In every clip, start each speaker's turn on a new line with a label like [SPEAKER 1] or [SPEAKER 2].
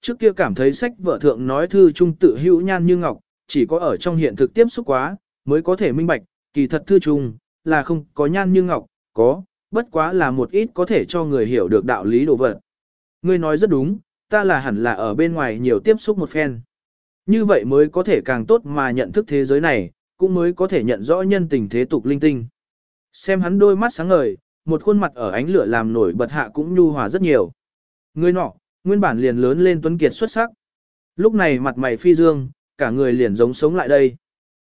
[SPEAKER 1] Trước kia cảm thấy sách vợ thượng nói thư trung tự hữu nhan như ngọc, chỉ có ở trong hiện thực tiếp xúc quá, mới có thể minh bạch, kỳ thật thư trung, là không có nhan như ngọc, có, bất quá là một ít có thể cho người hiểu được đạo lý đồ vật. Ngươi nói rất đúng, ta là hẳn là ở bên ngoài nhiều tiếp xúc một phen. Như vậy mới có thể càng tốt mà nhận thức thế giới này, cũng mới có thể nhận rõ nhân tình thế tục linh tinh. Xem hắn đôi mắt sáng ngời, một khuôn mặt ở ánh lửa làm nổi bật hạ cũng nhu hòa rất nhiều. Người nọ, nguyên bản liền lớn lên tuấn kiệt xuất sắc. Lúc này mặt mày phi dương, cả người liền giống sống lại đây.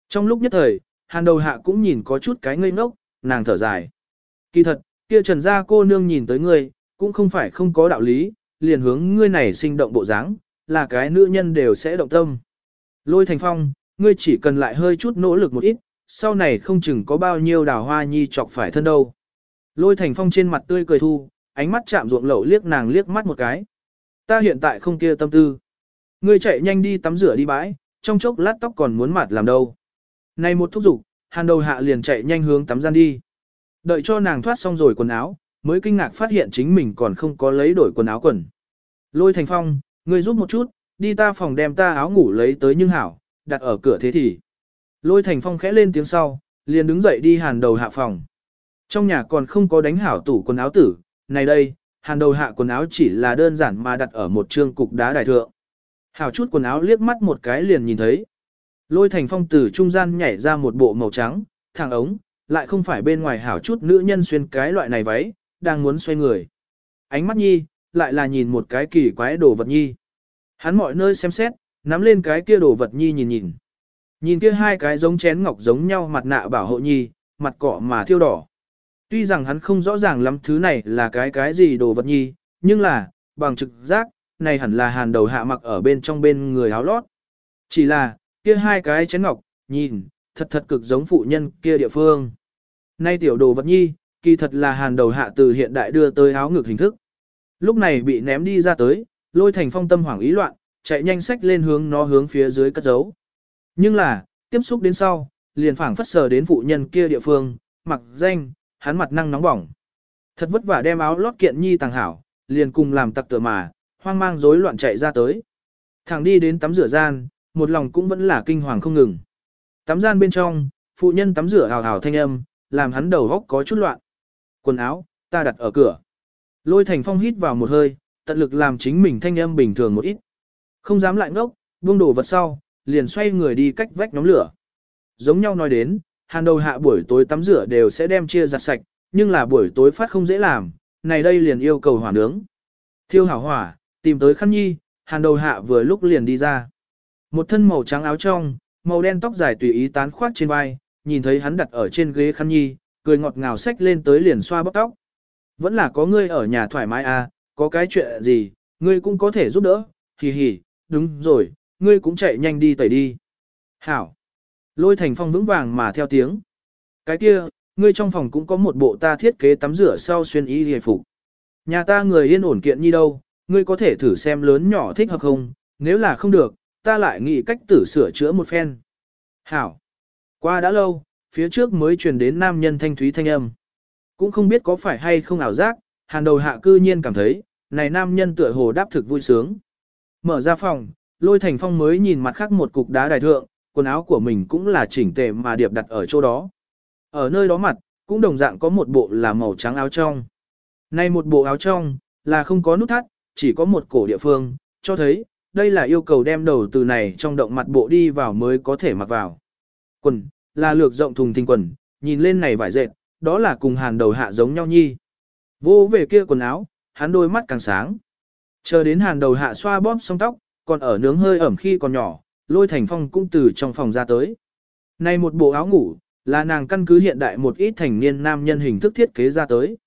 [SPEAKER 1] Trong lúc nhất thời, hàn đầu hạ cũng nhìn có chút cái ngây ngốc, nàng thở dài. Kỳ thật, kia trần gia cô nương nhìn tới ngươi, cũng không phải không có đạo lý, liền hướng ngươi này sinh động bộ dáng, là cái nữ nhân đều sẽ động tâm. Lôi thành phong, ngươi chỉ cần lại hơi chút nỗ lực một ít, sau này không chừng có bao nhiêu đào hoa nhi chọc phải thân đâu. Lôi thành phong trên mặt tươi cười thu, ánh mắt chạm ruộng lậu liếc nàng liếc mắt một cái. Ta hiện tại không kia tâm tư. Ngươi chạy nhanh đi tắm rửa đi bãi, trong chốc lát tóc còn muốn mặt làm đâu. Này một thúc dục hàn đầu hạ liền chạy nhanh hướng tắm gian đi. Đợi cho nàng thoát xong rồi quần áo, mới kinh ngạc phát hiện chính mình còn không có lấy đổi quần áo quần. Lôi thành phong, ngươi giúp một chút, đi ta phòng đem ta áo ngủ lấy tới nhưng hảo, đặt ở cửa thế thì. Lôi thành phong khẽ lên tiếng sau, liền đứng dậy đi hàn đầu hạ phòng. Trong nhà còn không có đánh hảo tủ quần áo tử, này đây, hàn đầu hạ quần áo chỉ là đơn giản mà đặt ở một trương cục đá đại thượng. Hảo chút quần áo liếc mắt một cái liền nhìn thấy. Lôi thành phong từ trung gian nhảy ra một bộ màu trắng, thẳng ống, lại không phải bên ngoài hảo chút nữ nhân xuyên cái loại này váy, đang muốn xoay người. Ánh mắt nhi, lại là nhìn một cái kỳ quái đồ vật nhi. Hắn mọi nơi xem xét, nắm lên cái kia đồ vật nhi nhìn nhìn. Nhìn kia hai cái giống chén ngọc giống nhau mặt nạ bảo hộ nhi, mặt cọ mà thiêu đỏ. Tuy rằng hắn không rõ ràng lắm thứ này là cái cái gì đồ vật nhi, nhưng là, bằng trực giác, này hẳn là hàn đầu hạ mặc ở bên trong bên người áo lót. Chỉ là, kia hai cái chén ngọc, nhìn, thật thật cực giống phụ nhân kia địa phương. Nay tiểu đồ vật nhi, kỳ thật là hàn đầu hạ từ hiện đại đưa tới áo ngực hình thức. Lúc này bị ném đi ra tới, lôi thành phong tâm hoảng ý loạn, chạy nhanh sách lên hướng nó hướng phía dưới cất giấu. Nhưng là, tiếp xúc đến sau, liền phảng phất sờ đến phụ nhân kia địa phương, mặc danh, hắn mặt năng nóng bỏng. Thật vất vả đem áo lót kiện nhi tàng hảo, liền cùng làm tặc tựa mà, hoang mang rối loạn chạy ra tới. Thằng đi đến tắm rửa gian, một lòng cũng vẫn là kinh hoàng không ngừng. Tắm gian bên trong, phụ nhân tắm rửa hào hào thanh âm, làm hắn đầu góc có chút loạn. Quần áo, ta đặt ở cửa. Lôi thành phong hít vào một hơi, tận lực làm chính mình thanh âm bình thường một ít. Không dám lại ngốc, buông đồ vật sau, liền xoay người đi cách vách nhóm lửa. Giống nhau nói đến, hàn đầu hạ buổi tối tắm rửa đều sẽ đem chia giặt sạch, nhưng là buổi tối phát không dễ làm, này đây liền yêu cầu hỏa nướng. Thiêu hảo hỏa, tìm tới khăn nhi, hàn đầu hạ vừa lúc liền đi ra. Một thân màu trắng áo trong, màu đen tóc dài tùy ý tán khoát trên vai, nhìn thấy hắn đặt ở trên ghế khăn nhi, cười ngọt ngào xách lên tới liền xoa bóc tóc. Vẫn là có ngươi ở nhà thoải mái à, có cái chuyện gì, ngươi cũng có thể giúp đỡ, hì hì, đúng rồi, ngươi cũng chạy nhanh đi tẩy đi. Hảo. Lôi thành phong vững vàng mà theo tiếng. Cái kia, ngươi trong phòng cũng có một bộ ta thiết kế tắm rửa sau xuyên y hề phục. Nhà ta người yên ổn kiện như đâu, ngươi có thể thử xem lớn nhỏ thích hợp không, nếu là không được, ta lại nghĩ cách tử sửa chữa một phen. Hảo. Qua đã lâu, phía trước mới truyền đến nam nhân thanh thúy thanh âm. Cũng không biết có phải hay không ảo giác, hàn đầu hạ cư nhiên cảm thấy, này nam nhân tựa hồ đáp thực vui sướng. Mở ra phòng, lôi thành phong mới nhìn mặt khác một cục đá đài thượng, quần áo của mình cũng là chỉnh tề mà điệp đặt ở chỗ đó. Ở nơi đó mặt, cũng đồng dạng có một bộ là màu trắng áo trong. Nay một bộ áo trong, là không có nút thắt, chỉ có một cổ địa phương, cho thấy, đây là yêu cầu đem đầu từ này trong động mặt bộ đi vào mới có thể mặc vào. Quần, là lược rộng thùng thình quần, nhìn lên này vải dệt, đó là cùng hàng đầu hạ giống nhau nhi. Vô về kia quần áo, hắn đôi mắt càng sáng. Chờ đến hàng đầu hạ xoa bóp xong tóc, còn ở nướng hơi ẩm khi còn nhỏ, lôi thành phong cũng từ trong phòng ra tới. Này một bộ áo ngủ, là nàng căn cứ hiện đại một ít thành niên nam nhân hình thức thiết kế ra tới.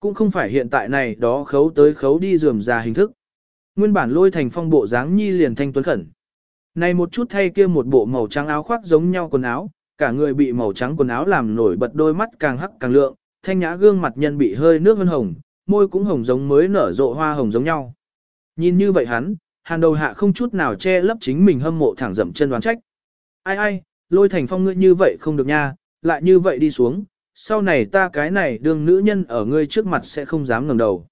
[SPEAKER 1] Cũng không phải hiện tại này đó khấu tới khấu đi dườm ra hình thức. Nguyên bản lôi thành phong bộ dáng nhi liền thanh tuấn khẩn. Này một chút thay kia một bộ màu trắng áo khoác giống nhau quần áo, cả người bị màu trắng quần áo làm nổi bật đôi mắt càng hắc càng lượng, thanh nhã gương mặt nhân bị hơi nước vân hồng, môi cũng hồng giống mới nở rộ hoa hồng giống nhau. Nhìn như vậy hắn, hàn đầu hạ không chút nào che lấp chính mình hâm mộ thẳng dậm chân đoán trách. Ai ai, lôi thành phong ngươi như vậy không được nha, lại như vậy đi xuống, sau này ta cái này đương nữ nhân ở ngươi trước mặt sẽ không dám ngẩng đầu.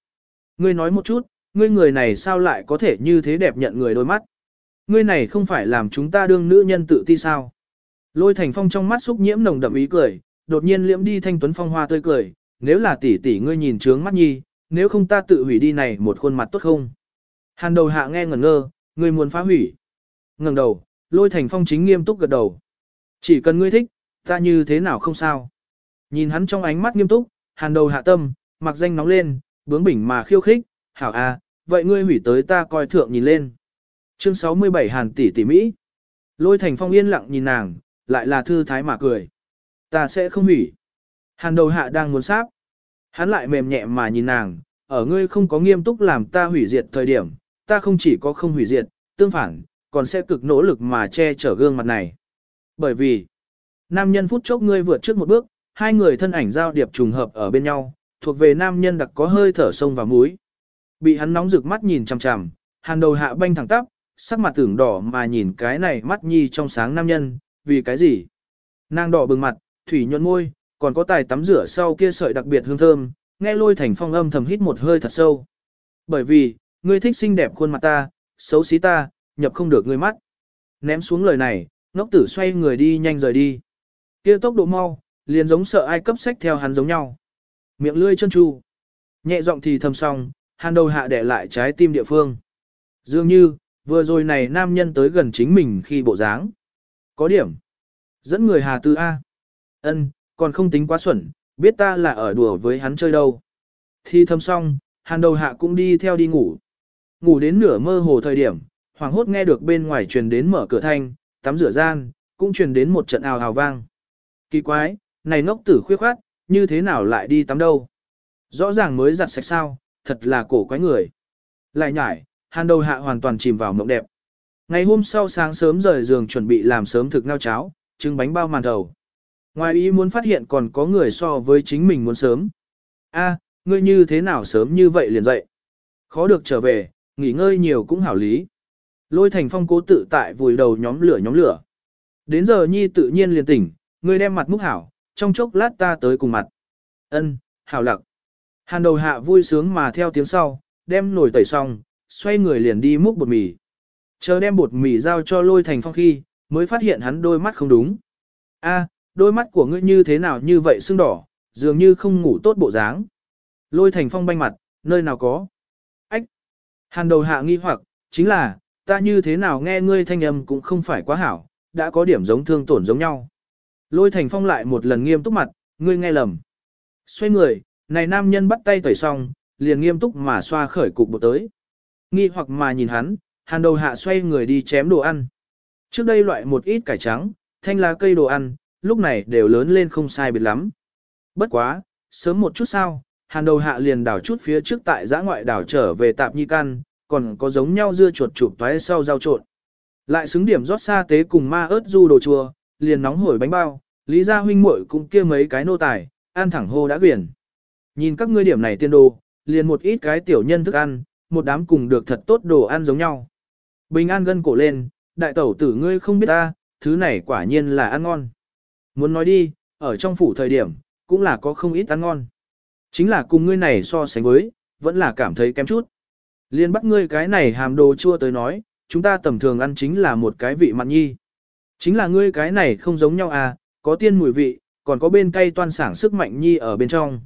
[SPEAKER 1] Ngươi nói một chút, ngươi người này sao lại có thể như thế đẹp nhận người đôi mắt. Ngươi này không phải làm chúng ta đương nữ nhân tự ti sao. Lôi thành phong trong mắt xúc nhiễm nồng đậm ý cười, đột nhiên liễm đi thanh tuấn phong hoa tươi cười, nếu là tỷ tỷ ngươi nhìn trướng mắt nhi, nếu không ta tự hủy đi này một khuôn mặt tốt không. Hàn đầu hạ nghe ngẩn ngơ, ngươi muốn phá hủy. ngẩng đầu, lôi thành phong chính nghiêm túc gật đầu. Chỉ cần ngươi thích, ta như thế nào không sao. Nhìn hắn trong ánh mắt nghiêm túc, hàn đầu hạ tâm, mặc danh nóng lên, bướng bỉnh mà khiêu khích, hảo à, vậy ngươi hủy tới ta coi thượng nhìn lên. Chương 67 Hàn tỷ tỷ Mỹ. Lôi thành phong yên lặng nhìn nàng, lại là thư thái mà cười. Ta sẽ không hủy. Hàn đầu hạ đang muốn sáp. Hắn lại mềm nhẹ mà nhìn nàng, ở ngươi không có nghiêm túc làm ta hủy diệt thời điểm, ta không chỉ có không hủy diệt, tương phản, còn sẽ cực nỗ lực mà che chở gương mặt này. Bởi vì, nam nhân phút chốc ngươi vượt trước một bước, hai người thân ảnh giao điệp trùng hợp ở bên nhau, thuộc về nam nhân đặc có hơi thở sông và muối. Bị hắn nóng rực mắt nhìn chằm chằm, hàn đầu hạ banh thẳng tắp, sắc mặt tưởng đỏ mà nhìn cái này mắt nhi trong sáng nam nhân, vì cái gì? Nàng đỏ bừng mặt, thủy nhuận môi, còn có tài tắm rửa sau kia sợi đặc biệt hương thơm, nghe lôi thành phong âm thầm hít một hơi thật sâu. Bởi vì, ngươi thích xinh đẹp khuôn mặt ta, xấu xí ta, nhập không được ngươi mắt. Ném xuống lời này, ngốc tử xoay người đi nhanh rời đi. Kia tốc độ mau, liền giống sợ ai cấp sách theo hắn giống nhau. Miệng lươi chân tru. Nhẹ giọng thì thầm xong, hàn đầu hạ để lại trái tim địa phương. Dường như, vừa rồi này nam nhân tới gần chính mình khi bộ dáng. Có điểm. Dẫn người hà tư A. ân còn không tính quá xuẩn, biết ta là ở đùa với hắn chơi đâu. Thì thầm xong, hàn đầu hạ cũng đi theo đi ngủ. Ngủ đến nửa mơ hồ thời điểm, hoàng hốt nghe được bên ngoài truyền đến mở cửa thanh, tắm rửa gian, cũng truyền đến một trận ào ào vang. Kỳ quái, này ngốc tử khuya khoát, như thế nào lại đi tắm đâu? Rõ ràng mới giặt sạch sao, thật là cổ quái người. Lại nhải, hàn đầu hạ hoàn toàn chìm vào mộng đẹp. Ngày hôm sau sáng sớm rời giường chuẩn bị làm sớm thực ngao cháo, trứng bánh bao màn đầu. Ngoài ý muốn phát hiện còn có người so với chính mình muốn sớm. A, ngươi như thế nào sớm như vậy liền dậy? Khó được trở về, nghỉ ngơi nhiều cũng hảo lý. Lôi thành phong cố tự tại vùi đầu nhóm lửa nhóm lửa. Đến giờ nhi tự nhiên liền tỉnh, người đem mặt múc hảo, trong chốc lát ta tới cùng mặt. Ân, hảo lặc. Hàn đầu hạ vui sướng mà theo tiếng sau, đem nồi tẩy xong, xoay người liền đi múc bột mì. Chờ đem bột mì giao cho lôi thành phong khi, mới phát hiện hắn đôi mắt không đúng. A, đôi mắt của ngươi như thế nào như vậy sưng đỏ, dường như không ngủ tốt bộ dáng. Lôi thành phong banh mặt, nơi nào có. Hàn đầu hạ nghi hoặc, chính là, ta như thế nào nghe ngươi thanh âm cũng không phải quá hảo, đã có điểm giống thương tổn giống nhau. Lôi thành phong lại một lần nghiêm túc mặt, ngươi nghe lầm. Xoay người, này nam nhân bắt tay tẩy xong, liền nghiêm túc mà xoa khởi cục bột tới. Nghi hoặc mà nhìn hắn, hàn đầu hạ xoay người đi chém đồ ăn. Trước đây loại một ít cải trắng, thanh lá cây đồ ăn, lúc này đều lớn lên không sai biệt lắm. Bất quá, sớm một chút sao, hàn đầu hạ liền đảo chút phía trước tại giã ngoại đảo trở về tạp nhi căn, còn có giống nhau dưa chuột chụp toái sau rau trộn. Lại xứng điểm rót sa tế cùng ma ớt du đồ chua, liền nóng hổi bánh bao, lý gia huynh muội cũng kia mấy cái nô tài, ăn thẳng hô đã quyển. Nhìn các ngươi điểm này tiên đồ, liền một ít cái tiểu nhân thức ăn, một đám cùng được thật tốt đồ ăn giống nhau. Bình an gân cổ lên, đại tẩu tử ngươi không biết ta, thứ này quả nhiên là ăn ngon. Muốn nói đi, ở trong phủ thời điểm, cũng là có không ít ăn ngon. Chính là cùng ngươi này so sánh với, vẫn là cảm thấy kém chút. Liên bắt ngươi cái này hàm đồ chua tới nói, chúng ta tầm thường ăn chính là một cái vị mặn nhi. Chính là ngươi cái này không giống nhau à, có tiên mùi vị, còn có bên cay toan sảng sức mạnh nhi ở bên trong.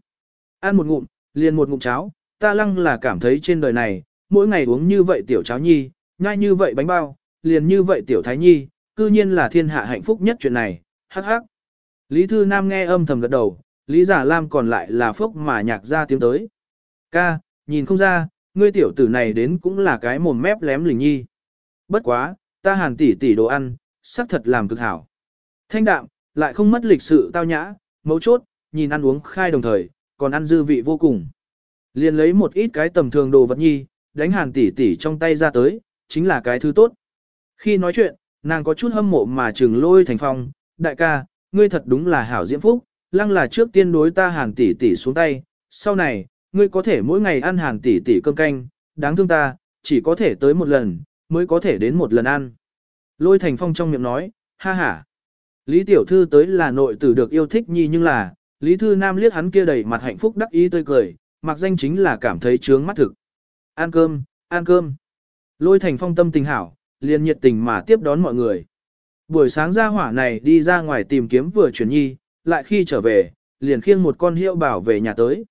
[SPEAKER 1] Ăn một ngụm, liền một ngụm cháo, ta lăng là cảm thấy trên đời này, mỗi ngày uống như vậy tiểu cháo nhi, nhai như vậy bánh bao, liền như vậy tiểu thái nhi, cư nhiên là thiên hạ hạnh phúc nhất chuyện này, hắc hắc. Lý Thư Nam nghe âm thầm gật đầu, Lý Giả Lam còn lại là phúc mà nhạc ra tiếng tới. Ca, nhìn không ra, ngươi tiểu tử này đến cũng là cái mồm mép lém lình nhi. Bất quá, ta hàn tỷ tỷ đồ ăn, sắc thật làm cực hảo. Thanh đạm, lại không mất lịch sự tao nhã, mấu chốt, nhìn ăn uống khai đồng thời, còn ăn dư vị vô cùng. Liền lấy một ít cái tầm thường đồ vật nhi, đánh hàn tỷ tỷ trong tay ra tới, chính là cái thứ tốt. Khi nói chuyện, nàng có chút hâm mộ mà trừng lôi thành phong, đại ca, ngươi thật đúng là hảo diễm phúc, lăng là trước tiên đối ta hàn tỷ tỷ xuống tay, sau này, ngươi có thể mỗi ngày ăn hàn tỷ tỷ cơm canh, đáng thương ta, chỉ có thể tới một lần, mới có thể đến một lần ăn. Lôi thành phong trong miệng nói, ha ha. Lý tiểu thư tới là nội tử được yêu thích nhi nhưng là, Lý thư nam liếc hắn kia đầy mặt hạnh phúc đắc ý tươi cười, mặc danh chính là cảm thấy trướng mắt thực. Ăn cơm, ăn cơm. Lôi thành phong tâm tình hảo, liền nhiệt tình mà tiếp đón mọi người. Buổi sáng ra hỏa này đi ra ngoài tìm kiếm vừa chuyển nhi, lại khi trở về, liền khiêng một con hiệu bảo về nhà tới.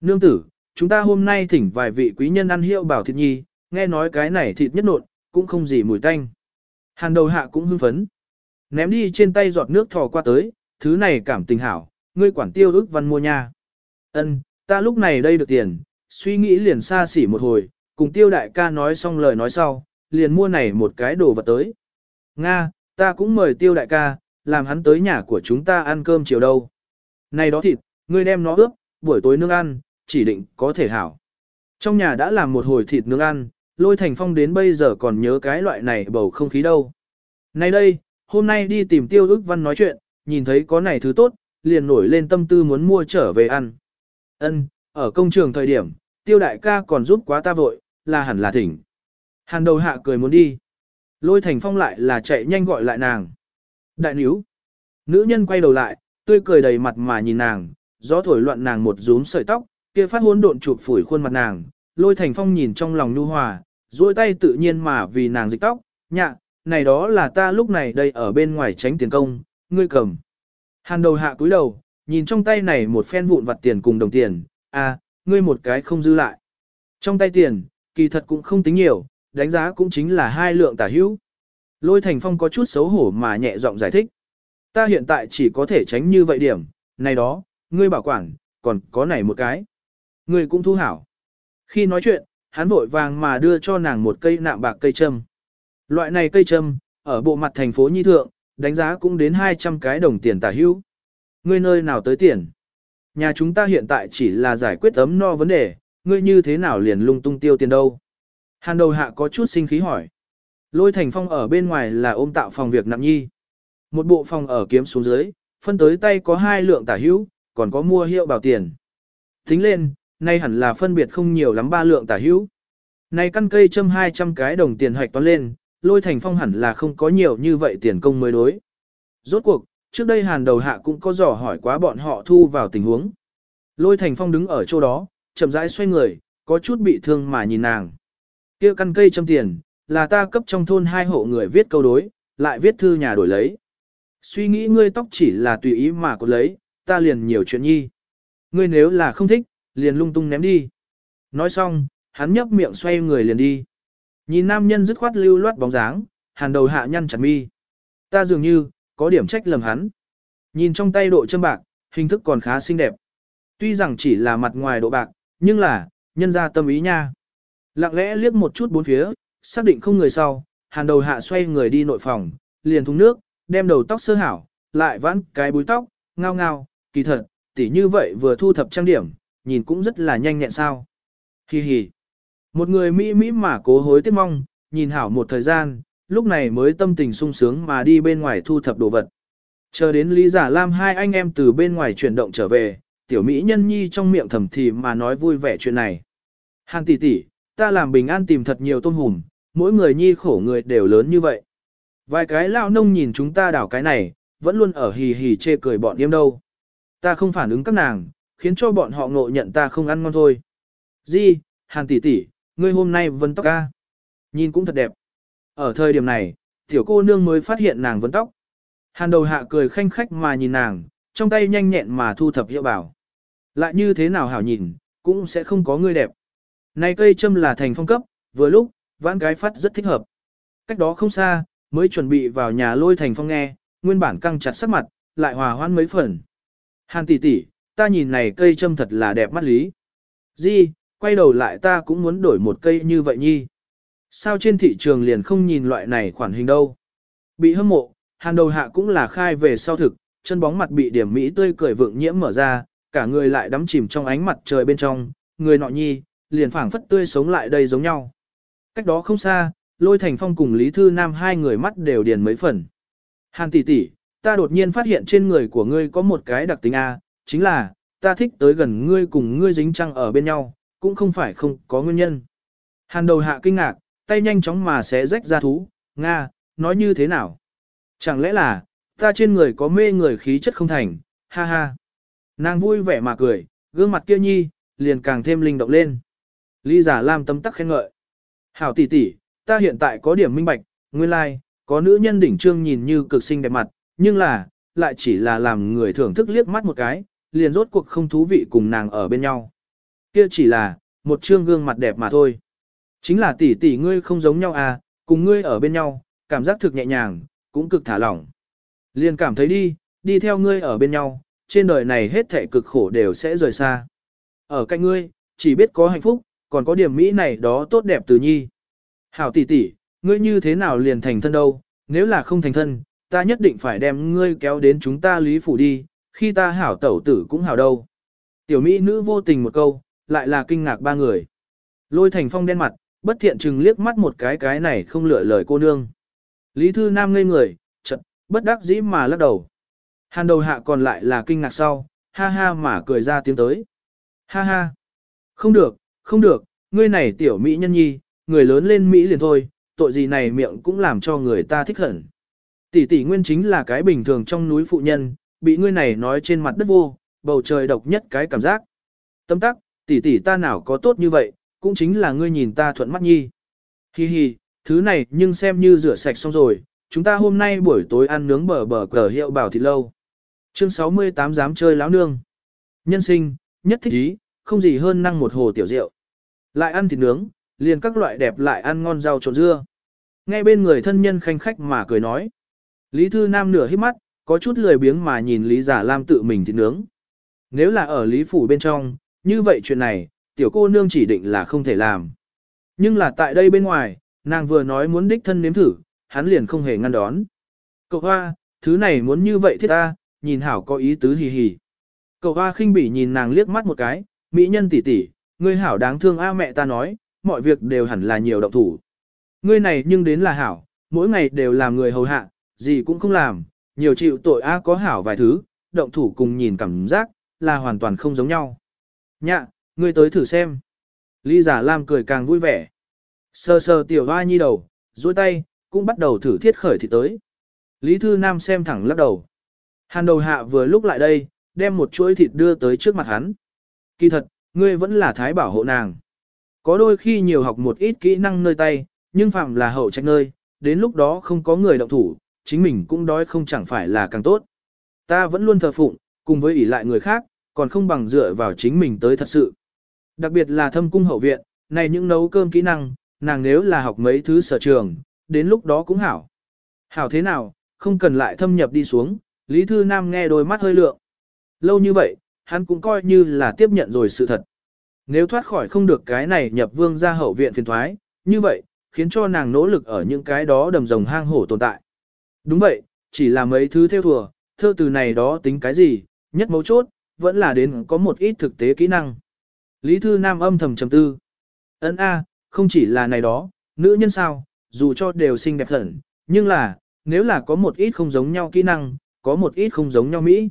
[SPEAKER 1] Nương tử, chúng ta hôm nay thỉnh vài vị quý nhân ăn hiệu bảo thịt nhi, nghe nói cái này thịt nhất nộn, cũng không gì mùi tanh. Hàn đầu hạ cũng hưng phấn. Ném đi trên tay giọt nước thò qua tới, thứ này cảm tình hảo, ngươi quản tiêu ước văn mua nha. Ân, ta lúc này đây được tiền, suy nghĩ liền xa xỉ một hồi, cùng tiêu đại ca nói xong lời nói sau, liền mua này một cái đồ vật tới. Nga, ta cũng mời tiêu đại ca, làm hắn tới nhà của chúng ta ăn cơm chiều đâu. Này đó thịt, ngươi đem nó ướp, buổi tối nướng ăn, chỉ định có thể hảo. Trong nhà đã làm một hồi thịt nướng ăn, lôi thành phong đến bây giờ còn nhớ cái loại này bầu không khí đâu. Này đây, hôm nay đi tìm tiêu ước văn nói chuyện, nhìn thấy có này thứ tốt, liền nổi lên tâm tư muốn mua trở về ăn. Ân, ở công trường thời điểm, tiêu đại ca còn giúp quá ta vội, là hẳn là thỉnh. Hàn đầu hạ cười muốn đi. Lôi thành phong lại là chạy nhanh gọi lại nàng. Đại níu. Nữ nhân quay đầu lại, tươi cười đầy mặt mà nhìn nàng, gió thổi loạn nàng một rúm sợi tóc, kia phát hỗn độn chụp phủi khuôn mặt nàng. Lôi thành phong nhìn trong lòng nhu hòa, duỗi tay tự nhiên mà vì nàng dịch tóc, nhạ, này đó là ta lúc này đây ở bên ngoài tránh tiền công, ngươi cầm. Hàn đầu hạ cúi đầu, nhìn trong tay này một phen vụn vặt tiền cùng đồng tiền, à, ngươi một cái không dư lại. Trong tay tiền, kỳ thật cũng không tính nhiều, đánh giá cũng chính là hai lượng tả hữu. Lôi Thành Phong có chút xấu hổ mà nhẹ giọng giải thích. Ta hiện tại chỉ có thể tránh như vậy điểm, này đó, ngươi bảo quản, còn có này một cái. Ngươi cũng thu hảo. Khi nói chuyện, hắn vội vàng mà đưa cho nàng một cây nạm bạc cây châm. Loại này cây châm, ở bộ mặt thành phố Nhi Thượng, đánh giá cũng đến 200 cái đồng tiền tả hữu. Ngươi nơi nào tới tiền? Nhà chúng ta hiện tại chỉ là giải quyết ấm no vấn đề, ngươi như thế nào liền lung tung tiêu tiền đâu? Hàn đầu hạ có chút sinh khí hỏi. Lôi thành phong ở bên ngoài là ôm tạo phòng việc nặng nhi. Một bộ phòng ở kiếm xuống dưới, phân tới tay có hai lượng tả hữu, còn có mua hiệu bảo tiền. Tính lên, nay hẳn là phân biệt không nhiều lắm ba lượng tả hữu. Này căn cây châm 200 cái đồng tiền hoạch toán lên, lôi thành phong hẳn là không có nhiều như vậy tiền công mới đối. Rốt cuộc, trước đây hàn đầu hạ cũng có dò hỏi quá bọn họ thu vào tình huống. Lôi thành phong đứng ở chỗ đó, chậm rãi xoay người, có chút bị thương mà nhìn nàng. kia căn cây châm tiền, là ta cấp trong thôn hai hộ người viết câu đối, lại viết thư nhà đổi lấy. Suy nghĩ ngươi tóc chỉ là tùy ý mà có lấy, ta liền nhiều chuyện nhi. Ngươi nếu là không thích, liền lung tung ném đi. Nói xong, hắn nhấp miệng xoay người liền đi. Nhìn nam nhân dứt khoát lưu loát bóng dáng, hàn đầu hạ nhăn chặt mi. Ta dường như, có điểm trách lầm hắn. Nhìn trong tay độ châm bạc, hình thức còn khá xinh đẹp. Tuy rằng chỉ là mặt ngoài độ bạc, nhưng là, nhân ra tâm ý nha. Lặng lẽ liếc một chút bốn phía, xác định không người sau, hàn đầu hạ xoay người đi nội phòng, liền thùng nước, đem đầu tóc sơ hảo, lại vãn cái búi tóc, ngao ngao, kỳ thật, tỉ như vậy vừa thu thập trang điểm, nhìn cũng rất là nhanh nhẹn sao. Hi hi. Một người Mỹ Mỹ mà cố hối tiếc mong, nhìn hảo một thời gian, lúc này mới tâm tình sung sướng mà đi bên ngoài thu thập đồ vật. Chờ đến Lý Giả Lam hai anh em từ bên ngoài chuyển động trở về, tiểu Mỹ nhân nhi trong miệng thầm thì mà nói vui vẻ chuyện này. Hàng tỷ tỷ, ta làm bình an tìm thật nhiều tôm hùm, mỗi người nhi khổ người đều lớn như vậy. Vài cái lao nông nhìn chúng ta đảo cái này, vẫn luôn ở hì hì chê cười bọn yêm đâu. Ta không phản ứng các nàng, khiến cho bọn họ ngộ nhận ta không ăn ngon thôi. Di, Hàn tỷ tỷ, ngươi hôm nay vấn tóc ca. Nhìn cũng thật đẹp. Ở thời điểm này, tiểu cô nương mới phát hiện nàng vấn tóc. Hàn đầu hạ cười khanh khách mà nhìn nàng, trong tay nhanh nhẹn mà thu thập hiệu bảo. Lại như thế nào hảo nhìn, cũng sẽ không có ngươi đẹp. Này cây châm là thành phong cấp, vừa lúc, vãn cái phát rất thích hợp. Cách đó không xa, mới chuẩn bị vào nhà lôi thành phong nghe, nguyên bản căng chặt sắc mặt, lại hòa hoãn mấy phần. Hàn tỷ tỷ, ta nhìn này cây châm thật là đẹp mắt lý. Di, quay đầu lại ta cũng muốn đổi một cây như vậy nhi. Sao trên thị trường liền không nhìn loại này khoản hình đâu. Bị hâm mộ, hàn đầu hạ cũng là khai về sau thực, chân bóng mặt bị điểm mỹ tươi cười vượng nhiễm mở ra, cả người lại đắm chìm trong ánh mặt trời bên trong, người nọ nhi, liền phảng phất tươi sống lại đây giống nhau. Cách đó không xa, lôi thành phong cùng Lý Thư Nam hai người mắt đều điền mấy phần. Hàn tỷ tỷ, ta đột nhiên phát hiện trên người của ngươi có một cái đặc tính A, chính là, ta thích tới gần ngươi cùng ngươi dính trăng ở bên nhau, cũng không phải không có nguyên nhân. Hàn đầu hạ kinh ngạc, tay nhanh chóng mà xé rách ra thú, Nga, nói như thế nào? Chẳng lẽ là, ta trên người có mê người khí chất không thành, ha ha. Nàng vui vẻ mà cười, gương mặt kia nhi, liền càng thêm linh động lên. Lý giả lam tâm tắc khen ngợi. Hảo tỷ tỷ, ta hiện tại có điểm minh bạch, nguyên lai, like, có nữ nhân đỉnh trương nhìn như cực xinh đẹp mặt, nhưng là, lại chỉ là làm người thưởng thức liếc mắt một cái, liền rốt cuộc không thú vị cùng nàng ở bên nhau. Kia chỉ là, một trương gương mặt đẹp mà thôi. Chính là tỷ tỷ ngươi không giống nhau à, cùng ngươi ở bên nhau, cảm giác thực nhẹ nhàng, cũng cực thả lỏng. Liền cảm thấy đi, đi theo ngươi ở bên nhau, trên đời này hết thảy cực khổ đều sẽ rời xa. Ở cạnh ngươi, chỉ biết có hạnh phúc, còn có điểm mỹ này đó tốt đẹp từ nhi. Hảo tỷ tỷ, ngươi như thế nào liền thành thân đâu, nếu là không thành thân, ta nhất định phải đem ngươi kéo đến chúng ta lý phủ đi, khi ta hảo tẩu tử cũng hảo đâu. Tiểu mỹ nữ vô tình một câu, lại là kinh ngạc ba người. Lôi thành phong đen mặt, bất thiện chừng liếc mắt một cái cái này không lựa lời cô nương. Lý thư nam ngây người, chật, bất đắc dĩ mà lắc đầu. Hàn đầu hạ còn lại là kinh ngạc sau, ha ha mà cười ra tiếng tới. Ha ha. Không được, không được, ngươi này tiểu mỹ nhân nhi, người lớn lên Mỹ liền thôi, tội gì này miệng cũng làm cho người ta thích hận. Tỷ tỷ nguyên chính là cái bình thường trong núi phụ nhân, bị ngươi này nói trên mặt đất vô, bầu trời độc nhất cái cảm giác. Tâm tắc, tỷ tỷ ta nào có tốt như vậy, cũng chính là ngươi nhìn ta thuận mắt nhi. Hi hi, thứ này nhưng xem như rửa sạch xong rồi, chúng ta hôm nay buổi tối ăn nướng bờ bờ cờ hiệu bảo thịt lâu. Chương 68 dám chơi láo nương. Nhân sinh, nhất thích ý, không gì hơn năng một hồ tiểu rượu. Lại ăn thịt nướng, liền các loại đẹp lại ăn ngon rau trộn dưa. Ngay bên người thân nhân khanh khách mà cười nói. Lý Thư Nam nửa hít mắt, có chút lười biếng mà nhìn Lý Giả Lam tự mình thịt nướng. Nếu là ở Lý Phủ bên trong, như vậy chuyện này, tiểu cô nương chỉ định là không thể làm. Nhưng là tại đây bên ngoài, nàng vừa nói muốn đích thân nếm thử, hắn liền không hề ngăn đón. Cậu hoa, thứ này muốn như vậy thiết ta, nhìn hảo có ý tứ hì hì. Cậu hoa khinh bỉ nhìn nàng liếc mắt một cái, mỹ nhân tỷ tỷ, ngươi hảo đáng thương a mẹ ta nói, mọi việc đều hẳn là nhiều động thủ. Ngươi này nhưng đến là hảo, mỗi ngày đều làm người hầu hạ, gì cũng không làm, nhiều chịu tội a có hảo vài thứ, động thủ cùng nhìn cảm giác, là hoàn toàn không giống nhau. Nhạ, ngươi tới thử xem. Lý giả Lam cười càng vui vẻ. Sờ sờ tiểu hoa nhi đầu, duỗi tay, cũng bắt đầu thử thiết khởi thì tới. Lý Thư Nam xem thẳng lắc đầu. Hàn đầu hạ vừa lúc lại đây, đem một chuỗi thịt đưa tới trước mặt hắn. Kỳ thật, ngươi vẫn là thái bảo hộ nàng. Có đôi khi nhiều học một ít kỹ năng nơi tay, nhưng phạm là hậu trách nơi, đến lúc đó không có người động thủ, chính mình cũng đói không chẳng phải là càng tốt. Ta vẫn luôn thờ phụng, cùng với ỷ lại người khác, còn không bằng dựa vào chính mình tới thật sự. Đặc biệt là thâm cung hậu viện, này những nấu cơm kỹ năng, nàng nếu là học mấy thứ sở trường, đến lúc đó cũng hảo. Hảo thế nào, không cần lại thâm nhập đi xuống, Lý Thư Nam nghe đôi mắt hơi lượng. Lâu như vậy, hắn cũng coi như là tiếp nhận rồi sự thật. Nếu thoát khỏi không được cái này nhập vương ra hậu viện phiền thoái, như vậy, khiến cho nàng nỗ lực ở những cái đó đầm rồng hang hổ tồn tại. Đúng vậy, chỉ là mấy thứ theo thùa, thơ từ này đó tính cái gì, nhất mấu chốt, vẫn là đến có một ít thực tế kỹ năng. Lý Thư Nam âm thầm trầm tư. Ấn A, không chỉ là này đó, nữ nhân sao, dù cho đều xinh đẹp thần, nhưng là, nếu là có một ít không giống nhau kỹ năng, có một ít không giống nhau Mỹ.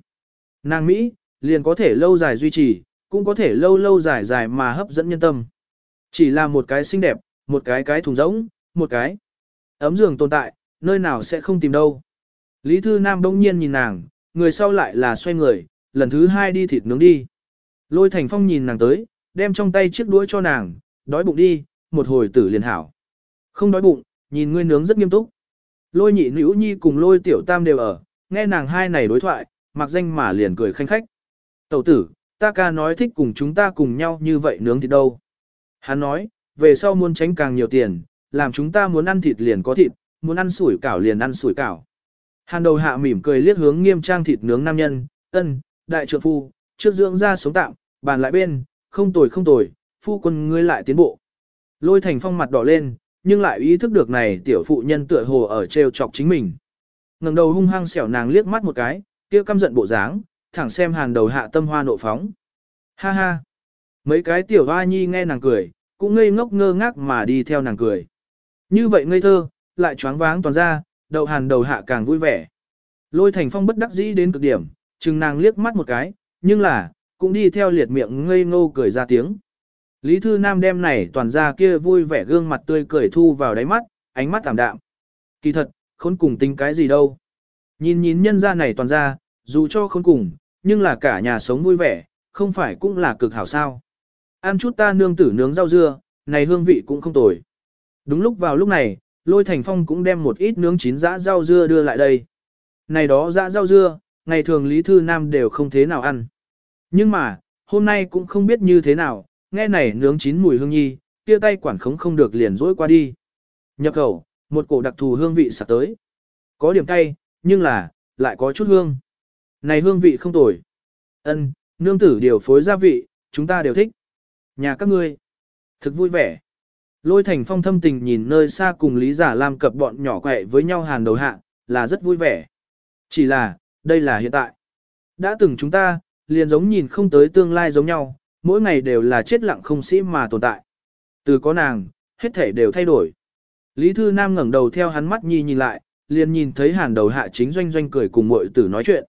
[SPEAKER 1] Nàng Mỹ, liền có thể lâu dài duy trì, cũng có thể lâu lâu dài dài mà hấp dẫn nhân tâm. Chỉ là một cái xinh đẹp, một cái cái thùng rỗng, một cái ấm giường tồn tại, nơi nào sẽ không tìm đâu. Lý Thư Nam đông nhiên nhìn nàng, người sau lại là xoay người, lần thứ hai đi thịt nướng đi. Lôi Thành Phong nhìn nàng tới, đem trong tay chiếc đũa cho nàng, đói bụng đi, một hồi tử liền hảo. Không đói bụng, nhìn ngươi nướng rất nghiêm túc. Lôi nhị nữ nhi cùng lôi tiểu tam đều ở, nghe nàng hai này đối thoại, mặc danh mà liền cười khanh khách. Tẩu tử, ta ca nói thích cùng chúng ta cùng nhau như vậy nướng thịt đâu. Hắn nói, về sau muốn tránh càng nhiều tiền, làm chúng ta muốn ăn thịt liền có thịt, muốn ăn sủi cảo liền ăn sủi cảo. Hàn đầu hạ mỉm cười liếc hướng nghiêm trang thịt nướng nam nhân, ân, đại trượng phu, trước dưỡng ra sống tạm, bàn lại bên, không tồi không tồi, phu quân ngươi lại tiến bộ. Lôi thành phong mặt đỏ lên, nhưng lại ý thức được này tiểu phụ nhân tựa hồ ở trêu chọc chính mình. ngẩng đầu hung hăng xẻo nàng liếc mắt một cái, kia căm giận bộ dáng, thẳng xem hàn đầu hạ tâm hoa nộ phóng. Ha ha! Mấy cái tiểu hoa nhi nghe nàng cười, cũng ngây ngốc ngơ ngác mà đi theo nàng cười. Như vậy ngây thơ, lại choáng váng toàn ra, đậu hàn đầu hạ càng vui vẻ. Lôi thành phong bất đắc dĩ đến cực điểm, chừng nàng liếc mắt một cái, nhưng là, cũng đi theo liệt miệng ngây ngô cười ra tiếng. Lý Thư Nam đem này toàn ra kia vui vẻ gương mặt tươi cười thu vào đáy mắt, ánh mắt tạm đạm. Kỳ thật, khốn cùng tính cái gì đâu. Nhìn nhìn nhân ra này toàn ra, dù cho khốn cùng, nhưng là cả nhà sống vui vẻ, không phải cũng là cực hảo sao. Ăn chút ta nương tử nướng rau dưa, này hương vị cũng không tồi. Đúng lúc vào lúc này, lôi thành phong cũng đem một ít nướng chín dã rau dưa đưa lại đây. Này đó dã rau dưa, ngày thường Lý Thư Nam đều không thế nào ăn. Nhưng mà, hôm nay cũng không biết như thế nào, nghe này nướng chín mùi hương nhi, kia tay quản khống không được liền dỗi qua đi. Nhập khẩu, một cổ đặc thù hương vị sạc tới. Có điểm cay, nhưng là, lại có chút hương. Này hương vị không tồi. Ân, nương tử điều phối gia vị, chúng ta đều thích. Nhà các ngươi, thực vui vẻ. Lôi thành phong thâm tình nhìn nơi xa cùng Lý Giả Lam cập bọn nhỏ quẹ với nhau hàn đầu hạ, là rất vui vẻ. Chỉ là, đây là hiện tại. Đã từng chúng ta, liền giống nhìn không tới tương lai giống nhau, mỗi ngày đều là chết lặng không sĩ mà tồn tại. Từ có nàng, hết thể đều thay đổi. Lý Thư Nam ngẩng đầu theo hắn mắt nhi nhìn lại, liền nhìn thấy hàn đầu hạ chính doanh doanh cười cùng muội tử nói chuyện.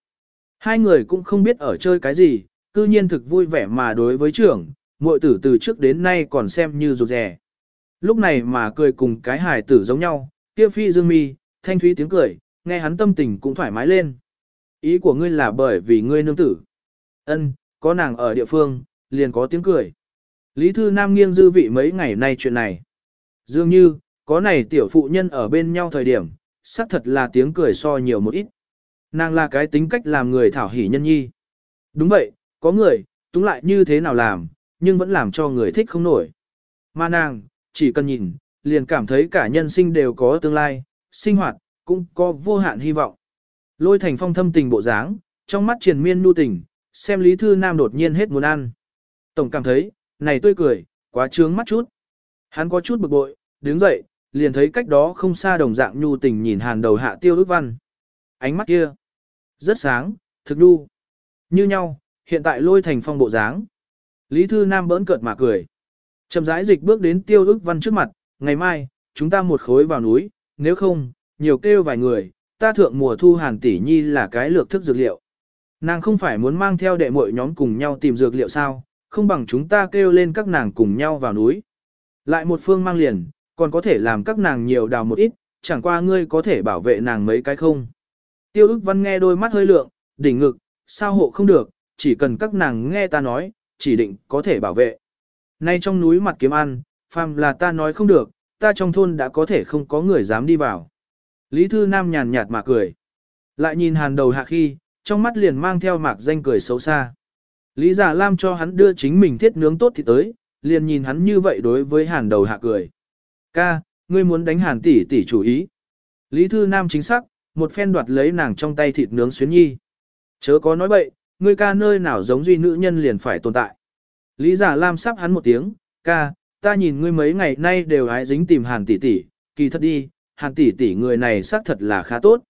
[SPEAKER 1] Hai người cũng không biết ở chơi cái gì, cư nhiên thực vui vẻ mà đối với trưởng, muội tử từ trước đến nay còn xem như rụt rè. Lúc này mà cười cùng cái hài tử giống nhau, kia phi dương mi, thanh thúy tiếng cười, nghe hắn tâm tình cũng thoải mái lên. Ý của ngươi là bởi vì ngươi nương tử. Ân, có nàng ở địa phương, liền có tiếng cười. Lý Thư Nam nghiêng dư vị mấy ngày nay chuyện này. Dường như, có này tiểu phụ nhân ở bên nhau thời điểm, xác thật là tiếng cười so nhiều một ít. Nàng là cái tính cách làm người thảo hỉ nhân nhi. Đúng vậy, có người, túng lại như thế nào làm, nhưng vẫn làm cho người thích không nổi. Mà nàng, chỉ cần nhìn, liền cảm thấy cả nhân sinh đều có tương lai, sinh hoạt, cũng có vô hạn hy vọng. Lôi thành phong thâm tình bộ dáng, trong mắt triền miên nu tình, xem Lý Thư Nam đột nhiên hết muốn ăn. Tổng cảm thấy, này tươi cười, quá trướng mắt chút. Hắn có chút bực bội, đứng dậy, liền thấy cách đó không xa đồng dạng nhu tình nhìn hàn đầu hạ tiêu ước văn. Ánh mắt kia, rất sáng, thực đu, Như nhau, hiện tại lôi thành phong bộ dáng. Lý Thư Nam bỡn cợt mà cười. Chậm rãi dịch bước đến tiêu ước văn trước mặt, ngày mai, chúng ta một khối vào núi, nếu không, nhiều kêu vài người, ta thượng mùa thu hàn tỷ nhi là cái lược thức dược liệu. Nàng không phải muốn mang theo đệ muội nhóm cùng nhau tìm dược liệu sao, không bằng chúng ta kêu lên các nàng cùng nhau vào núi. Lại một phương mang liền, còn có thể làm các nàng nhiều đào một ít, chẳng qua ngươi có thể bảo vệ nàng mấy cái không. Tiêu ức văn nghe đôi mắt hơi lượng, đỉnh ngực, sao hộ không được, chỉ cần các nàng nghe ta nói, chỉ định có thể bảo vệ. Nay trong núi mặt kiếm ăn, phàm là ta nói không được, ta trong thôn đã có thể không có người dám đi vào. Lý Thư Nam nhàn nhạt mà cười. Lại nhìn hàn đầu hạ khi, trong mắt liền mang theo mạc danh cười xấu xa. Lý Giả Lam cho hắn đưa chính mình thiết nướng tốt thì tới, liền nhìn hắn như vậy đối với hàn đầu hạ cười. Ca, ngươi muốn đánh hàn tỷ tỷ chủ ý. Lý Thư Nam chính xác, một phen đoạt lấy nàng trong tay thịt nướng xuyến nhi. Chớ có nói bậy, ngươi ca nơi nào giống duy nữ nhân liền phải tồn tại. Lý Giả Lam sắp hắn một tiếng, ca, ta nhìn ngươi mấy ngày nay đều hái dính tìm hàn tỷ tỷ, kỳ thật đi, hàn tỷ tỷ người này xác thật là khá tốt.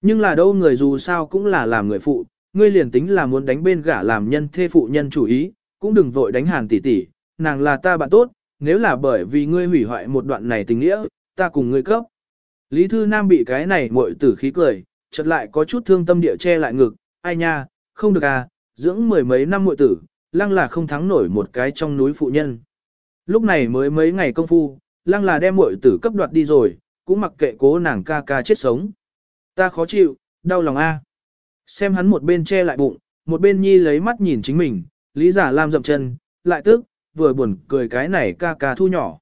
[SPEAKER 1] Nhưng là đâu người dù sao cũng là làm người phụ, ngươi liền tính là muốn đánh bên gả làm nhân thê phụ nhân chủ ý, cũng đừng vội đánh hàn tỷ tỷ, nàng là ta bạn tốt, nếu là bởi vì ngươi hủy hoại một đoạn này tình nghĩa, ta cùng ngươi cấp. Lý Thư Nam bị cái này muội tử khí cười, chợt lại có chút thương tâm địa che lại ngực, ai nha, không được à, dưỡng mười mấy năm muội tử, lăng là không thắng nổi một cái trong núi phụ nhân. Lúc này mới mấy ngày công phu, lăng là đem muội tử cấp đoạt đi rồi, cũng mặc kệ cố nàng ca ca chết sống. Ta khó chịu, đau lòng a. Xem hắn một bên che lại bụng, một bên nhi lấy mắt nhìn chính mình, Lý Giả Lam dậm chân, lại tức, vừa buồn cười cái này ca ca thu nhỏ.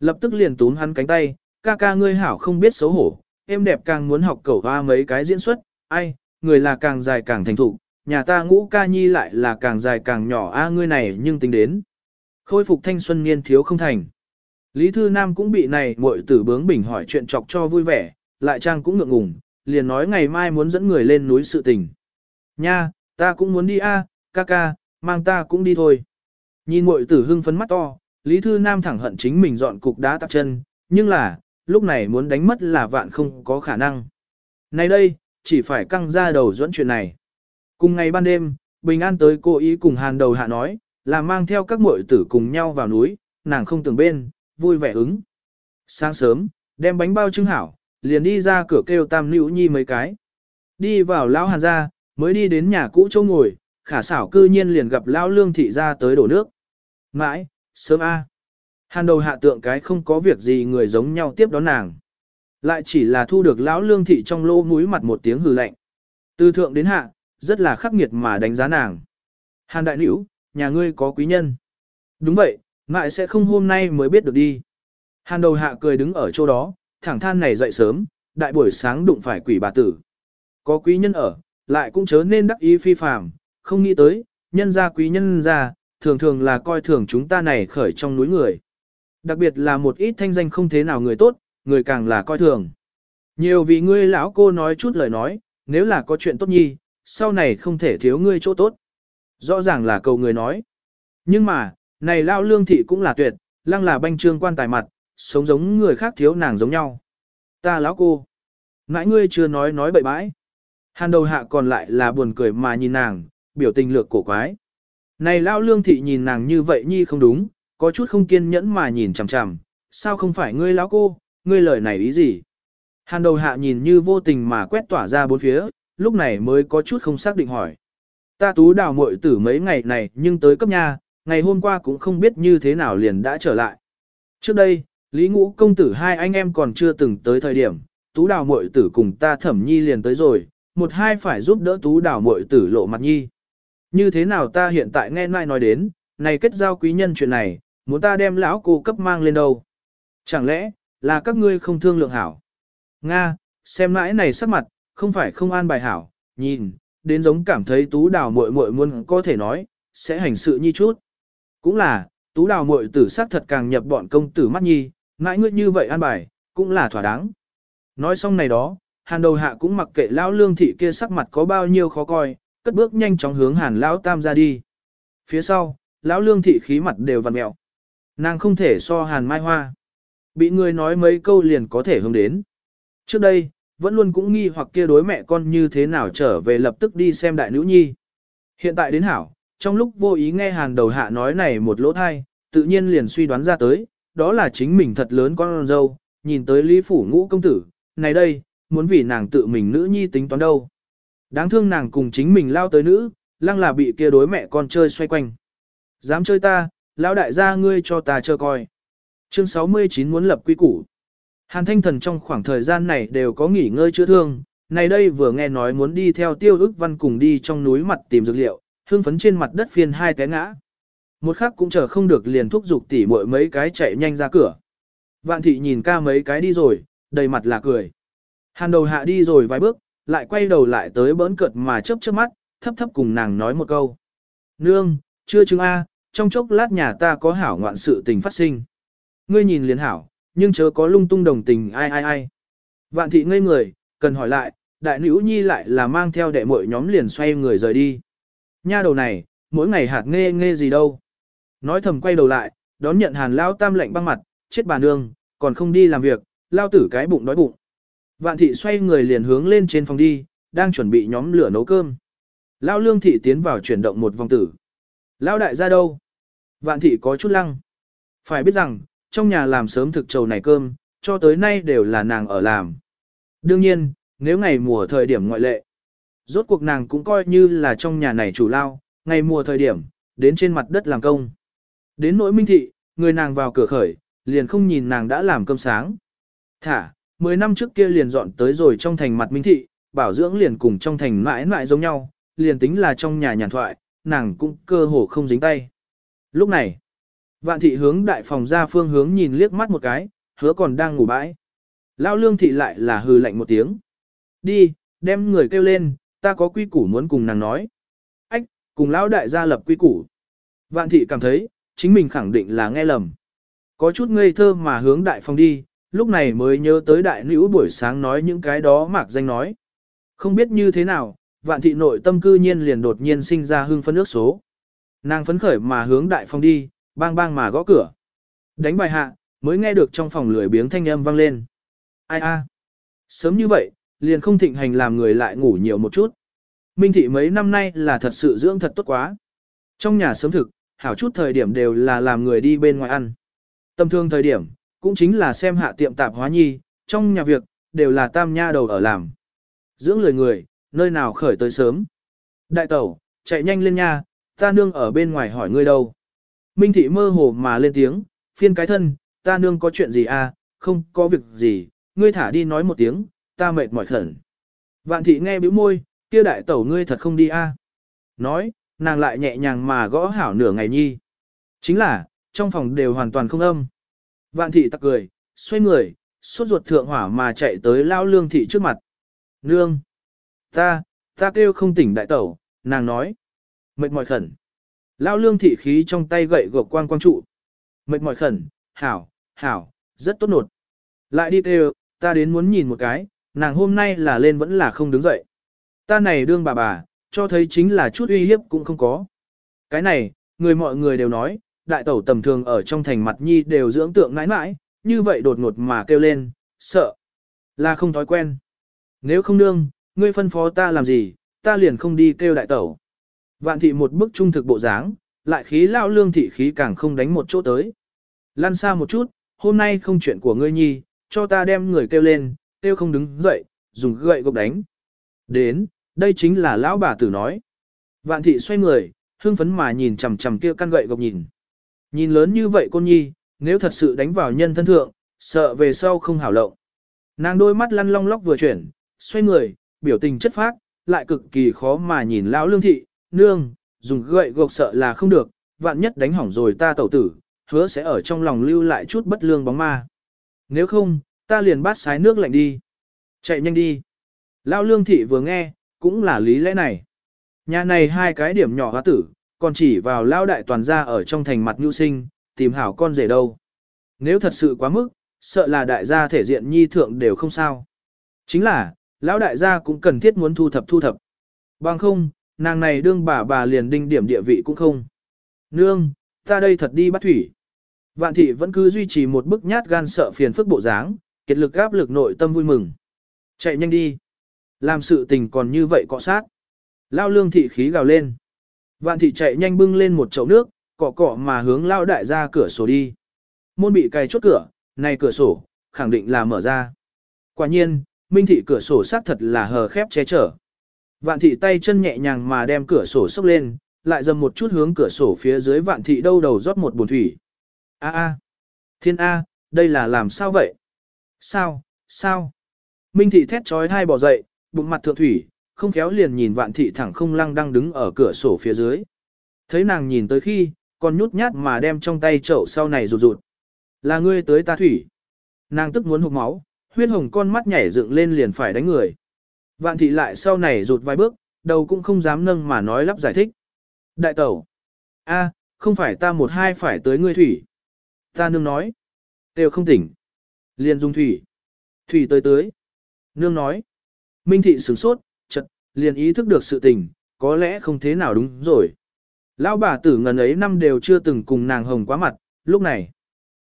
[SPEAKER 1] Lập tức liền túm hắn cánh tay, ca ca ngươi hảo không biết xấu hổ, em đẹp càng muốn học cẩu hoa mấy cái diễn xuất, ai, người là càng dài càng thành thục, nhà ta ngũ ca nhi lại là càng dài càng nhỏ a ngươi này nhưng tính đến. Khôi phục thanh xuân niên thiếu không thành. Lý Thư Nam cũng bị này muội tử bướng bỉnh hỏi chuyện chọc cho vui vẻ, lại trang cũng ngượng ngùng, liền nói ngày mai muốn dẫn người lên núi sự tình. Nha, ta cũng muốn đi a, ca ca, mang ta cũng đi thôi. Nhìn muội tử hưng phấn mắt to, Lý Thư Nam thẳng hận chính mình dọn cục đá tạp chân, nhưng là, lúc này muốn đánh mất là vạn không có khả năng. Nay đây, chỉ phải căng ra đầu dẫn chuyện này. Cùng ngày ban đêm, Bình An tới cô ý cùng hàn đầu hạ nói, là mang theo các muội tử cùng nhau vào núi, nàng không tưởng bên, vui vẻ ứng. Sáng sớm, đem bánh bao trưng hảo, liền đi ra cửa kêu tam nữ nhi mấy cái. Đi vào lão hàn ra, mới đi đến nhà cũ châu ngồi, khả xảo cư nhiên liền gặp lão lương thị ra tới đổ nước. Mãi, sớm a. Hàn đầu hạ tượng cái không có việc gì người giống nhau tiếp đón nàng. Lại chỉ là thu được lão lương thị trong lô mũi mặt một tiếng hừ lạnh. Từ thượng đến hạ, rất là khắc nghiệt mà đánh giá nàng. Hàn đại nữ, nhà ngươi có quý nhân. Đúng vậy, Ngại sẽ không hôm nay mới biết được đi. Hàn đầu hạ cười đứng ở chỗ đó, thẳng than này dậy sớm, đại buổi sáng đụng phải quỷ bà tử. Có quý nhân ở, lại cũng chớ nên đắc ý phi phàm, không nghĩ tới, nhân gia quý nhân ra, thường thường là coi thường chúng ta này khởi trong núi người. Đặc biệt là một ít thanh danh không thế nào người tốt, người càng là coi thường. Nhiều vì ngươi lão cô nói chút lời nói, nếu là có chuyện tốt nhi, sau này không thể thiếu ngươi chỗ tốt. Rõ ràng là cầu người nói. Nhưng mà, này lao lương thị cũng là tuyệt, lăng là banh trương quan tài mặt, sống giống người khác thiếu nàng giống nhau. Ta lão cô. Nãi ngươi chưa nói nói bậy bãi. Hàn đầu hạ còn lại là buồn cười mà nhìn nàng, biểu tình lược cổ quái. Này lao lương thị nhìn nàng như vậy nhi không đúng, có chút không kiên nhẫn mà nhìn chằm chằm, sao không phải ngươi lão cô, ngươi lời này ý gì? Hàn đầu hạ nhìn như vô tình mà quét tỏa ra bốn phía, lúc này mới có chút không xác định hỏi. Ta tú đào muội tử mấy ngày này nhưng tới cấp nhà, ngày hôm qua cũng không biết như thế nào liền đã trở lại. Trước đây, Lý Ngũ công tử hai anh em còn chưa từng tới thời điểm, tú đào muội tử cùng ta thẩm nhi liền tới rồi, một hai phải giúp đỡ tú đào muội tử lộ mặt nhi. Như thế nào ta hiện tại nghe mai nói đến, này kết giao quý nhân chuyện này, muốn ta đem lão cô cấp mang lên đâu. Chẳng lẽ, là các ngươi không thương lượng hảo? Nga, xem mãi này sắc mặt, không phải không an bài hảo, nhìn, đến giống cảm thấy tú đào muội muội muốn có thể nói, sẽ hành sự như chút. Cũng là, tú đào muội tử sắc thật càng nhập bọn công tử mắt nhi, mãi ngươi như vậy an bài, cũng là thỏa đáng. Nói xong này đó, hàn đầu hạ cũng mặc kệ lão lương thị kia sắc mặt có bao nhiêu khó coi, cất bước nhanh chóng hướng hàn lão tam ra đi. Phía sau, lão lương thị khí mặt đều vằn mẹo. Nàng không thể so hàn mai hoa. Bị người nói mấy câu liền có thể hướng đến. Trước đây, vẫn luôn cũng nghi hoặc kia đối mẹ con như thế nào trở về lập tức đi xem đại nữ nhi. Hiện tại đến hảo, trong lúc vô ý nghe hàn đầu hạ nói này một lỗ thai, tự nhiên liền suy đoán ra tới, đó là chính mình thật lớn con dâu, nhìn tới Lý Phủ ngũ công tử, này đây, muốn vì nàng tự mình nữ nhi tính toán đâu. Đáng thương nàng cùng chính mình lao tới nữ, lăng là bị kia đối mẹ con chơi xoay quanh. Dám chơi ta, lão đại gia ngươi cho ta chờ coi. Chương 69 muốn lập quy củ. Hàn thanh thần trong khoảng thời gian này đều có nghỉ ngơi chữa thương, này đây vừa nghe nói muốn đi theo tiêu ức văn cùng đi trong núi mặt tìm dược liệu, hương phấn trên mặt đất phiên hai té ngã. Một khắc cũng chờ không được liền thúc giục tỉ muội mấy cái chạy nhanh ra cửa. Vạn thị nhìn ca mấy cái đi rồi, đầy mặt là cười. Hàn đầu hạ đi rồi vài bước, lại quay đầu lại tới bỡn cợt mà chớp chớp mắt, thấp thấp cùng nàng nói một câu. Nương, chưa chứng A, trong chốc lát nhà ta có hảo ngoạn sự tình phát sinh. Ngươi nhìn liền hảo, nhưng chớ có lung tung đồng tình ai ai ai. Vạn thị ngây người, cần hỏi lại, đại nữ nhi lại là mang theo đệ muội nhóm liền xoay người rời đi. Nha đầu này, mỗi ngày hạt nghe nghe gì đâu. Nói thầm quay đầu lại, đón nhận hàn lao tam lệnh băng mặt, chết bà nương, còn không đi làm việc, lao tử cái bụng đói bụng. Vạn thị xoay người liền hướng lên trên phòng đi, đang chuẩn bị nhóm lửa nấu cơm. Lao lương thị tiến vào chuyển động một vòng tử lão đại ra đâu? Vạn thị có chút lăng. Phải biết rằng, trong nhà làm sớm thực trầu này cơm, cho tới nay đều là nàng ở làm. Đương nhiên, nếu ngày mùa thời điểm ngoại lệ, rốt cuộc nàng cũng coi như là trong nhà này chủ lao, ngày mùa thời điểm, đến trên mặt đất làm công. Đến nỗi minh thị, người nàng vào cửa khởi, liền không nhìn nàng đã làm cơm sáng. Thả, 10 năm trước kia liền dọn tới rồi trong thành mặt minh thị, bảo dưỡng liền cùng trong thành mãi mãi giống nhau, liền tính là trong nhà nhàn thoại, nàng cũng cơ hồ không dính tay. Lúc này, vạn thị hướng đại phòng ra phương hướng nhìn liếc mắt một cái, hứa còn đang ngủ bãi. Lao lương thị lại là hừ lạnh một tiếng. Đi, đem người kêu lên, ta có quy củ muốn cùng nàng nói. Ách, cùng lão đại gia lập quy củ. Vạn thị cảm thấy, chính mình khẳng định là nghe lầm. Có chút ngây thơ mà hướng đại phòng đi, lúc này mới nhớ tới đại nữ buổi sáng nói những cái đó mạc danh nói. Không biết như thế nào, vạn thị nội tâm cư nhiên liền đột nhiên sinh ra hương phấn ước số. Nàng phấn khởi mà hướng đại phòng đi, bang bang mà gõ cửa. Đánh bài hạ, mới nghe được trong phòng lười biếng thanh âm vang lên. Ai a? Sớm như vậy, liền không thịnh hành làm người lại ngủ nhiều một chút. Minh thị mấy năm nay là thật sự dưỡng thật tốt quá. Trong nhà sớm thực, hảo chút thời điểm đều là làm người đi bên ngoài ăn. Tâm thương thời điểm, cũng chính là xem hạ tiệm tạp hóa nhi, trong nhà việc, đều là tam nha đầu ở làm. Dưỡng lười người, nơi nào khởi tới sớm. Đại tẩu, chạy nhanh lên nha, ta nương ở bên ngoài hỏi ngươi đâu. Minh thị mơ hồ mà lên tiếng, phiên cái thân, ta nương có chuyện gì à, không có việc gì, ngươi thả đi nói một tiếng, ta mệt mỏi khẩn. Vạn thị nghe bĩu môi, kia đại tẩu ngươi thật không đi à. Nói, nàng lại nhẹ nhàng mà gõ hảo nửa ngày nhi. Chính là, trong phòng đều hoàn toàn không âm. Vạn thị tặc cười, xoay người, suốt ruột thượng hỏa mà chạy tới lao lương thị trước mặt. Nương! Ta, ta kêu không tỉnh đại tẩu, nàng nói. Mệt mỏi khẩn. Lao lương thị khí trong tay gậy gộc quang quang trụ. Mệt mỏi khẩn, hảo, hảo, rất tốt nột. Lại đi kêu, ta đến muốn nhìn một cái, nàng hôm nay là lên vẫn là không đứng dậy. Ta này đương bà bà, cho thấy chính là chút uy hiếp cũng không có. Cái này, người mọi người đều nói, đại tẩu tầm thường ở trong thành mặt nhi đều dưỡng tượng ngãi mãi, như vậy đột ngột mà kêu lên, sợ, là không thói quen. Nếu không nương, ngươi phân phó ta làm gì, ta liền không đi kêu đại tẩu. Vạn thị một bức trung thực bộ dáng, lại khí lao lương thị khí càng không đánh một chỗ tới. Lăn xa một chút, hôm nay không chuyện của ngươi nhi, cho ta đem người kêu lên, kêu không đứng dậy, dùng gậy gộc đánh. Đến, đây chính là lão bà tử nói. Vạn thị xoay người, hưng phấn mà nhìn chằm chằm kia căn gậy gộc nhìn. Nhìn lớn như vậy con nhi, nếu thật sự đánh vào nhân thân thượng, sợ về sau không hảo lộng. Nàng đôi mắt lăn long lóc vừa chuyển, xoay người, biểu tình chất phác, lại cực kỳ khó mà nhìn lão lương thị, nương, dùng gậy gộc sợ là không được, vạn nhất đánh hỏng rồi ta tẩu tử, hứa sẽ ở trong lòng lưu lại chút bất lương bóng ma. Nếu không, ta liền bắt sái nước lạnh đi. Chạy nhanh đi. Lão lương thị vừa nghe, cũng là lý lẽ này. Nhà này hai cái điểm nhỏ hóa tử, còn chỉ vào lao đại toàn gia ở trong thành mặt nhu sinh, tìm hảo con rể đâu. Nếu thật sự quá mức, sợ là đại gia thể diện nhi thượng đều không sao. Chính là, lão đại gia cũng cần thiết muốn thu thập thu thập. Bằng không, nàng này đương bà bà liền đinh điểm địa vị cũng không. Nương, ta đây thật đi bắt thủy. Vạn thị vẫn cứ duy trì một bức nhát gan sợ phiền phức bộ dáng, kiệt lực áp lực nội tâm vui mừng. Chạy nhanh đi. Làm sự tình còn như vậy cọ sát. Lao lương thị khí gào lên. Vạn thị chạy nhanh bưng lên một chậu nước, cọ cọ mà hướng lao đại ra cửa sổ đi. Môn bị cài chốt cửa, này cửa sổ, khẳng định là mở ra. Quả nhiên, minh thị cửa sổ xác thật là hờ khép che chở. Vạn thị tay chân nhẹ nhàng mà đem cửa sổ sốc lên, lại dầm một chút hướng cửa sổ phía dưới vạn thị đâu đầu rót một bồn thủy. A a, thiên a, đây là làm sao vậy? Sao, sao? Minh thị thét trói hai bỏ dậy, bụng mặt thượng thủy, không khéo liền nhìn vạn thị thẳng không lăng đang đứng ở cửa sổ phía dưới. Thấy nàng nhìn tới khi, còn nhút nhát mà đem trong tay chậu sau này rụt rụt. Là ngươi tới ta thủy. Nàng tức muốn hụt máu, huyết hồng con mắt nhảy dựng lên liền phải đánh người. Vạn thị lại sau này rụt vài bước, đầu cũng không dám nâng mà nói lắp giải thích. Đại tẩu. a, không phải ta một hai phải tới ngươi thủy. Ta nương nói. Đều không tỉnh. Liền dùng thủy. Thủy tới tới. Nương nói. Minh thị sửng sốt, chật, liền ý thức được sự tình, có lẽ không thế nào đúng rồi. Lão bà tử ngần ấy năm đều chưa từng cùng nàng hồng quá mặt, lúc này.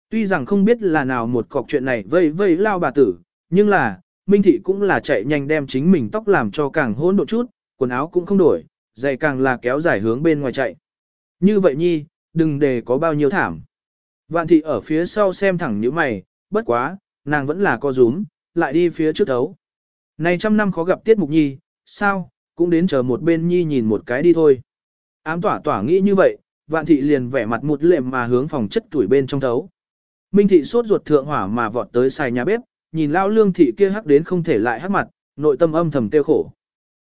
[SPEAKER 1] Tuy rằng không biết là nào một cọc chuyện này vây vây lao bà tử, nhưng là, Minh Thị cũng là chạy nhanh đem chính mình tóc làm cho càng hỗn độ chút, quần áo cũng không đổi, giày càng là kéo dài hướng bên ngoài chạy. Như vậy nhi, đừng để có bao nhiêu thảm. Vạn Thị ở phía sau xem thẳng như mày, bất quá, nàng vẫn là co rúm, lại đi phía trước thấu. Này trăm năm khó gặp tiết mục nhi, sao, cũng đến chờ một bên nhi nhìn một cái đi thôi. Ám tỏa tỏa nghĩ như vậy, vạn thị liền vẻ mặt một lệm mà hướng phòng chất tuổi bên trong thấu. Minh thị sốt ruột thượng hỏa mà vọt tới xài nhà bếp, nhìn lao lương thị kia hắc đến không thể lại hắc mặt, nội tâm âm thầm tiêu khổ.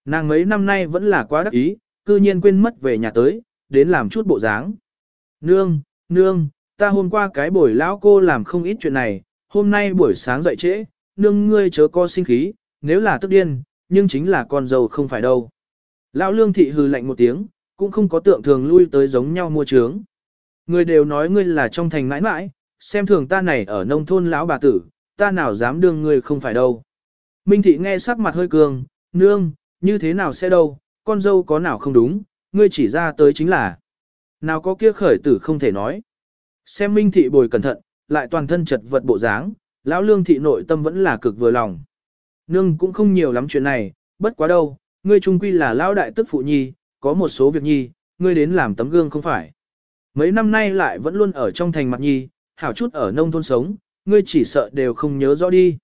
[SPEAKER 1] Nàng mấy năm nay vẫn là quá đắc ý, cư nhiên quên mất về nhà tới, đến làm chút bộ dáng. Nương, nương, ta hôm qua cái buổi lão cô làm không ít chuyện này, hôm nay buổi sáng dậy trễ, nương ngươi chớ co sinh khí, nếu là tức điên, nhưng chính là con dâu không phải đâu. Lão lương thị hừ lạnh một tiếng, cũng không có tượng thường lui tới giống nhau mua trướng. Người đều nói ngươi là trong thành mãi mãi, xem thường ta này ở nông thôn lão bà tử, ta nào dám đương ngươi không phải đâu. Minh thị nghe sắc mặt hơi cường, nương, như thế nào sẽ đâu, con dâu có nào không đúng, ngươi chỉ ra tới chính là. Nào có kia khởi tử không thể nói. Xem Minh thị bồi cẩn thận, lại toàn thân chật vật bộ dáng, lão lương thị nội tâm vẫn là cực vừa lòng. Nương cũng không nhiều lắm chuyện này, bất quá đâu, ngươi trung quy là lão đại tức phụ nhi, có một số việc nhi, ngươi đến làm tấm gương không phải. Mấy năm nay lại vẫn luôn ở trong thành mặt nhi, hảo chút ở nông thôn sống, ngươi chỉ sợ đều không nhớ rõ đi.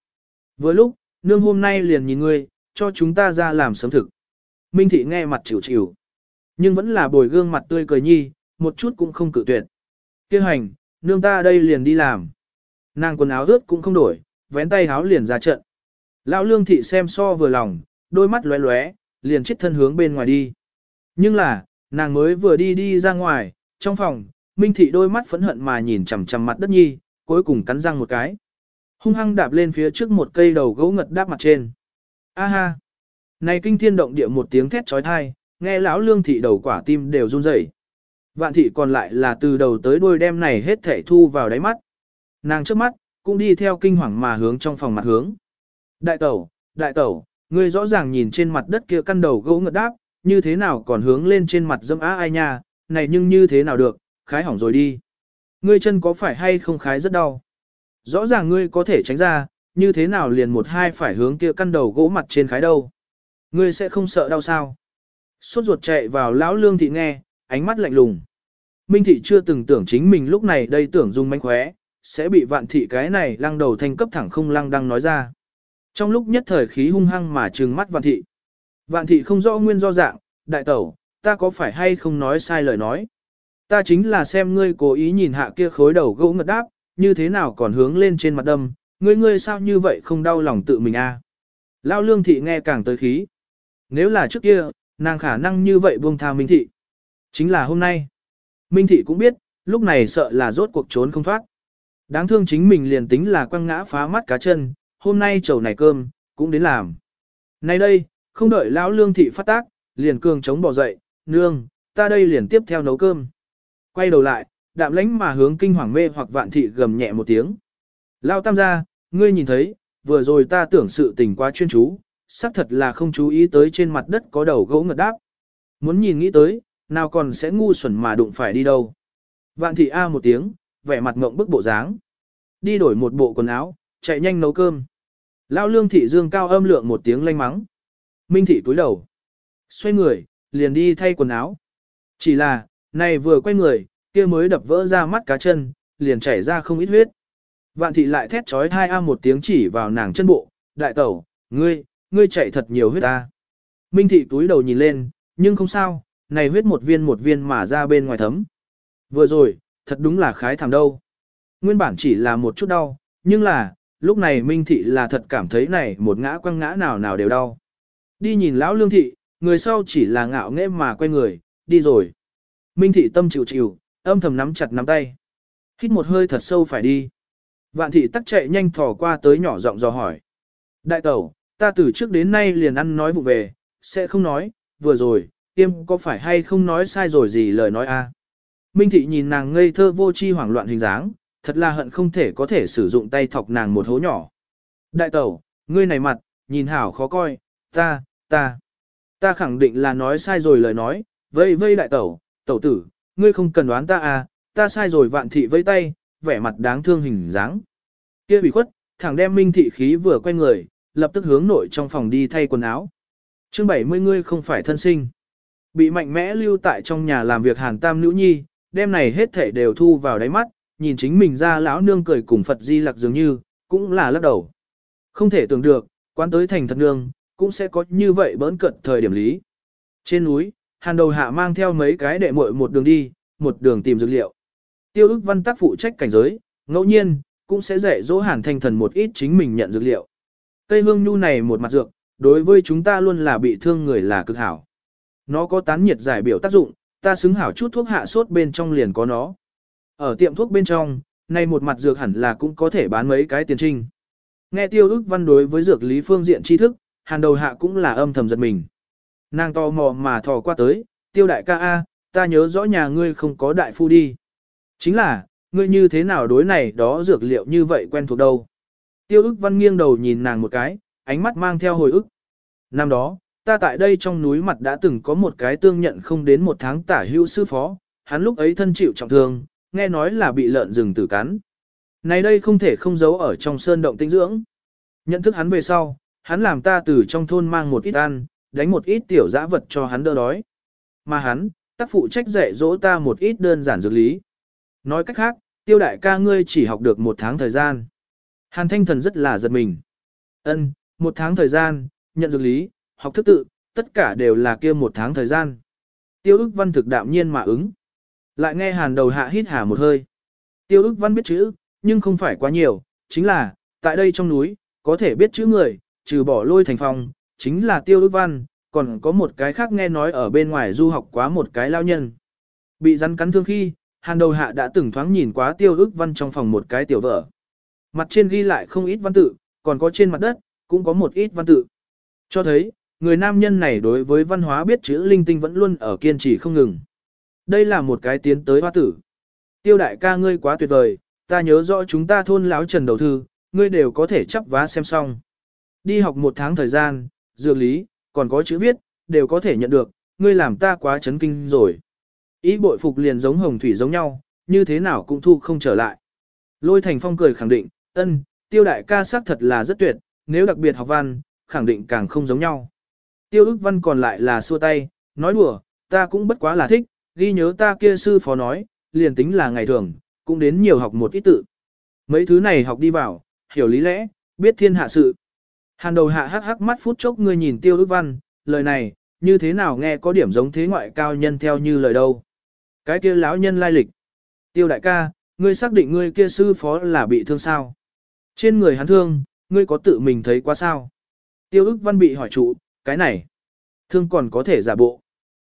[SPEAKER 1] Vừa lúc, nương hôm nay liền nhìn ngươi, cho chúng ta ra làm sớm thực. Minh thị nghe mặt chịu chịu, nhưng vẫn là bồi gương mặt tươi cười nhi, một chút cũng không cự tuyệt. Kêu hành, nương ta đây liền đi làm. Nàng quần áo ướt cũng không đổi, vén tay áo liền ra trận. Lão lương thị xem so vừa lòng, đôi mắt lóe lóe, liền chết thân hướng bên ngoài đi. Nhưng là, nàng mới vừa đi đi ra ngoài, trong phòng, Minh Thị đôi mắt phẫn hận mà nhìn chằm chằm mặt đất nhi, cuối cùng cắn răng một cái. Hung hăng đạp lên phía trước một cây đầu gỗ ngật đáp mặt trên. A ha! Này kinh thiên động địa một tiếng thét trói thai, nghe lão lương thị đầu quả tim đều run rẩy. Vạn thị còn lại là từ đầu tới đuôi đem này hết thể thu vào đáy mắt. Nàng trước mắt, cũng đi theo kinh hoàng mà hướng trong phòng mặt hướng. Đại tẩu, đại tẩu, ngươi rõ ràng nhìn trên mặt đất kia căn đầu gỗ ngật đáp, như thế nào còn hướng lên trên mặt dâm á ai nha, này nhưng như thế nào được, khái hỏng rồi đi. Ngươi chân có phải hay không khái rất đau. Rõ ràng ngươi có thể tránh ra, như thế nào liền một hai phải hướng kia căn đầu gỗ mặt trên khái đâu. Ngươi sẽ không sợ đau sao. Suốt ruột chạy vào lão lương thị nghe, ánh mắt lạnh lùng. Minh thị chưa từng tưởng chính mình lúc này đây tưởng dung mánh khóe, sẽ bị vạn thị cái này lăng đầu thanh cấp thẳng không lăng đang nói ra. Trong lúc nhất thời khí hung hăng mà trừng mắt vạn thị. Vạn thị không rõ nguyên do dạng, đại tẩu, ta có phải hay không nói sai lời nói. Ta chính là xem ngươi cố ý nhìn hạ kia khối đầu gỗ ngật đáp, như thế nào còn hướng lên trên mặt đâm, ngươi ngươi sao như vậy không đau lòng tự mình a? À? Lao lương thị nghe càng tới khí. Nếu là trước kia, nàng khả năng như vậy buông tha Minh thị. Chính là hôm nay. Minh thị cũng biết, lúc này sợ là rốt cuộc trốn không thoát. Đáng thương chính mình liền tính là quăng ngã phá mắt cá chân, hôm nay chầu này cơm, cũng đến làm. Nay đây, không đợi lão lương thị phát tác, liền cường chống bỏ dậy, nương, ta đây liền tiếp theo nấu cơm. Quay đầu lại, đạm lánh mà hướng kinh hoàng mê hoặc vạn thị gầm nhẹ một tiếng. Lao tam gia, ngươi nhìn thấy, vừa rồi ta tưởng sự tình quá chuyên chú, xác thật là không chú ý tới trên mặt đất có đầu gỗ ngật đáp. Muốn nhìn nghĩ tới, nào còn sẽ ngu xuẩn mà đụng phải đi đâu. Vạn thị A một tiếng, vẻ mặt ngộng bức bộ dáng. Đi đổi một bộ quần áo, chạy nhanh nấu cơm. Lao lương thị dương cao âm lượng một tiếng lanh mắng. Minh thị túi đầu. Xoay người, liền đi thay quần áo. Chỉ là, này vừa quay người, kia mới đập vỡ ra mắt cá chân, liền chảy ra không ít huyết. Vạn thị lại thét trói hai a một tiếng chỉ vào nàng chân bộ, đại tẩu, ngươi, ngươi chạy thật nhiều huyết ta. Minh thị túi đầu nhìn lên, nhưng không sao, này huyết một viên một viên mà ra bên ngoài thấm. Vừa rồi, thật đúng là khái thảm đâu. Nguyên bản chỉ là một chút đau, nhưng là, lúc này Minh thị là thật cảm thấy này một ngã quăng ngã nào nào đều đau. Đi nhìn lão lương thị, người sau chỉ là ngạo nghễ mà quay người, đi rồi. Minh thị tâm chịu chịu, âm thầm nắm chặt nắm tay. Hít một hơi thật sâu phải đi. Vạn thị tắc chạy nhanh thò qua tới nhỏ giọng dò hỏi. Đại tẩu, ta từ trước đến nay liền ăn nói vụ về, sẽ không nói, vừa rồi, tiêm có phải hay không nói sai rồi gì lời nói a? Minh thị nhìn nàng ngây thơ vô chi hoảng loạn hình dáng, thật là hận không thể có thể sử dụng tay thọc nàng một hố nhỏ. Đại tẩu, ngươi này mặt, nhìn hảo khó coi, ta, ta, ta khẳng định là nói sai rồi lời nói, vây vây đại tẩu, tẩu tử, ngươi không cần đoán ta à, ta sai rồi vạn thị vẫy tay, vẻ mặt đáng thương hình dáng. Kia bị khuất, thẳng đem minh thị khí vừa quay người, lập tức hướng nội trong phòng đi thay quần áo. chương 70 ngươi không phải thân sinh. Bị mạnh mẽ lưu tại trong nhà làm việc hàn tam nữ nhi, đêm này hết thể đều thu vào đáy mắt, nhìn chính mình ra lão nương cười cùng Phật di lặc dường như, cũng là lắc đầu. Không thể tưởng được, quán tới thành thật nương, cũng sẽ có như vậy bỡn cận thời điểm lý. Trên núi, hàn đầu hạ mang theo mấy cái đệ muội một đường đi, một đường tìm dược liệu. Tiêu ức văn tác phụ trách cảnh giới, ngẫu nhiên, cũng sẽ dạy dỗ hàn thanh thần một ít chính mình nhận dược liệu. Cây hương nhu này một mặt dược, đối với chúng ta luôn là bị thương người là cực hảo. Nó có tán nhiệt giải biểu tác dụng, ta xứng hảo chút thuốc hạ sốt bên trong liền có nó. Ở tiệm thuốc bên trong, nay một mặt dược hẳn là cũng có thể bán mấy cái tiền trinh. Nghe tiêu ức văn đối với dược lý phương diện tri thức, hàn đầu hạ cũng là âm thầm giật mình. Nàng to mò mà thò qua tới, tiêu đại ca A, ta nhớ rõ nhà ngươi không có đại phu đi. Chính là, ngươi như thế nào đối này đó dược liệu như vậy quen thuộc đâu. Tiêu ức văn nghiêng đầu nhìn nàng một cái, ánh mắt mang theo hồi ức. Năm đó, ta tại đây trong núi mặt đã từng có một cái tương nhận không đến một tháng tả hữu sư phó, hắn lúc ấy thân chịu trọng thương, nghe nói là bị lợn rừng tử cắn. Này đây không thể không giấu ở trong sơn động tinh dưỡng. Nhận thức hắn về sau, hắn làm ta từ trong thôn mang một ít ăn, đánh một ít tiểu dã vật cho hắn đỡ đói. Mà hắn, tác phụ trách dạy dỗ ta một ít đơn giản dược lý. Nói cách khác, tiêu đại ca ngươi chỉ học được một tháng thời gian. Hàn thanh thần rất là giật mình. Ân, một tháng thời gian, nhận dược lý, học thức tự, tất cả đều là kia một tháng thời gian. Tiêu ức văn thực đạm nhiên mà ứng. Lại nghe hàn đầu hạ hít hà một hơi. Tiêu ức văn biết chữ, nhưng không phải quá nhiều, chính là, tại đây trong núi, có thể biết chữ người, trừ bỏ lôi thành phong, chính là tiêu ước văn, còn có một cái khác nghe nói ở bên ngoài du học quá một cái lao nhân. Bị rắn cắn thương khi, hàn đầu hạ đã từng thoáng nhìn quá tiêu ước văn trong phòng một cái tiểu vở. Mặt trên ghi lại không ít văn tự, còn có trên mặt đất, cũng có một ít văn tự. Cho thấy, người nam nhân này đối với văn hóa biết chữ linh tinh vẫn luôn ở kiên trì không ngừng. Đây là một cái tiến tới hoa tử. Tiêu đại ca ngươi quá tuyệt vời, ta nhớ rõ chúng ta thôn láo trần đầu thư, ngươi đều có thể chấp vá xem xong. Đi học một tháng thời gian, dược lý, còn có chữ viết, đều có thể nhận được, ngươi làm ta quá chấn kinh rồi. Ý bội phục liền giống hồng thủy giống nhau, như thế nào cũng thu không trở lại. Lôi thành phong cười khẳng định, ân, tiêu đại ca xác thật là rất tuyệt, nếu đặc biệt học văn, khẳng định càng không giống nhau. Tiêu ức văn còn lại là xua tay, nói đùa, ta cũng bất quá là thích, ghi nhớ ta kia sư phó nói, liền tính là ngày thường, cũng đến nhiều học một ít tự. Mấy thứ này học đi vào, hiểu lý lẽ, biết thiên hạ sự. Hàn đầu hạ hắc hắc mắt phút chốc ngươi nhìn tiêu ước văn, lời này, như thế nào nghe có điểm giống thế ngoại cao nhân theo như lời đâu. Cái kia lão nhân lai lịch. Tiêu đại ca, ngươi xác định ngươi kia sư phó là bị thương sao? Trên người hắn thương, ngươi có tự mình thấy quá sao? Tiêu ức văn bị hỏi trụ, cái này, thương còn có thể giả bộ.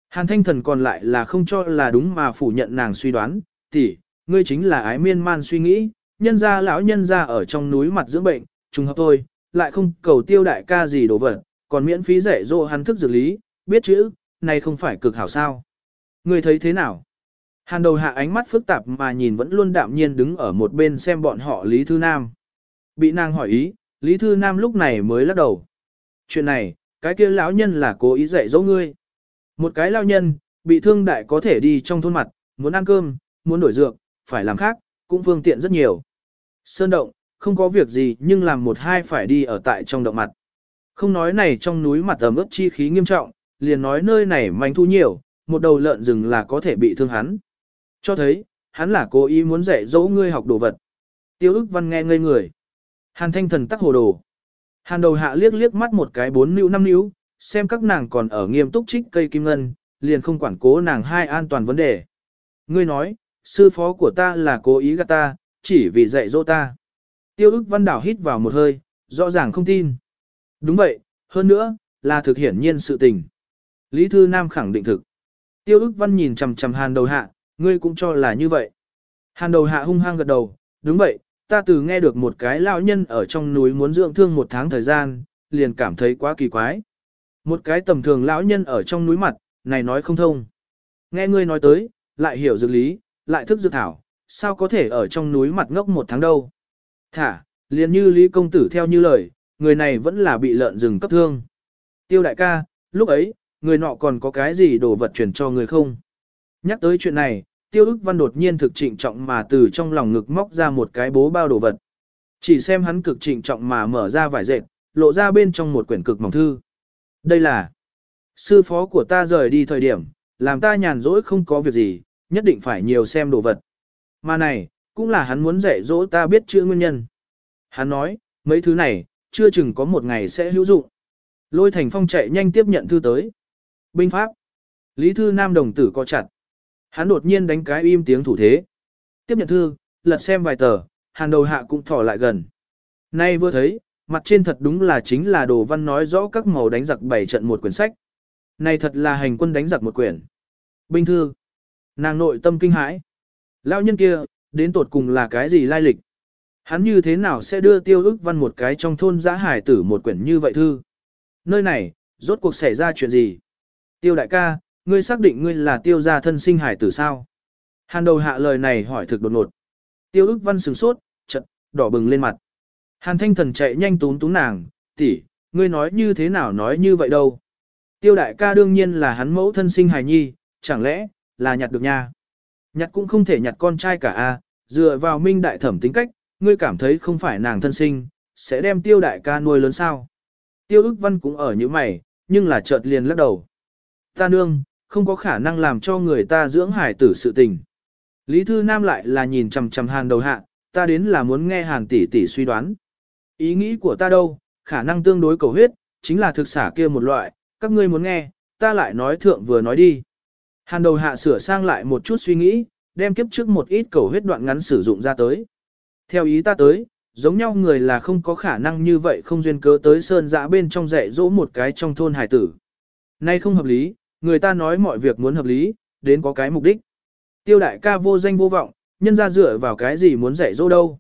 [SPEAKER 1] Hàn thanh thần còn lại là không cho là đúng mà phủ nhận nàng suy đoán, tỷ, ngươi chính là ái miên man suy nghĩ, nhân gia lão nhân gia ở trong núi mặt dưỡng bệnh, trùng hợp thôi, lại không cầu tiêu đại ca gì đồ vật, còn miễn phí dạy dỗ hắn thức dược lý, biết chữ, này không phải cực hảo sao. Ngươi thấy thế nào? Hàn đầu hạ ánh mắt phức tạp mà nhìn vẫn luôn đạm nhiên đứng ở một bên xem bọn họ Lý Thư Nam. Bị nàng hỏi ý, Lý Thư Nam lúc này mới lắc đầu. Chuyện này, cái kia lão nhân là cố ý dạy dỗ ngươi. Một cái lão nhân, bị thương đại có thể đi trong thôn mặt, muốn ăn cơm, muốn đổi dược, phải làm khác, cũng phương tiện rất nhiều. Sơn động, không có việc gì nhưng làm một hai phải đi ở tại trong động mặt. Không nói này trong núi mặt ẩm ướt chi khí nghiêm trọng, liền nói nơi này manh thu nhiều, một đầu lợn rừng là có thể bị thương hắn. Cho thấy, hắn là cố ý muốn dạy dỗ ngươi học đồ vật. Tiêu ức văn nghe ngây người. Hàn thanh thần tắc hồ đồ. Hàn đầu hạ liếc liếc mắt một cái bốn nữ năm nữ, xem các nàng còn ở nghiêm túc trích cây kim ngân, liền không quản cố nàng hai an toàn vấn đề. Ngươi nói, sư phó của ta là cố ý gạt ta, chỉ vì dạy dỗ ta. Tiêu ức văn đảo hít vào một hơi, rõ ràng không tin. Đúng vậy, hơn nữa, là thực hiển nhiên sự tình. Lý Thư Nam khẳng định thực. Tiêu ức văn nhìn chằm chằm hàn đầu hạ, ngươi cũng cho là như vậy. Hàn đầu hạ hung hăng gật đầu, đúng vậy, ta từ nghe được một cái lão nhân ở trong núi muốn dưỡng thương một tháng thời gian, liền cảm thấy quá kỳ quái. Một cái tầm thường lão nhân ở trong núi mặt, này nói không thông. Nghe ngươi nói tới, lại hiểu dược lý, lại thức dược thảo, sao có thể ở trong núi mặt ngốc một tháng đâu. Thả, liền như Lý Công Tử theo như lời, người này vẫn là bị lợn rừng cấp thương. Tiêu đại ca, lúc ấy, người nọ còn có cái gì đồ vật chuyển cho người không? Nhắc tới chuyện này, tiêu ức văn đột nhiên thực trịnh trọng mà từ trong lòng ngực móc ra một cái bố bao đồ vật. Chỉ xem hắn cực trịnh trọng mà mở ra vải dệt, lộ ra bên trong một quyển cực mỏng thư. Đây là sư phó của ta rời đi thời điểm, làm ta nhàn rỗi không có việc gì, nhất định phải nhiều xem đồ vật. Mà này, cũng là hắn muốn dạy dỗ ta biết chữ nguyên nhân. Hắn nói, mấy thứ này, chưa chừng có một ngày sẽ hữu dụng. Lôi thành phong chạy nhanh tiếp nhận thư tới. Binh pháp. Lý thư nam đồng tử co chặt. Hắn đột nhiên đánh cái im tiếng thủ thế. Tiếp nhận thư, lật xem vài tờ, hàn đầu hạ cũng thỏ lại gần. Nay vừa thấy, mặt trên thật đúng là chính là đồ văn nói rõ các màu đánh giặc bảy trận một quyển sách. Này thật là hành quân đánh giặc một quyển. Binh thư. Nàng nội tâm kinh hãi. Lão nhân kia, đến tột cùng là cái gì lai lịch? Hắn như thế nào sẽ đưa tiêu ức văn một cái trong thôn giã hải tử một quyển như vậy thư? Nơi này, rốt cuộc xảy ra chuyện gì? Tiêu đại ca, ngươi xác định ngươi là tiêu gia thân sinh hải tử sao? Hàn đầu hạ lời này hỏi thực đột ngột. Tiêu ức văn sừng sốt, chật, đỏ bừng lên mặt. Hàn thanh thần chạy nhanh tún tún nàng, tỷ, ngươi nói như thế nào nói như vậy đâu? Tiêu đại ca đương nhiên là hắn mẫu thân sinh hài nhi, chẳng lẽ, là nhặt được nha? Nhặt cũng không thể nhặt con trai cả a, dựa vào minh đại thẩm tính cách, ngươi cảm thấy không phải nàng thân sinh, sẽ đem tiêu đại ca nuôi lớn sao? Tiêu ức văn cũng ở như mày, nhưng là chợt liền lắc đầu. Ta nương, không có khả năng làm cho người ta dưỡng hải tử sự tình. Lý Thư Nam lại là nhìn chằm chằm hàn đầu hạ, ta đến là muốn nghe hàn tỷ tỷ suy đoán. Ý nghĩ của ta đâu, khả năng tương đối cầu huyết, chính là thực xả kia một loại, các ngươi muốn nghe, ta lại nói thượng vừa nói đi. Hàn đầu hạ sửa sang lại một chút suy nghĩ, đem kiếp trước một ít cầu huyết đoạn ngắn sử dụng ra tới. Theo ý ta tới, giống nhau người là không có khả năng như vậy không duyên cớ tới sơn dã bên trong dạy dỗ một cái trong thôn hải tử. Nay không hợp lý, người ta nói mọi việc muốn hợp lý, đến có cái mục đích. tiêu đại ca vô danh vô vọng, nhân ra dựa vào cái gì muốn dạy dỗ đâu.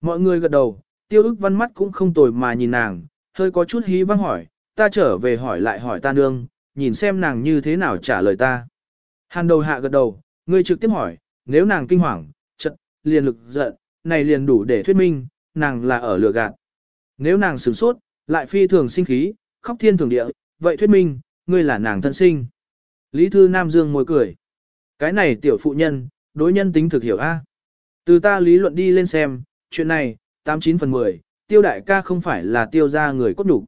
[SPEAKER 1] Mọi người gật đầu, tiêu ức văn mắt cũng không tồi mà nhìn nàng, hơi có chút hí văng hỏi, ta trở về hỏi lại hỏi ta nương, nhìn xem nàng như thế nào trả lời ta. Hàn đầu hạ gật đầu, ngươi trực tiếp hỏi, nếu nàng kinh hoàng, chật, liền lực giận, này liền đủ để thuyết minh, nàng là ở lừa gạt. Nếu nàng sửng sốt, lại phi thường sinh khí, khóc thiên thường địa, vậy thuyết minh, ngươi là nàng thân sinh. Lý Thư Nam Dương môi cười. Cái này tiểu phụ nhân, đối nhân tính thực hiểu A. Từ ta lý luận đi lên xem, chuyện này, 89 phần 10, tiêu đại ca không phải là tiêu ra người cốt đủ.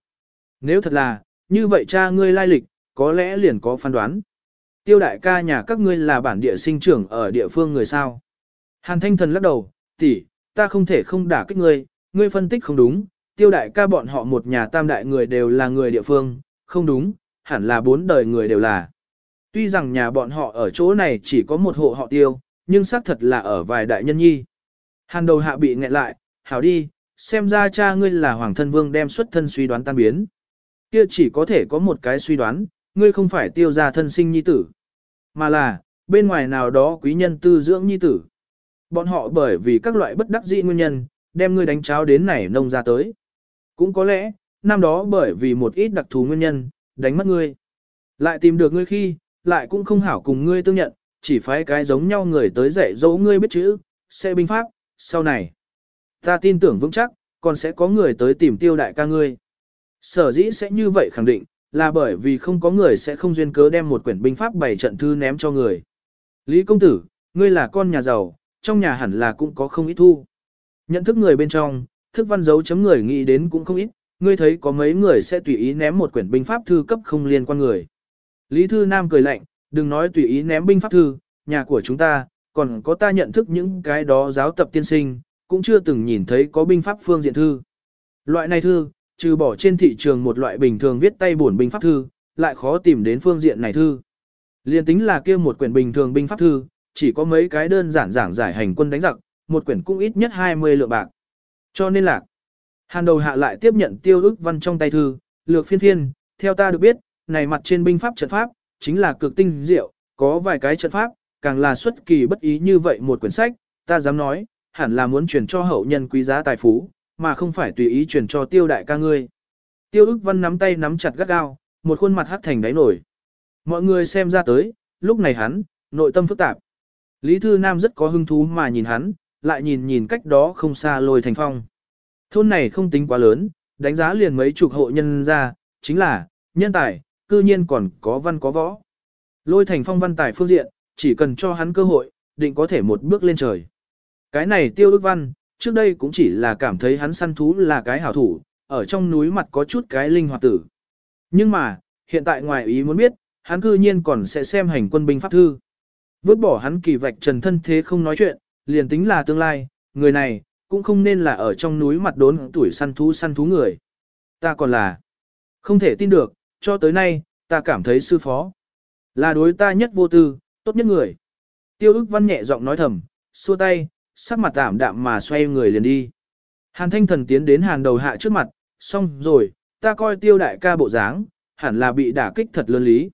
[SPEAKER 1] Nếu thật là, như vậy cha ngươi lai lịch, có lẽ liền có phán đoán. Tiêu đại ca nhà các ngươi là bản địa sinh trưởng ở địa phương người sao. Hàn thanh thần lắc đầu, tỷ, ta không thể không đả kích ngươi, ngươi phân tích không đúng, tiêu đại ca bọn họ một nhà tam đại người đều là người địa phương, không đúng, hẳn là bốn đời người đều là. Tuy rằng nhà bọn họ ở chỗ này chỉ có một hộ họ tiêu, nhưng xác thật là ở vài đại nhân nhi. Hàn đầu hạ bị nghẹn lại, hảo đi, xem ra cha ngươi là hoàng thân vương đem xuất thân suy đoán tan biến. Kia chỉ có thể có một cái suy đoán, ngươi không phải tiêu gia thân sinh nhi tử, mà là, bên ngoài nào đó quý nhân tư dưỡng nhi tử. Bọn họ bởi vì các loại bất đắc dĩ nguyên nhân, đem ngươi đánh cháo đến này nông ra tới. Cũng có lẽ, năm đó bởi vì một ít đặc thù nguyên nhân, đánh mất ngươi. Lại tìm được ngươi khi, lại cũng không hảo cùng ngươi tương nhận, chỉ phái cái giống nhau người tới dạy dỗ ngươi biết chữ, sẽ binh pháp, sau này. Ta tin tưởng vững chắc, còn sẽ có người tới tìm tiêu đại ca ngươi. Sở dĩ sẽ như vậy khẳng định, là bởi vì không có người sẽ không duyên cớ đem một quyển binh pháp bày trận thư ném cho người. Lý công tử, ngươi là con nhà giàu, trong nhà hẳn là cũng có không ít thu. Nhận thức người bên trong, thức văn dấu chấm người nghĩ đến cũng không ít, ngươi thấy có mấy người sẽ tùy ý ném một quyển binh pháp thư cấp không liên quan người. Lý Thư Nam cười lạnh, đừng nói tùy ý ném binh pháp thư, nhà của chúng ta, còn có ta nhận thức những cái đó giáo tập tiên sinh, cũng chưa từng nhìn thấy có binh pháp phương diện thư. Loại này thư, trừ bỏ trên thị trường một loại bình thường viết tay bổn binh pháp thư, lại khó tìm đến phương diện này thư. Liên tính là kia một quyển bình thường binh pháp thư, chỉ có mấy cái đơn giản giảng giải hành quân đánh giặc, một quyển cũng ít nhất 20 lượng bạc. Cho nên là, hàn đầu hạ lại tiếp nhận tiêu ức văn trong tay thư, lược phiên phiên, theo ta được biết, này mặt trên binh pháp trận pháp, chính là cực tinh diệu, có vài cái trận pháp, càng là xuất kỳ bất ý như vậy một quyển sách, ta dám nói, hẳn là muốn truyền cho hậu nhân quý giá tài phú, mà không phải tùy ý truyền cho tiêu đại ca ngươi. Tiêu ức văn nắm tay nắm chặt gắt gao, một khuôn mặt hắt thành đáy nổi. Mọi người xem ra tới, lúc này hắn, nội tâm phức tạp. Lý Thư Nam rất có hứng thú mà nhìn hắn, lại nhìn nhìn cách đó không xa lôi thành phong. Thôn này không tính quá lớn, đánh giá liền mấy chục hộ nhân ra, chính là, nhân tài, cư nhiên còn có văn có võ. Lôi thành phong văn tài phương diện, chỉ cần cho hắn cơ hội, định có thể một bước lên trời. Cái này tiêu ước văn, trước đây cũng chỉ là cảm thấy hắn săn thú là cái hảo thủ, ở trong núi mặt có chút cái linh hoạt tử. Nhưng mà, hiện tại ngoài ý muốn biết, hắn cư nhiên còn sẽ xem hành quân binh pháp thư. Vứt bỏ hắn kỳ vạch trần thân thế không nói chuyện, liền tính là tương lai, người này, cũng không nên là ở trong núi mặt đốn tuổi săn thú săn thú người. Ta còn là, không thể tin được, cho tới nay, ta cảm thấy sư phó. Là đối ta nhất vô tư, tốt nhất người. Tiêu ức văn nhẹ giọng nói thầm, xua tay, sắc mặt tạm đạm mà xoay người liền đi. Hàn thanh thần tiến đến hàn đầu hạ trước mặt, xong rồi, ta coi tiêu đại ca bộ dáng, hẳn là bị đả kích thật lớn lý.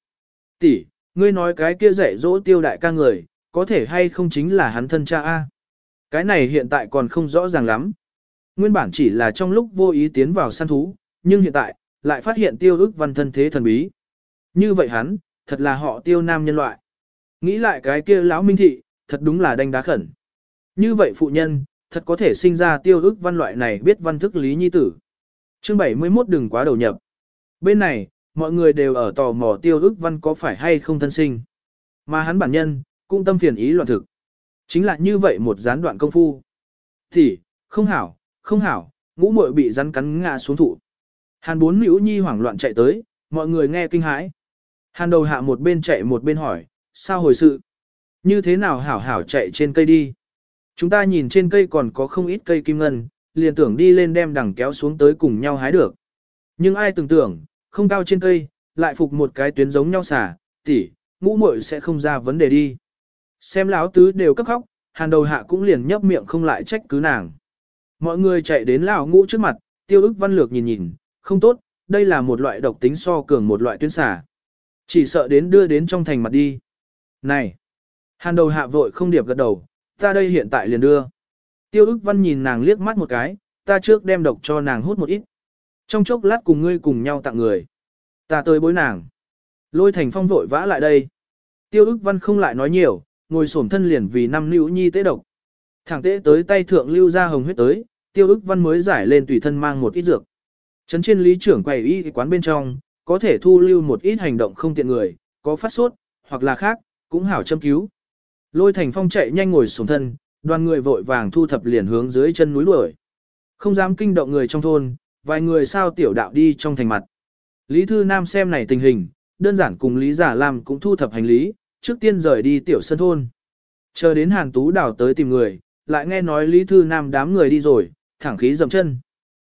[SPEAKER 1] Tỷ, ngươi nói cái kia dạy dỗ tiêu đại ca người, có thể hay không chính là hắn thân cha A. Cái này hiện tại còn không rõ ràng lắm. Nguyên bản chỉ là trong lúc vô ý tiến vào săn thú, nhưng hiện tại, lại phát hiện tiêu ức văn thân thế thần bí. Như vậy hắn, thật là họ tiêu nam nhân loại. Nghĩ lại cái kia lão minh thị, thật đúng là đanh đá khẩn. Như vậy phụ nhân, thật có thể sinh ra tiêu ức văn loại này biết văn thức lý nhi tử. Chương 71 đừng quá đầu nhập. Bên này, mọi người đều ở tò mò tiêu ức văn có phải hay không thân sinh. Mà hắn bản nhân, cũng tâm phiền ý loạn thực. Chính là như vậy một gián đoạn công phu. Thì, không hảo, không hảo, ngũ muội bị rắn cắn ngã xuống thụ. Hàn bốn nữ nhi hoảng loạn chạy tới, mọi người nghe kinh hãi. Hàn đầu hạ một bên chạy một bên hỏi, sao hồi sự? Như thế nào hảo hảo chạy trên cây đi? Chúng ta nhìn trên cây còn có không ít cây kim ngân, liền tưởng đi lên đem đằng kéo xuống tới cùng nhau hái được. Nhưng ai tưởng tưởng, không cao trên cây, lại phục một cái tuyến giống nhau xả, tỷ, ngũ muội sẽ không ra vấn đề đi. Xem lão tứ đều cấp khóc, hàn đầu hạ cũng liền nhấp miệng không lại trách cứ nàng. Mọi người chạy đến lão ngũ trước mặt, tiêu ức văn lược nhìn nhìn, không tốt, đây là một loại độc tính so cường một loại tuyến xả. Chỉ sợ đến đưa đến trong thành mặt đi. Này! Hàn đầu hạ vội không điệp gật đầu, ta đây hiện tại liền đưa. Tiêu ức văn nhìn nàng liếc mắt một cái, ta trước đem độc cho nàng hút một ít. Trong chốc lát cùng ngươi cùng nhau tặng người. Ta tới bối nàng. Lôi thành phong vội vã lại đây. Tiêu ức văn không lại nói nhiều, ngồi xổm thân liền vì năm nữ nhi tế độc. Thẳng tế tới tay thượng lưu ra hồng huyết tới, tiêu ức văn mới giải lên tùy thân mang một ít dược. Trấn trên lý trưởng quầy y quán bên trong, có thể thu lưu một ít hành động không tiện người, có phát sốt, hoặc là khác, cũng hảo châm cứu. Lôi thành phong chạy nhanh ngồi xuống thân, đoàn người vội vàng thu thập liền hướng dưới chân núi đuổi. Không dám kinh động người trong thôn, vài người sao tiểu đạo đi trong thành mặt. Lý Thư Nam xem này tình hình, đơn giản cùng Lý Giả Lam cũng thu thập hành lý, trước tiên rời đi tiểu sân thôn. Chờ đến Hàn Tú đảo tới tìm người, lại nghe nói Lý Thư Nam đám người đi rồi, thẳng khí dầm chân.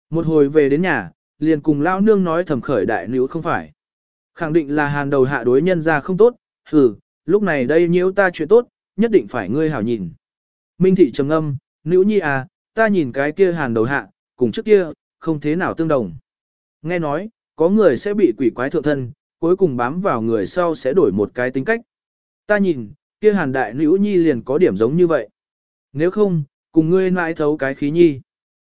[SPEAKER 1] Một hồi về đến nhà, liền cùng lao nương nói thầm khởi đại nữ không phải. Khẳng định là hàn đầu hạ đối nhân ra không tốt, hừ, lúc này đây nhiễu ta chuyện tốt, nhất định phải ngươi hảo nhìn. Minh thị trầm âm, nữ nhi à, ta nhìn cái kia hàn đầu hạ, cùng trước kia, không thế nào tương đồng. Nghe nói, có người sẽ bị quỷ quái thượng thân, cuối cùng bám vào người sau sẽ đổi một cái tính cách. Ta nhìn, kia hàn đại nữ nhi liền có điểm giống như vậy. Nếu không, cùng ngươi nãi thấu cái khí nhi.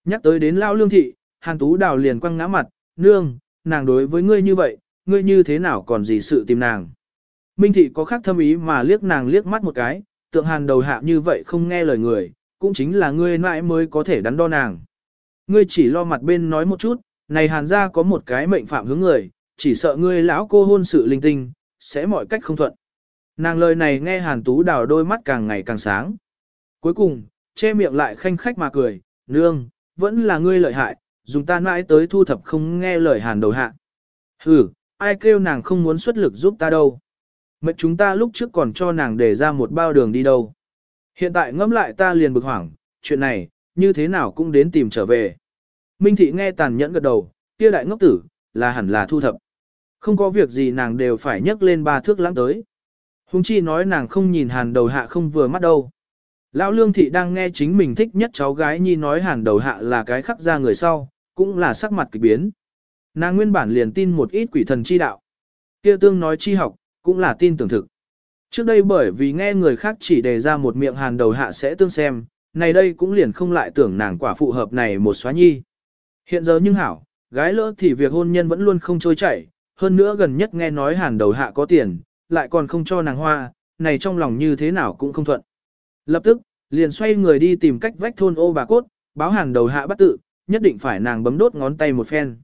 [SPEAKER 1] Nhắc tới đến lao lương thị, hàn tú đào liền quăng ngã mặt, nương, nàng đối với ngươi như vậy, ngươi như thế nào còn gì sự tìm nàng. Minh thị có khác thâm ý mà liếc nàng liếc mắt một cái, tượng hàn đầu hạ như vậy không nghe lời người, cũng chính là ngươi mãi mới có thể đắn đo nàng. Ngươi chỉ lo mặt bên nói một chút, này hàn ra có một cái mệnh phạm hướng người, chỉ sợ ngươi lão cô hôn sự linh tinh, sẽ mọi cách không thuận. Nàng lời này nghe hàn tú đào đôi mắt càng ngày càng sáng. Cuối cùng, che miệng lại khanh khách mà cười, nương, vẫn là ngươi lợi hại, dùng ta mãi tới thu thập không nghe lời hàn đầu hạ. Ừ, ai kêu nàng không muốn xuất lực giúp ta đâu. Mệnh chúng ta lúc trước còn cho nàng để ra một bao đường đi đâu. Hiện tại ngẫm lại ta liền bực hoảng, chuyện này, như thế nào cũng đến tìm trở về. Minh thị nghe tàn nhẫn gật đầu, kia đại ngốc tử, là hẳn là thu thập. Không có việc gì nàng đều phải nhấc lên ba thước lãng tới. Hùng chi nói nàng không nhìn hàn đầu hạ không vừa mắt đâu. Lão lương thị đang nghe chính mình thích nhất cháu gái nhi nói hàn đầu hạ là cái khắc ra người sau, cũng là sắc mặt kỳ biến. Nàng nguyên bản liền tin một ít quỷ thần chi đạo. Kia tương nói chi học, cũng là tin tưởng thực. Trước đây bởi vì nghe người khác chỉ đề ra một miệng hàn đầu hạ sẽ tương xem, này đây cũng liền không lại tưởng nàng quả phụ hợp này một xóa nhi. Hiện giờ nhưng hảo, gái lỡ thì việc hôn nhân vẫn luôn không trôi chảy, hơn nữa gần nhất nghe nói hàn đầu hạ có tiền, lại còn không cho nàng hoa, này trong lòng như thế nào cũng không thuận. Lập tức, liền xoay người đi tìm cách vách thôn ô bà cốt, báo hàn đầu hạ bắt tự, nhất định phải nàng bấm đốt ngón tay một phen.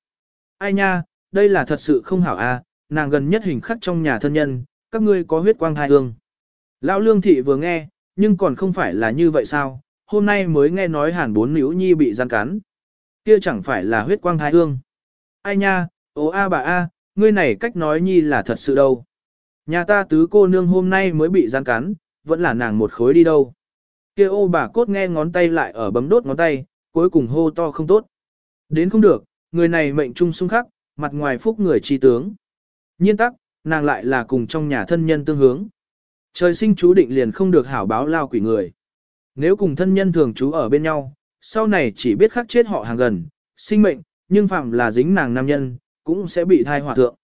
[SPEAKER 1] Ai nha, đây là thật sự không hảo a, nàng gần nhất hình khắc trong nhà thân nhân, các ngươi có huyết quang thai hương. Lão lương thị vừa nghe, nhưng còn không phải là như vậy sao, hôm nay mới nghe nói hàn bốn nữ nhi bị gian cắn. Kia chẳng phải là huyết quang thai hương. Ai nha, ố a bà a, ngươi này cách nói nhi là thật sự đâu. Nhà ta tứ cô nương hôm nay mới bị gian cắn, vẫn là nàng một khối đi đâu. Kia ô bà cốt nghe ngón tay lại ở bấm đốt ngón tay, cuối cùng hô to không tốt. Đến không được, người này mệnh trung xung khắc, mặt ngoài phúc người chi tướng. Nhiên tắc, nàng lại là cùng trong nhà thân nhân tương hướng. Trời sinh chú định liền không được hảo báo lao quỷ người. Nếu cùng thân nhân thường trú ở bên nhau, sau này chỉ biết khắc chết họ hàng gần, sinh mệnh, nhưng phạm là dính nàng nam nhân, cũng sẽ bị thai hỏa thượng.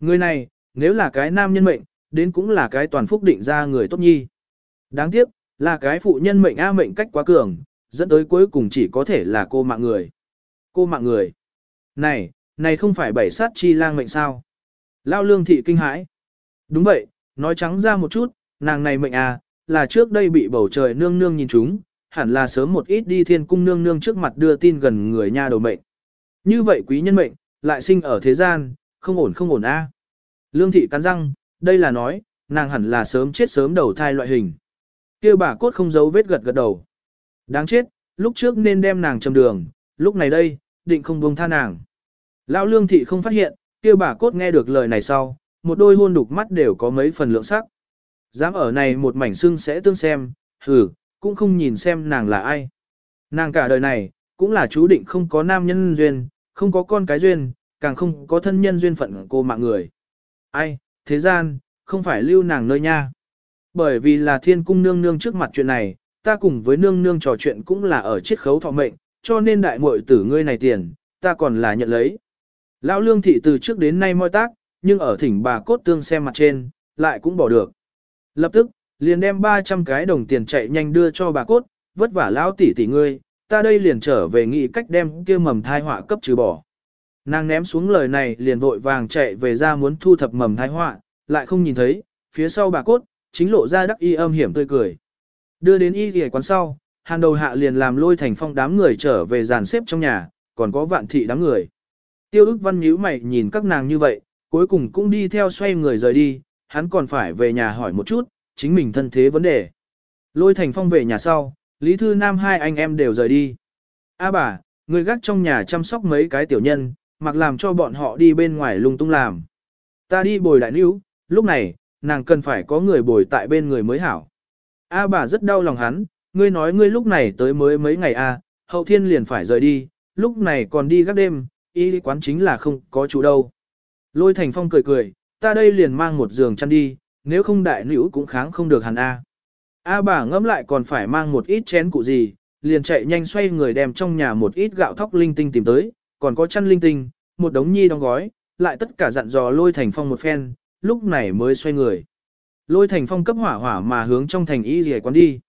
[SPEAKER 1] Người này, nếu là cái nam nhân mệnh, đến cũng là cái toàn phúc định ra người tốt nhi. Đáng tiếc, là cái phụ nhân mệnh A mệnh cách quá cường, dẫn tới cuối cùng chỉ có thể là cô mạng người. Cô mạng người. Này, này không phải bảy sát chi lang mệnh sao? Lao lương thị kinh hãi. Đúng vậy, nói trắng ra một chút, nàng này mệnh à, là trước đây bị bầu trời nương nương nhìn chúng, hẳn là sớm một ít đi thiên cung nương nương trước mặt đưa tin gần người nha đầu mệnh. Như vậy quý nhân mệnh, lại sinh ở thế gian, không ổn không ổn a. Lương thị cắn răng, đây là nói, nàng hẳn là sớm chết sớm đầu thai loại hình. Kêu bà cốt không giấu vết gật gật đầu. Đáng chết, lúc trước nên đem nàng trầm đường, lúc này đây, định không buông tha nàng. Lão lương thị không phát hiện, kia bà cốt nghe được lời này sau, một đôi hôn đục mắt đều có mấy phần lượng sắc. Dám ở này một mảnh xương sẽ tương xem, hừ, cũng không nhìn xem nàng là ai. Nàng cả đời này, cũng là chú định không có nam nhân duyên, không có con cái duyên, càng không có thân nhân duyên phận cô mạng người. Ai, thế gian, không phải lưu nàng nơi nha. Bởi vì là thiên cung nương nương trước mặt chuyện này, ta cùng với nương nương trò chuyện cũng là ở chiết khấu thọ mệnh, cho nên đại muội tử ngươi này tiền, ta còn là nhận lấy. Lão lương thị từ trước đến nay moi tác, nhưng ở thỉnh bà cốt tương xem mặt trên, lại cũng bỏ được. Lập tức, Liền đem 300 cái đồng tiền chạy nhanh đưa cho bà cốt, vất vả lão tỷ tỷ ngươi, ta đây liền trở về nghĩ cách đem kia mầm thai họa cấp trừ bỏ. Nàng ném xuống lời này liền vội vàng chạy về ra muốn thu thập mầm thai họa, lại không nhìn thấy, phía sau bà cốt, chính lộ ra đắc y âm hiểm tươi cười. Đưa đến y ghề quán sau, hàn đầu hạ liền làm lôi thành phong đám người trở về dàn xếp trong nhà, còn có vạn thị đám người. Tiêu ức văn nhíu mày nhìn các nàng như vậy, cuối cùng cũng đi theo xoay người rời đi, hắn còn phải về nhà hỏi một chút, chính mình thân thế vấn đề. Lôi thành phong về nhà sau, Lý Thư Nam hai anh em đều rời đi. A bà, người gác trong nhà chăm sóc mấy cái tiểu nhân, mặc làm cho bọn họ đi bên ngoài lung tung làm. Ta đi bồi đại níu, lúc này, nàng cần phải có người bồi tại bên người mới hảo. A bà rất đau lòng hắn, ngươi nói ngươi lúc này tới mới mấy ngày a, à, hậu thiên liền phải rời đi, lúc này còn đi gác đêm, y quán chính là không có chủ đâu. Lôi thành phong cười cười, ta đây liền mang một giường chăn đi, nếu không đại nữ cũng kháng không được hẳn A. A bà ngẫm lại còn phải mang một ít chén cụ gì, liền chạy nhanh xoay người đem trong nhà một ít gạo thóc linh tinh tìm tới, còn có chăn linh tinh, một đống nhi đóng gói, lại tất cả dặn dò lôi thành phong một phen, lúc này mới xoay người. Lôi thành phong cấp hỏa hỏa mà hướng trong thành y rìa quán đi.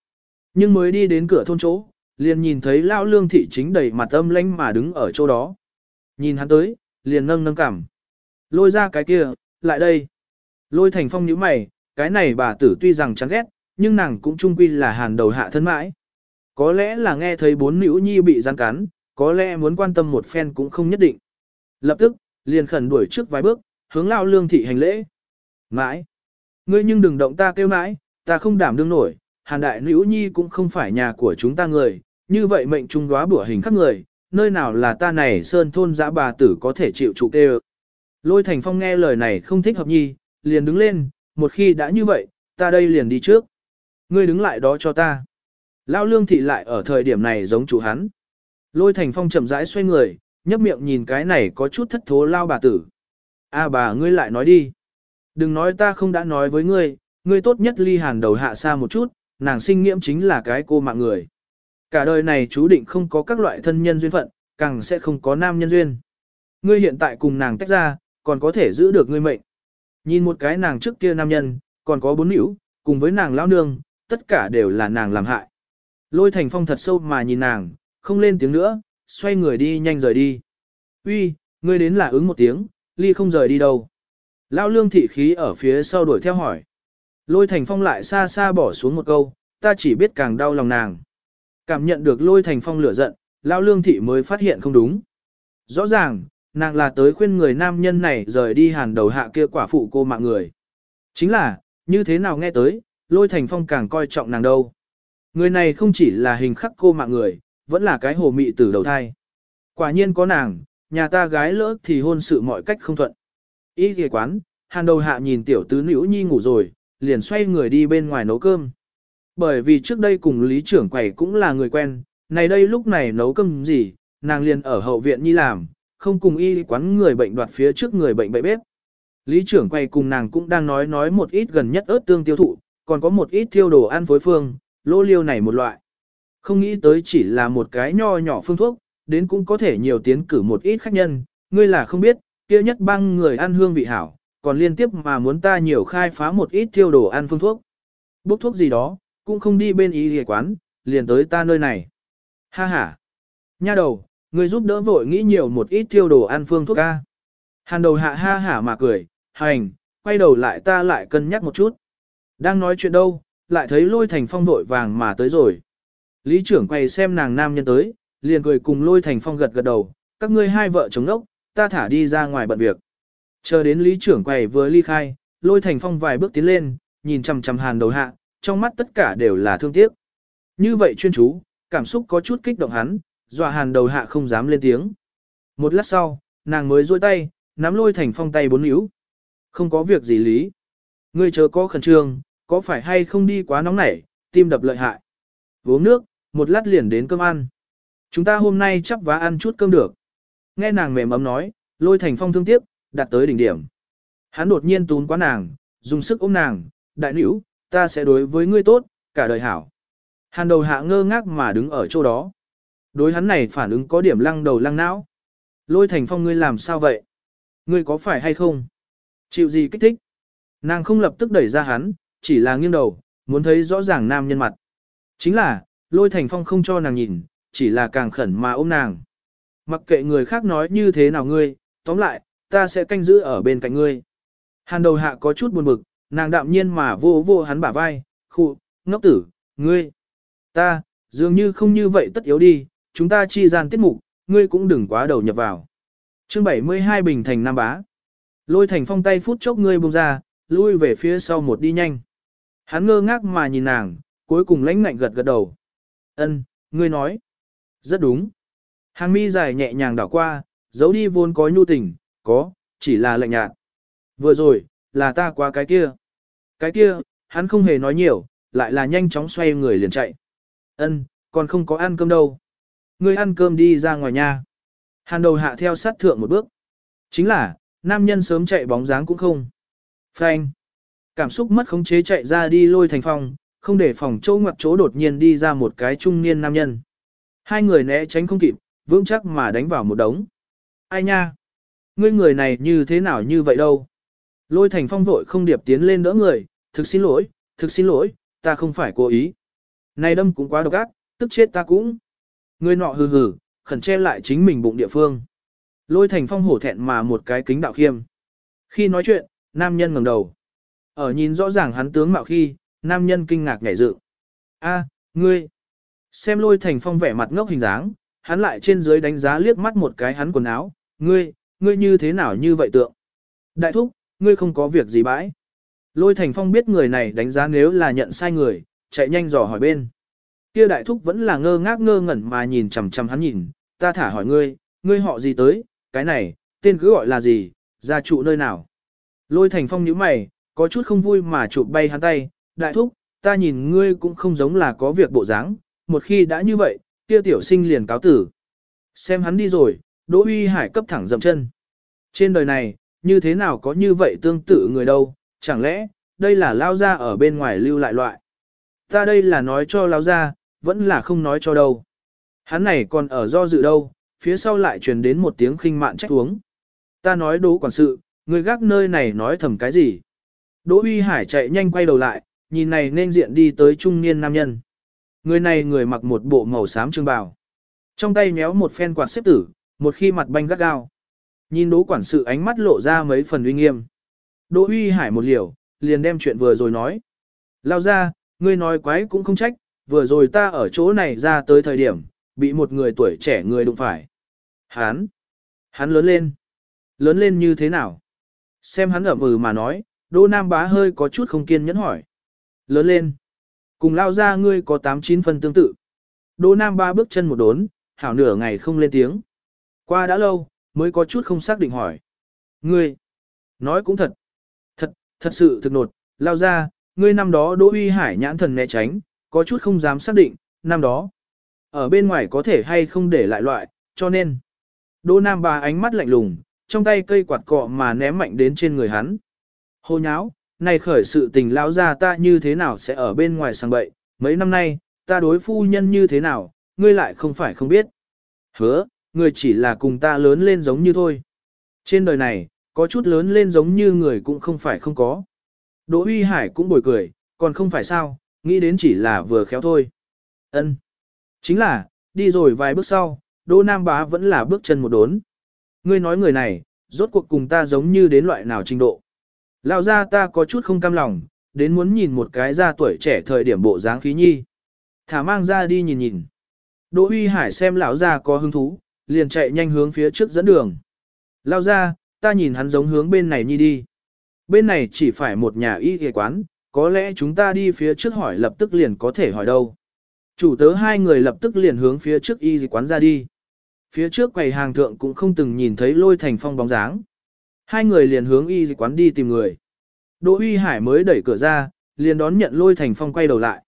[SPEAKER 1] Nhưng mới đi đến cửa thôn chỗ, liền nhìn thấy lao lương thị chính đầy mặt âm lanh mà đứng ở chỗ đó. Nhìn hắn tới, liền nâng nâng cảm. Lôi ra cái kia, lại đây. Lôi thành phong nhíu mày, cái này bà tử tuy rằng chán ghét, nhưng nàng cũng trung quy là hàn đầu hạ thân mãi. Có lẽ là nghe thấy bốn nữ nhi bị gian cắn, có lẽ muốn quan tâm một phen cũng không nhất định. Lập tức, liền khẩn đuổi trước vài bước, hướng lao lương thị hành lễ. Mãi! Ngươi nhưng đừng động ta kêu mãi, ta không đảm đương nổi, hàn đại nữ nhi cũng không phải nhà của chúng ta người, như vậy mệnh trung đoá bữa hình khắc người, nơi nào là ta này sơn thôn dã bà tử có thể chịu trụ kêu. Lôi thành phong nghe lời này không thích hợp nhi, liền đứng lên, một khi đã như vậy, ta đây liền đi trước. Ngươi đứng lại đó cho ta. Lao lương thị lại ở thời điểm này giống chủ hắn. Lôi thành phong chậm rãi xoay người, nhấp miệng nhìn cái này có chút thất thố lao bà tử. A bà ngươi lại nói đi. Đừng nói ta không đã nói với ngươi, ngươi tốt nhất ly hàn đầu hạ xa một chút, nàng sinh nghiễm chính là cái cô mạng người. Cả đời này chú định không có các loại thân nhân duyên phận, càng sẽ không có nam nhân duyên. Ngươi hiện tại cùng nàng tách ra, còn có thể giữ được ngươi mệnh. Nhìn một cái nàng trước kia nam nhân, còn có bốn nữ, cùng với nàng lão nương, tất cả đều là nàng làm hại. Lôi thành phong thật sâu mà nhìn nàng, không lên tiếng nữa, xoay người đi nhanh rời đi. Uy, ngươi đến là ứng một tiếng, ly không rời đi đâu. Lão lương thị khí ở phía sau đuổi theo hỏi. Lôi thành phong lại xa xa bỏ xuống một câu, ta chỉ biết càng đau lòng nàng. Cảm nhận được lôi thành phong lửa giận, lão lương thị mới phát hiện không đúng. Rõ ràng, nàng là tới khuyên người nam nhân này rời đi hàn đầu hạ kia quả phụ cô mạng người. Chính là, như thế nào nghe tới, lôi thành phong càng coi trọng nàng đâu. Người này không chỉ là hình khắc cô mạng người, vẫn là cái hồ mị từ đầu thai. Quả nhiên có nàng, nhà ta gái lỡ thì hôn sự mọi cách không thuận. Ý ghề quán, hàn đầu hạ nhìn tiểu tứ nữ nhi ngủ rồi, liền xoay người đi bên ngoài nấu cơm. Bởi vì trước đây cùng lý trưởng quầy cũng là người quen, này đây lúc này nấu cơm gì, nàng liền ở hậu viện nhi làm, không cùng y quán người bệnh đoạt phía trước người bệnh bậy bếp. Lý trưởng quay cùng nàng cũng đang nói nói một ít gần nhất ớt tương tiêu thụ, còn có một ít tiêu đồ ăn phối phương, lô liêu này một loại. Không nghĩ tới chỉ là một cái nho nhỏ phương thuốc, đến cũng có thể nhiều tiến cử một ít khách nhân, ngươi là không biết, kia nhất băng người ăn hương vị hảo, còn liên tiếp mà muốn ta nhiều khai phá một ít tiêu đồ ăn phương thuốc. Bốc thuốc gì đó, cũng không đi bên y hề quán, liền tới ta nơi này. Ha ha. Nha đầu, người giúp đỡ vội nghĩ nhiều một ít tiêu đồ ăn phương thuốc ca. Hàn đầu hạ ha hả mà cười, hành, quay đầu lại ta lại cân nhắc một chút. Đang nói chuyện đâu, lại thấy lôi thành phong vội vàng mà tới rồi. Lý trưởng quay xem nàng nam nhân tới, liền cười cùng lôi thành phong gật gật đầu, các ngươi hai vợ chống đốc, ta thả đi ra ngoài bận việc. Chờ đến lý trưởng quầy vừa ly khai, lôi thành phong vài bước tiến lên, nhìn chằm chằm hàn đầu hạ, trong mắt tất cả đều là thương tiếc. Như vậy chuyên chú, cảm xúc có chút kích động hắn, dọa hàn đầu hạ không dám lên tiếng. Một lát sau, nàng mới duỗi tay, nắm lôi thành phong tay bốn níu. Không có việc gì lý. Ngươi chờ có khẩn trương, có phải hay không đi quá nóng nảy, tim đập lợi hại. Uống nước, một lát liền đến cơm ăn. Chúng ta hôm nay chắc vá ăn chút cơm được. Nghe nàng mềm ấm nói, lôi thành phong thương tiếc, đạt tới đỉnh điểm. Hắn đột nhiên tún quá nàng, dùng sức ôm nàng, đại nữ, ta sẽ đối với ngươi tốt, cả đời hảo. Hàn đầu hạ ngơ ngác mà đứng ở chỗ đó. Đối hắn này phản ứng có điểm lăng đầu lăng não. Lôi thành phong ngươi làm sao vậy? Ngươi có phải hay không? Chịu gì kích thích? Nàng không lập tức đẩy ra hắn, chỉ là nghiêng đầu, muốn thấy rõ ràng nam nhân mặt. Chính là, lôi thành phong không cho nàng nhìn, chỉ là càng khẩn mà ôm nàng. Mặc kệ người khác nói như thế nào ngươi, tóm lại, ta sẽ canh giữ ở bên cạnh ngươi. Hàn đầu hạ có chút buồn bực, nàng đạm nhiên mà vô vô hắn bả vai, khụ, ngốc tử, ngươi, ta, dường như không như vậy tất yếu đi, chúng ta chi gian tiết mục, ngươi cũng đừng quá đầu nhập vào. chương 72 Bình Thành Nam Bá. Lôi thành phong tay phút chốc ngươi buông ra, lui về phía sau một đi nhanh. Hắn ngơ ngác mà nhìn nàng, cuối cùng lãnh ngạnh gật gật đầu. Ân, ngươi nói. Rất đúng. Hàng mi dài nhẹ nhàng đảo qua, giấu đi vốn có nhu tình, có, chỉ là lạnh nhạt. Vừa rồi, là ta qua cái kia. Cái kia, hắn không hề nói nhiều, lại là nhanh chóng xoay người liền chạy. Ân, còn không có ăn cơm đâu. Ngươi ăn cơm đi ra ngoài nhà. Hàn đầu hạ theo sát thượng một bước. Chính là, nam nhân sớm chạy bóng dáng cũng không. Phanh. Cảm xúc mất khống chế chạy ra đi lôi thành phòng, không để phòng chỗ ngoặt chỗ đột nhiên đi ra một cái trung niên nam nhân. Hai người né tránh không kịp, vững chắc mà đánh vào một đống. Ai nha? Ngươi người này như thế nào như vậy đâu? Lôi thành phong vội không điệp tiến lên đỡ người, thực xin lỗi, thực xin lỗi, ta không phải cố ý. Này đâm cũng quá độc ác, tức chết ta cũng. Người nọ hừ hừ, khẩn che lại chính mình bụng địa phương. Lôi thành phong hổ thẹn mà một cái kính đạo khiêm. Khi nói chuyện, nam nhân ngẩng đầu. Ở nhìn rõ ràng hắn tướng mạo khi, nam nhân kinh ngạc nhảy dựng. A, ngươi. Xem lôi thành phong vẻ mặt ngốc hình dáng, hắn lại trên dưới đánh giá liếc mắt một cái hắn quần áo. Ngươi, ngươi như thế nào như vậy tượng? Đại thúc, ngươi không có việc gì bãi. Lôi thành phong biết người này đánh giá nếu là nhận sai người, chạy nhanh dò hỏi bên. Kia đại thúc vẫn là ngơ ngác ngơ ngẩn mà nhìn chằm chằm hắn nhìn, ta thả hỏi ngươi, ngươi họ gì tới, cái này, tên cứ gọi là gì, gia trụ nơi nào. Lôi thành phong nhíu mày, có chút không vui mà chụp bay hắn tay, đại thúc, ta nhìn ngươi cũng không giống là có việc bộ dáng, một khi đã như vậy, kia tiểu sinh liền cáo tử. Xem hắn đi rồi, Đỗ Uy Hải cấp thẳng dậm chân. Trên đời này, như thế nào có như vậy tương tự người đâu, chẳng lẽ, đây là lao ra ở bên ngoài lưu lại loại. Ta đây là nói cho lao ra, vẫn là không nói cho đâu. Hắn này còn ở do dự đâu, phía sau lại truyền đến một tiếng khinh mạn trách uống. Ta nói đố quản sự, người gác nơi này nói thầm cái gì. Đỗ uy hải chạy nhanh quay đầu lại, nhìn này nên diện đi tới trung niên nam nhân. Người này người mặc một bộ màu xám trương bào. Trong tay méo một phen quạt xếp tử, một khi mặt banh gắt gao. Nhìn đỗ quản sự ánh mắt lộ ra mấy phần uy nghiêm. Đỗ uy hải một liều, liền đem chuyện vừa rồi nói. Lao ra, ngươi nói quái cũng không trách, vừa rồi ta ở chỗ này ra tới thời điểm, bị một người tuổi trẻ người đụng phải. Hán, hắn lớn lên. Lớn lên như thế nào? Xem hắn ẩm ừ mà nói, Đỗ Nam bá hơi có chút không kiên nhẫn hỏi. Lớn lên. Cùng lao ra ngươi có 8-9 phần tương tự. Đỗ Nam Bá bước chân một đốn, hảo nửa ngày không lên tiếng. Qua đã lâu, mới có chút không xác định hỏi. Ngươi, nói cũng thật. Thật, thật sự thực nột, lao ra, ngươi năm đó Đỗ Uy Hải nhãn thần né tránh, có chút không dám xác định, năm đó. Ở bên ngoài có thể hay không để lại loại, cho nên. Đỗ Nam ba ánh mắt lạnh lùng, trong tay cây quạt cọ mà ném mạnh đến trên người hắn. Hô nháo, này khởi sự tình lão ra ta như thế nào sẽ ở bên ngoài sang bậy, mấy năm nay, ta đối phu nhân như thế nào, ngươi lại không phải không biết. Hứa, người chỉ là cùng ta lớn lên giống như thôi. Trên đời này, có chút lớn lên giống như người cũng không phải không có. Đỗ Uy Hải cũng bồi cười, còn không phải sao, nghĩ đến chỉ là vừa khéo thôi. Ân, Chính là, đi rồi vài bước sau, Đỗ Nam Bá vẫn là bước chân một đốn. Ngươi nói người này, rốt cuộc cùng ta giống như đến loại nào trình độ. Lão ra ta có chút không cam lòng, đến muốn nhìn một cái ra tuổi trẻ thời điểm bộ dáng khí nhi. Thả mang ra đi nhìn nhìn. Đỗ Huy Hải xem lão ra có hứng thú, liền chạy nhanh hướng phía trước dẫn đường. lao ra, ta nhìn hắn giống hướng bên này nhi đi. Bên này chỉ phải một nhà y y quán, có lẽ chúng ta đi phía trước hỏi lập tức liền có thể hỏi đâu. Chủ tớ hai người lập tức liền hướng phía trước y quán ra đi. Phía trước quầy hàng thượng cũng không từng nhìn thấy lôi thành phong bóng dáng. Hai người liền hướng y quán đi tìm người. Đỗ Uy Hải mới đẩy cửa ra, liền đón nhận lôi thành phong quay đầu lại.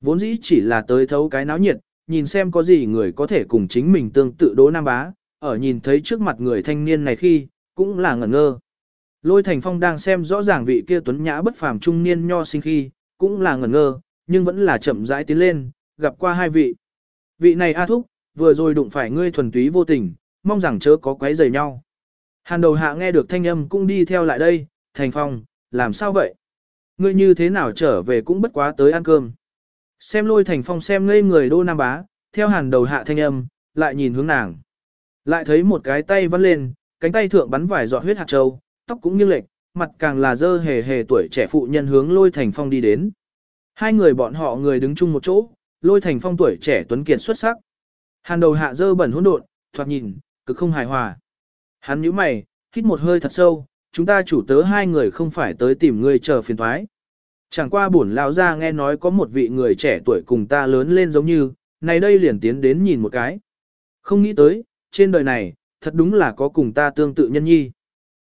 [SPEAKER 1] Vốn dĩ chỉ là tới thấu cái náo nhiệt, nhìn xem có gì người có thể cùng chính mình tương tự Đỗ Nam Bá, ở nhìn thấy trước mặt người thanh niên này khi, cũng là ngẩn ngơ. Lôi Thành Phong đang xem rõ ràng vị kia tuấn nhã bất phàm trung niên nho sinh khi, cũng là ngẩn ngơ, nhưng vẫn là chậm rãi tiến lên, gặp qua hai vị. Vị này A Thúc, vừa rồi đụng phải ngươi thuần túy vô tình, mong rằng chớ có quấy rầy nhau. Hàn đầu hạ nghe được thanh âm cũng đi theo lại đây, Thành Phong, làm sao vậy? ngươi như thế nào trở về cũng bất quá tới ăn cơm. Xem lôi thành phong xem ngây người đô nam bá, theo hàn đầu hạ thanh âm, lại nhìn hướng nàng. Lại thấy một cái tay vắt lên, cánh tay thượng bắn vài giọt huyết hạt châu, tóc cũng như lệch, mặt càng là dơ hề hề tuổi trẻ phụ nhân hướng lôi thành phong đi đến. Hai người bọn họ người đứng chung một chỗ, lôi thành phong tuổi trẻ tuấn kiệt xuất sắc. Hàn đầu hạ dơ bẩn hỗn độn, thoạt nhìn, cực không hài hòa. Hắn nhíu mày, hít một hơi thật sâu, chúng ta chủ tớ hai người không phải tới tìm người chờ phiền thoái. Chẳng qua bổn lão ra nghe nói có một vị người trẻ tuổi cùng ta lớn lên giống như, này đây liền tiến đến nhìn một cái. Không nghĩ tới, trên đời này, thật đúng là có cùng ta tương tự nhân nhi.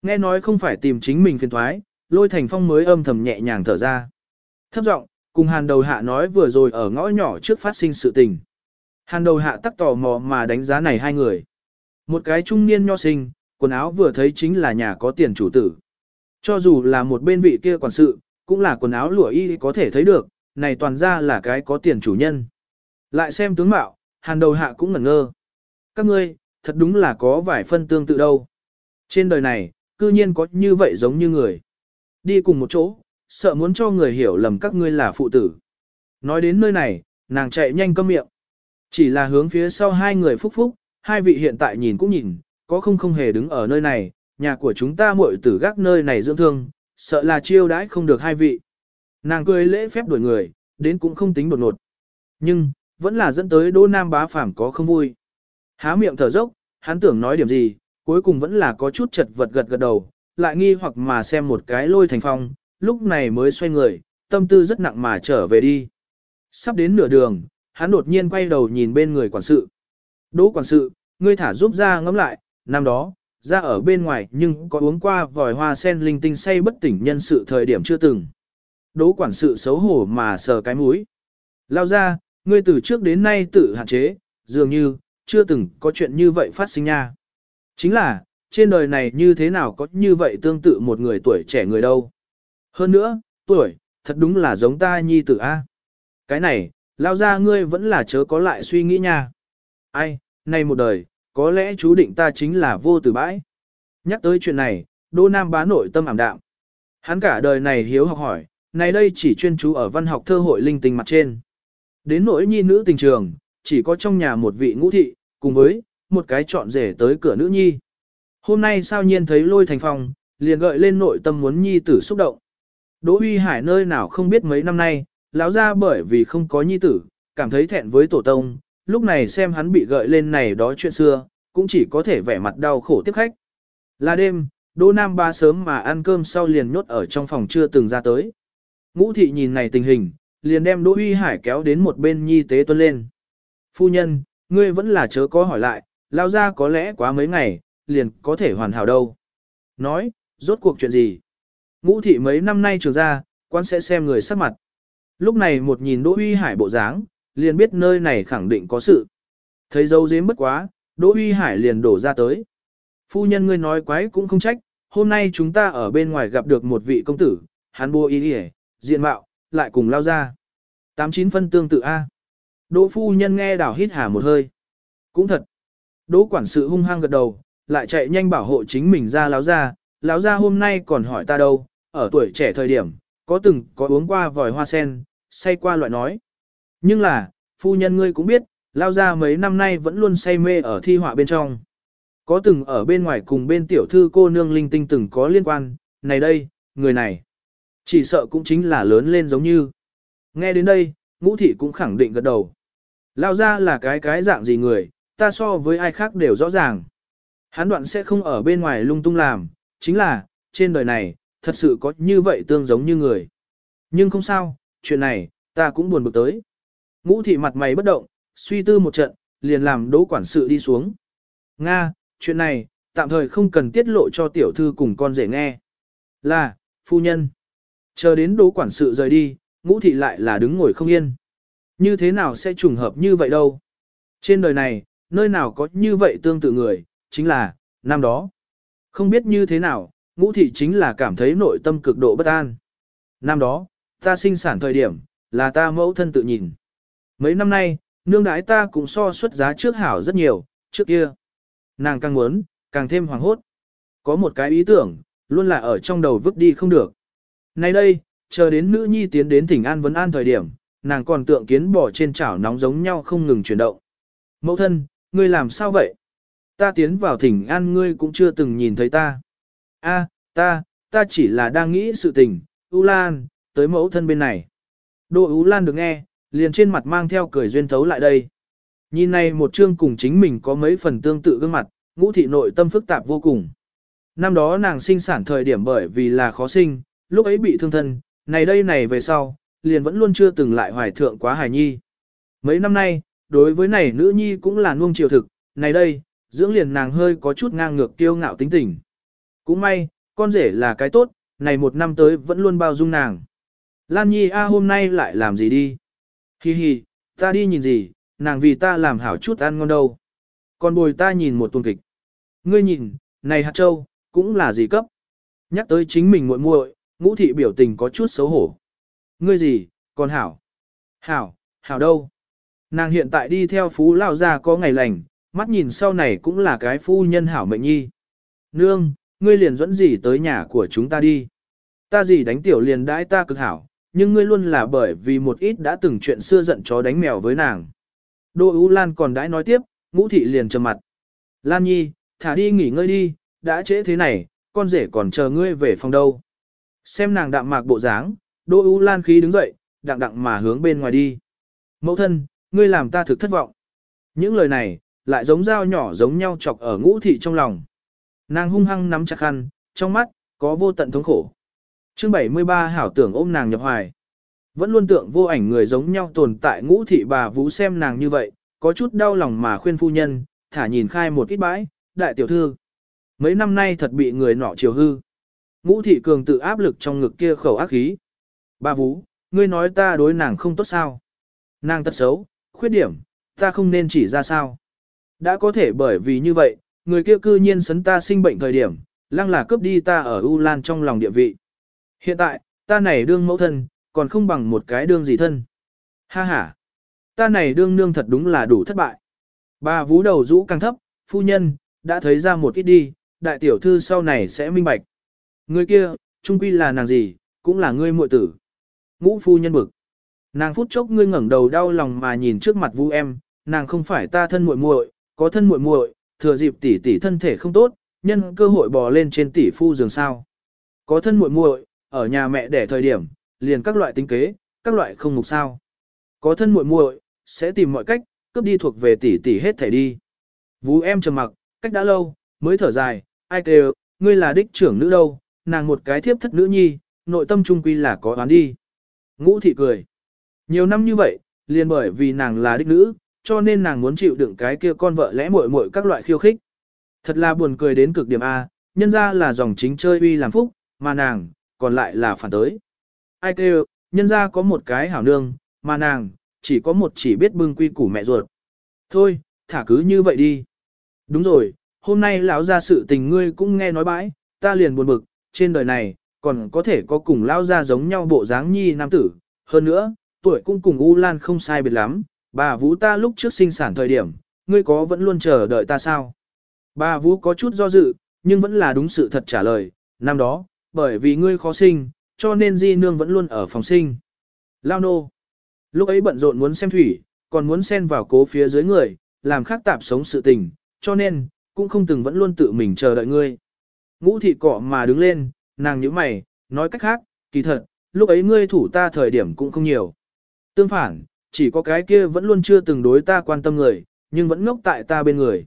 [SPEAKER 1] Nghe nói không phải tìm chính mình phiền thoái, lôi thành phong mới âm thầm nhẹ nhàng thở ra. Thấp giọng cùng hàn đầu hạ nói vừa rồi ở ngõ nhỏ trước phát sinh sự tình. Hàn đầu hạ tắc tò mò mà đánh giá này hai người. Một cái trung niên nho sinh, quần áo vừa thấy chính là nhà có tiền chủ tử. Cho dù là một bên vị kia quản sự, cũng là quần áo lụa y có thể thấy được, này toàn ra là cái có tiền chủ nhân. Lại xem tướng mạo, hàn đầu hạ cũng ngẩn ngơ. Các ngươi, thật đúng là có vài phân tương tự đâu. Trên đời này, cư nhiên có như vậy giống như người. Đi cùng một chỗ, sợ muốn cho người hiểu lầm các ngươi là phụ tử. Nói đến nơi này, nàng chạy nhanh câm miệng. Chỉ là hướng phía sau hai người phúc phúc, hai vị hiện tại nhìn cũng nhìn, có không không hề đứng ở nơi này, nhà của chúng ta muội tử gác nơi này dưỡng thương, sợ là chiêu đãi không được hai vị. Nàng cười lễ phép đuổi người, đến cũng không tính đột ngột. Nhưng, vẫn là dẫn tới Đỗ Nam bá phàm có không vui. Há miệng thở dốc, hắn tưởng nói điểm gì, cuối cùng vẫn là có chút chật vật gật gật đầu, lại nghi hoặc mà xem một cái lôi thành phong, lúc này mới xoay người, tâm tư rất nặng mà trở về đi. Sắp đến nửa đường, hắn đột nhiên quay đầu nhìn bên người quản sự. Đỗ quản sự, ngươi thả giúp ra ngẫm lại, năm đó, ra ở bên ngoài nhưng có uống qua vòi hoa sen linh tinh say bất tỉnh nhân sự thời điểm chưa từng. Đỗ quản sự xấu hổ mà sờ cái mũi. Lao ra, ngươi từ trước đến nay tự hạn chế, dường như, chưa từng có chuyện như vậy phát sinh nha. Chính là, trên đời này như thế nào có như vậy tương tự một người tuổi trẻ người đâu. Hơn nữa, tuổi, thật đúng là giống ta nhi tử A. Cái này, lao ra ngươi vẫn là chớ có lại suy nghĩ nha. Ai, nay một đời, có lẽ chú định ta chính là vô tử bãi. Nhắc tới chuyện này, Đô Nam bá nội tâm ảm đạm. Hắn cả đời này hiếu học hỏi, này đây chỉ chuyên chú ở văn học thơ hội linh tinh mặt trên. Đến nỗi nhi nữ tình trường, chỉ có trong nhà một vị ngũ thị, cùng với, một cái trọn rể tới cửa nữ nhi. Hôm nay sao nhiên thấy lôi thành phòng, liền gợi lên nội tâm muốn nhi tử xúc động. Đỗ Huy Hải nơi nào không biết mấy năm nay, lão ra bởi vì không có nhi tử, cảm thấy thẹn với tổ tông, lúc này xem hắn bị gợi lên này đó chuyện xưa, cũng chỉ có thể vẻ mặt đau khổ tiếp khách. Là đêm, Đỗ Nam ba sớm mà ăn cơm sau liền nhốt ở trong phòng chưa từng ra tới. Ngũ thị nhìn này tình hình, liền đem Đỗ Huy Hải kéo đến một bên nhi tế tuân lên. Phu nhân, ngươi vẫn là chớ có hỏi lại, lao ra có lẽ quá mấy ngày, liền có thể hoàn hảo đâu. Nói, rốt cuộc chuyện gì? Ngũ thị mấy năm nay trường ra, quan sẽ xem người sắc mặt. Lúc này một nhìn Đỗ Huy Hải bộ dáng, liền biết nơi này khẳng định có sự. Thấy dấu dếm bất quá, Đỗ Huy Hải liền đổ ra tới. Phu nhân ngươi nói quái cũng không trách, hôm nay chúng ta ở bên ngoài gặp được một vị công tử, hắn bua ý đi diện mạo, lại cùng lao ra. Tám chín phân tương tự A. Đỗ phu nhân nghe đảo hít hà một hơi. Cũng thật. Đỗ quản sự hung hăng gật đầu, lại chạy nhanh bảo hộ chính mình ra láo ra, láo ra hôm nay còn hỏi ta đâu, ở tuổi trẻ thời điểm, có từng có uống qua vòi hoa sen, say qua loại nói. Nhưng là, phu nhân ngươi cũng biết, lao ra mấy năm nay vẫn luôn say mê ở thi họa bên trong. Có từng ở bên ngoài cùng bên tiểu thư cô nương linh tinh từng có liên quan, này đây, người này. Chỉ sợ cũng chính là lớn lên giống như. Nghe đến đây, ngũ thị cũng khẳng định gật đầu. Lao ra là cái cái dạng gì người, ta so với ai khác đều rõ ràng. Hán đoạn sẽ không ở bên ngoài lung tung làm, chính là, trên đời này, thật sự có như vậy tương giống như người. Nhưng không sao, chuyện này, ta cũng buồn bực tới. Ngũ thị mặt mày bất động, suy tư một trận, liền làm đỗ quản sự đi xuống. Nga, chuyện này, tạm thời không cần tiết lộ cho tiểu thư cùng con rể nghe. Là, phu nhân. Chờ đến đỗ quản sự rời đi, ngũ thị lại là đứng ngồi không yên. Như thế nào sẽ trùng hợp như vậy đâu? Trên đời này, nơi nào có như vậy tương tự người, chính là, năm đó. Không biết như thế nào, ngũ thị chính là cảm thấy nội tâm cực độ bất an. Năm đó, ta sinh sản thời điểm, là ta mẫu thân tự nhìn. Mấy năm nay, nương đái ta cũng so xuất giá trước hảo rất nhiều, trước kia. Nàng càng muốn, càng thêm hoàng hốt. Có một cái ý tưởng, luôn là ở trong đầu vứt đi không được. Nay đây, chờ đến nữ nhi tiến đến thỉnh an vấn an thời điểm, nàng còn tượng kiến bỏ trên chảo nóng giống nhau không ngừng chuyển động. Mẫu thân, ngươi làm sao vậy? Ta tiến vào thỉnh an ngươi cũng chưa từng nhìn thấy ta. A, ta, ta chỉ là đang nghĩ sự tình, U Lan, tới mẫu thân bên này. đô U Lan được nghe, liền trên mặt mang theo cười duyên thấu lại đây. Nhìn này một chương cùng chính mình có mấy phần tương tự gương mặt, ngũ thị nội tâm phức tạp vô cùng. Năm đó nàng sinh sản thời điểm bởi vì là khó sinh, lúc ấy bị thương thân, này đây này về sau, liền vẫn luôn chưa từng lại hoài thượng quá hài nhi. Mấy năm nay, đối với này nữ nhi cũng là nuông chiều thực, này đây, dưỡng liền nàng hơi có chút ngang ngược kiêu ngạo tính tình. Cũng may, con rể là cái tốt, này một năm tới vẫn luôn bao dung nàng. Lan Nhi A hôm nay lại làm gì đi? Hi hi, ta đi nhìn gì, nàng vì ta làm hảo chút ăn ngon đâu. Còn bồi ta nhìn một tuần kịch. Ngươi nhìn, này hạt châu, cũng là gì cấp. Nhắc tới chính mình muội muội, ngũ thị biểu tình có chút xấu hổ. Ngươi gì, còn hảo. Hảo, hảo đâu. Nàng hiện tại đi theo phú lao ra có ngày lành, mắt nhìn sau này cũng là cái phu nhân hảo mệnh nhi. Nương, ngươi liền dẫn gì tới nhà của chúng ta đi. Ta gì đánh tiểu liền đãi ta cực hảo, nhưng ngươi luôn là bởi vì một ít đã từng chuyện xưa giận chó đánh mèo với nàng. Đô Ú Lan còn đãi nói tiếp, ngũ thị liền trầm mặt. Lan Nhi, thả đi nghỉ ngơi đi, đã trễ thế này, con rể còn chờ ngươi về phòng đâu. Xem nàng đạm mạc bộ dáng, Đô Ú Lan khí đứng dậy, đặng đặng mà hướng bên ngoài đi. Mẫu thân, ngươi làm ta thực thất vọng. Những lời này, lại giống dao nhỏ giống nhau chọc ở ngũ thị trong lòng. Nàng hung hăng nắm chặt khăn, trong mắt, có vô tận thống khổ chương 73 hảo tưởng ôm nàng nhập hoài. Vẫn luôn tượng vô ảnh người giống nhau tồn tại ngũ thị bà vũ xem nàng như vậy, có chút đau lòng mà khuyên phu nhân, thả nhìn khai một ít bãi, đại tiểu thư. Mấy năm nay thật bị người nọ chiều hư. Ngũ thị cường tự áp lực trong ngực kia khẩu ác khí. Bà vũ, ngươi nói ta đối nàng không tốt sao? Nàng tật xấu, khuyết điểm, ta không nên chỉ ra sao. Đã có thể bởi vì như vậy, người kia cư nhiên sấn ta sinh bệnh thời điểm, lăng là cướp đi ta ở U Lan trong lòng địa vị. Hiện tại, ta này đương mẫu thân, còn không bằng một cái đương gì thân. Ha ha, ta này đương nương thật đúng là đủ thất bại. Bà vú đầu rũ càng thấp, phu nhân, đã thấy ra một ít đi, đại tiểu thư sau này sẽ minh bạch. Người kia, trung quy là nàng gì, cũng là ngươi muội tử. Ngũ phu nhân bực. Nàng phút chốc ngươi ngẩng đầu đau lòng mà nhìn trước mặt vu em, nàng không phải ta thân muội muội, có thân muội muội, thừa dịp tỷ tỷ thân thể không tốt, nhân cơ hội bò lên trên tỷ phu giường sao. Có thân muội muội, ở nhà mẹ đẻ thời điểm, liền các loại tính kế, các loại không mục sao. Có thân muội muội, sẽ tìm mọi cách, cướp đi thuộc về tỷ tỷ hết thể đi. Vú em trầm mặc, cách đã lâu, mới thở dài, ai kêu, ngươi là đích trưởng nữ đâu, nàng một cái thiếp thất nữ nhi, nội tâm trung quy là có oán đi. Ngũ thị cười. Nhiều năm như vậy, liền bởi vì nàng là đích nữ, cho nên nàng muốn chịu đựng cái kia con vợ lẽ muội muội các loại khiêu khích. Thật là buồn cười đến cực điểm A, nhân ra là dòng chính chơi uy làm phúc, mà nàng, còn lại là phản tới. Ai kêu, nhân ra có một cái hảo nương, mà nàng, chỉ có một chỉ biết bưng quy củ mẹ ruột. Thôi, thả cứ như vậy đi. Đúng rồi, hôm nay lão ra sự tình ngươi cũng nghe nói bãi, ta liền buồn bực, trên đời này, còn có thể có cùng lão ra giống nhau bộ dáng nhi nam tử. Hơn nữa, tuổi cũng cùng U Lan không sai biệt lắm, bà Vũ ta lúc trước sinh sản thời điểm, ngươi có vẫn luôn chờ đợi ta sao? Bà Vũ có chút do dự, nhưng vẫn là đúng sự thật trả lời, năm đó, bởi vì ngươi khó sinh, cho nên di nương vẫn luôn ở phòng sinh. Lao nô. Lúc ấy bận rộn muốn xem thủy, còn muốn xen vào cố phía dưới người, làm khác tạp sống sự tình, cho nên, cũng không từng vẫn luôn tự mình chờ đợi ngươi. Ngũ thị cọ mà đứng lên, nàng nhíu mày, nói cách khác, kỳ thật, lúc ấy ngươi thủ ta thời điểm cũng không nhiều. Tương phản, chỉ có cái kia vẫn luôn chưa từng đối ta quan tâm người, nhưng vẫn ngốc tại ta bên người.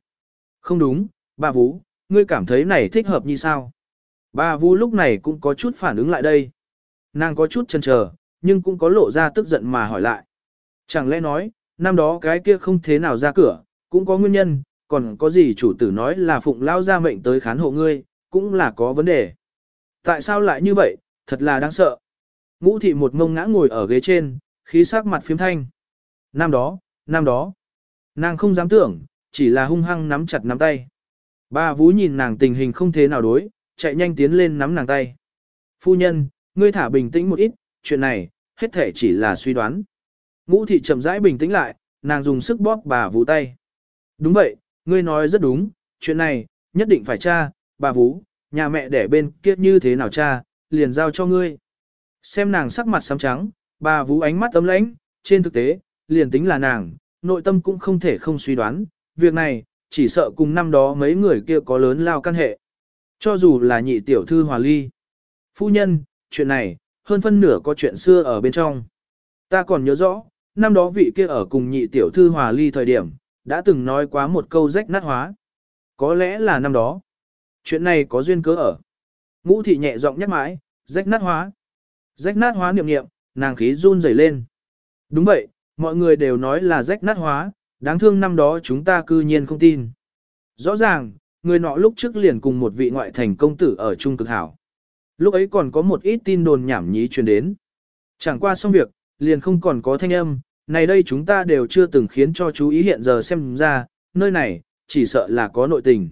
[SPEAKER 1] Không đúng, bà Vũ, ngươi cảm thấy này thích hợp như sao? Bà Vu lúc này cũng có chút phản ứng lại đây. Nàng có chút chần chờ, nhưng cũng có lộ ra tức giận mà hỏi lại. Chẳng lẽ nói, năm đó cái kia không thế nào ra cửa, cũng có nguyên nhân, còn có gì chủ tử nói là phụng lao ra mệnh tới khán hộ ngươi, cũng là có vấn đề. Tại sao lại như vậy, thật là đáng sợ. Ngũ thị một ngông ngã ngồi ở ghế trên, khí sắc mặt phiếm thanh. Năm đó, năm đó, nàng không dám tưởng, chỉ là hung hăng nắm chặt nắm tay. Ba Vú nhìn nàng tình hình không thế nào đối, chạy nhanh tiến lên nắm nàng tay. Phu nhân, ngươi thả bình tĩnh một ít, chuyện này, hết thể chỉ là suy đoán. Ngũ thị chậm rãi bình tĩnh lại, nàng dùng sức bóp bà vũ tay. Đúng vậy, ngươi nói rất đúng, chuyện này, nhất định phải tra, bà vũ, nhà mẹ để bên kia như thế nào cha, liền giao cho ngươi. Xem nàng sắc mặt xám trắng, bà vũ ánh mắt ấm lãnh, trên thực tế, liền tính là nàng, nội tâm cũng không thể không suy đoán, việc này, chỉ sợ cùng năm đó mấy người kia có lớn lao căn hệ. Cho dù là nhị tiểu thư hòa ly. Phu nhân, chuyện này, hơn phân nửa có chuyện xưa ở bên trong. Ta còn nhớ rõ, năm đó vị kia ở cùng nhị tiểu thư hòa ly thời điểm, đã từng nói quá một câu rách nát hóa. Có lẽ là năm đó. Chuyện này có duyên cớ ở. Ngũ thị nhẹ giọng nhắc mãi, rách nát hóa. Rách nát hóa niệm niệm, nàng khí run rẩy lên. Đúng vậy, mọi người đều nói là rách nát hóa, đáng thương năm đó chúng ta cư nhiên không tin. Rõ ràng, người nọ lúc trước liền cùng một vị ngoại thành công tử ở trung cực hảo. Lúc ấy còn có một ít tin đồn nhảm nhí truyền đến. Chẳng qua xong việc, liền không còn có thanh âm, này đây chúng ta đều chưa từng khiến cho chú ý hiện giờ xem ra, nơi này, chỉ sợ là có nội tình.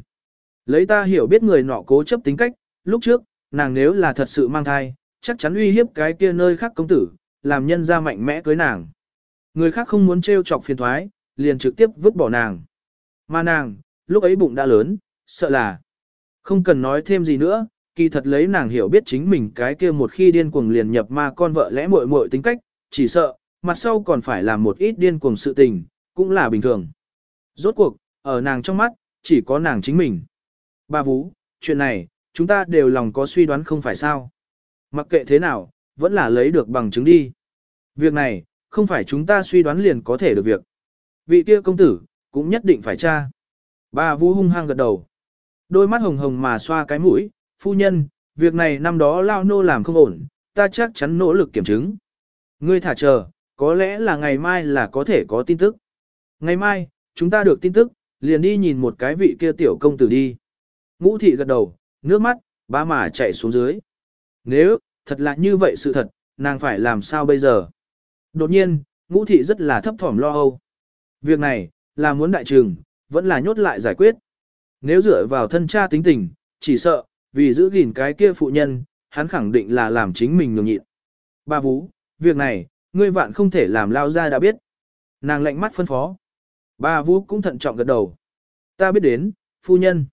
[SPEAKER 1] Lấy ta hiểu biết người nọ cố chấp tính cách, lúc trước, nàng nếu là thật sự mang thai, chắc chắn uy hiếp cái kia nơi khác công tử, làm nhân ra mạnh mẽ cưới nàng. Người khác không muốn trêu chọc phiền thoái, liền trực tiếp vứt bỏ nàng. Mà nàng, lúc ấy bụng đã lớn, sợ là không cần nói thêm gì nữa, kỳ thật lấy nàng hiểu biết chính mình cái kia một khi điên cuồng liền nhập ma con vợ lẽ muội muội tính cách, chỉ sợ, mặt sau còn phải làm một ít điên cuồng sự tình, cũng là bình thường. Rốt cuộc, ở nàng trong mắt, chỉ có nàng chính mình. Ba Vũ, chuyện này, chúng ta đều lòng có suy đoán không phải sao. Mặc kệ thế nào, vẫn là lấy được bằng chứng đi. Việc này, không phải chúng ta suy đoán liền có thể được việc. Vị kia công tử, cũng nhất định phải tra. Ba Vũ hung hăng gật đầu. Đôi mắt hồng hồng mà xoa cái mũi, phu nhân, việc này năm đó lao nô làm không ổn, ta chắc chắn nỗ lực kiểm chứng. Ngươi thả chờ, có lẽ là ngày mai là có thể có tin tức. Ngày mai, chúng ta được tin tức, liền đi nhìn một cái vị kia tiểu công tử đi. Ngũ thị gật đầu, nước mắt, ba mà chạy xuống dưới. Nếu, thật là như vậy sự thật, nàng phải làm sao bây giờ? Đột nhiên, ngũ thị rất là thấp thỏm lo âu. Việc này, là muốn đại trường vẫn là nhốt lại giải quyết. Nếu dựa vào thân cha tính tình, chỉ sợ, vì giữ gìn cái kia phụ nhân, hắn khẳng định là làm chính mình nhường nhịn. Ba Vũ, việc này, ngươi vạn không thể làm lao ra đã biết. Nàng lạnh mắt phân phó. Ba Vũ cũng thận trọng gật đầu. Ta biết đến, phu nhân.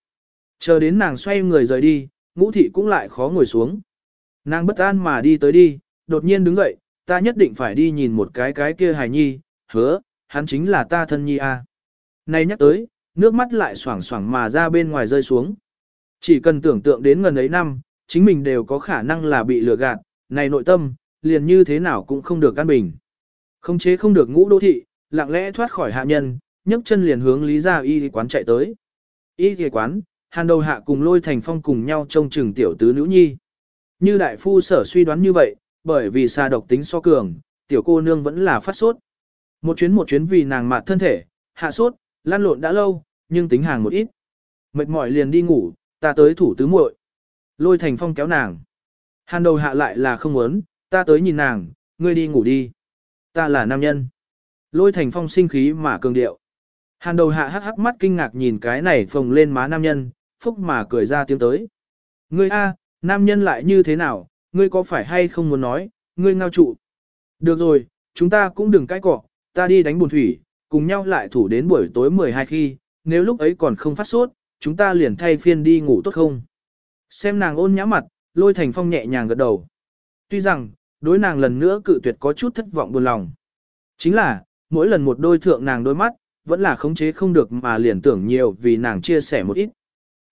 [SPEAKER 1] Chờ đến nàng xoay người rời đi, ngũ thị cũng lại khó ngồi xuống. Nàng bất an mà đi tới đi, đột nhiên đứng dậy, ta nhất định phải đi nhìn một cái cái kia hài nhi, hứa, hắn chính là ta thân nhi a. À. Này nhắc tới, nước mắt lại xoảng xoảng mà ra bên ngoài rơi xuống. Chỉ cần tưởng tượng đến gần ấy năm, chính mình đều có khả năng là bị lừa gạt, này nội tâm, liền như thế nào cũng không được an bình. Không chế không được ngũ đô thị, lặng lẽ thoát khỏi hạ nhân, nhấc chân liền hướng lý gia y quán chạy tới. Y quán, hàn đầu hạ cùng lôi thành phong cùng nhau trông chừng tiểu tứ nữ nhi. Như đại phu sở suy đoán như vậy, bởi vì xa độc tính so cường, tiểu cô nương vẫn là phát sốt. Một chuyến một chuyến vì nàng mạt thân thể, hạ sốt, lan lộn đã lâu, nhưng tính hàng một ít. Mệt mỏi liền đi ngủ, ta tới thủ tứ muội. Lôi thành phong kéo nàng. Hàn đầu hạ lại là không muốn, ta tới nhìn nàng, ngươi đi ngủ đi. Ta là nam nhân. Lôi thành phong sinh khí mà cường điệu. Hàn đầu hạ hắc hắc mắt kinh ngạc nhìn cái này phồng lên má nam nhân, phúc mà cười ra tiếng tới. Ngươi a, nam nhân lại như thế nào, ngươi có phải hay không muốn nói, ngươi ngao trụ. Được rồi, chúng ta cũng đừng cãi cọ, ta đi đánh buồn thủy, cùng nhau lại thủ đến buổi tối 12 khi, nếu lúc ấy còn không phát sốt, chúng ta liền thay phiên đi ngủ tốt không? Xem nàng ôn nhã mặt, lôi thành phong nhẹ nhàng gật đầu. Tuy rằng, đối nàng lần nữa cự tuyệt có chút thất vọng buồn lòng. Chính là, mỗi lần một đôi thượng nàng đôi mắt, vẫn là khống chế không được mà liền tưởng nhiều vì nàng chia sẻ một ít.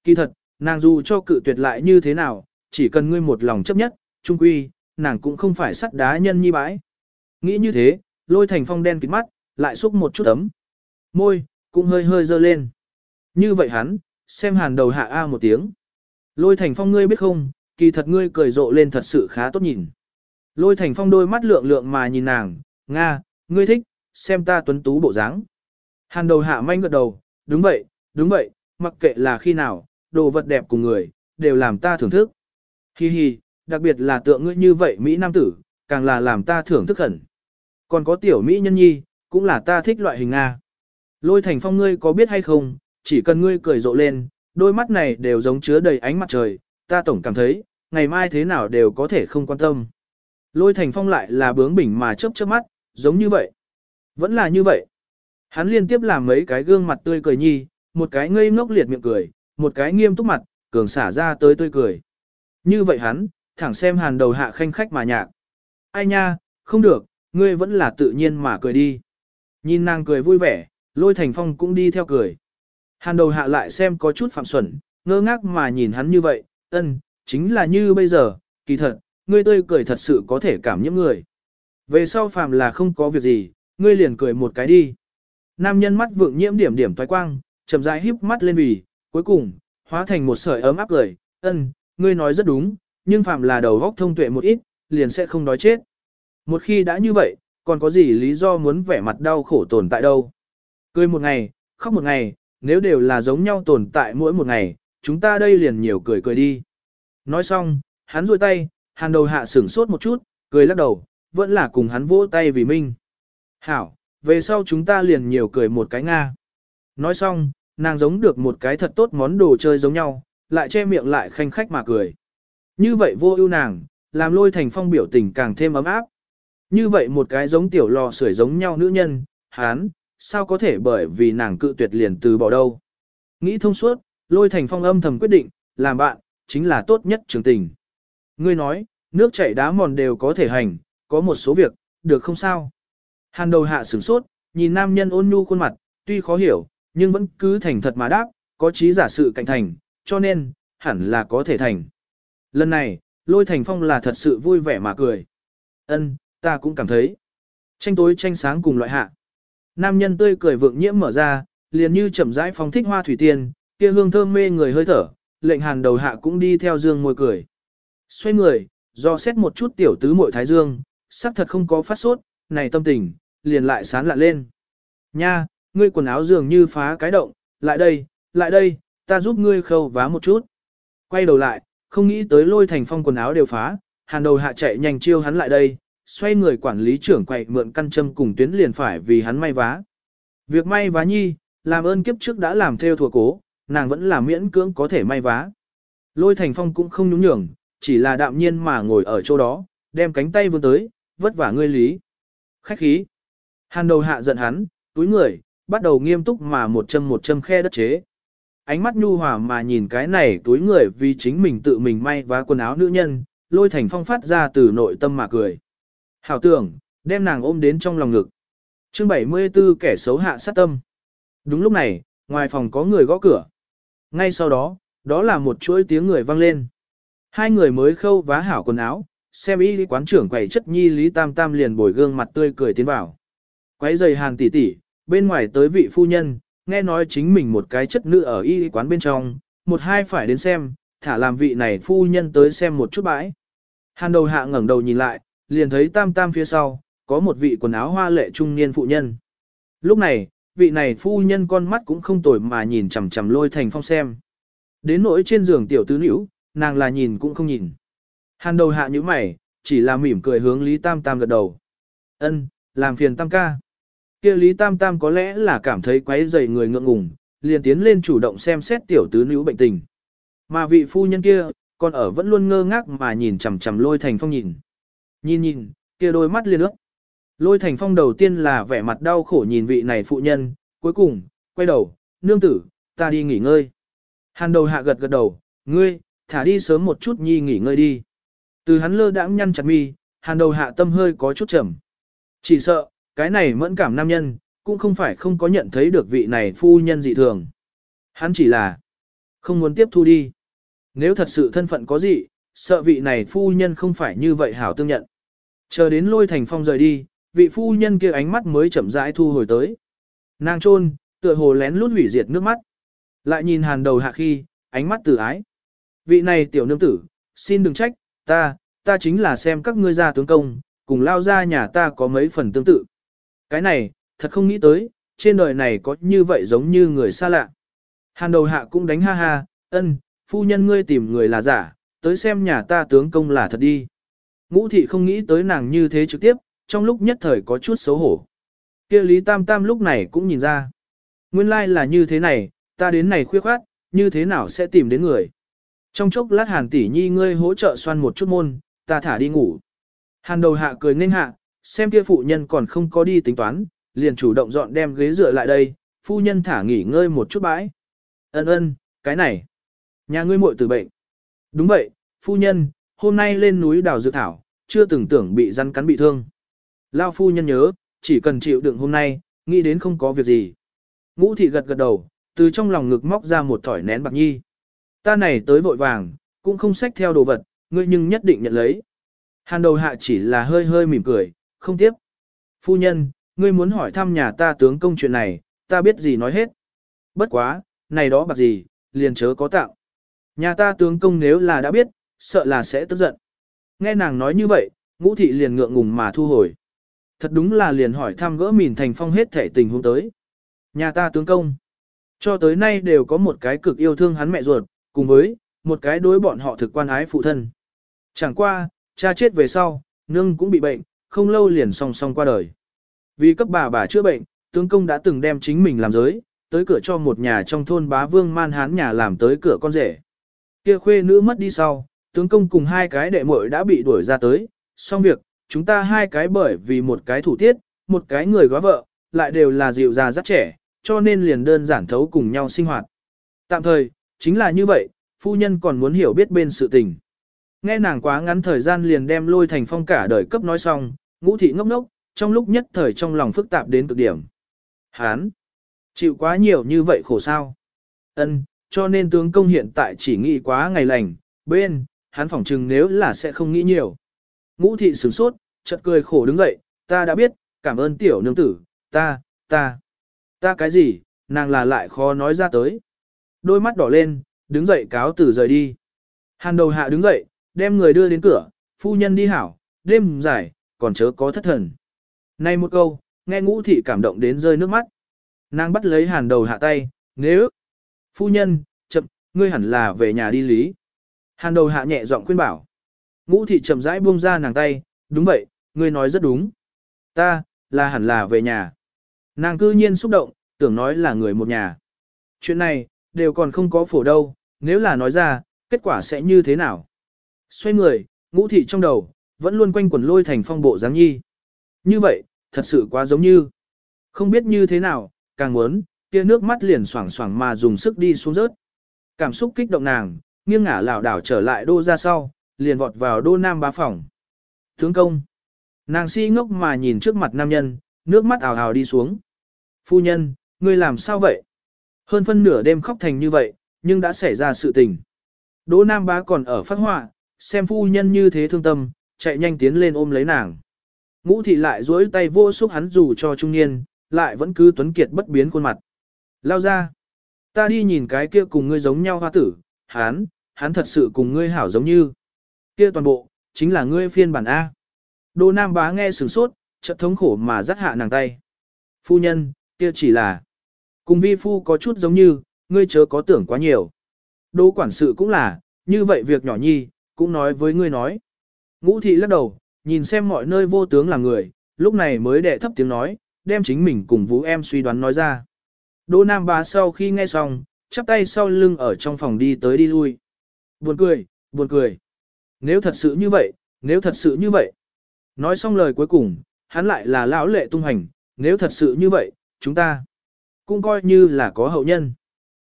[SPEAKER 1] Kỳ thật, nàng dù cho cự tuyệt lại như thế nào, chỉ cần ngươi một lòng chấp nhất, trung quy, nàng cũng không phải sắt đá nhân nhi bãi. Nghĩ như thế, lôi thành phong đen kín mắt, lại xúc một chút ấm. Môi, cũng hơi hơi dơ lên. Như vậy hắn, xem hàn đầu hạ A một tiếng. Lôi thành phong ngươi biết không, kỳ thật ngươi cười rộ lên thật sự khá tốt nhìn. Lôi thành phong đôi mắt lượng lượng mà nhìn nàng, Nga, ngươi thích, xem ta tuấn tú bộ dáng. Hàn đầu hạ manh gật đầu, đúng vậy, đúng vậy, mặc kệ là khi nào, đồ vật đẹp cùng người, đều làm ta thưởng thức. Hi hi, đặc biệt là tượng ngươi như vậy Mỹ Nam tử, càng là làm ta thưởng thức hẳn. Còn có tiểu Mỹ nhân nhi, cũng là ta thích loại hình Nga. Lôi thành phong ngươi có biết hay không, chỉ cần ngươi cười rộ lên, đôi mắt này đều giống chứa đầy ánh mặt trời, ta tổng cảm thấy, ngày mai thế nào đều có thể không quan tâm. Lôi thành phong lại là bướng bỉnh mà chớp chớp mắt, giống như vậy. Vẫn là như vậy. Hắn liên tiếp làm mấy cái gương mặt tươi cười nhi, một cái ngây ngốc liệt miệng cười, một cái nghiêm túc mặt, cường xả ra tới tươi cười. Như vậy hắn, thẳng xem hàn đầu hạ khanh khách mà nhạc. Ai nha, không được, ngươi vẫn là tự nhiên mà cười đi. Nhìn nàng cười vui vẻ, lôi thành phong cũng đi theo cười. Hàn đầu hạ lại xem có chút phạm xuẩn, ngơ ngác mà nhìn hắn như vậy, ân, chính là như bây giờ, kỳ thật, ngươi tươi cười thật sự có thể cảm nhiễm người. Về sau phàm là không có việc gì, ngươi liền cười một cái đi. Nam nhân mắt vượng nhiễm điểm điểm toái quang, chậm rãi híp mắt lên vì, cuối cùng, hóa thành một sợi ấm áp cười, ân, ngươi nói rất đúng, nhưng phàm là đầu góc thông tuệ một ít, liền sẽ không đói chết. Một khi đã như vậy, còn có gì lý do muốn vẻ mặt đau khổ tồn tại đâu. Cười một ngày, khóc một ngày, nếu đều là giống nhau tồn tại mỗi một ngày, chúng ta đây liền nhiều cười cười đi. Nói xong, hắn rôi tay, hàn đầu hạ sửng sốt một chút, cười lắc đầu, vẫn là cùng hắn vỗ tay vì minh. Hảo, về sau chúng ta liền nhiều cười một cái Nga. Nói xong, nàng giống được một cái thật tốt món đồ chơi giống nhau, lại che miệng lại khanh khách mà cười. Như vậy vô ưu nàng, làm lôi thành phong biểu tình càng thêm ấm áp. Như vậy một cái giống tiểu lò sưởi giống nhau nữ nhân, hán, sao có thể bởi vì nàng cự tuyệt liền từ bỏ đâu. Nghĩ thông suốt, lôi thành phong âm thầm quyết định, làm bạn, chính là tốt nhất trường tình. Ngươi nói, nước chảy đá mòn đều có thể hành, có một số việc, được không sao? Hàn đầu hạ sửng sốt, nhìn nam nhân ôn nhu khuôn mặt, tuy khó hiểu, nhưng vẫn cứ thành thật mà đáp, có trí giả sự cạnh thành, cho nên, hẳn là có thể thành. Lần này, lôi thành phong là thật sự vui vẻ mà cười. Ân, ta cũng cảm thấy. Tranh tối tranh sáng cùng loại hạ. Nam nhân tươi cười vượng nhiễm mở ra, liền như chậm rãi phong thích hoa thủy tiên, kia hương thơm mê người hơi thở, lệnh hàn đầu hạ cũng đi theo dương môi cười. Xoay người, do xét một chút tiểu tứ muội thái dương, sắc thật không có phát sốt, này tâm tình, liền lại sán lạ lên. Nha, ngươi quần áo dường như phá cái động, lại đây, lại đây, ta giúp ngươi khâu vá một chút. Quay đầu lại, không nghĩ tới lôi thành phong quần áo đều phá, hàn đầu hạ chạy nhanh chiêu hắn lại đây, xoay người quản lý trưởng quậy mượn căn châm cùng tuyến liền phải vì hắn may vá. Việc may vá nhi, làm ơn kiếp trước đã làm theo thùa cố, nàng vẫn là miễn cưỡng có thể may vá. Lôi thành phong cũng không nhún nhường, chỉ là đạm nhiên mà ngồi ở chỗ đó, đem cánh tay vươn tới, vất vả ngươi lý. Khách khí. Hàn đầu hạ giận hắn, túi người, bắt đầu nghiêm túc mà một châm một châm khe đất chế. Ánh mắt nhu hòa mà nhìn cái này túi người vì chính mình tự mình may vá quần áo nữ nhân, lôi thành phong phát ra từ nội tâm mà cười. Hảo tưởng, đem nàng ôm đến trong lòng ngực. chương 74 kẻ xấu hạ sát tâm. Đúng lúc này, ngoài phòng có người gõ cửa. Ngay sau đó, đó là một chuỗi tiếng người vang lên. Hai người mới khâu vá hảo quần áo, xem y quán trưởng quầy chất nhi Lý Tam Tam liền bồi gương mặt tươi cười tiến vào. Quấy giày hàng tỷ tỷ, bên ngoài tới vị phu nhân, nghe nói chính mình một cái chất nữ ở y quán bên trong, một hai phải đến xem, thả làm vị này phu nhân tới xem một chút bãi. Hàn đầu hạ ngẩng đầu nhìn lại, liền thấy Tam Tam phía sau, có một vị quần áo hoa lệ trung niên phụ nhân. Lúc này, vị này phu nhân con mắt cũng không tồi mà nhìn chằm chằm lôi thành phong xem. Đến nỗi trên giường tiểu tứ nữ, nàng là nhìn cũng không nhìn. Hàn đầu hạ như mày, chỉ là mỉm cười hướng Lý Tam Tam gật đầu. Ân, làm phiền Tam ca. kia Lý Tam Tam có lẽ là cảm thấy quấy rầy người ngượng ngùng, liền tiến lên chủ động xem xét tiểu tứ nữ bệnh tình. Mà vị phu nhân kia, còn ở vẫn luôn ngơ ngác mà nhìn chằm chằm lôi thành phong nhìn. Nhìn nhìn, kia đôi mắt liên ước. Lôi thành phong đầu tiên là vẻ mặt đau khổ nhìn vị này phụ nhân, cuối cùng, quay đầu, nương tử, ta đi nghỉ ngơi. Hàn đầu hạ gật gật đầu, ngươi, thả đi sớm một chút nhi nghỉ ngơi đi. Từ hắn lơ đãng nhăn chặt mi, hàn đầu hạ tâm hơi có chút trầm. Chỉ sợ, cái này mẫn cảm nam nhân, cũng không phải không có nhận thấy được vị này phu nhân dị thường. Hắn chỉ là không muốn tiếp thu đi. Nếu thật sự thân phận có gì, sợ vị này phu nhân không phải như vậy hảo tương nhận. Chờ đến lôi thành phong rời đi, vị phu nhân kia ánh mắt mới chậm rãi thu hồi tới. Nàng trôn, tựa hồ lén lút hủy diệt nước mắt. Lại nhìn hàn đầu hạ khi, ánh mắt từ ái. Vị này tiểu nương tử, xin đừng trách, ta, ta chính là xem các ngươi ra tướng công, cùng lao ra nhà ta có mấy phần tương tự. Cái này, thật không nghĩ tới, trên đời này có như vậy giống như người xa lạ. Hàn đầu hạ cũng đánh ha ha, ân, phu nhân ngươi tìm người là giả, tới xem nhà ta tướng công là thật đi. Ngũ thị không nghĩ tới nàng như thế trực tiếp, trong lúc nhất thời có chút xấu hổ. kia Lý Tam Tam lúc này cũng nhìn ra. Nguyên lai like là như thế này, ta đến này khuya khoát, như thế nào sẽ tìm đến người. Trong chốc lát hàn tỷ nhi ngươi hỗ trợ xoan một chút môn, ta thả đi ngủ. Hàn đầu hạ cười nên hạ, xem kia phụ nhân còn không có đi tính toán, liền chủ động dọn đem ghế dựa lại đây, phu nhân thả nghỉ ngơi một chút bãi. Ân ân, cái này. Nhà ngươi muội tử bệnh. Đúng vậy, phu nhân, hôm nay lên núi đào dược thảo, chưa từng tưởng bị rắn cắn bị thương. Lao phu nhân nhớ, chỉ cần chịu đựng hôm nay, nghĩ đến không có việc gì. Ngũ thị gật gật đầu, từ trong lòng ngực móc ra một thỏi nén bạc nhi. Ta này tới vội vàng, cũng không xách theo đồ vật, ngươi nhưng nhất định nhận lấy. Hàn đầu hạ chỉ là hơi hơi mỉm cười, không tiếp. Phu nhân, ngươi muốn hỏi thăm nhà ta tướng công chuyện này, ta biết gì nói hết. Bất quá, này đó bạc gì, liền chớ có tạo. Nhà ta tướng công nếu là đã biết, sợ là sẽ tức giận. Nghe nàng nói như vậy, ngũ thị liền ngượng ngùng mà thu hồi. Thật đúng là liền hỏi thăm gỡ mìn thành phong hết thể tình huống tới. Nhà ta tướng công. Cho tới nay đều có một cái cực yêu thương hắn mẹ ruột, cùng với, một cái đối bọn họ thực quan ái phụ thân. Chẳng qua, cha chết về sau, nương cũng bị bệnh, không lâu liền song song qua đời. Vì cấp bà bà chữa bệnh, tướng công đã từng đem chính mình làm giới, tới cửa cho một nhà trong thôn bá vương man hán nhà làm tới cửa con rể. Kia khuê nữ mất đi sau, tướng công cùng hai cái đệ muội đã bị đuổi ra tới, xong việc, chúng ta hai cái bởi vì một cái thủ tiết, một cái người góa vợ, lại đều là dịu già rất trẻ, cho nên liền đơn giản thấu cùng nhau sinh hoạt. Tạm thời, chính là như vậy, phu nhân còn muốn hiểu biết bên sự tình. Nghe nàng quá ngắn thời gian liền đem lôi thành phong cả đời cấp nói xong, ngũ thị ngốc ngốc, trong lúc nhất thời trong lòng phức tạp đến cực điểm. Hán! Chịu quá nhiều như vậy khổ sao? Ân, cho nên tướng công hiện tại chỉ nghĩ quá ngày lành, bên, hắn phỏng chừng nếu là sẽ không nghĩ nhiều. Ngũ thị sửng sốt, chợt cười khổ đứng dậy, ta đã biết, cảm ơn tiểu nương tử, ta, ta, ta cái gì, nàng là lại khó nói ra tới. Đôi mắt đỏ lên, đứng dậy cáo tử rời đi. Hàn đầu hạ đứng dậy, đem người đưa đến cửa, phu nhân đi hảo, đêm dài, còn chớ có thất thần. Này một câu, nghe ngũ thị cảm động đến rơi nước mắt. Nàng bắt lấy hàn đầu hạ tay, nếu, phu nhân, chậm, ngươi hẳn là về nhà đi lý. Hàn đầu hạ nhẹ giọng khuyên bảo. Ngũ thị chậm rãi buông ra nàng tay, đúng vậy, ngươi nói rất đúng. Ta, là hẳn là về nhà. Nàng cư nhiên xúc động, tưởng nói là người một nhà. Chuyện này, đều còn không có phổ đâu, nếu là nói ra, kết quả sẽ như thế nào? Xoay người, ngũ thị trong đầu, vẫn luôn quanh quẩn lôi thành phong bộ dáng nhi. Như vậy, thật sự quá giống như. Không biết như thế nào, càng muốn, kia nước mắt liền xoảng xoảng mà dùng sức đi xuống rớt. Cảm xúc kích động nàng, nghiêng ngả lảo đảo trở lại đô ra sau, liền vọt vào đô nam bá phòng. Tướng công. Nàng si ngốc mà nhìn trước mặt nam nhân, nước mắt ào ào đi xuống. Phu nhân, ngươi làm sao vậy? Hơn phân nửa đêm khóc thành như vậy, nhưng đã xảy ra sự tình. Đỗ Nam bá còn ở phát họa, xem phu nhân như thế thương tâm, chạy nhanh tiến lên ôm lấy nàng. Ngũ thị lại duỗi tay vô xúc hắn dù cho trung niên, lại vẫn cứ tuấn kiệt bất biến khuôn mặt. Lao ra. Ta đi nhìn cái kia cùng ngươi giống nhau hoa tử, hắn, hắn thật sự cùng ngươi hảo giống như. Kia toàn bộ, chính là ngươi phiên bản A. Đô Nam bá nghe sửng sốt, chợt thống khổ mà dắt hạ nàng tay. Phu nhân, kia chỉ là. Cùng vi phu có chút giống như, ngươi chớ có tưởng quá nhiều. Đô quản sự cũng là, như vậy việc nhỏ nhi, cũng nói với ngươi nói. Ngũ thị lắc đầu, nhìn xem mọi nơi vô tướng là người, lúc này mới đệ thấp tiếng nói, đem chính mình cùng vũ em suy đoán nói ra. Đỗ Nam bá sau khi nghe xong, chắp tay sau lưng ở trong phòng đi tới đi lui. Buồn cười, buồn cười. Nếu thật sự như vậy, nếu thật sự như vậy. Nói xong lời cuối cùng, hắn lại là lão lệ tung hành, nếu thật sự như vậy, chúng ta cũng coi như là có hậu nhân.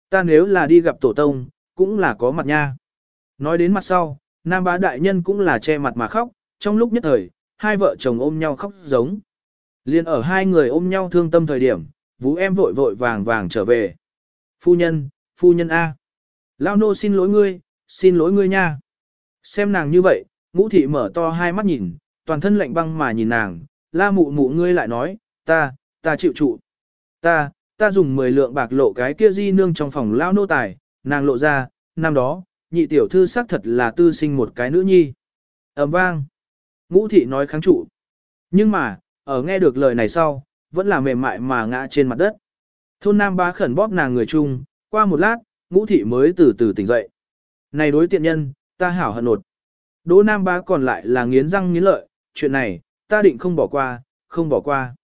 [SPEAKER 1] Ta nếu là đi gặp tổ tông, cũng là có mặt nha. Nói đến mặt sau, Nam bá đại nhân cũng là che mặt mà khóc, trong lúc nhất thời, hai vợ chồng ôm nhau khóc giống. Liên ở hai người ôm nhau thương tâm thời điểm, vũ em vội vội vàng vàng trở về. Phu nhân, phu nhân A. Lao nô xin lỗi ngươi, xin lỗi ngươi nha. Xem nàng như vậy, ngũ thị mở to hai mắt nhìn, toàn thân lạnh băng mà nhìn nàng, la mụ mụ ngươi lại nói, ta, ta chịu trụ. Ta, ta dùng 10 lượng bạc lộ cái kia di nương trong phòng lao nô tài, nàng lộ ra, năm đó, nhị tiểu thư xác thật là tư sinh một cái nữ nhi. ầm vang. Ngũ thị nói kháng trụ. Nhưng mà, ở nghe được lời này sau, vẫn là mềm mại mà ngã trên mặt đất. Thôn Nam bá khẩn bóp nàng người chung, qua một lát, ngũ thị mới từ từ tỉnh dậy. Này đối tiện nhân, ta hảo hận nột. Đỗ Nam bá còn lại là nghiến răng nghiến lợi, chuyện này, ta định không bỏ qua, không bỏ qua.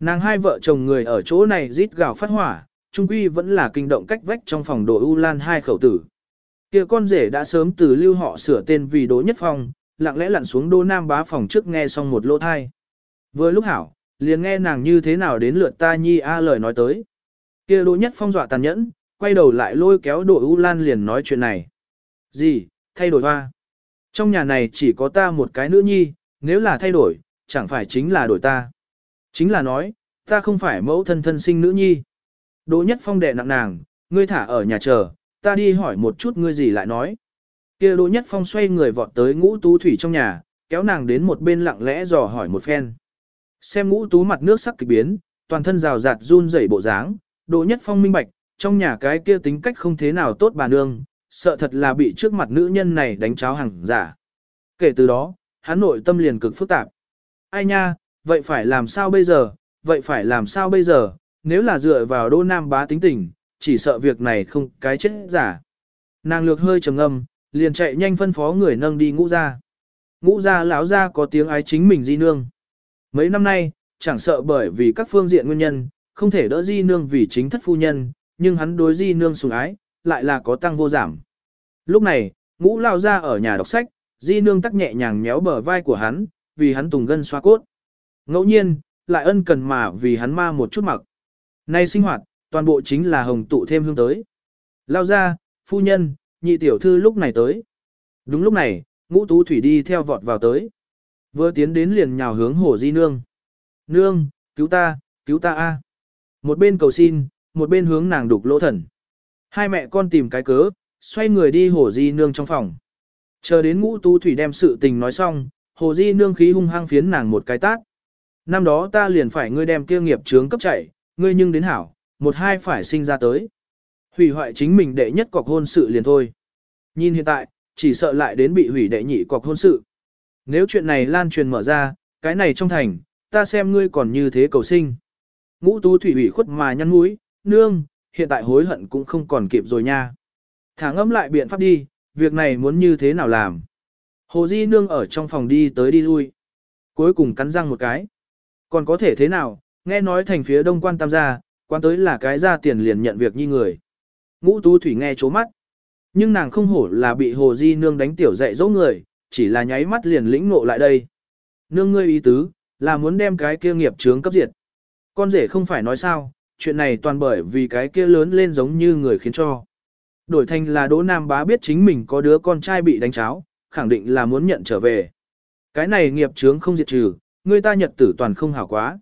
[SPEAKER 1] Nàng hai vợ chồng người ở chỗ này rít gào phát hỏa, trung quy vẫn là kinh động cách vách trong phòng đồ U Lan hai khẩu tử. Kia con rể đã sớm từ lưu họ sửa tên vì Đỗ Nhất Phong, lặng lẽ lặn xuống Đỗ Nam bá phòng trước nghe xong một lỗ thai. Vừa lúc hảo, liền nghe nàng như thế nào đến lượt ta nhi a lời nói tới. Kia Đỗ Nhất Phong dọa tàn nhẫn, quay đầu lại lôi kéo Đỗ U Lan liền nói chuyện này. Gì, thay đổi hoa. Trong nhà này chỉ có ta một cái nữ nhi, nếu là thay đổi, chẳng phải chính là đổi ta. Chính là nói, ta không phải mẫu thân thân sinh nữ nhi. Đỗ Nhất Phong đệ nặng nàng, ngươi thả ở nhà chờ, ta đi hỏi một chút ngươi gì lại nói. Kia Đỗ Nhất Phong xoay người vọt tới ngũ tú thủy trong nhà, kéo nàng đến một bên lặng lẽ dò hỏi một phen. Xem ngũ tú mặt nước sắc kỳ biến, toàn thân rào rạt run rẩy bộ dáng, Đỗ Nhất Phong minh bạch, trong nhà cái kia tính cách không thế nào tốt bà nương, sợ thật là bị trước mặt nữ nhân này đánh cháo hàng giả. Kể từ đó, hắn nội tâm liền cực phức tạp. Ai nha, vậy phải làm sao bây giờ, vậy phải làm sao bây giờ, nếu là dựa vào Đô Nam bá tính tình, chỉ sợ việc này không cái chết giả. Nàng lược hơi trầm ngâm, liền chạy nhanh phân phó người nâng đi ngũ ra. Ngũ ra lão ra có tiếng ái chính mình di nương. Mấy năm nay, chẳng sợ bởi vì các phương diện nguyên nhân, không thể đỡ di nương vì chính thất phu nhân, nhưng hắn đối di nương sủng ái, lại là có tăng vô giảm. Lúc này, ngũ lao ra ở nhà đọc sách, di nương tắc nhẹ nhàng méo bờ vai của hắn, vì hắn tùng gân xoa cốt. Ngẫu nhiên, lại ân cần mà vì hắn ma một chút mặc. Nay sinh hoạt, toàn bộ chính là hồng tụ thêm hương tới. Lao ra, phu nhân, nhị tiểu thư lúc này tới. Đúng lúc này, ngũ tú thủy đi theo vọt vào tới. Vừa tiến đến liền nhào hướng hồ di nương. Nương, cứu ta, cứu ta a. Một bên cầu xin, một bên hướng nàng đục lỗ thần. Hai mẹ con tìm cái cớ, xoay người đi hồ di nương trong phòng. Chờ đến ngũ tú thủy đem sự tình nói xong, hồ di nương khí hung hăng phiến nàng một cái tát. Năm đó ta liền phải ngươi đem kia nghiệp trướng cấp chạy, ngươi nhưng đến hảo, một hai phải sinh ra tới. Hủy hoại chính mình đệ nhất cọc hôn sự liền thôi. Nhìn hiện tại, chỉ sợ lại đến bị hủy đệ nhị cọc hôn sự. Nếu chuyện này lan truyền mở ra, cái này trong thành, ta xem ngươi còn như thế cầu sinh. Ngũ tú thủy hủy khuất mà nhăn mũi, nương, hiện tại hối hận cũng không còn kịp rồi nha. Thả ngẫm lại biện pháp đi, việc này muốn như thế nào làm. Hồ Di nương ở trong phòng đi tới đi lui. Cuối cùng cắn răng một cái. Còn có thể thế nào, nghe nói thành phía đông quan tam gia, quan tới là cái ra tiền liền nhận việc như người. Ngũ tú thủy nghe chố mắt. Nhưng nàng không hổ là bị Hồ Di nương đánh tiểu dạy dỗ người, chỉ là nháy mắt liền lĩnh ngộ lại đây. Nương ngươi ý tứ, là muốn đem cái kia nghiệp chướng cấp diệt. Con rể không phải nói sao, chuyện này toàn bởi vì cái kia lớn lên giống như người khiến cho. Đổi thành là Đỗ Nam Bá biết chính mình có đứa con trai bị đánh cháo, khẳng định là muốn nhận trở về. Cái này nghiệp chướng không diệt trừ, người ta nhật tử toàn không hảo quá.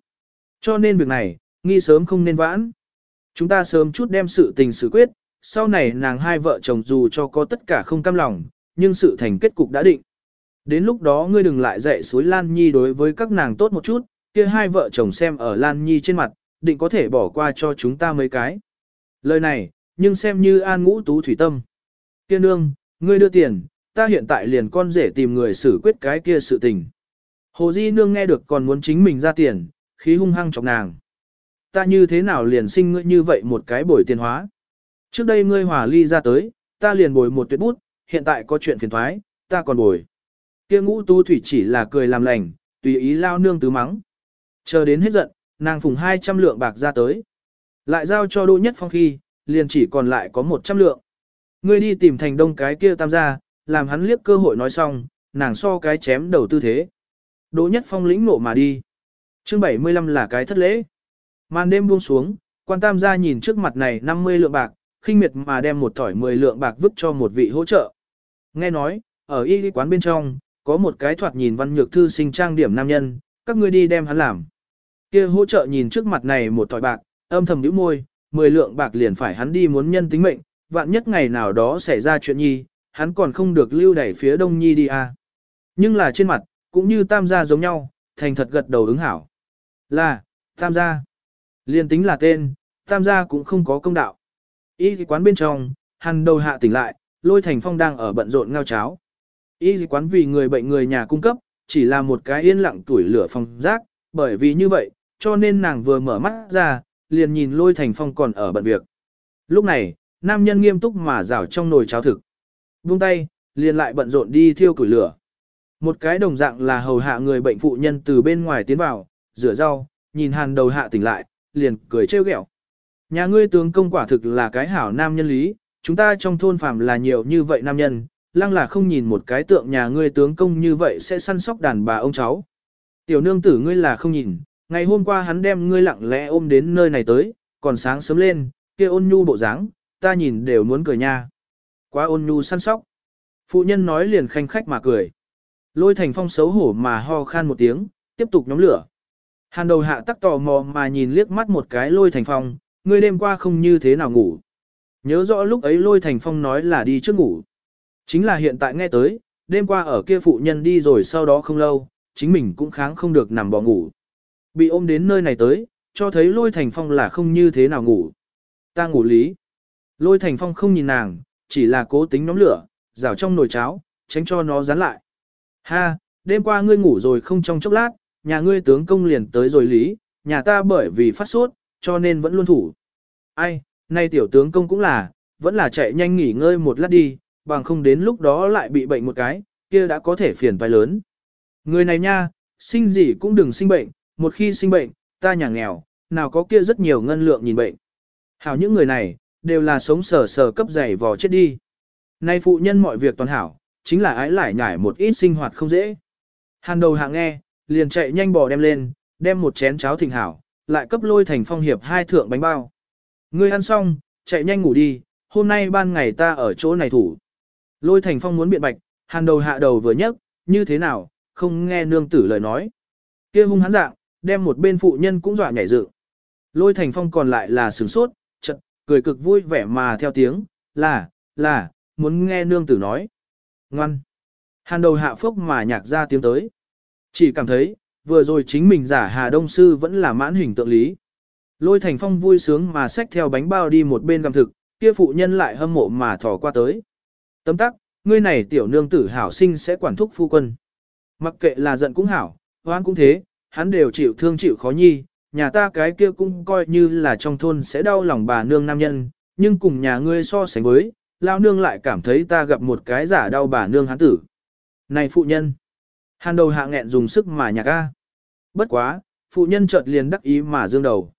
[SPEAKER 1] Cho nên việc này, nghi sớm không nên vãn. Chúng ta sớm chút đem sự tình xử quyết, sau này nàng hai vợ chồng dù cho có tất cả không cam lòng, nhưng sự thành kết cục đã định. Đến lúc đó ngươi đừng lại dạy suối Lan Nhi đối với các nàng tốt một chút, kia hai vợ chồng xem ở Lan Nhi trên mặt, định có thể bỏ qua cho chúng ta mấy cái. Lời này, nhưng xem như an ngũ tú thủy tâm. Kia nương, ngươi đưa tiền, ta hiện tại liền con rể tìm người xử quyết cái kia sự tình. Hồ Di nương nghe được còn muốn chính mình ra tiền, khí hung hăng chọc nàng. Ta như thế nào liền sinh ngươi như vậy một cái bồi tiền hóa. Trước đây ngươi hòa ly ra tới, ta liền bồi một tuyệt bút, hiện tại có chuyện phiền thoái, ta còn bồi. Kia ngũ tú thủy chỉ là cười làm lành, tùy ý lao nương tứ mắng. Chờ đến hết giận, nàng phùng 200 lượng bạc ra tới. Lại giao cho Đỗ Nhất Phong khi, liền chỉ còn lại có 100 lượng. Ngươi đi tìm thành đông cái kia tam gia, làm hắn liếc cơ hội nói xong, nàng so cái chém đầu tư thế. Đỗ Nhất Phong lĩnh nộ mà đi. Chương 75 là cái thất lễ. Màn đêm buông xuống, quan tam gia nhìn trước mặt này 50 lượng bạc, khinh miệt mà đem một thỏi 10 lượng bạc vứt cho một vị hỗ trợ. Nghe nói, ở y quán bên trong, có một cái thoạt nhìn văn nhược thư sinh trang điểm nam nhân, các ngươi đi đem hắn làm. Kia hỗ trợ nhìn trước mặt này một tỏi bạc, âm thầm nhíu môi, 10 lượng bạc liền phải hắn đi muốn nhân tính mệnh, vạn nhất ngày nào đó xảy ra chuyện nhi, hắn còn không được lưu đẩy phía đông nhi đi à. Nhưng là trên mặt, cũng như tam gia giống nhau, thành thật gật đầu ứng hảo. Là, tam gia. Liên tính là tên, tam gia cũng không có công đạo. Y quán bên trong, hàn đầu hạ tỉnh lại, lôi thành phong đang ở bận rộn ngao cháo. Y quán vì người bệnh người nhà cung cấp, chỉ là một cái yên lặng tuổi lửa phòng rác, bởi vì như vậy, cho nên nàng vừa mở mắt ra, liền nhìn lôi thành phong còn ở bận việc. Lúc này, nam nhân nghiêm túc mà rào trong nồi cháo thực. Buông tay, liền lại bận rộn đi thiêu củi lửa. Một cái đồng dạng là hầu hạ người bệnh phụ nhân từ bên ngoài tiến vào, rửa rau, nhìn hàn đầu hạ tỉnh lại, liền cười trêu ghẹo. Nhà ngươi tướng công quả thực là cái hảo nam nhân lý, chúng ta trong thôn phàm là nhiều như vậy nam nhân, lăng là không nhìn một cái tượng nhà ngươi tướng công như vậy sẽ săn sóc đàn bà ông cháu. Tiểu nương tử ngươi là không nhìn, ngày hôm qua hắn đem ngươi lặng lẽ ôm đến nơi này tới, còn sáng sớm lên, kia ôn nhu bộ dáng, ta nhìn đều muốn cười nha. Quá ôn nhu săn sóc. Phụ nhân nói liền khanh khách mà cười. Lôi thành phong xấu hổ mà ho khan một tiếng, tiếp tục nhóm lửa. Hàn đầu hạ tắc tò mò mà nhìn liếc mắt một cái lôi thành phong, ngươi đêm qua không như thế nào ngủ. Nhớ rõ lúc ấy lôi thành phong nói là đi trước ngủ. Chính là hiện tại nghe tới, đêm qua ở kia phụ nhân đi rồi sau đó không lâu, chính mình cũng kháng không được nằm bò ngủ. Bị ôm đến nơi này tới, cho thấy lôi thành phong là không như thế nào ngủ. Ta ngủ lý. Lôi thành phong không nhìn nàng, chỉ là cố tính nhóm lửa, rào trong nồi cháo, tránh cho nó dán lại. Ha, đêm qua ngươi ngủ rồi không trong chốc lát, nhà ngươi tướng công liền tới rồi lý, nhà ta bởi vì phát sốt, cho nên vẫn luôn thủ. Ai, nay tiểu tướng công cũng là, vẫn là chạy nhanh nghỉ ngơi một lát đi, bằng không đến lúc đó lại bị bệnh một cái, kia đã có thể phiền vai lớn. Người này nha, sinh gì cũng đừng sinh bệnh, một khi sinh bệnh, ta nhà nghèo, nào có kia rất nhiều ngân lượng nhìn bệnh. Hảo những người này, đều là sống sờ sờ cấp dày vò chết đi. Nay phụ nhân mọi việc toàn hảo, chính là ái lại nhải một ít sinh hoạt không dễ. Hàn đầu hạ nghe, liền chạy nhanh bò đem lên, đem một chén cháo thịnh hảo, lại cấp lôi thành phong hiệp hai thượng bánh bao. Ngươi ăn xong, chạy nhanh ngủ đi, hôm nay ban ngày ta ở chỗ này thủ. Lôi thành phong muốn biện bạch, hàn đầu hạ đầu vừa nhấc, như thế nào, không nghe nương tử lời nói. kia hung hắn dạng, đem một bên phụ nhân cũng dọa nhảy dựng. Lôi thành phong còn lại là sửng sốt, chật, cười cực vui vẻ mà theo tiếng, là, là, muốn nghe nương tử nói. Ngoan. Hàn đầu hạ phốc mà nhạc ra tiếng tới. Chỉ cảm thấy, vừa rồi chính mình giả Hà Đông Sư vẫn là mãn hình tượng lý. Lôi thành phong vui sướng mà xách theo bánh bao đi một bên gặm thực, kia phụ nhân lại hâm mộ mà thò qua tới. Tấm tắc, ngươi này tiểu nương tử hảo sinh sẽ quản thúc phu quân. Mặc kệ là giận cũng hảo, hoan cũng thế, hắn đều chịu thương chịu khó nhi, nhà ta cái kia cũng coi như là trong thôn sẽ đau lòng bà nương nam nhân, nhưng cùng nhà ngươi so sánh với, lao nương lại cảm thấy ta gặp một cái giả đau bà nương hắn tử. Này phụ nhân! Hàn đầu hạ nghẹn dùng sức mà nhạc a. Bất quá, phụ nhân chợt liền đắc ý mà dương đầu.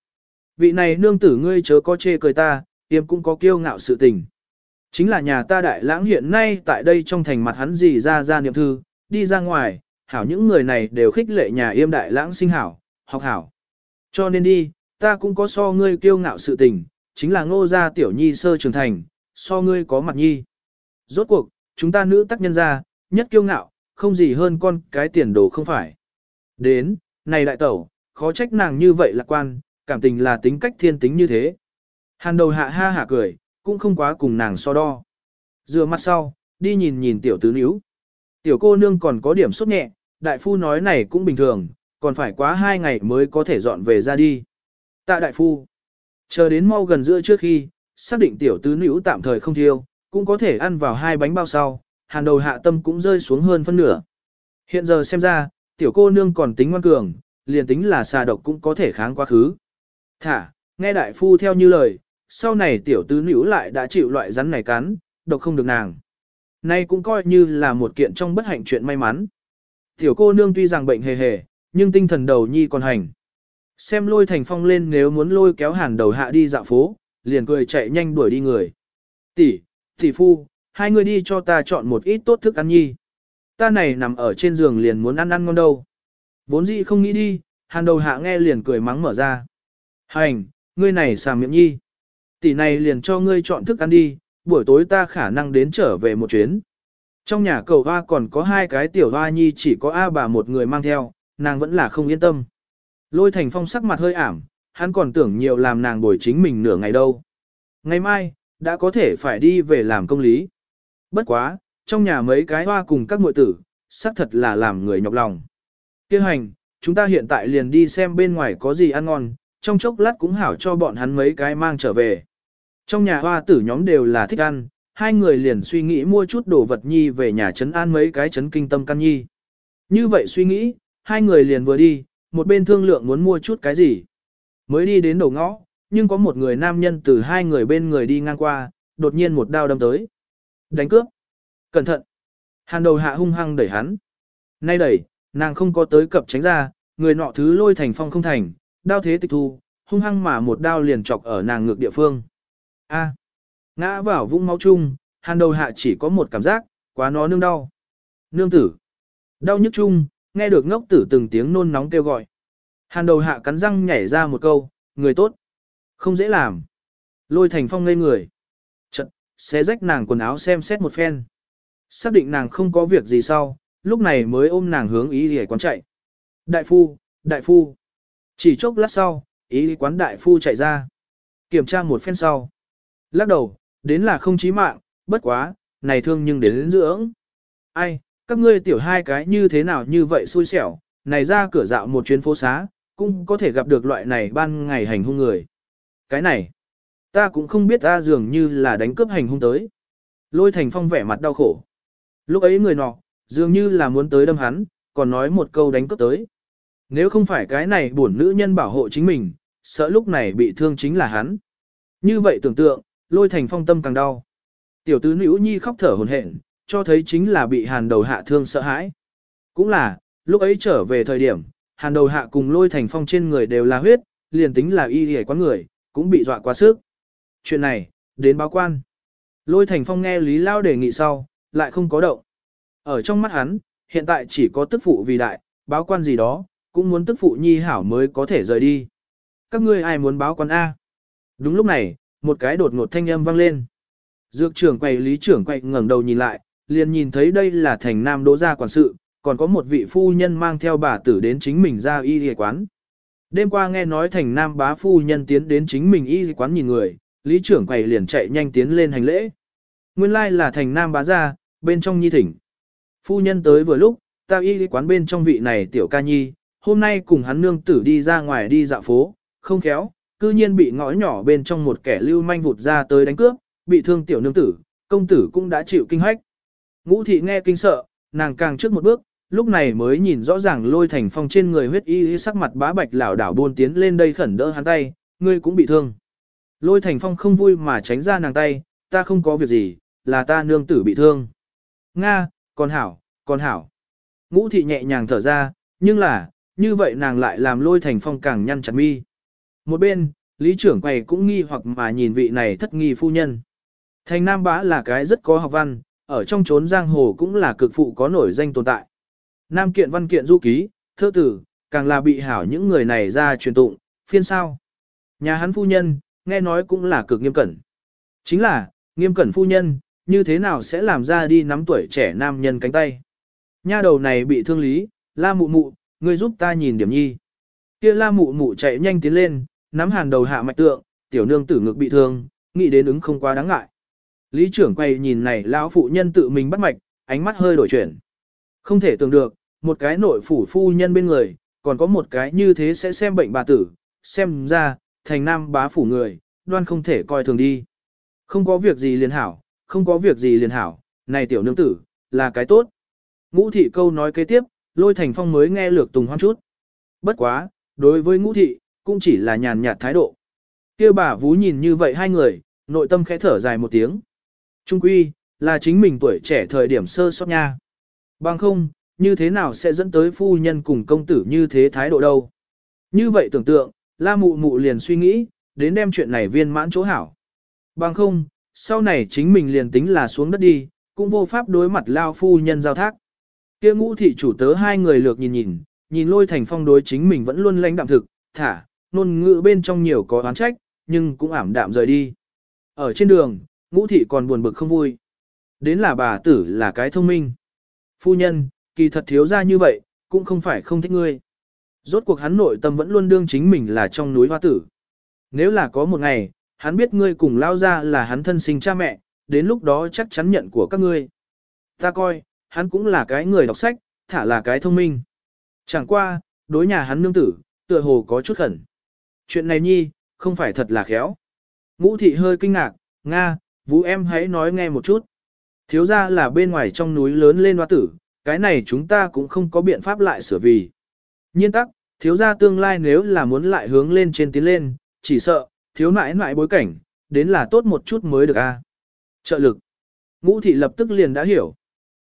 [SPEAKER 1] Vị này nương tử ngươi chớ có chê cười ta, yêm cũng có kiêu ngạo sự tình. Chính là nhà ta đại lãng hiện nay tại đây trong thành mặt hắn gì ra ra niệm thư, đi ra ngoài, hảo những người này đều khích lệ nhà yêm đại lãng sinh hảo, học hảo. Cho nên đi, ta cũng có so ngươi kiêu ngạo sự tình, chính là ngô gia tiểu nhi sơ trưởng thành, so ngươi có mặt nhi. Rốt cuộc, chúng ta nữ tác nhân gia, nhất kiêu ngạo, không gì hơn con cái tiền đồ không phải. Đến, này đại tẩu, khó trách nàng như vậy lạc quan, cảm tình là tính cách thiên tính như thế. Hàn đầu hạ ha hạ cười, cũng không quá cùng nàng so đo. Dựa mặt sau, đi nhìn nhìn tiểu tứ níu. Tiểu cô nương còn có điểm sốt nhẹ, đại phu nói này cũng bình thường, còn phải quá hai ngày mới có thể dọn về ra đi. Tạ đại phu, chờ đến mau gần giữa trước khi, xác định tiểu tứ nữ tạm thời không thiêu, cũng có thể ăn vào hai bánh bao sau, hàn đầu hạ tâm cũng rơi xuống hơn phân nửa. Hiện giờ xem ra, tiểu cô nương còn tính ngoan cường, liền tính là xà độc cũng có thể kháng quá khứ. Thả, nghe đại phu theo như lời, sau này tiểu tứ nữ lại đã chịu loại rắn này cắn, độc không được nàng. Nay cũng coi như là một kiện trong bất hạnh chuyện may mắn. Tiểu cô nương tuy rằng bệnh hề hề, nhưng tinh thần đầu nhi còn hành. Xem lôi thành phong lên nếu muốn lôi kéo hàn đầu hạ đi dạo phố, liền cười chạy nhanh đuổi đi người. Tỷ, tỷ phu, hai người đi cho ta chọn một ít tốt thức ăn nhi. Ta này nằm ở trên giường liền muốn ăn ăn ngon đâu. Vốn dĩ không nghĩ đi, hàn đầu hạ nghe liền cười mắng mở ra. Hành, ngươi này xà miệng nhi. Tỷ này liền cho ngươi chọn thức ăn đi, buổi tối ta khả năng đến trở về một chuyến. Trong nhà cầu hoa còn có hai cái tiểu hoa nhi chỉ có A bà một người mang theo, nàng vẫn là không yên tâm. Lôi thành phong sắc mặt hơi ảm, hắn còn tưởng nhiều làm nàng bồi chính mình nửa ngày đâu. Ngày mai, đã có thể phải đi về làm công lý. Bất quá, trong nhà mấy cái hoa cùng các muội tử, xác thật là làm người nhọc lòng. Kêu hành, chúng ta hiện tại liền đi xem bên ngoài có gì ăn ngon, trong chốc lát cũng hảo cho bọn hắn mấy cái mang trở về. Trong nhà hoa tử nhóm đều là thích ăn, hai người liền suy nghĩ mua chút đồ vật nhi về nhà trấn an mấy cái trấn kinh tâm căn nhi. Như vậy suy nghĩ, hai người liền vừa đi, một bên thương lượng muốn mua chút cái gì. Mới đi đến đầu ngõ, nhưng có một người nam nhân từ hai người bên người đi ngang qua, đột nhiên một đao đâm tới. Đánh cướp. Cẩn thận. Hàn đầu hạ hung hăng đẩy hắn. Nay đẩy, nàng không có tới cập tránh ra, người nọ thứ lôi thành phong không thành, đao thế tịch thu, hung hăng mà một đao liền chọc ở nàng ngược địa phương. A. Ngã vào vũng máu chung, hàn đầu hạ chỉ có một cảm giác, quá nó nương đau. Nương tử. Đau nhức chung, nghe được ngốc tử từng tiếng nôn nóng kêu gọi. Hàn đầu hạ cắn răng nhảy ra một câu, người tốt. Không dễ làm. Lôi thành phong ngây người. Trận, xé rách nàng quần áo xem xét một phen. Xác định nàng không có việc gì sau, lúc này mới ôm nàng hướng y hề quán chạy. Đại phu, đại phu. Chỉ chốc lát sau, y quán đại phu chạy ra. Kiểm tra một phen sau. Lắc đầu, đến là không chí mạng, bất quá, này thương nhưng đến, đến dưỡng. Ai, các ngươi tiểu hai cái như thế nào như vậy xui xẻo, này ra cửa dạo một chuyến phố xá, cũng có thể gặp được loại này ban ngày hành hung người. Cái này, ta cũng không biết ta dường như là đánh cướp hành hung tới. Lôi thành phong vẻ mặt đau khổ. Lúc ấy người nọ, dường như là muốn tới đâm hắn, còn nói một câu đánh cướp tới. Nếu không phải cái này bổn nữ nhân bảo hộ chính mình, sợ lúc này bị thương chính là hắn. Như vậy tưởng tượng, lôi thành phong tâm càng đau. Tiểu tứ nữ nhi khóc thở hồn hển, cho thấy chính là bị hàn đầu hạ thương sợ hãi. Cũng là, lúc ấy trở về thời điểm, hàn đầu hạ cùng lôi thành phong trên người đều là huyết, liền tính là y hề quán người, cũng bị dọa quá sức. Chuyện này, đến báo quan. Lôi thành phong nghe Lý Lao đề nghị sau, lại không có động. Ở trong mắt hắn, hiện tại chỉ có tức phụ vì đại, báo quan gì đó, cũng muốn tức phụ nhi hảo mới có thể rời đi. Các ngươi ai muốn báo quan A? Đúng lúc này, một cái đột ngột thanh âm vang lên. Dược trưởng quầy lý trưởng quầy ngẩng đầu nhìn lại, liền nhìn thấy đây là thành nam đỗ gia quản sự, còn có một vị phu nhân mang theo bà tử đến chính mình ra y y quán. Đêm qua nghe nói thành nam bá phu nhân tiến đến chính mình y y quán nhìn người, lý trưởng quầy liền chạy nhanh tiến lên hành lễ. Nguyên lai là thành nam bá gia, bên trong nhi thỉnh. Phu nhân tới vừa lúc, ta y y quán bên trong vị này tiểu ca nhi, hôm nay cùng hắn nương tử đi ra ngoài đi dạo phố, không khéo, cư nhiên bị ngõ nhỏ bên trong một kẻ lưu manh vụt ra tới đánh cướp, bị thương tiểu nương tử, công tử cũng đã chịu kinh hách. Ngũ thị nghe kinh sợ, nàng càng trước một bước, lúc này mới nhìn rõ ràng lôi thành phong trên người huyết y sắc mặt bá bạch lảo đảo buôn tiến lên đây khẩn đỡ hắn tay, ngươi cũng bị thương. Lôi thành phong không vui mà tránh ra nàng tay, ta không có việc gì, là ta nương tử bị thương. Nga, con hảo, con hảo. Ngũ thị nhẹ nhàng thở ra, nhưng là, như vậy nàng lại làm lôi thành phong càng nhăn chặt mi. Một bên, lý trưởng quầy cũng nghi hoặc mà nhìn vị này thất nghi phu nhân. Thành Nam Bá là cái rất có học văn, ở trong chốn giang hồ cũng là cực phụ có nổi danh tồn tại. Nam kiện văn kiện du ký, thơ tử, càng là bị hảo những người này ra truyền tụng, phiên sao. Nhà hắn phu nhân, nghe nói cũng là cực nghiêm cẩn. Chính là, nghiêm cẩn phu nhân, như thế nào sẽ làm ra đi nắm tuổi trẻ nam nhân cánh tay. Nha đầu này bị thương lý, la mụ mụ, ngươi giúp ta nhìn điểm nhi. Kia la mụ mụ chạy nhanh tiến lên, nắm hàn đầu hạ mạch tượng, tiểu nương tử ngực bị thương, nghĩ đến ứng không quá đáng ngại. Lý trưởng quay nhìn này lão phụ nhân tự mình bắt mạch, ánh mắt hơi đổi chuyển. Không thể tưởng được, một cái nội phủ phu nhân bên người, còn có một cái như thế sẽ xem bệnh bà tử, xem ra, thành nam bá phủ người, đoan không thể coi thường đi. Không có việc gì liền hảo, không có việc gì liền hảo, này tiểu nương tử, là cái tốt. Ngũ thị câu nói kế tiếp, lôi thành phong mới nghe lược tùng hoan chút. Bất quá, đối với ngũ thị, cũng chỉ là nhàn nhạt thái độ. kia bà vú nhìn như vậy hai người, nội tâm khẽ thở dài một tiếng. Trung quy, là chính mình tuổi trẻ thời điểm sơ sót nha. Bằng không, như thế nào sẽ dẫn tới phu nhân cùng công tử như thế thái độ đâu. Như vậy tưởng tượng, la mụ mụ liền suy nghĩ, đến đem chuyện này viên mãn chỗ hảo. Bằng không, sau này chính mình liền tính là xuống đất đi, cũng vô pháp đối mặt lao phu nhân giao thác. Kia ngũ thị chủ tớ hai người lược nhìn nhìn, nhìn lôi thành phong đối chính mình vẫn luôn lãnh đạm thực, thả, nôn ngữ bên trong nhiều có oán trách, nhưng cũng ảm đạm rời đi. Ở trên đường, ngũ thị còn buồn bực không vui. Đến là bà tử là cái thông minh. Phu nhân, kỳ thật thiếu ra như vậy, cũng không phải không thích ngươi. Rốt cuộc hắn nội tâm vẫn luôn đương chính mình là trong núi hoa tử. Nếu là có một ngày, hắn biết ngươi cùng lao ra là hắn thân sinh cha mẹ, đến lúc đó chắc chắn nhận của các ngươi. Ta coi, hắn cũng là cái người đọc sách, thả là cái thông minh. Chẳng qua, đối nhà hắn nương tử, tựa hồ có chút khẩn. Chuyện này nhi, không phải thật là khéo. Ngũ thị hơi kinh ngạc, Nga, vũ em hãy nói nghe một chút. Thiếu ra là bên ngoài trong núi lớn lên hoa tử, cái này chúng ta cũng không có biện pháp lại sửa vì. Nhiên tắc, thiếu ra tương lai nếu là muốn lại hướng lên trên tiến lên, chỉ sợ, thiếu nãi nãi bối cảnh, đến là tốt một chút mới được a. Trợ lực. Ngũ thị lập tức liền đã hiểu.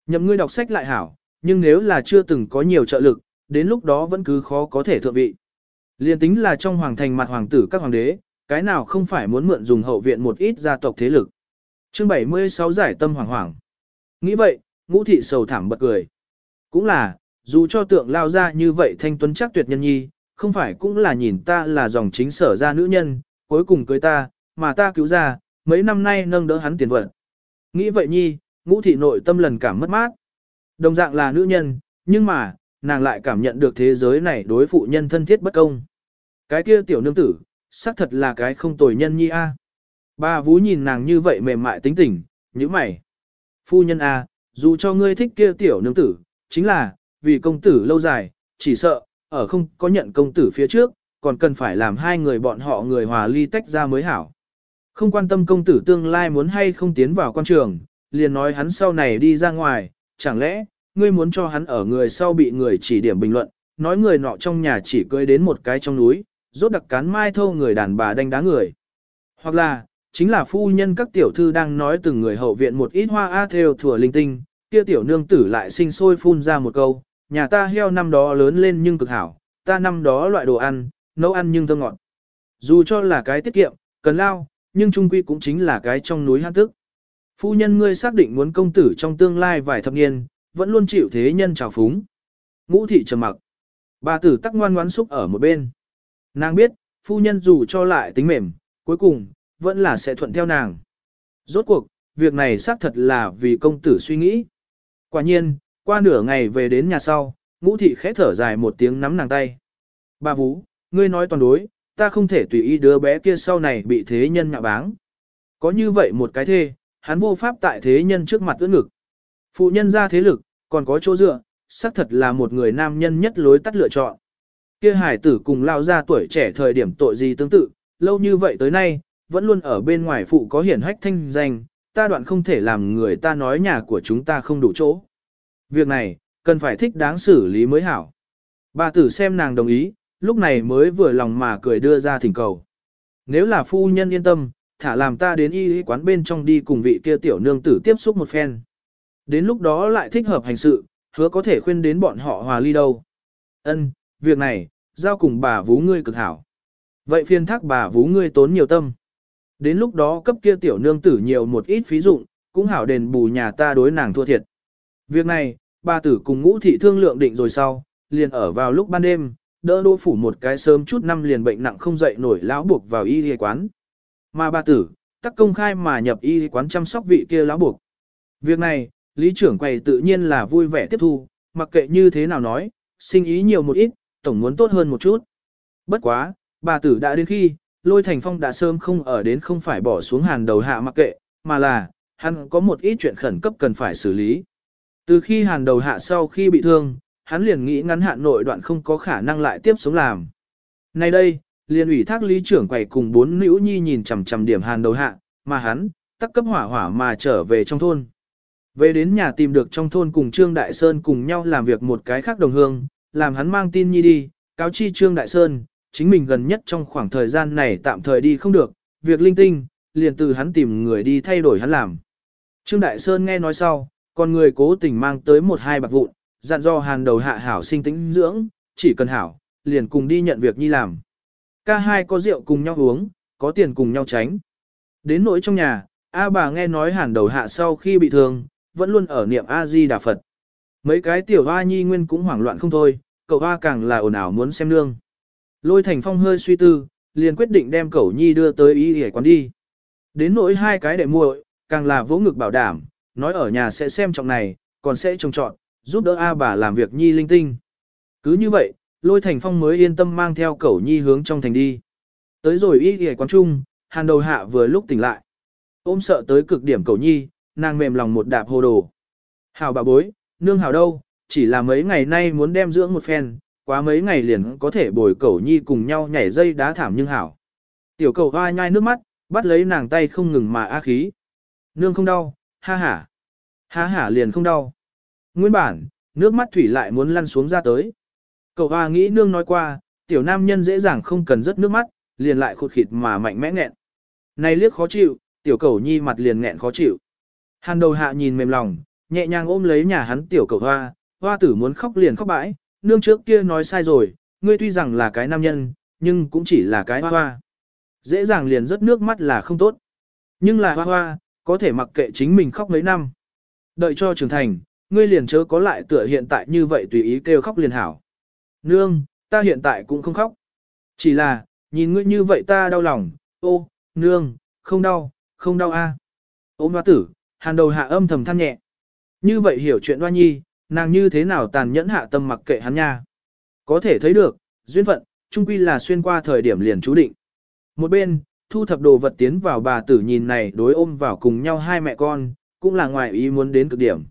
[SPEAKER 1] Nhậm ngươi đọc sách lại hảo, nhưng nếu là chưa từng có nhiều trợ lực, đến lúc đó vẫn cứ khó có thể thượng vị. Liên tính là trong hoàng thành mặt hoàng tử các hoàng đế, cái nào không phải muốn mượn dùng hậu viện một ít gia tộc thế lực. Chương 76 giải tâm hoàng hoàng. Nghĩ vậy, ngũ thị sầu thảm bật cười. Cũng là, dù cho tượng lao ra như vậy thanh tuấn chắc tuyệt nhân nhi, không phải cũng là nhìn ta là dòng chính sở ra nữ nhân, cuối cùng cưới ta, mà ta cứu ra, mấy năm nay nâng đỡ hắn tiền vận. Nghĩ vậy nhi, ngũ thị nội tâm lần cảm mất mát. Đồng dạng là nữ nhân, nhưng mà, nàng lại cảm nhận được thế giới này đối phụ nhân thân thiết bất công. Cái kia tiểu nương tử, xác thật là cái không tồi nhân nhi a. Bà Vú nhìn nàng như vậy mềm mại tính tình, như mày. Phu nhân a, dù cho ngươi thích kia tiểu nương tử, chính là, vì công tử lâu dài, chỉ sợ, ở không có nhận công tử phía trước, còn cần phải làm hai người bọn họ người hòa ly tách ra mới hảo. Không quan tâm công tử tương lai muốn hay không tiến vào quan trường, liền nói hắn sau này đi ra ngoài, chẳng lẽ, ngươi muốn cho hắn ở người sau bị người chỉ điểm bình luận, nói người nọ trong nhà chỉ cưới đến một cái trong núi, rốt đặc cán mai thâu người đàn bà đánh đá người. Hoặc là, chính là phu nhân các tiểu thư đang nói từng người hậu viện một ít hoa a theo thừa linh tinh, kia tiểu nương tử lại sinh sôi phun ra một câu, nhà ta heo năm đó lớn lên nhưng cực hảo, ta năm đó loại đồ ăn, nấu ăn nhưng thơm ngọt. Dù cho là cái tiết kiệm, cần lao, nhưng trung quy cũng chính là cái trong núi hát tức. Phu nhân ngươi xác định muốn công tử trong tương lai vài thập niên, vẫn luôn chịu thế nhân trào phúng. Ngũ thị trầm mặc. Bà tử tắc ngoan ngoãn xúc ở một bên. Nàng biết, phu nhân dù cho lại tính mềm, cuối cùng, vẫn là sẽ thuận theo nàng. Rốt cuộc, việc này xác thật là vì công tử suy nghĩ. Quả nhiên, qua nửa ngày về đến nhà sau, ngũ thị khẽ thở dài một tiếng nắm nàng tay. Bà Vũ, ngươi nói toàn đối, ta không thể tùy ý đứa bé kia sau này bị thế nhân nhạ báng. Có như vậy một cái thê, hắn vô pháp tại thế nhân trước mặt ưỡn ngực. Phụ nhân ra thế lực, còn có chỗ dựa, xác thật là một người nam nhân nhất lối tắt lựa chọn. Kia hải tử cùng lao ra tuổi trẻ thời điểm tội gì tương tự, lâu như vậy tới nay, vẫn luôn ở bên ngoài phụ có hiển hách thanh danh, ta đoạn không thể làm người ta nói nhà của chúng ta không đủ chỗ. Việc này, cần phải thích đáng xử lý mới hảo. Bà tử xem nàng đồng ý, lúc này mới vừa lòng mà cười đưa ra thỉnh cầu. Nếu là phu nhân yên tâm, thả làm ta đến y quán bên trong đi cùng vị kia tiểu nương tử tiếp xúc một phen. Đến lúc đó lại thích hợp hành sự, hứa có thể khuyên đến bọn họ hòa ly đâu. Ân, việc này, giao cùng bà vú ngươi cực hảo. Vậy phiên thác bà vú ngươi tốn nhiều tâm. Đến lúc đó cấp kia tiểu nương tử nhiều một ít phí dụng, cũng hảo đền bù nhà ta đối nàng thua thiệt. Việc này, bà tử cùng ngũ thị thương lượng định rồi sau, liền ở vào lúc ban đêm, đỡ đô phủ một cái sớm chút năm liền bệnh nặng không dậy nổi lão buộc vào y y quán. Mà bà tử, tắc công khai mà nhập y y quán chăm sóc vị kia lão buộc. Việc này, lý trưởng quầy tự nhiên là vui vẻ tiếp thu, mặc kệ như thế nào nói, sinh ý nhiều một ít, tổng muốn tốt hơn một chút. Bất quá, bà tử đã đến khi, lôi thành phong đã sớm không ở đến không phải bỏ xuống hàn đầu hạ mặc kệ, mà là, hắn có một ít chuyện khẩn cấp cần phải xử lý. Từ khi hàn đầu hạ sau khi bị thương, hắn liền nghĩ ngắn hạn nội đoạn không có khả năng lại tiếp sống làm. Nay đây, liền ủy thác lý trưởng quầy cùng bốn nữ nhi nhìn chằm chằm điểm hàn đầu hạ, mà hắn, tắc cấp hỏa hỏa mà trở về trong thôn. Về đến nhà tìm được trong thôn cùng Trương Đại Sơn cùng nhau làm việc một cái khác đồng hương, làm hắn mang tin nhi đi, cáo chi Trương Đại Sơn, chính mình gần nhất trong khoảng thời gian này tạm thời đi không được, việc linh tinh, liền từ hắn tìm người đi thay đổi hắn làm. Trương Đại Sơn nghe nói sau, còn người cố tình mang tới một hai bạc vụn, dặn do hàn đầu hạ hảo sinh tĩnh dưỡng, chỉ cần hảo, liền cùng đi nhận việc nhi làm. Ca hai có rượu cùng nhau uống, có tiền cùng nhau tránh. Đến nỗi trong nhà, A bà nghe nói hàn đầu hạ sau khi bị thương, vẫn luôn ở niệm A-di Đà Phật. Mấy cái tiểu hoa nhi nguyên cũng hoảng loạn không thôi, cậu hoa càng là ồn ào muốn xem nương. Lôi thành phong hơi suy tư, liền quyết định đem cậu nhi đưa tới y hề quán đi. Đến nỗi hai cái đệ muội, càng là vỗ ngực bảo đảm, nói ở nhà sẽ xem trọng này, còn sẽ trông trọn, giúp đỡ A bà làm việc nhi linh tinh. Cứ như vậy, lôi thành phong mới yên tâm mang theo cậu nhi hướng trong thành đi. Tới rồi y hề quán trung, hàn đầu hạ vừa lúc tỉnh lại. Ôm sợ tới cực điểm cậu nhi, nàng mềm lòng một đạp hồ đồ. hào bà bối, nương hảo đâu, chỉ là mấy ngày nay muốn đem dưỡng một phen, quá mấy ngày liền có thể bồi cẩu nhi cùng nhau nhảy dây đá thảm nhưng hảo. Tiểu cầu hoa nhai nước mắt, bắt lấy nàng tay không ngừng mà a khí. Nương không đau, ha ha. Ha ha liền không đau. Nguyên bản, nước mắt thủy lại muốn lăn xuống ra tới. Cậu hoa nghĩ nương nói qua, tiểu nam nhân dễ dàng không cần rớt nước mắt, liền lại khụt khịt mà mạnh mẽ nghẹn. Này liếc khó chịu, tiểu cầu nhi mặt liền nghẹn khó chịu. Hàn đầu hạ nhìn mềm lòng, nhẹ nhàng ôm lấy nhà hắn tiểu cầu hoa, hoa tử muốn khóc liền khóc bãi, nương trước kia nói sai rồi, ngươi tuy rằng là cái nam nhân, nhưng cũng chỉ là cái hoa hoa. Dễ dàng liền rớt nước mắt là không tốt. Nhưng là hoa hoa, có thể mặc kệ chính mình khóc mấy năm. Đợi cho trưởng thành, ngươi liền chớ có lại tựa hiện tại như vậy tùy ý kêu khóc liền hảo. Nương, ta hiện tại cũng không khóc. Chỉ là, nhìn ngươi như vậy ta đau lòng, ô, nương, không đau, không đau a. Ôm hoa tử, hàn đầu hạ âm thầm than nhẹ. Như vậy hiểu chuyện hoa nhi, nàng như thế nào tàn nhẫn hạ tâm mặc kệ hắn nha. Có thể thấy được, duyên phận, trung quy là xuyên qua thời điểm liền chú định. Một bên, thu thập đồ vật tiến vào bà tử nhìn này đối ôm vào cùng nhau hai mẹ con, cũng là ngoài ý muốn đến cực điểm.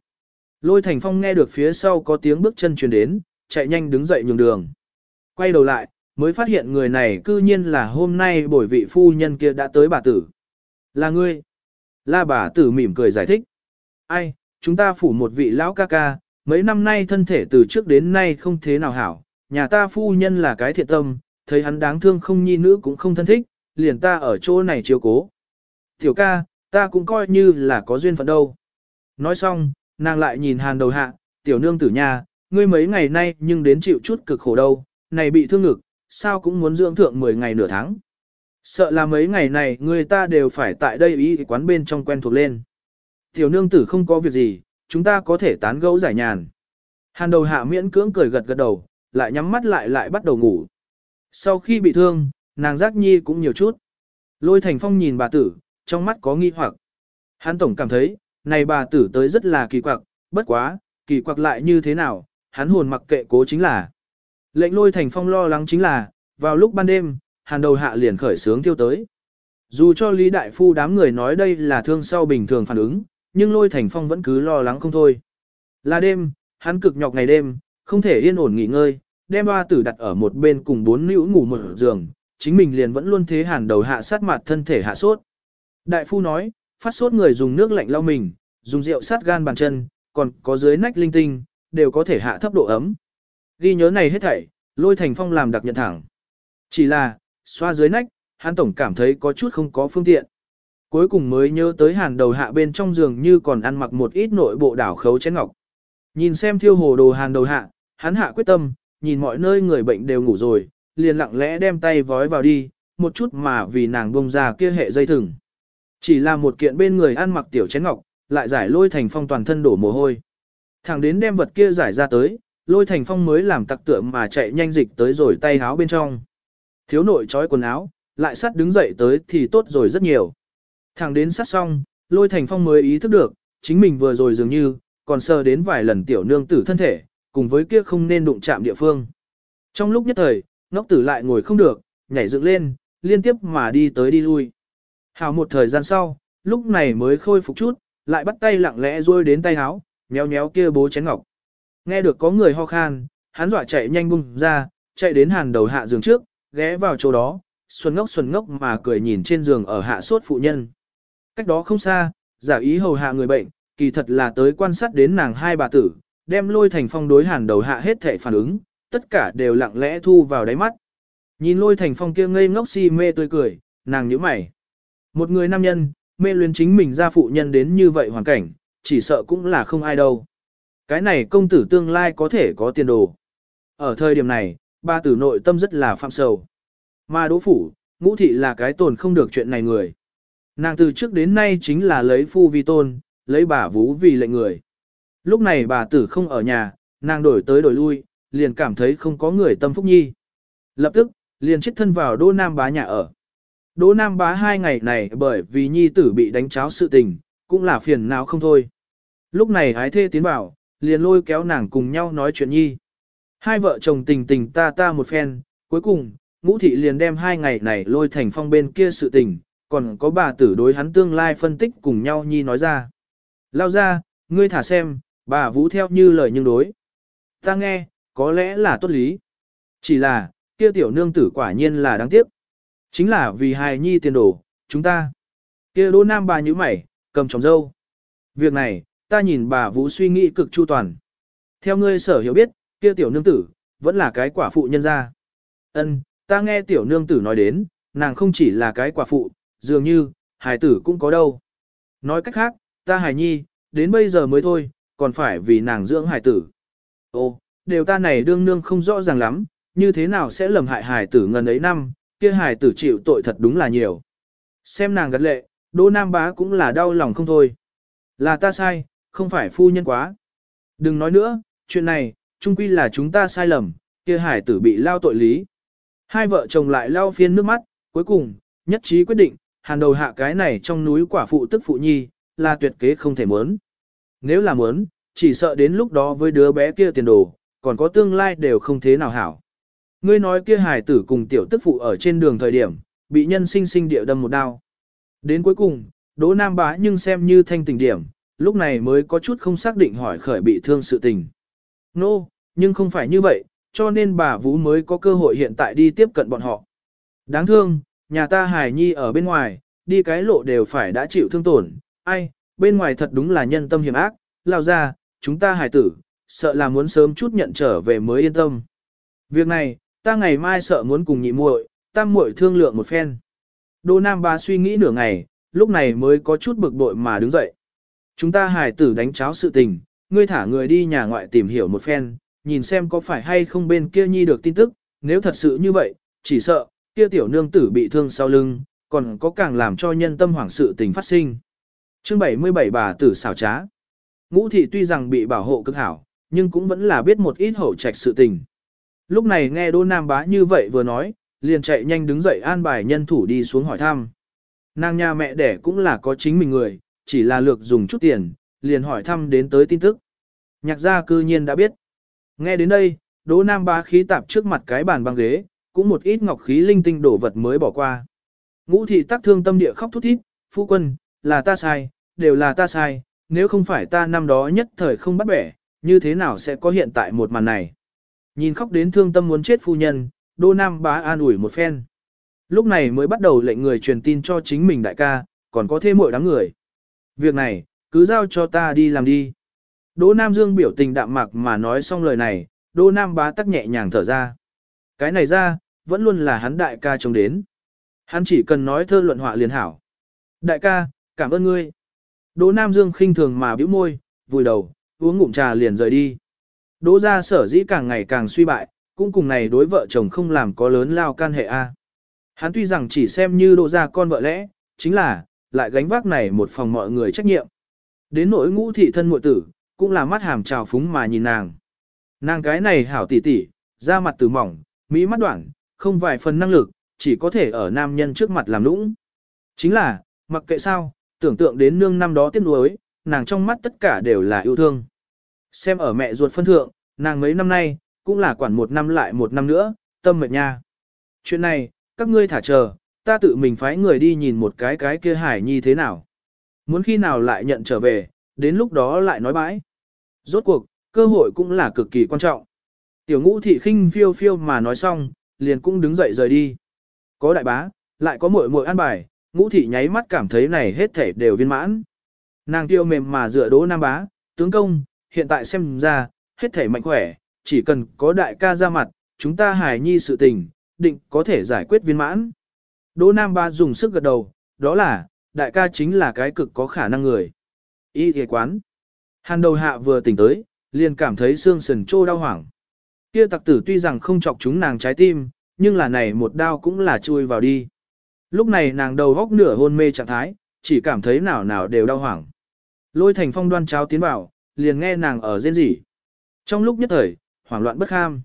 [SPEAKER 1] Lôi Thành Phong nghe được phía sau có tiếng bước chân truyền đến, chạy nhanh đứng dậy nhường đường. Quay đầu lại, mới phát hiện người này cư nhiên là hôm nay bồi vị phu nhân kia đã tới bà tử. Là ngươi. La bà tử mỉm cười giải thích. Ai, chúng ta phủ một vị lão ca ca, mấy năm nay thân thể từ trước đến nay không thế nào hảo, nhà ta phu nhân là cái thiện tâm, thấy hắn đáng thương không nhi nữ cũng không thân thích, liền ta ở chỗ này chiếu cố. Tiểu ca, ta cũng coi như là có duyên phận đâu. Nói xong, nàng lại nhìn hàn đầu hạ, tiểu nương tử nhà, ngươi mấy ngày nay nhưng đến chịu chút cực khổ đâu, này bị thương ngực, sao cũng muốn dưỡng thượng 10 ngày nửa tháng. Sợ là mấy ngày này người ta đều phải tại đây ý quán bên trong quen thuộc lên. Tiểu nương tử không có việc gì, chúng ta có thể tán gẫu giải nhàn. Hàn đầu hạ miễn cưỡng cười gật gật đầu, lại nhắm mắt lại lại bắt đầu ngủ. Sau khi bị thương, nàng giác nhi cũng nhiều chút. Lôi thành phong nhìn bà tử, trong mắt có nghi hoặc. Hắn tổng cảm thấy, này bà tử tới rất là kỳ quặc, bất quá, kỳ quặc lại như thế nào, hắn hồn mặc kệ cố chính là. Lệnh lôi thành phong lo lắng chính là, vào lúc ban đêm, hàn đầu hạ liền khởi sướng tiêu tới. Dù cho Lý Đại Phu đám người nói đây là thương sau bình thường phản ứng, nhưng lôi thành phong vẫn cứ lo lắng không thôi. Là đêm, hắn cực nhọc ngày đêm, không thể yên ổn nghỉ ngơi, đem ba tử đặt ở một bên cùng bốn nữ ngủ một giường, chính mình liền vẫn luôn thế hàn đầu hạ sát mặt thân thể hạ sốt. Đại phu nói, phát sốt người dùng nước lạnh lau mình, dùng rượu sát gan bàn chân, còn có dưới nách linh tinh, đều có thể hạ thấp độ ấm. Ghi nhớ này hết thảy, lôi thành phong làm đặc nhận thẳng. Chỉ là, xoa dưới nách, hắn tổng cảm thấy có chút không có phương tiện. Cuối cùng mới nhớ tới hàn đầu hạ bên trong giường như còn ăn mặc một ít nội bộ đảo khấu chén ngọc. Nhìn xem thiêu hồ đồ hàn đầu hạ, hắn hạ quyết tâm, nhìn mọi nơi người bệnh đều ngủ rồi, liền lặng lẽ đem tay vói vào đi, một chút mà vì nàng bông ra kia hệ dây thừng. Chỉ là một kiện bên người ăn mặc tiểu chén ngọc, lại giải lôi thành phong toàn thân đổ mồ hôi. Thẳng đến đem vật kia giải ra tới, lôi thành phong mới làm tặc tượng mà chạy nhanh dịch tới rồi tay áo bên trong. Thiếu nội trói quần áo, lại sắt đứng dậy tới thì tốt rồi rất nhiều. Thẳng đến sát xong, lôi thành phong mới ý thức được, chính mình vừa rồi dường như, còn sờ đến vài lần tiểu nương tử thân thể, cùng với kia không nên đụng chạm địa phương. Trong lúc nhất thời, ngốc tử lại ngồi không được, nhảy dựng lên, liên tiếp mà đi tới đi lui. Hào một thời gian sau, lúc này mới khôi phục chút, lại bắt tay lặng lẽ rôi đến tay háo méo méo kia bố chén ngọc. Nghe được có người ho khan, hắn dọa chạy nhanh bung ra, chạy đến hàn đầu hạ giường trước, ghé vào chỗ đó, xuân ngốc xuân ngốc mà cười nhìn trên giường ở hạ suốt phụ nhân. Cách đó không xa, giả ý hầu hạ người bệnh, kỳ thật là tới quan sát đến nàng hai bà tử, đem lôi thành phong đối hàn đầu hạ hết thể phản ứng, tất cả đều lặng lẽ thu vào đáy mắt. Nhìn lôi thành phong kia ngây ngốc si mê tươi cười, nàng nhíu mày. Một người nam nhân, mê luyến chính mình ra phụ nhân đến như vậy hoàn cảnh, chỉ sợ cũng là không ai đâu. Cái này công tử tương lai có thể có tiền đồ. Ở thời điểm này, ba tử nội tâm rất là phạm sầu. Mà đỗ phủ, ngũ thị là cái tồn không được chuyện này người. Nàng từ trước đến nay chính là lấy phu vi tôn, lấy bà vú vì lệnh người. Lúc này bà tử không ở nhà, nàng đổi tới đổi lui, liền cảm thấy không có người tâm phúc nhi. Lập tức, liền chết thân vào Đỗ Nam bá nhà ở. Đỗ Nam bá hai ngày này bởi vì nhi tử bị đánh cháo sự tình, cũng là phiền não không thôi. Lúc này ái thê tiến vào, liền lôi kéo nàng cùng nhau nói chuyện nhi. Hai vợ chồng tình tình ta ta một phen, cuối cùng, ngũ thị liền đem hai ngày này lôi thành phong bên kia sự tình, còn có bà tử đối hắn tương lai phân tích cùng nhau nhi nói ra. Lao ra, ngươi thả xem, bà vũ theo như lời nhưng đối. Ta nghe, có lẽ là tốt lý. Chỉ là, kia tiểu nương tử quả nhiên là đáng tiếc. Chính là vì hài nhi tiền đồ, chúng ta. Kia đỗ nam bà như mày, cầm chồng dâu. Việc này, ta nhìn bà vũ suy nghĩ cực chu toàn. Theo ngươi sở hiểu biết, kia tiểu nương tử, vẫn là cái quả phụ nhân gia. Ân, ta nghe tiểu nương tử nói đến, nàng không chỉ là cái quả phụ, dường như, hài tử cũng có đâu. Nói cách khác, ta hài nhi, đến bây giờ mới thôi, còn phải vì nàng dưỡng hài tử. Ô, đều ta này đương nương không rõ ràng lắm, như thế nào sẽ lầm hại hài tử ngần ấy năm, kia hài tử chịu tội thật đúng là nhiều. Xem nàng gật lệ, Đỗ Nam Bá cũng là đau lòng không thôi. Là ta sai, không phải phu nhân quá. Đừng nói nữa, chuyện này, chung quy là chúng ta sai lầm, kia hải tử bị lao tội lý. Hai vợ chồng lại lao phiên nước mắt, cuối cùng, nhất trí quyết định, hàn đầu hạ cái này trong núi quả phụ tức phụ nhi, là tuyệt kế không thể muốn. Nếu là muốn, chỉ sợ đến lúc đó với đứa bé kia tiền đồ, còn có tương lai đều không thế nào hảo. Ngươi nói kia hài tử cùng tiểu tức phụ ở trên đường thời điểm, bị nhân sinh sinh địa đâm một đao. Đến cuối cùng, Đỗ Nam bá nhưng xem như thanh tình điểm, lúc này mới có chút không xác định hỏi khởi bị thương sự tình. Nô, no, nhưng không phải như vậy, cho nên bà Vũ mới có cơ hội hiện tại đi tiếp cận bọn họ. Đáng thương, nhà ta hài nhi ở bên ngoài, đi cái lộ đều phải đã chịu thương tổn, ai, bên ngoài thật đúng là nhân tâm hiểm ác, lao ra, chúng ta hài tử, sợ là muốn sớm chút nhận trở về mới yên tâm. Việc này, ta ngày mai sợ muốn cùng nhị muội, tam muội thương lượng một phen. Đô Nam Ba suy nghĩ nửa ngày, lúc này mới có chút bực bội mà đứng dậy. Chúng ta hài tử đánh cháo sự tình, ngươi thả người đi nhà ngoại tìm hiểu một phen, nhìn xem có phải hay không bên kia nhi được tin tức, nếu thật sự như vậy, chỉ sợ, kia tiểu nương tử bị thương sau lưng, còn có càng làm cho nhân tâm hoảng sự tình phát sinh. Chương 77 bà tử xảo trá. Ngũ thị tuy rằng bị bảo hộ cực hảo, nhưng cũng vẫn là biết một ít hậu trạch sự tình. Lúc này nghe Đô Nam Bá như vậy vừa nói, liền chạy nhanh đứng dậy an bài nhân thủ đi xuống hỏi thăm. Nàng nhà mẹ đẻ cũng là có chính mình người, chỉ là lược dùng chút tiền, liền hỏi thăm đến tới tin tức. Nhạc gia cư nhiên đã biết. Nghe đến đây, Đỗ Nam Bá khí tạp trước mặt cái bàn băng ghế, cũng một ít ngọc khí linh tinh đổ vật mới bỏ qua. Ngũ thị tắc thương tâm địa khóc thút thít, phu quân, là ta sai, đều là ta sai, nếu không phải ta năm đó nhất thời không bắt bẻ, như thế nào sẽ có hiện tại một màn này. Nhìn khóc đến thương tâm muốn chết phu nhân, Đô Nam bá an ủi một phen. Lúc này mới bắt đầu lệnh người truyền tin cho chính mình đại ca, còn có thêm mỗi đám người. Việc này, cứ giao cho ta đi làm đi. Đỗ Nam Dương biểu tình đạm mạc mà nói xong lời này, Đỗ Nam bá tắc nhẹ nhàng thở ra. Cái này ra, vẫn luôn là hắn đại ca chống đến. Hắn chỉ cần nói thơ luận họa liền hảo. Đại ca, cảm ơn ngươi. Đỗ Nam Dương khinh thường mà bĩu môi, vùi đầu, uống ngụm trà liền rời đi. Đỗ gia sở dĩ càng ngày càng suy bại, cũng cùng này đối vợ chồng không làm có lớn lao can hệ a. Hắn tuy rằng chỉ xem như đỗ gia con vợ lẽ, chính là, lại gánh vác này một phòng mọi người trách nhiệm. Đến nỗi ngũ thị thân muội tử, cũng là mắt hàm trào phúng mà nhìn nàng. Nàng cái này hảo tỉ tỉ, da mặt từ mỏng, mỹ mắt đoạn, không vài phần năng lực, chỉ có thể ở nam nhân trước mặt làm nũng. Chính là, mặc kệ sao, tưởng tượng đến nương năm đó tiếc nuối, nàng trong mắt tất cả đều là yêu thương. Xem ở mẹ ruột phân thượng, nàng mấy năm nay, cũng là quản một năm lại một năm nữa, tâm mệt nha. Chuyện này, các ngươi thả chờ, ta tự mình phái người đi nhìn một cái cái kia hải nhi thế nào. Muốn khi nào lại nhận trở về, đến lúc đó lại nói bãi. Rốt cuộc, cơ hội cũng là cực kỳ quan trọng. Tiểu ngũ thị khinh phiêu phiêu mà nói xong, liền cũng đứng dậy rời đi. Có đại bá, lại có muội muội an bài, ngũ thị nháy mắt cảm thấy này hết thể đều viên mãn. Nàng tiêu mềm mà dựa đỗ nam bá, tướng công, hiện tại xem ra, hết thể mạnh khỏe, chỉ cần có đại ca ra mặt, chúng ta hài nhi sự tình, định có thể giải quyết viên mãn. Đỗ nam bá dùng sức gật đầu, đó là, đại ca chính là cái cực có khả năng người. Y ghề quán. Hàn đầu hạ vừa tỉnh tới, liền cảm thấy xương sườn trô đau hoảng. Kia tặc tử tuy rằng không chọc chúng nàng trái tim, nhưng là này một đao cũng là chui vào đi. Lúc này nàng đầu góc nửa hôn mê trạng thái, chỉ cảm thấy nào nào đều đau hoảng. Lôi thành phong đoan cháo tiến vào, liền nghe nàng ở rên rỉ. Trong lúc nhất thời, hoảng loạn bất kham.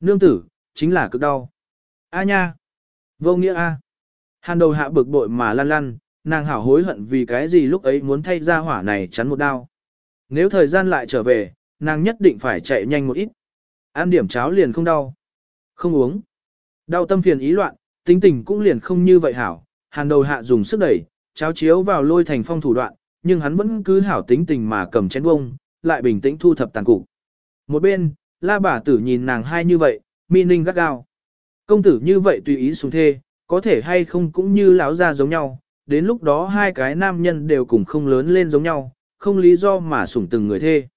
[SPEAKER 1] Nương tử, chính là cực đau. A nha! Vô nghĩa A. Hàn đầu hạ bực bội mà lăn lăn, nàng hảo hối hận vì cái gì lúc ấy muốn thay ra hỏa này chắn một đao. Nếu thời gian lại trở về, nàng nhất định phải chạy nhanh một ít. Ăn điểm cháo liền không đau. Không uống. Đau tâm phiền ý loạn, tính tình cũng liền không như vậy hảo. Hàn đầu hạ dùng sức đẩy, cháo chiếu vào lôi thành phong thủ đoạn, nhưng hắn vẫn cứ hảo tính tình mà cầm chén bông, lại bình tĩnh thu thập tàn cục. Một bên, la bà tử nhìn nàng hai như vậy, mi ninh gắt gao. Công tử như vậy tùy ý xuống thê, có thể hay không cũng như lão ra giống nhau, đến lúc đó hai cái nam nhân đều cùng không lớn lên giống nhau, không lý do mà sủng từng người thê.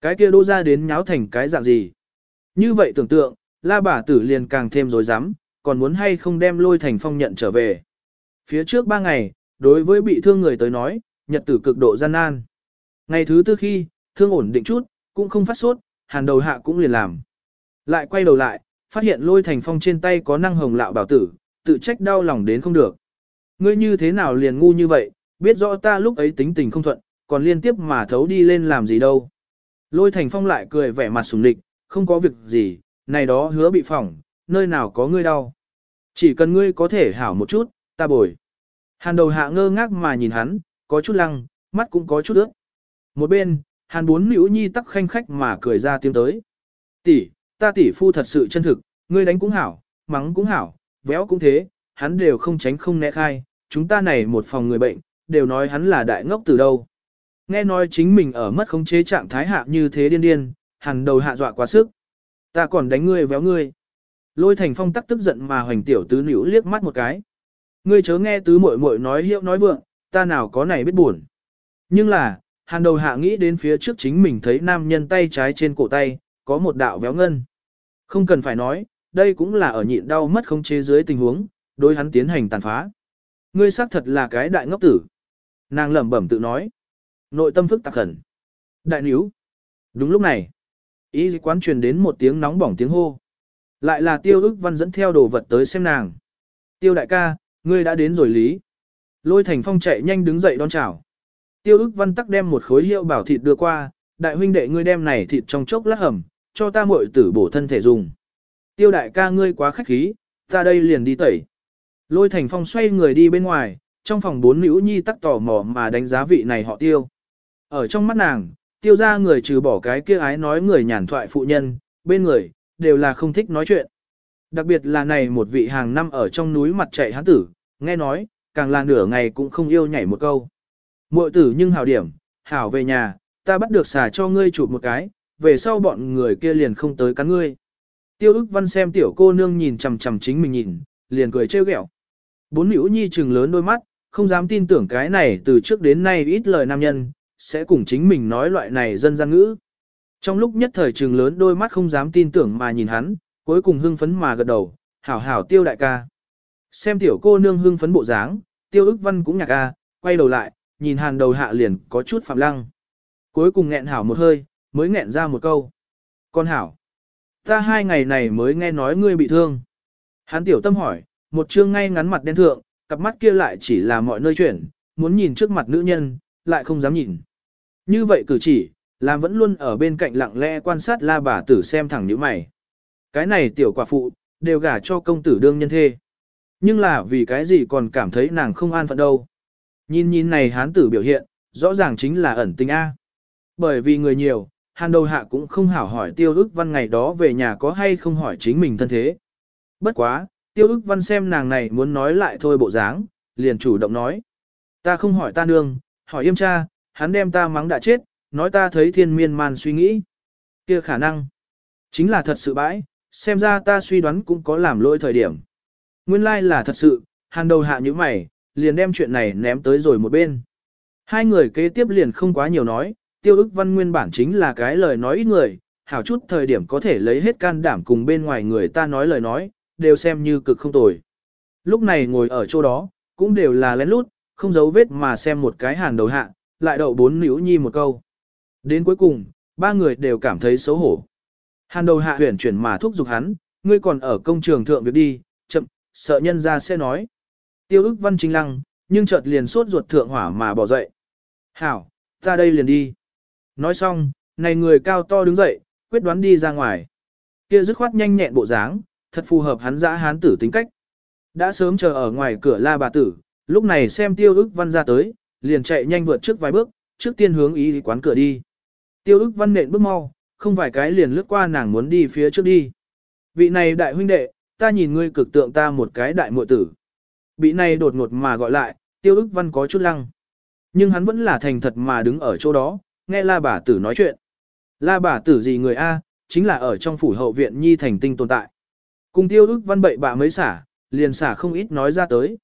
[SPEAKER 1] Cái kia đô ra đến nháo thành cái dạng gì. Như vậy tưởng tượng, la bà tử liền càng thêm dối rắm còn muốn hay không đem lôi thành phong nhận trở về. Phía trước ba ngày, đối với bị thương người tới nói, nhật tử cực độ gian nan. Ngày thứ tư khi, thương ổn định chút, cũng không phát sốt, hàn đầu hạ cũng liền làm. Lại quay đầu lại, phát hiện lôi thành phong trên tay có năng hồng lạo bảo tử, tự trách đau lòng đến không được. Ngươi như thế nào liền ngu như vậy, biết rõ ta lúc ấy tính tình không thuận, còn liên tiếp mà thấu đi lên làm gì đâu. Lôi thành phong lại cười vẻ mặt sùng địch, không có việc gì, này đó hứa bị phỏng, nơi nào có ngươi đau. Chỉ cần ngươi có thể hảo một chút, ta bồi. Hàn đầu hạ ngơ ngác mà nhìn hắn, có chút lăng, mắt cũng có chút ướt. Một bên, hàn bốn nữ nhi tắc khanh khách mà cười ra tiếng tới. Tỷ, ta tỷ phu thật sự chân thực, ngươi đánh cũng hảo, mắng cũng hảo, véo cũng thế, hắn đều không tránh không né khai, chúng ta này một phòng người bệnh, đều nói hắn là đại ngốc từ đâu. Nghe nói chính mình ở mất khống chế trạng thái hạ như thế điên điên, hàn đầu hạ dọa quá sức. Ta còn đánh ngươi véo ngươi. Lôi thành phong tắc tức giận mà hoành tiểu tứ nữ liếc mắt một cái. Ngươi chớ nghe tứ muội muội nói hiệu nói vượng, ta nào có này biết buồn. Nhưng là, hàn đầu hạ nghĩ đến phía trước chính mình thấy nam nhân tay trái trên cổ tay, có một đạo véo ngân. Không cần phải nói, đây cũng là ở nhịn đau mất không chế dưới tình huống, đối hắn tiến hành tàn phá. Ngươi xác thật là cái đại ngốc tử. Nàng lẩm bẩm tự nói. Nội tâm phức tạp khẩn. Đại níu. Đúng lúc này, ý quán truyền đến một tiếng nóng bỏng tiếng hô. Lại là tiêu ức văn dẫn theo đồ vật tới xem nàng. Tiêu đại ca, ngươi đã đến rồi lý. Lôi thành phong chạy nhanh đứng dậy đón chào. Tiêu ức văn tắc đem một khối hiệu bảo thịt đưa qua, đại huynh đệ ngươi đem này thịt trong chốc lát hầm, cho ta muội tử bổ thân thể dùng. Tiêu đại ca ngươi quá khách khí, ta đây liền đi tẩy. Lôi thành phong xoay người đi bên ngoài, trong phòng bốn nữ nhi tắc tò mò mà đánh giá vị này họ tiêu. Ở trong mắt nàng, tiêu ra người trừ bỏ cái kia ái nói người nhàn thoại phụ nhân, bên người, đều là không thích nói chuyện. Đặc biệt là này một vị hàng năm ở trong núi mặt chạy hán tử, nghe nói, càng là nửa ngày cũng không yêu nhảy một câu. Muội tử nhưng hảo điểm, hảo về nhà, ta bắt được xả cho ngươi chụp một cái, về sau bọn người kia liền không tới cắn ngươi. Tiêu ức văn xem tiểu cô nương nhìn chằm chằm chính mình nhìn, liền cười trêu ghẹo. Bốn nữ nhi trừng lớn đôi mắt, không dám tin tưởng cái này từ trước đến nay ít lời nam nhân, sẽ cùng chính mình nói loại này dân gian ngữ. Trong lúc nhất thời trừng lớn đôi mắt không dám tin tưởng mà nhìn hắn, cuối cùng hưng phấn mà gật đầu, hảo hảo tiêu đại ca. Xem tiểu cô nương hưng phấn bộ dáng, tiêu ức văn cũng nhạc ca, quay đầu lại, nhìn hàn đầu hạ liền có chút phạm lăng. Cuối cùng nghẹn hảo một hơi, mới nghẹn ra một câu. Con hảo, ta hai ngày này mới nghe nói ngươi bị thương. Hắn tiểu tâm hỏi, một chương ngay ngắn mặt đen thượng, cặp mắt kia lại chỉ là mọi nơi chuyển, muốn nhìn trước mặt nữ nhân, lại không dám nhìn. Như vậy cử chỉ, làm vẫn luôn ở bên cạnh lặng lẽ quan sát la bà tử xem thẳng như mày. Cái này tiểu quả phụ, đều gả cho công tử đương nhân thê. Nhưng là vì cái gì còn cảm thấy nàng không an phận đâu. Nhìn nhìn này hán tử biểu hiện, rõ ràng chính là ẩn tình A. Bởi vì người nhiều, hàn đầu hạ cũng không hảo hỏi tiêu ức văn ngày đó về nhà có hay không hỏi chính mình thân thế. Bất quá, tiêu ức văn xem nàng này muốn nói lại thôi bộ dáng, liền chủ động nói. Ta không hỏi ta nương, hỏi yêm cha, hắn đem ta mắng đã chết, nói ta thấy thiên miên man suy nghĩ. kia khả năng, chính là thật sự bãi, xem ra ta suy đoán cũng có làm lỗi thời điểm. Nguyên lai like là thật sự, hàn đầu hạ như mày, liền đem chuyện này ném tới rồi một bên. Hai người kế tiếp liền không quá nhiều nói, tiêu ức văn nguyên bản chính là cái lời nói ít người, hảo chút thời điểm có thể lấy hết can đảm cùng bên ngoài người ta nói lời nói, đều xem như cực không tồi. Lúc này ngồi ở chỗ đó, cũng đều là lén lút, không giấu vết mà xem một cái hàn đầu hạ, lại đậu bốn nữ nhi một câu. Đến cuối cùng, ba người đều cảm thấy xấu hổ. Hàn đầu hạ huyển chuyển mà thúc giục hắn, ngươi còn ở công trường thượng việc đi, chậm, sợ nhân ra sẽ nói. Tiêu ức văn chính lăng, nhưng chợt liền suốt ruột thượng hỏa mà bỏ dậy. Hảo, ta đây liền đi. Nói xong, này người cao to đứng dậy, quyết đoán đi ra ngoài. Kia dứt khoát nhanh nhẹn bộ dáng, thật phù hợp hắn dã hán tử tính cách. Đã sớm chờ ở ngoài cửa la bà tử, lúc này xem tiêu ức văn ra tới, liền chạy nhanh vượt trước vài bước, trước tiên hướng ý quán cửa đi. Tiêu ức văn nện bước mau, không vài cái liền lướt qua nàng muốn đi phía trước đi. Vị này đại huynh đệ, ta nhìn ngươi cực tượng ta một cái đại muội tử. Bị này đột ngột mà gọi lại, tiêu ức văn có chút lăng. Nhưng hắn vẫn là thành thật mà đứng ở chỗ đó, nghe la bà tử nói chuyện. La bà tử gì người A, chính là ở trong phủ hậu viện nhi thành tinh tồn tại. Cùng tiêu ức văn bậy bạ mấy xả, liền xả không ít nói ra tới.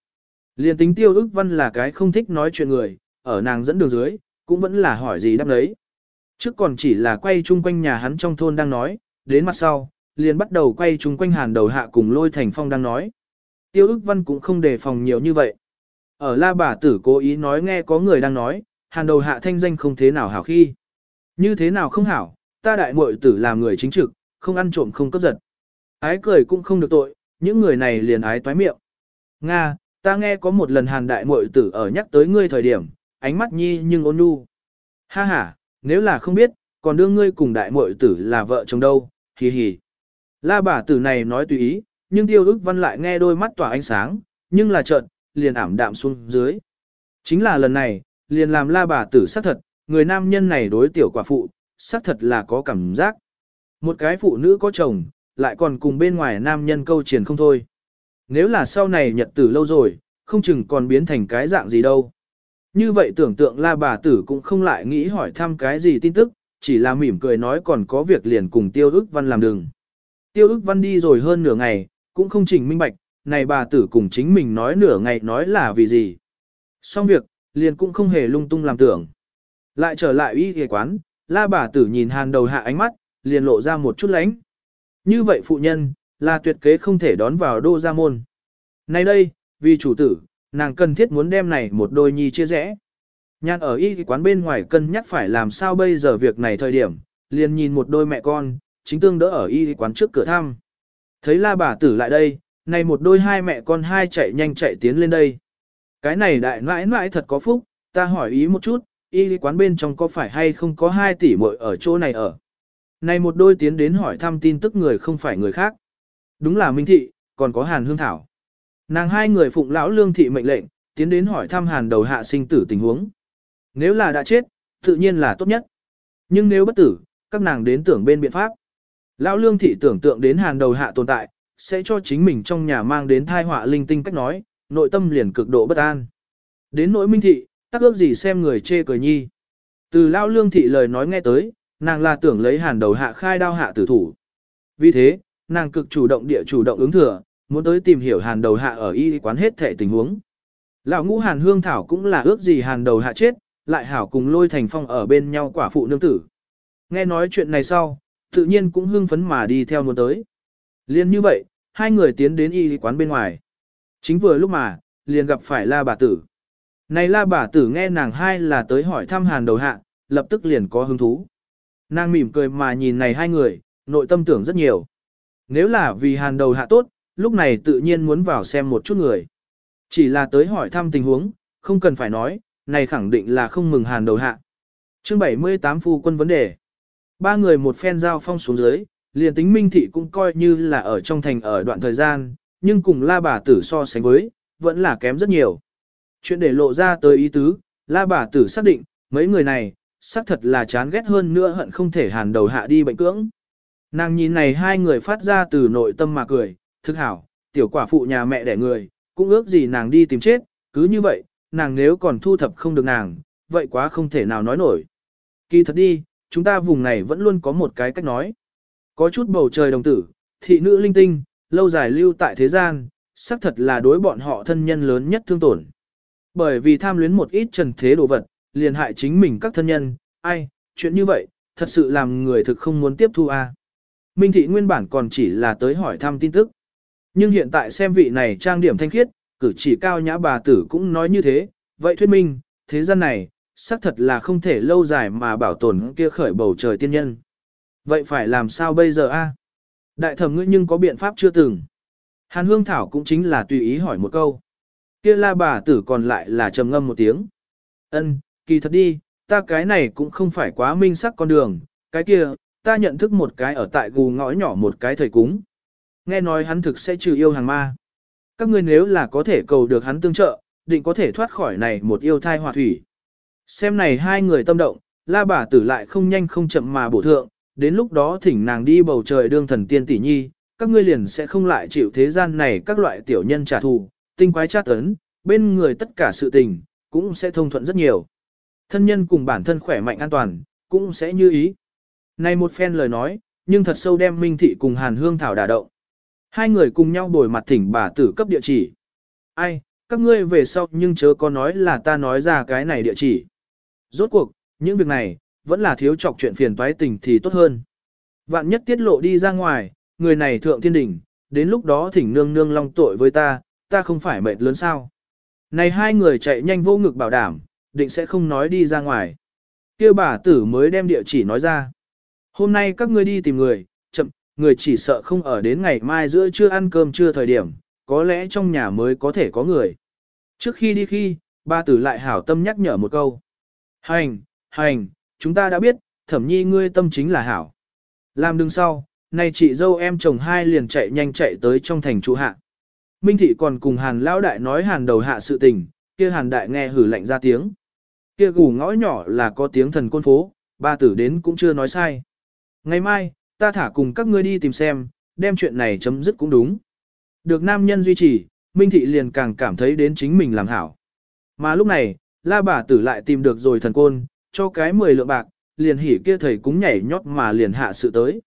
[SPEAKER 1] Liền tính tiêu ức văn là cái không thích nói chuyện người, ở nàng dẫn đường dưới, cũng vẫn là hỏi gì đáp đấy. Trước còn chỉ là quay chung quanh nhà hắn trong thôn đang nói, đến mặt sau, liền bắt đầu quay chung quanh hàn đầu hạ cùng lôi thành phong đang nói. Tiêu ức văn cũng không đề phòng nhiều như vậy. Ở la bà tử cố ý nói nghe có người đang nói, hàn đầu hạ thanh danh không thế nào hảo khi. Như thế nào không hảo, ta đại muội tử làm người chính trực, không ăn trộm không cấp giật. Ái cười cũng không được tội, những người này liền ái toái miệng. Nga, ta nghe có một lần hàn đại muội tử ở nhắc tới ngươi thời điểm, ánh mắt nhi nhưng ôn nhu. Ha ha, nếu là không biết, còn đưa ngươi cùng đại muội tử là vợ chồng đâu, hì hì. La bà tử này nói tùy ý, nhưng tiêu ức văn lại nghe đôi mắt tỏa ánh sáng, nhưng là trợn, liền ảm đạm xuống dưới. Chính là lần này, liền làm la bà tử xác thật, người nam nhân này đối tiểu quả phụ, xác thật là có cảm giác. Một cái phụ nữ có chồng, lại còn cùng bên ngoài nam nhân câu chuyện không thôi. Nếu là sau này nhật tử lâu rồi, không chừng còn biến thành cái dạng gì đâu. Như vậy tưởng tượng la bà tử cũng không lại nghĩ hỏi thăm cái gì tin tức, chỉ là mỉm cười nói còn có việc liền cùng tiêu ức văn làm đường. Tiêu ức văn đi rồi hơn nửa ngày, cũng không chỉnh minh bạch, này bà tử cùng chính mình nói nửa ngày nói là vì gì. Xong việc, liền cũng không hề lung tung làm tưởng. Lại trở lại y ghề quán, la bà tử nhìn hàn đầu hạ ánh mắt, liền lộ ra một chút lánh. Như vậy phụ nhân, là tuyệt kế không thể đón vào đô gia môn. Nay đây, vì chủ tử, nàng cần thiết muốn đem này một đôi nhi chia rẽ. Nhan ở y quán bên ngoài cân nhắc phải làm sao bây giờ việc này thời điểm, liền nhìn một đôi mẹ con, chính tương đỡ ở y quán trước cửa thăm. Thấy la bà tử lại đây, này một đôi hai mẹ con hai chạy nhanh chạy tiến lên đây. Cái này đại nãi nãi thật có phúc, ta hỏi ý một chút, y quán bên trong có phải hay không có hai tỷ muội ở chỗ này ở. Này một đôi tiến đến hỏi thăm tin tức người không phải người khác. Đúng là Minh Thị, còn có Hàn Hương Thảo. Nàng hai người phụng lão lương thị mệnh lệnh, tiến đến hỏi thăm Hàn đầu hạ sinh tử tình huống. Nếu là đã chết, tự nhiên là tốt nhất. Nhưng nếu bất tử, các nàng đến tưởng bên biện pháp. Lão lương thị tưởng tượng đến Hàn đầu hạ tồn tại, sẽ cho chính mình trong nhà mang đến thai họa linh tinh cách nói, nội tâm liền cực độ bất an. Đến nỗi minh thị, tắc ước gì xem người chê cười nhi. Từ Lão lương thị lời nói nghe tới, nàng là tưởng lấy hàn đầu hạ khai đao hạ tử thủ. Vì thế, nàng cực chủ động địa chủ động ứng thừa, muốn tới tìm hiểu hàn đầu hạ ở y quán hết thể tình huống. Lão ngũ hàn hương thảo cũng là ước gì hàn đầu hạ chết, lại hảo cùng lôi thành phong ở bên nhau quả phụ nương tử. Nghe nói chuyện này sau, tự nhiên cũng hưng phấn mà đi theo muốn tới. Liên như vậy, hai người tiến đến y quán bên ngoài. Chính vừa lúc mà, liền gặp phải la bà tử. Này la bà tử nghe nàng hai là tới hỏi thăm hàn đầu hạ, lập tức liền có hứng thú. Nàng mỉm cười mà nhìn này hai người, nội tâm tưởng rất nhiều. Nếu là vì hàn đầu hạ tốt, lúc này tự nhiên muốn vào xem một chút người. Chỉ là tới hỏi thăm tình huống, không cần phải nói, này khẳng định là không mừng hàn đầu hạ. chương 78 phu quân vấn đề. Ba người một phen giao phong xuống dưới, liền tính minh thị cũng coi như là ở trong thành ở đoạn thời gian, nhưng cùng la bà tử so sánh với, vẫn là kém rất nhiều. Chuyện để lộ ra tới ý tứ, la bà tử xác định, mấy người này, xác thật là chán ghét hơn nữa hận không thể hàn đầu hạ đi bệnh cưỡng. Nàng nhìn này hai người phát ra từ nội tâm mà cười, thức hảo, tiểu quả phụ nhà mẹ đẻ người, cũng ước gì nàng đi tìm chết, cứ như vậy, nàng nếu còn thu thập không được nàng, vậy quá không thể nào nói nổi. Kỳ thật đi, chúng ta vùng này vẫn luôn có một cái cách nói. Có chút bầu trời đồng tử, thị nữ linh tinh, lâu dài lưu tại thế gian, xác thật là đối bọn họ thân nhân lớn nhất thương tổn. Bởi vì tham luyến một ít trần thế đồ vật, liền hại chính mình các thân nhân, ai, chuyện như vậy, thật sự làm người thực không muốn tiếp thu a. À. Minh thị nguyên bản còn chỉ là tới hỏi thăm tin tức. Nhưng hiện tại xem vị này trang điểm thanh khiết, cử chỉ cao nhã bà tử cũng nói như thế, vậy thuyết minh, thế gian này, xác thật là không thể lâu dài mà bảo tồn kia khởi bầu trời tiên nhân. Vậy phải làm sao bây giờ a? À? Đại thẩm ngươi nhưng có biện pháp chưa từng. Hàn Hương Thảo cũng chính là tùy ý hỏi một câu. Kia la bà tử còn lại là trầm ngâm một tiếng. Ân, kỳ thật đi, ta cái này cũng không phải quá minh sắc con đường, cái kia, ta nhận thức một cái ở tại gù ngõ nhỏ một cái thầy cúng. Nghe nói hắn thực sẽ trừ yêu hàng ma. Các ngươi nếu là có thể cầu được hắn tương trợ, định có thể thoát khỏi này một yêu thai hỏa thủy. Xem này hai người tâm động, la bà tử lại không nhanh không chậm mà bổ thượng, đến lúc đó thỉnh nàng đi bầu trời đương thần tiên tỷ nhi, các ngươi liền sẽ không lại chịu thế gian này các loại tiểu nhân trả thù, tinh quái tra tấn, bên người tất cả sự tình, cũng sẽ thông thuận rất nhiều. Thân nhân cùng bản thân khỏe mạnh an toàn, cũng sẽ như ý. Này một phen lời nói, nhưng thật sâu đem Minh Thị cùng Hàn Hương Thảo đả động. Hai người cùng nhau đổi mặt thỉnh bà tử cấp địa chỉ. Ai, các ngươi về sau nhưng chớ có nói là ta nói ra cái này địa chỉ. Rốt cuộc, những việc này, vẫn là thiếu chọc chuyện phiền toái tình thì tốt hơn. Vạn nhất tiết lộ đi ra ngoài, người này thượng thiên đỉnh, đến lúc đó thỉnh nương nương long tội với ta, ta không phải mệt lớn sao. Này hai người chạy nhanh vô ngực bảo đảm, định sẽ không nói đi ra ngoài. kia bà tử mới đem địa chỉ nói ra. Hôm nay các ngươi đi tìm người, chậm, người chỉ sợ không ở đến ngày mai giữa trưa ăn cơm trưa thời điểm, có lẽ trong nhà mới có thể có người. Trước khi đi khi, ba tử lại hảo tâm nhắc nhở một câu. Hành, hành, chúng ta đã biết, thẩm nhi ngươi tâm chính là hảo. Làm đứng sau, nay chị dâu em chồng hai liền chạy nhanh chạy tới trong thành trụ hạ. Minh thị còn cùng hàn lão đại nói hàn đầu hạ sự tình, kia hàn đại nghe hử lạnh ra tiếng. kia gù ngõ nhỏ là có tiếng thần côn phố, ba tử đến cũng chưa nói sai. Ngày mai, ta thả cùng các ngươi đi tìm xem, đem chuyện này chấm dứt cũng đúng. Được nam nhân duy trì, Minh Thị liền càng cảm thấy đến chính mình làm hảo. Mà lúc này, la bà tử lại tìm được rồi thần côn, cho cái 10 lượng bạc, liền hỉ kia thầy cúng nhảy nhót mà liền hạ sự tới.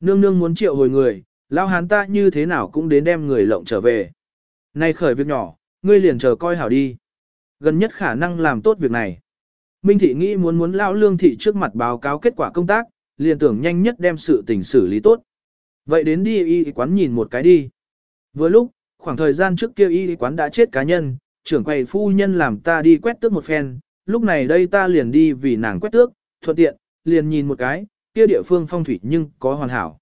[SPEAKER 1] Nương nương muốn triệu hồi người, lao hán ta như thế nào cũng đến đem người lộng trở về. Nay khởi việc nhỏ, ngươi liền chờ coi hảo đi. Gần nhất khả năng làm tốt việc này. Minh thị nghĩ muốn muốn lao lương thị trước mặt báo cáo kết quả công tác, liền tưởng nhanh nhất đem sự tình xử lý tốt. Vậy đến đi y quán nhìn một cái đi. Vừa lúc, khoảng thời gian trước kia y quán đã chết cá nhân, trưởng quầy phu nhân làm ta đi quét tước một phen, lúc này đây ta liền đi vì nàng quét tước, thuận tiện, liền nhìn một cái, kia địa phương phong thủy nhưng có hoàn hảo.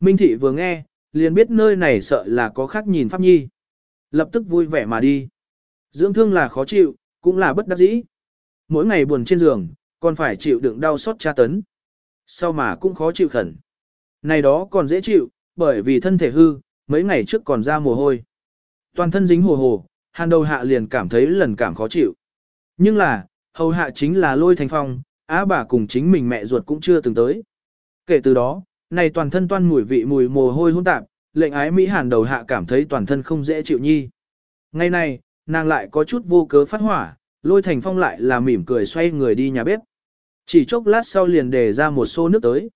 [SPEAKER 1] Minh thị vừa nghe, liền biết nơi này sợ là có khác nhìn pháp nhi. Lập tức vui vẻ mà đi. Dưỡng thương là khó chịu, cũng là bất đắc dĩ. Mỗi ngày buồn trên giường, còn phải chịu đựng đau xót tra tấn. Sau mà cũng khó chịu khẩn. Này đó còn dễ chịu, bởi vì thân thể hư, mấy ngày trước còn ra mồ hôi. Toàn thân dính hồ hồ, hàn đầu hạ liền cảm thấy lần cảm khó chịu. Nhưng là, hầu hạ chính là lôi thành phong, á bà cùng chính mình mẹ ruột cũng chưa từng tới. Kể từ đó, này toàn thân toan mùi vị mùi mồ hôi hỗn tạp, lệnh ái Mỹ hàn đầu hạ cảm thấy toàn thân không dễ chịu nhi. Ngày này, nàng lại có chút vô cớ phát hỏa, lôi thành phong lại là mỉm cười xoay người đi nhà bếp. Chỉ chốc lát sau liền đề ra một xô nước tới.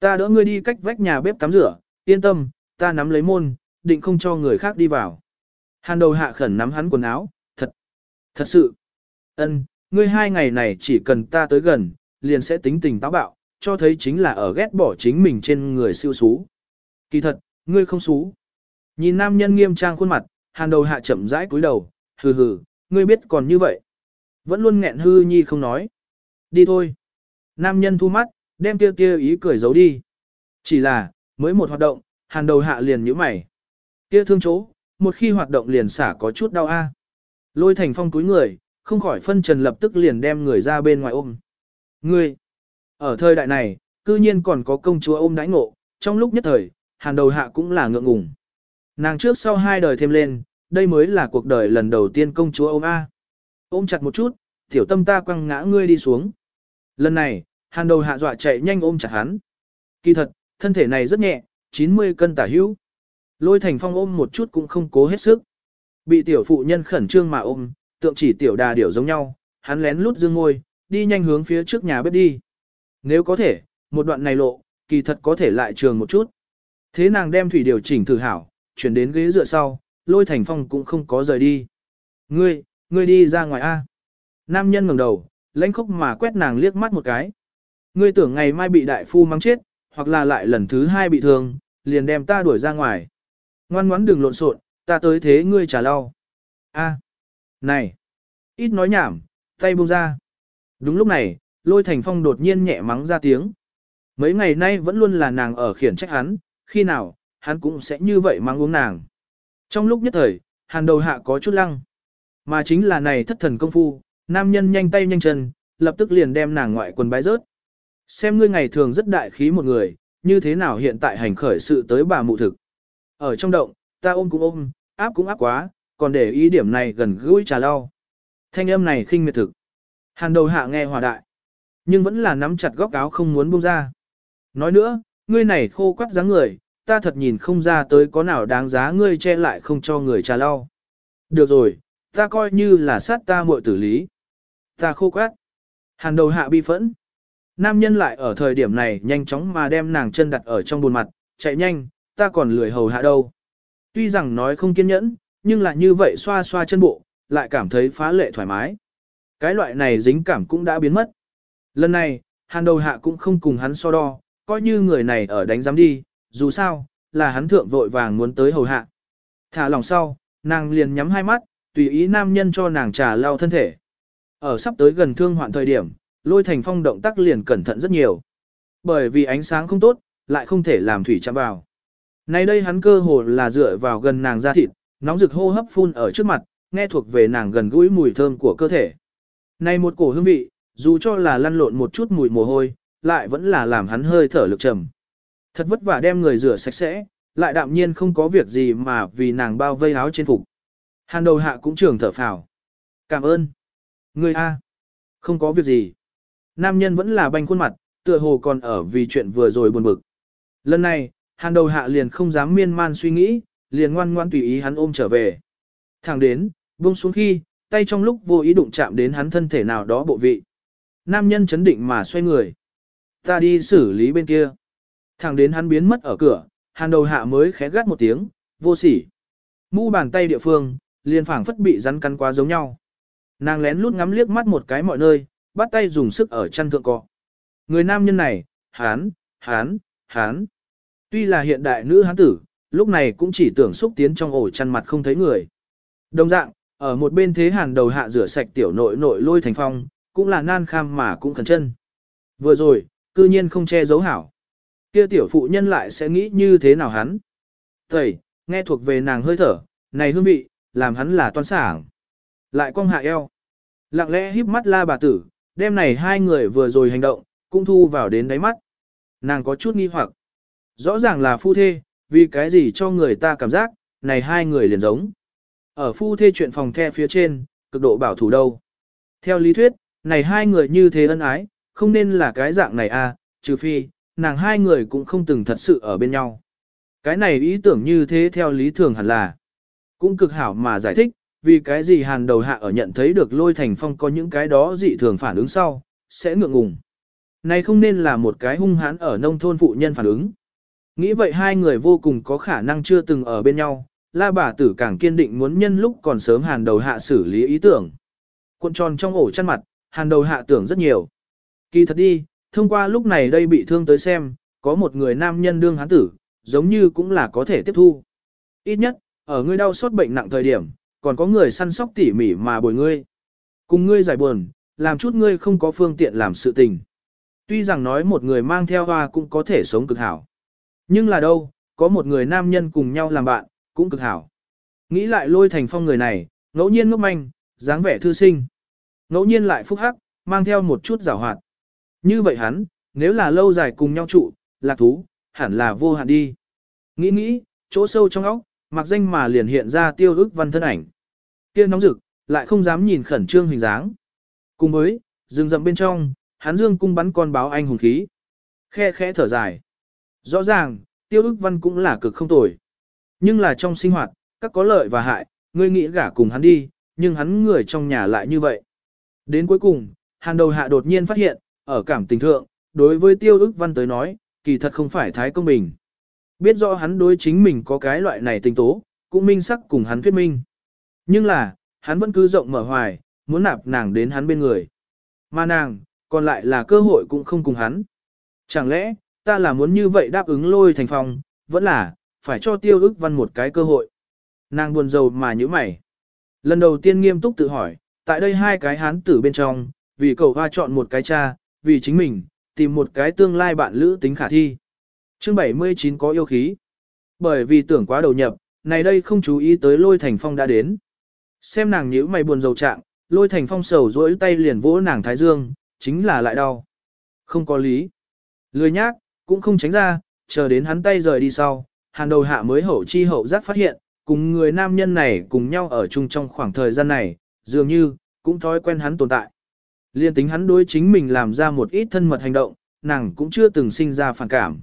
[SPEAKER 1] Ta đỡ ngươi đi cách vách nhà bếp tắm rửa, yên tâm, ta nắm lấy môn, định không cho người khác đi vào. Hàn đầu hạ khẩn nắm hắn quần áo, thật, thật sự. ân, ngươi hai ngày này chỉ cần ta tới gần, liền sẽ tính tình táo bạo, cho thấy chính là ở ghét bỏ chính mình trên người siêu xú. Kỳ thật, ngươi không xú. Nhìn nam nhân nghiêm trang khuôn mặt, hàn đầu hạ chậm rãi cúi đầu, hừ hừ, ngươi biết còn như vậy. Vẫn luôn nghẹn hư nhi không nói. Đi thôi. Nam nhân thu mắt, đem tiêu tiêu ý cười giấu đi. Chỉ là, mới một hoạt động, hàn đầu hạ liền nhíu mày. Kia thương chỗ, một khi hoạt động liền xả có chút đau a. Lôi thành phong túi người, không khỏi phân trần lập tức liền đem người ra bên ngoài ôm. Ngươi, ở thời đại này, cư nhiên còn có công chúa ôm đãi ngộ, trong lúc nhất thời, hàn đầu hạ cũng là ngượng ngùng. Nàng trước sau hai đời thêm lên, đây mới là cuộc đời lần đầu tiên công chúa ôm A. Ôm chặt một chút, tiểu tâm ta quăng ngã ngươi đi xuống. Lần này, hàn đầu hạ dọa chạy nhanh ôm chặt hắn. Kỳ thật, thân thể này rất nhẹ, 90 cân tả hữu. Lôi thành phong ôm một chút cũng không cố hết sức. Bị tiểu phụ nhân khẩn trương mà ôm, tượng chỉ tiểu đà điểu giống nhau, hắn lén lút dương ngôi, đi nhanh hướng phía trước nhà bếp đi. Nếu có thể, một đoạn này lộ, kỳ thật có thể lại trường một chút. Thế nàng đem thủy điều chỉnh thử hảo, chuyển đến ghế dựa sau, lôi thành phong cũng không có rời đi. Ngươi, ngươi đi ra ngoài A. Nam nhân ngẩng đầu, lãnh khốc mà quét nàng liếc mắt một cái. Ngươi tưởng ngày mai bị đại phu mắng chết, hoặc là lại lần thứ hai bị thương, liền đem ta đuổi ra ngoài. Ngoan ngoãn đừng lộn xộn, ta tới thế ngươi trả lau. A, à, này, ít nói nhảm, tay buông ra. Đúng lúc này, lôi thành phong đột nhiên nhẹ mắng ra tiếng. Mấy ngày nay vẫn luôn là nàng ở khiển trách hắn, khi nào, hắn cũng sẽ như vậy mắng uống nàng. Trong lúc nhất thời, hàn đầu hạ có chút lăng. Mà chính là này thất thần công phu, nam nhân nhanh tay nhanh chân, lập tức liền đem nàng ngoại quần bái rớt. Xem ngươi ngày thường rất đại khí một người, như thế nào hiện tại hành khởi sự tới bà mụ thực. Ở trong động, ta ôm cũng ôm, áp cũng áp quá, còn để ý điểm này gần gũi trà lau. Thanh âm này khinh miệt thực. Hàn đầu hạ nghe hòa đại. Nhưng vẫn là nắm chặt góc áo không muốn buông ra. Nói nữa, ngươi này khô quắt dáng người, ta thật nhìn không ra tới có nào đáng giá ngươi che lại không cho người trà lau. Được rồi, ta coi như là sát ta muội tử lý. Ta khô quát. Hàn đầu hạ bi phẫn. Nam nhân lại ở thời điểm này nhanh chóng mà đem nàng chân đặt ở trong buồn mặt, chạy nhanh, ta còn lười hầu hạ đâu. Tuy rằng nói không kiên nhẫn, nhưng là như vậy xoa xoa chân bộ, lại cảm thấy phá lệ thoải mái. Cái loại này dính cảm cũng đã biến mất. Lần này, hàn đầu hạ cũng không cùng hắn so đo, coi như người này ở đánh giám đi, dù sao, là hắn thượng vội vàng muốn tới hầu hạ. Thả lòng sau, nàng liền nhắm hai mắt, tùy ý nam nhân cho nàng trà lau thân thể. Ở sắp tới gần thương hoạn thời điểm, lôi thành phong động tác liền cẩn thận rất nhiều. Bởi vì ánh sáng không tốt, lại không thể làm thủy chạm vào. Nay đây hắn cơ hồ là dựa vào gần nàng da thịt, nóng rực hô hấp phun ở trước mặt, nghe thuộc về nàng gần gũi mùi thơm của cơ thể. Này một cổ hương vị, dù cho là lăn lộn một chút mùi mồ hôi, lại vẫn là làm hắn hơi thở lực trầm. Thật vất vả đem người rửa sạch sẽ, lại đạm nhiên không có việc gì mà vì nàng bao vây áo trên phục. Hàn đầu hạ cũng trường thở phào. Cảm ơn. Ngươi A. Không có việc gì. Nam nhân vẫn là banh khuôn mặt, tựa hồ còn ở vì chuyện vừa rồi buồn bực. Lần này, hàn đầu hạ liền không dám miên man suy nghĩ, liền ngoan ngoan tùy ý hắn ôm trở về. Thẳng đến, buông xuống khi, tay trong lúc vô ý đụng chạm đến hắn thân thể nào đó bộ vị. Nam nhân chấn định mà xoay người. Ta đi xử lý bên kia. Thẳng đến hắn biến mất ở cửa, hàn đầu hạ mới khẽ gắt một tiếng, vô sỉ. Mu bàn tay địa phương, liền phảng phất bị rắn cắn quá giống nhau. Nàng lén lút ngắm liếc mắt một cái mọi nơi, bắt tay dùng sức ở chăn thượng cọ. Người nam nhân này, hán, hán, hán. Tuy là hiện đại nữ hán tử, lúc này cũng chỉ tưởng xúc tiến trong ổ chăn mặt không thấy người. Đồng dạng, ở một bên thế hàn đầu hạ rửa sạch tiểu nội nội lôi thành phong, cũng là nan kham mà cũng khẩn chân. Vừa rồi, cư nhiên không che giấu hảo. Kia tiểu phụ nhân lại sẽ nghĩ như thế nào hắn? Thầy, nghe thuộc về nàng hơi thở, này hương vị, làm hắn là toan sảng. Lại cong hạ eo. Lặng lẽ híp mắt la bà tử, đêm này hai người vừa rồi hành động, cũng thu vào đến đáy mắt. Nàng có chút nghi hoặc. Rõ ràng là phu thê, vì cái gì cho người ta cảm giác, này hai người liền giống. Ở phu thê chuyện phòng the phía trên, cực độ bảo thủ đâu. Theo lý thuyết, này hai người như thế ân ái, không nên là cái dạng này à, trừ phi, nàng hai người cũng không từng thật sự ở bên nhau. Cái này ý tưởng như thế theo lý thường hẳn là, cũng cực hảo mà giải thích, vì cái gì hàn đầu hạ ở nhận thấy được lôi thành phong có những cái đó dị thường phản ứng sau, sẽ ngượng ngùng. Này không nên là một cái hung hãn ở nông thôn phụ nhân phản ứng. Nghĩ vậy hai người vô cùng có khả năng chưa từng ở bên nhau, la bà tử càng kiên định muốn nhân lúc còn sớm hàn đầu hạ xử lý ý tưởng. Cuộn tròn trong ổ chăn mặt, hàn đầu hạ tưởng rất nhiều. Kỳ thật đi, thông qua lúc này đây bị thương tới xem, có một người nam nhân đương hán tử, giống như cũng là có thể tiếp thu. Ít nhất, ở người đau sốt bệnh nặng thời điểm, còn có người săn sóc tỉ mỉ mà bồi ngươi. Cùng ngươi giải buồn, làm chút ngươi không có phương tiện làm sự tình. Tuy rằng nói một người mang theo hoa cũng có thể sống cực hảo. Nhưng là đâu, có một người nam nhân cùng nhau làm bạn, cũng cực hảo. Nghĩ lại lôi thành phong người này, ngẫu nhiên ngốc manh, dáng vẻ thư sinh. Ngẫu nhiên lại phúc hắc, mang theo một chút giảo hoạt. Như vậy hắn, nếu là lâu dài cùng nhau trụ, lạc thú, hẳn là vô hạn đi. Nghĩ nghĩ, chỗ sâu trong óc, mặc danh mà liền hiện ra tiêu ức văn thân ảnh. Kia nóng rực, lại không dám nhìn khẩn trương hình dáng. Cùng với, rừng rậm bên trong, hắn dương cung bắn con báo anh hùng khí. Khe khẽ thở dài. Rõ ràng, tiêu ức văn cũng là cực không tồi. Nhưng là trong sinh hoạt, các có lợi và hại, ngươi nghĩ gả cùng hắn đi, nhưng hắn người trong nhà lại như vậy. Đến cuối cùng, hàn đầu hạ đột nhiên phát hiện, ở cảm tình thượng, đối với tiêu ức văn tới nói, kỳ thật không phải thái công bình. Biết rõ hắn đối chính mình có cái loại này tình tố, cũng minh sắc cùng hắn thuyết minh. Nhưng là, hắn vẫn cứ rộng mở hoài, muốn nạp nàng đến hắn bên người. Mà nàng, còn lại là cơ hội cũng không cùng hắn. Chẳng lẽ, ta là muốn như vậy đáp ứng lôi thành phong, vẫn là, phải cho tiêu ức văn một cái cơ hội. Nàng buồn rầu mà như mày. Lần đầu tiên nghiêm túc tự hỏi, tại đây hai cái hán tử bên trong, vì cầu hoa chọn một cái cha, vì chính mình, tìm một cái tương lai bạn lữ tính khả thi. Chương 79 có yêu khí. Bởi vì tưởng quá đầu nhập, này đây không chú ý tới lôi thành phong đã đến. Xem nàng nhíu mày buồn rầu trạng, lôi thành phong sầu rỗi tay liền vỗ nàng thái dương, chính là lại đau. Không có lý. Lười nhác, cũng không tránh ra, chờ đến hắn tay rời đi sau, hàn đầu hạ mới hậu chi hậu giác phát hiện, cùng người nam nhân này cùng nhau ở chung trong khoảng thời gian này, dường như, cũng thói quen hắn tồn tại. Liên tính hắn đối chính mình làm ra một ít thân mật hành động, nàng cũng chưa từng sinh ra phản cảm.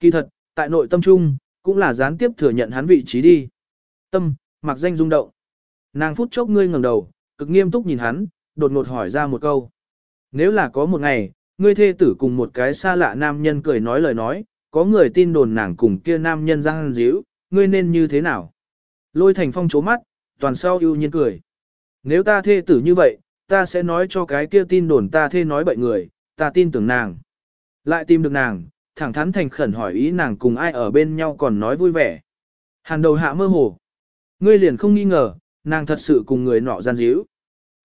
[SPEAKER 1] Kỳ thật, tại nội tâm trung, cũng là gián tiếp thừa nhận hắn vị trí đi. Tâm, mặc danh rung động. Nàng phút chốc ngươi ngẩng đầu, cực nghiêm túc nhìn hắn, đột ngột hỏi ra một câu. Nếu là có một ngày, ngươi thê tử cùng một cái xa lạ nam nhân cười nói lời nói, có người tin đồn nàng cùng kia nam nhân răng díu, ngươi nên như thế nào? Lôi thành phong chố mắt, toàn sau ưu nhiên cười. Nếu ta thê tử như vậy, ta sẽ nói cho cái kia tin đồn ta thê nói bậy người, ta tin tưởng nàng. Lại tìm được nàng, thẳng thắn thành khẩn hỏi ý nàng cùng ai ở bên nhau còn nói vui vẻ. Hàn đầu hạ mơ hồ. Ngươi liền không nghi ngờ, nàng thật sự cùng người nọ gian díu.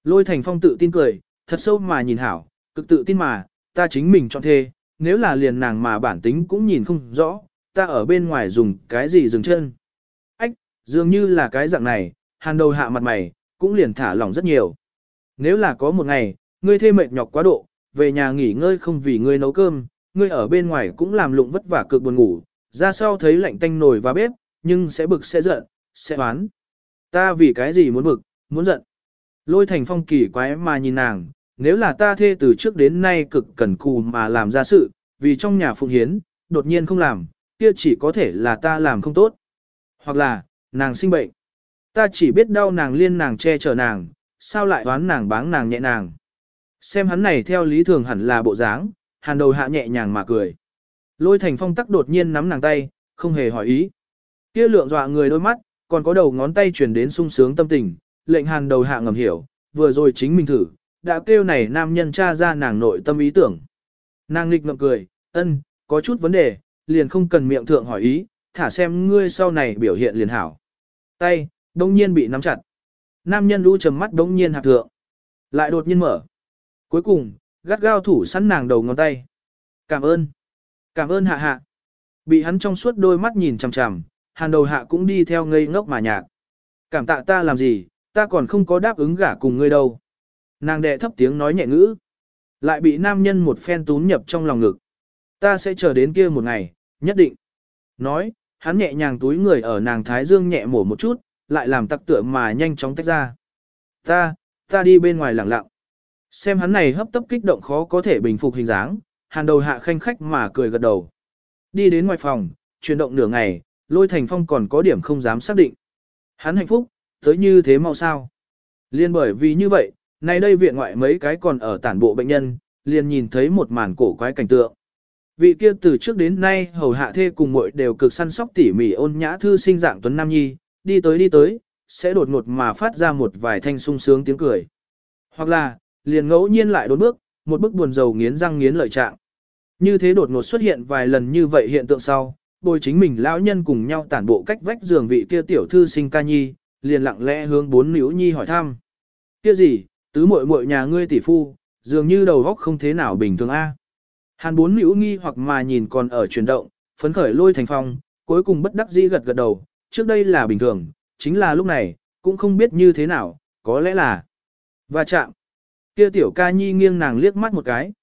[SPEAKER 1] Lôi thành phong tự tin cười, thật sâu mà nhìn hảo, cực tự tin mà, ta chính mình chọn thê, nếu là liền nàng mà bản tính cũng nhìn không rõ, ta ở bên ngoài dùng cái gì dừng chân. Ách, dường như là cái dạng này, hàn đầu hạ mặt mày, cũng liền thả lỏng rất nhiều. Nếu là có một ngày, ngươi thê mệt nhọc quá độ, về nhà nghỉ ngơi không vì ngươi nấu cơm, ngươi ở bên ngoài cũng làm lụng vất vả cực buồn ngủ, ra sau thấy lạnh tanh nồi và bếp, nhưng sẽ bực sẽ giận, sẽ oán. Ta vì cái gì muốn bực, muốn giận. Lôi thành phong kỳ quái mà nhìn nàng, nếu là ta thê từ trước đến nay cực cần cù mà làm ra sự, vì trong nhà phụng hiến, đột nhiên không làm, kia chỉ có thể là ta làm không tốt. Hoặc là, nàng sinh bệnh. Ta chỉ biết đau nàng liên nàng che chở nàng, sao lại đoán nàng báng nàng nhẹ nàng. Xem hắn này theo lý thường hẳn là bộ dáng, hàn đầu hạ nhẹ nhàng mà cười. Lôi thành phong tắc đột nhiên nắm nàng tay, không hề hỏi ý. Kia lượng dọa người đôi mắt, còn có đầu ngón tay chuyển đến sung sướng tâm tình, lệnh hàn đầu hạ ngầm hiểu, vừa rồi chính mình thử, đã kêu này nam nhân tra ra nàng nội tâm ý tưởng. Nàng nghịch ngậm cười, ân, có chút vấn đề, liền không cần miệng thượng hỏi ý, thả xem ngươi sau này biểu hiện liền hảo. Tay, đông nhiên bị nắm chặt. Nam nhân lũ trầm mắt đông nhiên hạt thượng. Lại đột nhiên mở. Cuối cùng, gắt gao thủ sẵn nàng đầu ngón tay. Cảm ơn. Cảm ơn hạ hạ. Bị hắn trong suốt đôi mắt nhìn chằm chằm, hàn đầu hạ cũng đi theo ngây ngốc mà nhạc. Cảm tạ ta làm gì, ta còn không có đáp ứng gả cùng ngươi đâu. Nàng đệ thấp tiếng nói nhẹ ngữ. Lại bị nam nhân một phen tún nhập trong lòng ngực. Ta sẽ chờ đến kia một ngày, nhất định. Nói, hắn nhẹ nhàng túi người ở nàng thái dương nhẹ mổ một chút, lại làm tặc tựa mà nhanh chóng tách ra. Ta, ta đi bên ngoài lặng lặng. Xem hắn này hấp tấp kích động khó có thể bình phục hình dáng, hàn đầu hạ khanh khách mà cười gật đầu. Đi đến ngoài phòng, chuyển động nửa ngày, lôi thành phong còn có điểm không dám xác định. Hắn hạnh phúc, tới như thế mau sao. Liên bởi vì như vậy, nay đây viện ngoại mấy cái còn ở tản bộ bệnh nhân, liền nhìn thấy một màn cổ quái cảnh tượng. Vị kia từ trước đến nay hầu hạ thê cùng muội đều cực săn sóc tỉ mỉ ôn nhã thư sinh dạng tuấn nam nhi, đi tới đi tới, sẽ đột ngột mà phát ra một vài thanh sung sướng tiếng cười. Hoặc là, liền ngẫu nhiên lại đốn bước, một bức buồn rầu nghiến răng nghiến lợi trạng. Như thế đột ngột xuất hiện vài lần như vậy hiện tượng sau, bồi chính mình lão nhân cùng nhau tản bộ cách vách giường vị kia tiểu thư sinh ca nhi, liền lặng lẽ hướng bốn nữ nhi hỏi thăm. Kia gì, tứ muội muội nhà ngươi tỷ phu, dường như đầu góc không thế nào bình thường a. Hàn bốn nữ nghi hoặc mà nhìn còn ở chuyển động, phấn khởi lôi thành phong, cuối cùng bất đắc dĩ gật gật đầu, trước đây là bình thường, chính là lúc này, cũng không biết như thế nào, có lẽ là và chạm. Kia tiểu ca nhi nghiêng nàng liếc mắt một cái.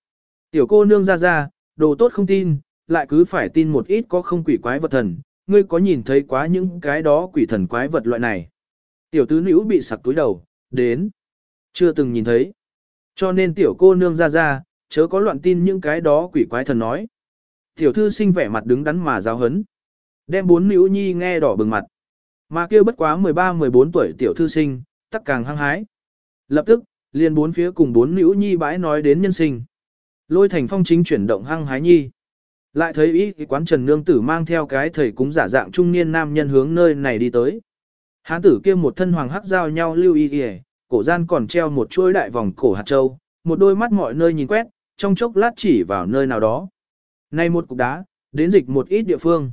[SPEAKER 1] Tiểu cô nương ra ra, đồ tốt không tin, lại cứ phải tin một ít có không quỷ quái vật thần, ngươi có nhìn thấy quá những cái đó quỷ thần quái vật loại này. Tiểu tứ nữ bị sặc túi đầu, đến. Chưa từng nhìn thấy. Cho nên tiểu cô nương ra ra, chớ có loạn tin những cái đó quỷ quái thần nói. Tiểu thư sinh vẻ mặt đứng đắn mà giáo hấn. Đem bốn nữ nhi nghe đỏ bừng mặt. Mà kêu bất quá 13-14 tuổi tiểu thư sinh, tắc càng hăng hái. Lập tức, liền bốn phía cùng bốn nữ nhi bãi nói đến nhân sinh. Lôi thành phong chính chuyển động hăng hái nhi. Lại thấy ý quán trần nương tử mang theo cái thầy cúng giả dạng trung niên nam nhân hướng nơi này đi tới. Hán tử kia một thân hoàng hắc giao nhau lưu y y, cổ gian còn treo một chuỗi đại vòng cổ hạt châu, một đôi mắt mọi nơi nhìn quét, trong chốc lát chỉ vào nơi nào đó. Này một cục đá, đến dịch một ít địa phương.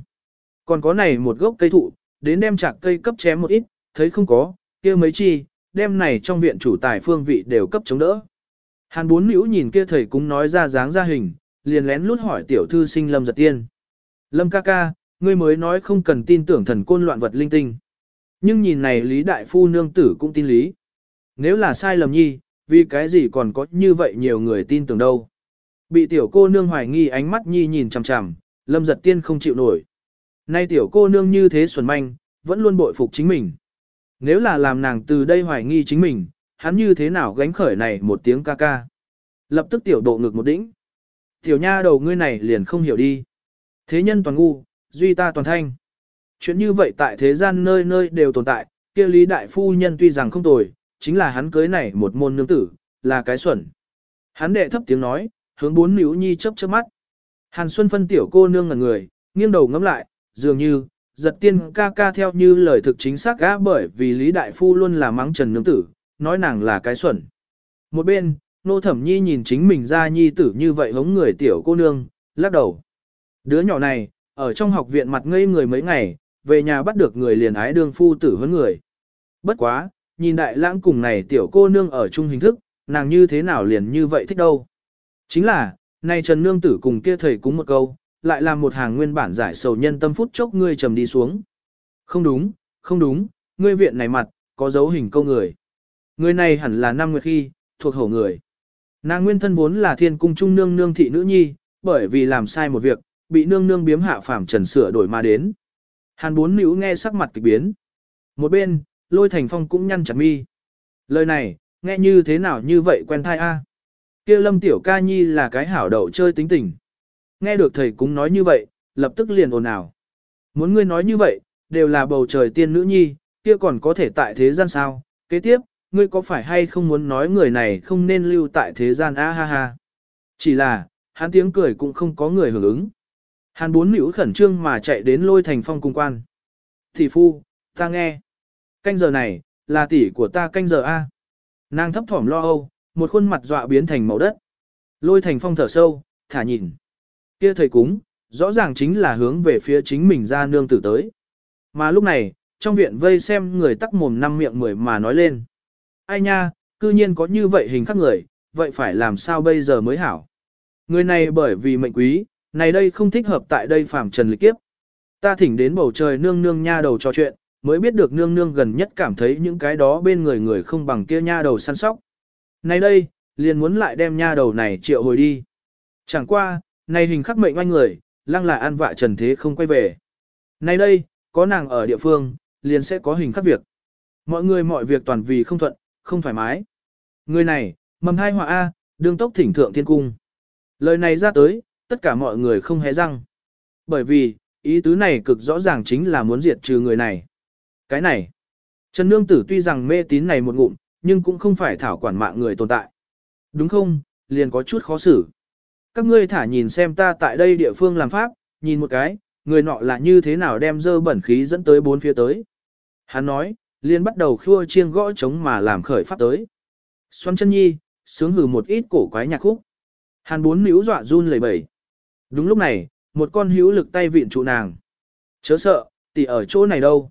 [SPEAKER 1] Còn có này một gốc cây thụ, đến đem chạc cây cấp chém một ít, thấy không có, kia mấy chi, đem này trong viện chủ tài phương vị đều cấp chống đỡ. Hàn bốn nữ nhìn kia thầy cúng nói ra dáng ra hình, liền lén lút hỏi tiểu thư sinh Lâm giật tiên. Lâm ca ca, ngươi mới nói không cần tin tưởng thần côn loạn vật linh tinh. Nhưng nhìn này Lý Đại Phu nương tử cũng tin lý. Nếu là sai lầm nhi, vì cái gì còn có như vậy nhiều người tin tưởng đâu. Bị tiểu cô nương hoài nghi ánh mắt nhi nhìn chằm chằm, lâm giật tiên không chịu nổi. Nay tiểu cô nương như thế xuẩn manh, vẫn luôn bội phục chính mình. Nếu là làm nàng từ đây hoài nghi chính mình, hắn như thế nào gánh khởi này một tiếng ca ca. Lập tức tiểu độ ngực một đỉnh. Tiểu nha đầu ngươi này liền không hiểu đi. Thế nhân toàn ngu, duy ta toàn thanh. Chuyện như vậy tại thế gian nơi nơi đều tồn tại, kia lý đại phu nhân tuy rằng không tồi, chính là hắn cưới này một môn nương tử, là cái xuẩn. Hắn đệ thấp tiếng nói, hướng bốn nữ nhi chớp chớp mắt. Hàn Xuân phân tiểu cô nương ngẩn người, nghiêng đầu ngắm lại, dường như, giật tiên ca ca theo như lời thực chính xác gã bởi vì Lý Đại Phu luôn là mắng trần nương tử, nói nàng là cái xuẩn. Một bên, nô thẩm nhi nhìn chính mình ra nhi tử như vậy hống người tiểu cô nương, lắc đầu. Đứa nhỏ này, ở trong học viện mặt ngây người mấy ngày, về nhà bắt được người liền ái đương phu tử hơn người. Bất quá, nhìn đại lãng cùng này tiểu cô nương ở chung hình thức, nàng như thế nào liền như vậy thích đâu. Chính là, nay Trần Nương Tử cùng kia thầy cúng một câu, lại làm một hàng nguyên bản giải sầu nhân tâm phút chốc ngươi trầm đi xuống. Không đúng, không đúng, ngươi viện này mặt, có dấu hình câu người. Người này hẳn là năm nguyệt khi, thuộc hổ người. Nàng nguyên thân vốn là thiên cung trung nương nương thị nữ nhi, bởi vì làm sai một việc, bị nương nương biếm hạ phàm trần sửa đổi mà đến. Hàn bốn nữ nghe sắc mặt kịch biến. Một bên, lôi thành phong cũng nhăn chặt mi. Lời này, nghe như thế nào như vậy quen thai a? kia lâm tiểu ca nhi là cái hảo đậu chơi tính tình. Nghe được thầy cũng nói như vậy, lập tức liền ồn ào. Muốn ngươi nói như vậy, đều là bầu trời tiên nữ nhi, kia còn có thể tại thế gian sao? Kế tiếp, ngươi có phải hay không muốn nói người này không nên lưu tại thế gian a ha ha. Chỉ là, hắn tiếng cười cũng không có người hưởng ứng. Hắn bốn nữ khẩn trương mà chạy đến lôi thành phong cung quan. Thị phu, ta nghe. Canh giờ này, là tỷ của ta canh giờ A. Nàng thấp thỏm lo âu, một khuôn mặt dọa biến thành màu đất. Lôi thành phong thở sâu, thả nhìn. Kia thầy cúng, rõ ràng chính là hướng về phía chính mình ra nương tử tới. Mà lúc này, trong viện vây xem người tắc mồm năm miệng mười mà nói lên. Ai nha, cư nhiên có như vậy hình khắc người, vậy phải làm sao bây giờ mới hảo. Người này bởi vì mệnh quý, này đây không thích hợp tại đây phàm trần lịch kiếp. Ta thỉnh đến bầu trời nương nương nha đầu trò chuyện, mới biết được nương nương gần nhất cảm thấy những cái đó bên người người không bằng kia nha đầu săn sóc. Này đây, liền muốn lại đem nha đầu này triệu hồi đi. Chẳng qua, này hình khắc mệnh oanh người, lăng là an vạ trần thế không quay về. Này đây, có nàng ở địa phương, liền sẽ có hình khắc việc. Mọi người mọi việc toàn vì không thuận, không thoải mái. Người này, mầm hai họa A, đương tốc thỉnh thượng thiên cung. Lời này ra tới, tất cả mọi người không hé răng. Bởi vì, ý tứ này cực rõ ràng chính là muốn diệt trừ người này. Cái này, Trần Nương Tử tuy rằng mê tín này một ngụm, nhưng cũng không phải thảo quản mạng người tồn tại. Đúng không, liền có chút khó xử. Các ngươi thả nhìn xem ta tại đây địa phương làm pháp, nhìn một cái, người nọ là như thế nào đem dơ bẩn khí dẫn tới bốn phía tới. Hắn nói, liền bắt đầu khua chiêng gõ trống mà làm khởi pháp tới. Xoắn chân nhi, sướng hừ một ít cổ quái nhạc khúc. Hàn bốn níu dọa run lẩy bẩy. Đúng lúc này, một con hữu lực tay vịn trụ nàng. Chớ sợ, tỷ ở chỗ này đâu.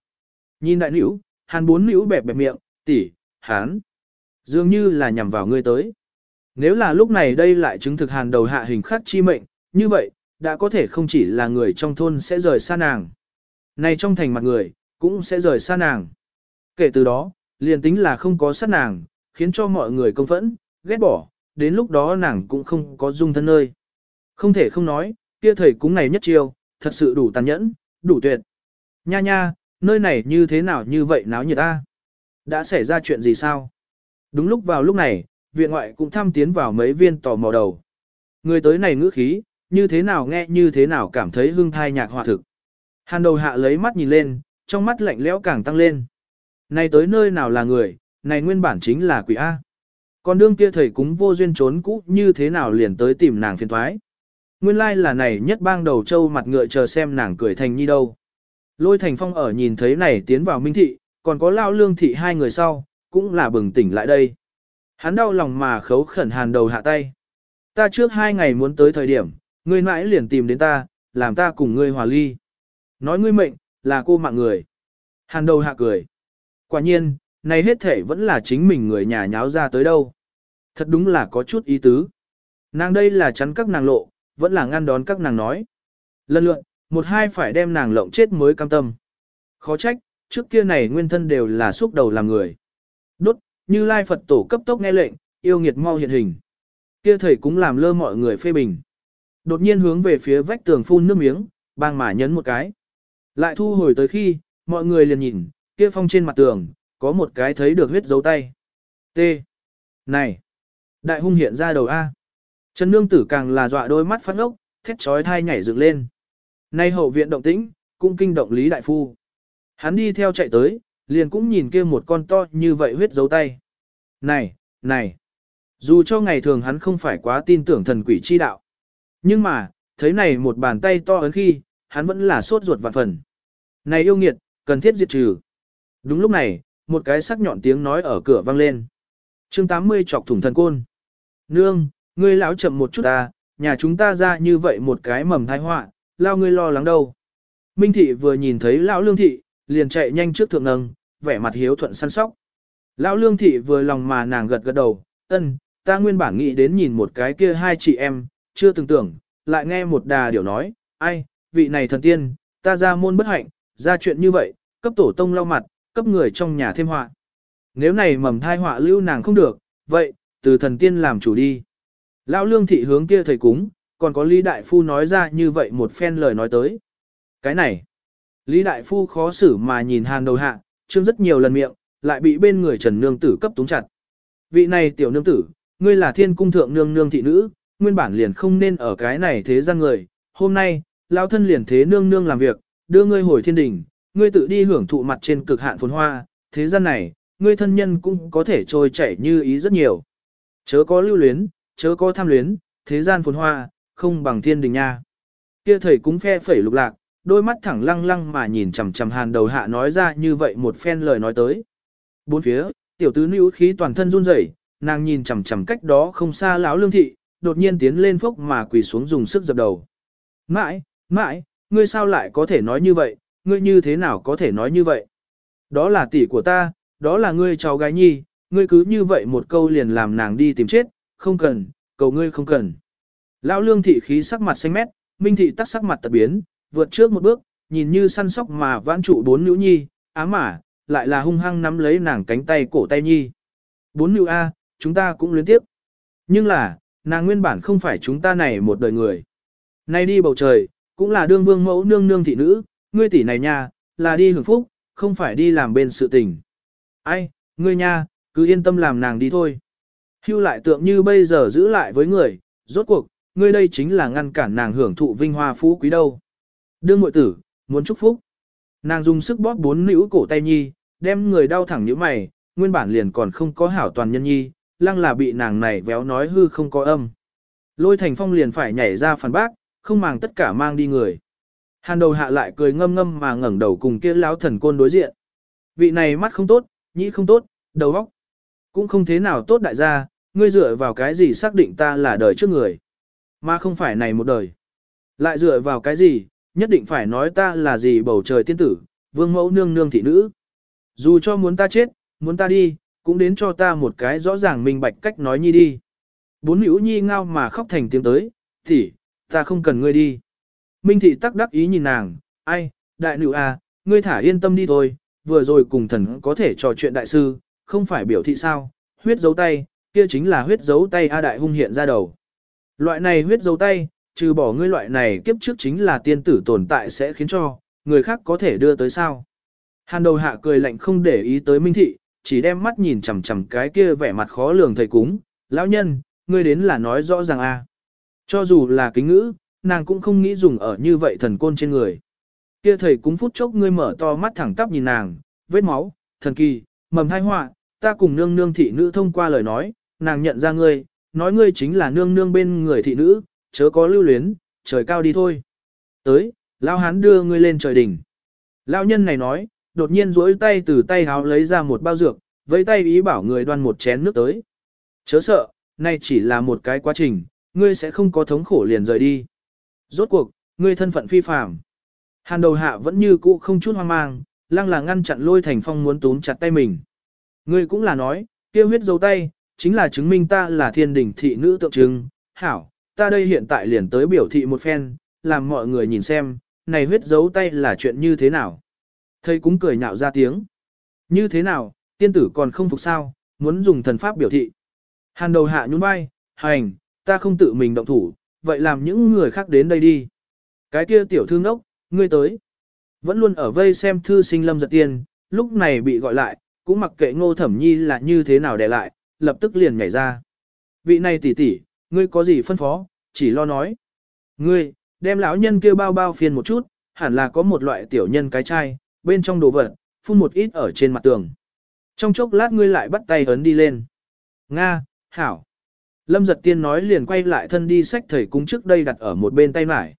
[SPEAKER 1] Nhìn đại nữ, hàn bốn nữ bẹp bẹp miệng, tỷ, hán. Dường như là nhằm vào ngươi tới. Nếu là lúc này đây lại chứng thực hàn đầu hạ hình khắc chi mệnh, như vậy, đã có thể không chỉ là người trong thôn sẽ rời xa nàng. Này trong thành mặt người, cũng sẽ rời xa nàng. Kể từ đó, liền tính là không có sát nàng, khiến cho mọi người công phẫn, ghét bỏ, đến lúc đó nàng cũng không có dung thân nơi. Không thể không nói, kia thầy cúng này nhất chiêu, thật sự đủ tàn nhẫn, đủ tuyệt. Nha nha, nơi này như thế nào như vậy náo nhiệt ta? Đã xảy ra chuyện gì sao? Đúng lúc vào lúc này, viện ngoại cũng thăm tiến vào mấy viên tò mò đầu. Người tới này ngữ khí, như thế nào nghe như thế nào cảm thấy hương thai nhạc hòa thực. Hàn đầu hạ lấy mắt nhìn lên, trong mắt lạnh lẽo càng tăng lên. Này tới nơi nào là người, này nguyên bản chính là quỷ A. Còn đương kia thầy cúng vô duyên trốn cũ như thế nào liền tới tìm nàng phiền thoái. Nguyên lai là này nhất bang đầu châu mặt ngựa chờ xem nàng cười thành nhi đâu. Lôi thành phong ở nhìn thấy này tiến vào minh thị, còn có lao lương thị hai người sau, cũng là bừng tỉnh lại đây. Hắn đau lòng mà khấu khẩn hàn đầu hạ tay. Ta trước hai ngày muốn tới thời điểm, ngươi mãi liền tìm đến ta, làm ta cùng ngươi hòa ly. Nói ngươi mệnh, là cô mạng người. Hàn đầu hạ cười. Quả nhiên, này hết thể vẫn là chính mình người nhà nháo ra tới đâu. Thật đúng là có chút ý tứ. Nàng đây là chắn các nàng lộ, vẫn là ngăn đón các nàng nói. Lần lượt, một hai phải đem nàng lộng chết mới cam tâm. Khó trách, trước kia này nguyên thân đều là xúc đầu làm người. Đốt, như lai Phật tổ cấp tốc nghe lệnh, yêu nghiệt mau hiện hình. Kia thầy cũng làm lơ mọi người phê bình. Đột nhiên hướng về phía vách tường phun nước miếng, bang mà nhấn một cái. Lại thu hồi tới khi, mọi người liền nhìn, kia phong trên mặt tường, có một cái thấy được huyết dấu tay. T. Này! Đại hung hiện ra đầu A. Trần Nương Tử càng là dọa đôi mắt phát ngốc, thét trói thai nhảy dựng lên. Nay hậu viện động tĩnh, cũng kinh động Lý Đại Phu. Hắn đi theo chạy tới, liền cũng nhìn kia một con to như vậy huyết dấu tay. Này, này! Dù cho ngày thường hắn không phải quá tin tưởng thần quỷ chi đạo. Nhưng mà, thấy này một bàn tay to ấn khi, hắn vẫn là sốt ruột vạn phần. Này yêu nghiệt, cần thiết diệt trừ. Đúng lúc này, một cái sắc nhọn tiếng nói ở cửa vang lên. chương 80 chọc thủng thần côn. Nương, ngươi lão chậm một chút ta, nhà chúng ta ra như vậy một cái mầm thai họa, lao ngươi lo lắng đâu. Minh thị vừa nhìn thấy lão lương thị, liền chạy nhanh trước thượng nâng, vẻ mặt hiếu thuận săn sóc. Lão lương thị vừa lòng mà nàng gật gật đầu, ân, ta nguyên bản nghĩ đến nhìn một cái kia hai chị em, chưa từng tưởng, lại nghe một đà điều nói, ai, vị này thần tiên, ta ra môn bất hạnh, ra chuyện như vậy, cấp tổ tông lau mặt, cấp người trong nhà thêm họa. Nếu này mầm thai họa lưu nàng không được, vậy, từ thần tiên làm chủ đi. Lão lương thị hướng kia thầy cúng, còn có Lý Đại Phu nói ra như vậy một phen lời nói tới. Cái này, Lý Đại Phu khó xử mà nhìn hàng đầu hạ, chương rất nhiều lần miệng, lại bị bên người Trần Nương Tử cấp túng chặt. Vị này tiểu nương tử, ngươi là thiên cung thượng nương nương thị nữ, nguyên bản liền không nên ở cái này thế gian người, hôm nay, lão thân liền thế nương nương làm việc, đưa ngươi hồi thiên đình, ngươi tự đi hưởng thụ mặt trên cực hạn phồn hoa, thế gian này, ngươi thân nhân cũng có thể trôi chảy như ý rất nhiều. Chớ có lưu luyến, chớ có tham luyến, thế gian phồn hoa, không bằng thiên đình nha. Kia thầy cũng phe phẩy lục lạc, đôi mắt thẳng lăng lăng mà nhìn chằm chằm hàn đầu hạ nói ra như vậy một phen lời nói tới. Bốn phía, tiểu tứ nữ khí toàn thân run rẩy, nàng nhìn chằm chằm cách đó không xa lão lương thị, đột nhiên tiến lên phốc mà quỳ xuống dùng sức dập đầu. Mãi, mãi, ngươi sao lại có thể nói như vậy, ngươi như thế nào có thể nói như vậy? Đó là tỷ của ta, đó là ngươi cháu gái nhi, ngươi cứ như vậy một câu liền làm nàng đi tìm chết, không cần, cầu ngươi không cần. Lão lương thị khí sắc mặt xanh mét, minh thị tắc sắc mặt tật biến, vượt trước một bước, nhìn như săn sóc mà vãn trụ bốn nữ nhi, ám mà, lại là hung hăng nắm lấy nàng cánh tay cổ tay nhi. Bốn nữ A, chúng ta cũng luyến tiếp. Nhưng là, nàng nguyên bản không phải chúng ta này một đời người. Nay đi bầu trời, cũng là đương vương mẫu nương nương thị nữ, ngươi tỷ này nha, là đi hưởng phúc, không phải đi làm bên sự tình. Ai, ngươi nha, cứ yên tâm làm nàng đi thôi. Hưu lại tượng như bây giờ giữ lại với người, rốt cuộc, ngươi đây chính là ngăn cản nàng hưởng thụ vinh hoa phú quý đâu. Đương mội tử, muốn chúc phúc. Nàng dùng sức bóp bốn nữ cổ tay nhi, đem người đau thẳng như mày, nguyên bản liền còn không có hảo toàn nhân nhi, lăng là bị nàng này véo nói hư không có âm. Lôi thành phong liền phải nhảy ra phản bác, không màng tất cả mang đi người. Hàn đầu hạ lại cười ngâm ngâm mà ngẩng đầu cùng kia lão thần côn đối diện. Vị này mắt không tốt, nhĩ không tốt, đầu óc cũng không thế nào tốt đại gia, ngươi dựa vào cái gì xác định ta là đời trước người, mà không phải này một đời. Lại dựa vào cái gì, nhất định phải nói ta là gì bầu trời tiên tử, vương mẫu nương nương thị nữ. Dù cho muốn ta chết, muốn ta đi, cũng đến cho ta một cái rõ ràng minh bạch cách nói nhi đi. Bốn nữ nhi ngao mà khóc thành tiếng tới, thì, ta không cần ngươi đi. Minh thị tắc đắc ý nhìn nàng, ai, đại nữ à, ngươi thả yên tâm đi thôi, vừa rồi cùng thần có thể trò chuyện đại sư, không phải biểu thị sao, huyết dấu tay, kia chính là huyết dấu tay A đại hung hiện ra đầu. Loại này huyết dấu tay, trừ bỏ ngươi loại này kiếp trước chính là tiên tử tồn tại sẽ khiến cho, người khác có thể đưa tới sao. Hàn đầu hạ cười lạnh không để ý tới minh thị, chỉ đem mắt nhìn chằm chằm cái kia vẻ mặt khó lường thầy cúng, lão nhân, ngươi đến là nói rõ ràng a. Cho dù là kính ngữ, nàng cũng không nghĩ dùng ở như vậy thần côn trên người. Kia thầy cúng phút chốc ngươi mở to mắt thẳng tắp nhìn nàng, vết máu, thần kỳ, mầm thai họa, ta cùng nương nương thị nữ thông qua lời nói, nàng nhận ra ngươi, nói ngươi chính là nương nương bên người thị nữ, chớ có lưu luyến, trời cao đi thôi. Tới, lao hán đưa ngươi lên trời đỉnh. Lão nhân này nói, đột nhiên duỗi tay từ tay háo lấy ra một bao dược, với tay ý bảo người đoan một chén nước tới. Chớ sợ, nay chỉ là một cái quá trình, ngươi sẽ không có thống khổ liền rời đi. Rốt cuộc, ngươi thân phận phi phàm. Hàn đầu hạ vẫn như cũ không chút hoang mang, lăng là ngăn chặn lôi thành phong muốn túm chặt tay mình. Ngươi cũng là nói, kia huyết dấu tay, chính là chứng minh ta là thiên đình thị nữ tượng trưng. Hảo, ta đây hiện tại liền tới biểu thị một phen, làm mọi người nhìn xem, này huyết dấu tay là chuyện như thế nào. Thầy cũng cười nhạo ra tiếng. Như thế nào, tiên tử còn không phục sao, muốn dùng thần pháp biểu thị. Hàn đầu hạ nhún vai, hành, ta không tự mình động thủ, vậy làm những người khác đến đây đi. Cái kia tiểu thương đốc, ngươi tới. Vẫn luôn ở vây xem thư sinh lâm giật tiên, lúc này bị gọi lại, cũng mặc kệ ngô thẩm nhi là như thế nào để lại, lập tức liền nhảy ra. Vị này tỷ tỷ, ngươi có gì phân phó, chỉ lo nói. Ngươi, đem lão nhân kêu bao bao phiền một chút, hẳn là có một loại tiểu nhân cái chai, bên trong đồ vật, phun một ít ở trên mặt tường. Trong chốc lát ngươi lại bắt tay ấn đi lên. Nga, Hảo. Lâm giật tiên nói liền quay lại thân đi sách thầy cúng trước đây đặt ở một bên tay mải.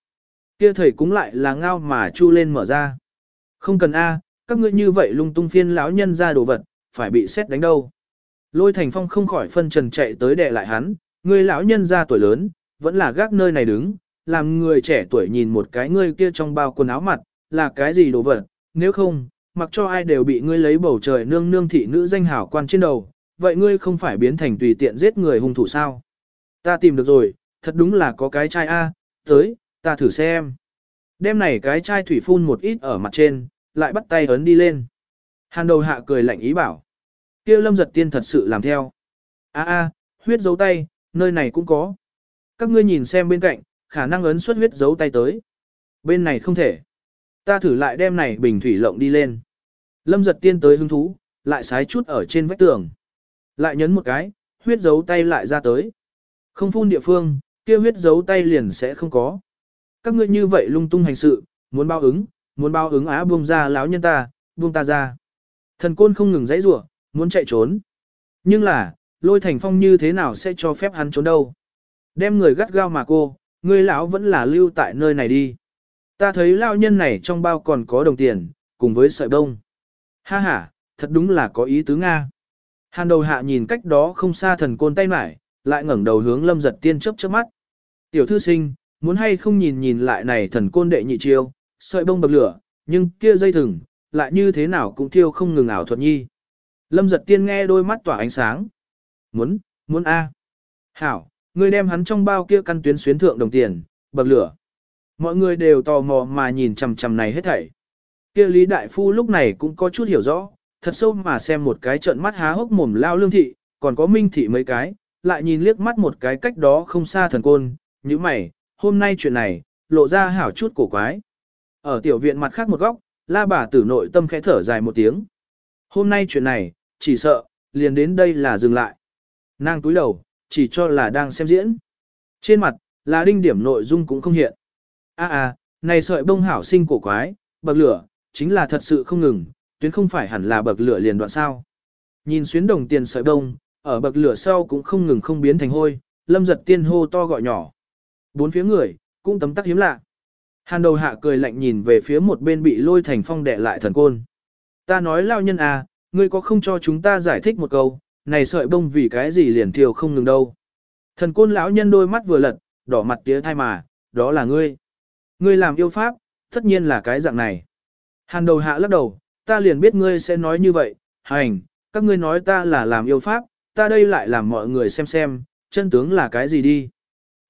[SPEAKER 1] Kia thầy cúng lại là ngao mà chu lên mở ra. Không cần A, các ngươi như vậy lung tung phiên lão nhân ra đồ vật, phải bị xét đánh đâu. Lôi thành phong không khỏi phân trần chạy tới đè lại hắn, người lão nhân ra tuổi lớn, vẫn là gác nơi này đứng, làm người trẻ tuổi nhìn một cái ngươi kia trong bao quần áo mặt, là cái gì đồ vật, nếu không, mặc cho ai đều bị ngươi lấy bầu trời nương nương thị nữ danh hảo quan trên đầu, vậy ngươi không phải biến thành tùy tiện giết người hung thủ sao? Ta tìm được rồi, thật đúng là có cái chai A, tới, ta thử xem. Đêm này cái chai thủy phun một ít ở mặt trên, lại bắt tay ấn đi lên. Hàn đầu hạ cười lạnh ý bảo. kia lâm giật tiên thật sự làm theo. A a, huyết dấu tay, nơi này cũng có. Các ngươi nhìn xem bên cạnh, khả năng ấn xuất huyết dấu tay tới. Bên này không thể. Ta thử lại đem này bình thủy lộng đi lên. Lâm giật tiên tới hứng thú, lại sái chút ở trên vách tường. Lại nhấn một cái, huyết dấu tay lại ra tới. Không phun địa phương, kia huyết dấu tay liền sẽ không có. Các ngươi như vậy lung tung hành sự, muốn bao ứng, muốn bao ứng á buông ra lão nhân ta, buông ta ra. Thần côn không ngừng dãy rủa, muốn chạy trốn. Nhưng là, lôi thành phong như thế nào sẽ cho phép hắn trốn đâu. Đem người gắt gao mà cô, ngươi lão vẫn là lưu tại nơi này đi. Ta thấy lão nhân này trong bao còn có đồng tiền, cùng với sợi bông. Ha ha, thật đúng là có ý tứ Nga. Hàn đầu hạ nhìn cách đó không xa thần côn tay mải, lại ngẩng đầu hướng lâm giật tiên chớp chớp mắt. Tiểu thư sinh, muốn hay không nhìn nhìn lại này thần côn đệ nhị chiêu, sợi bông bậc lửa, nhưng kia dây thừng, lại như thế nào cũng thiêu không ngừng ảo thuật nhi. Lâm giật tiên nghe đôi mắt tỏa ánh sáng. Muốn, muốn A. Hảo, ngươi đem hắn trong bao kia căn tuyến xuyến thượng đồng tiền, bậc lửa. Mọi người đều tò mò mà nhìn chằm chằm này hết thảy. Kia Lý Đại Phu lúc này cũng có chút hiểu rõ, thật sâu mà xem một cái trận mắt há hốc mồm lao lương thị, còn có minh thị mấy cái, lại nhìn liếc mắt một cái cách đó không xa thần côn, như mày, hôm nay chuyện này, lộ ra hảo chút cổ quái. Ở tiểu viện mặt khác một góc, la bà tử nội tâm khẽ thở dài một tiếng. Hôm nay chuyện này, chỉ sợ, liền đến đây là dừng lại. Nàng túi đầu, chỉ cho là đang xem diễn. Trên mặt, là đinh điểm nội dung cũng không hiện. a à, này sợi bông hảo sinh cổ quái, bậc lửa, chính là thật sự không ngừng, tuyến không phải hẳn là bậc lửa liền đoạn sao. Nhìn xuyến đồng tiền sợi bông, ở bậc lửa sau cũng không ngừng không biến thành hôi, lâm giật tiên hô to gọi nhỏ. Bốn phía người, cũng tấm tắc hiếm lạ. Hàn đầu hạ cười lạnh nhìn về phía một bên bị lôi thành phong đệ lại thần côn. Ta nói lao nhân à, ngươi có không cho chúng ta giải thích một câu, này sợi bông vì cái gì liền thiều không ngừng đâu. Thần côn lão nhân đôi mắt vừa lật, đỏ mặt tía thai mà, đó là ngươi. Ngươi làm yêu pháp, tất nhiên là cái dạng này. Hàn đầu hạ lắc đầu, ta liền biết ngươi sẽ nói như vậy, hành, các ngươi nói ta là làm yêu pháp, ta đây lại làm mọi người xem xem, chân tướng là cái gì đi.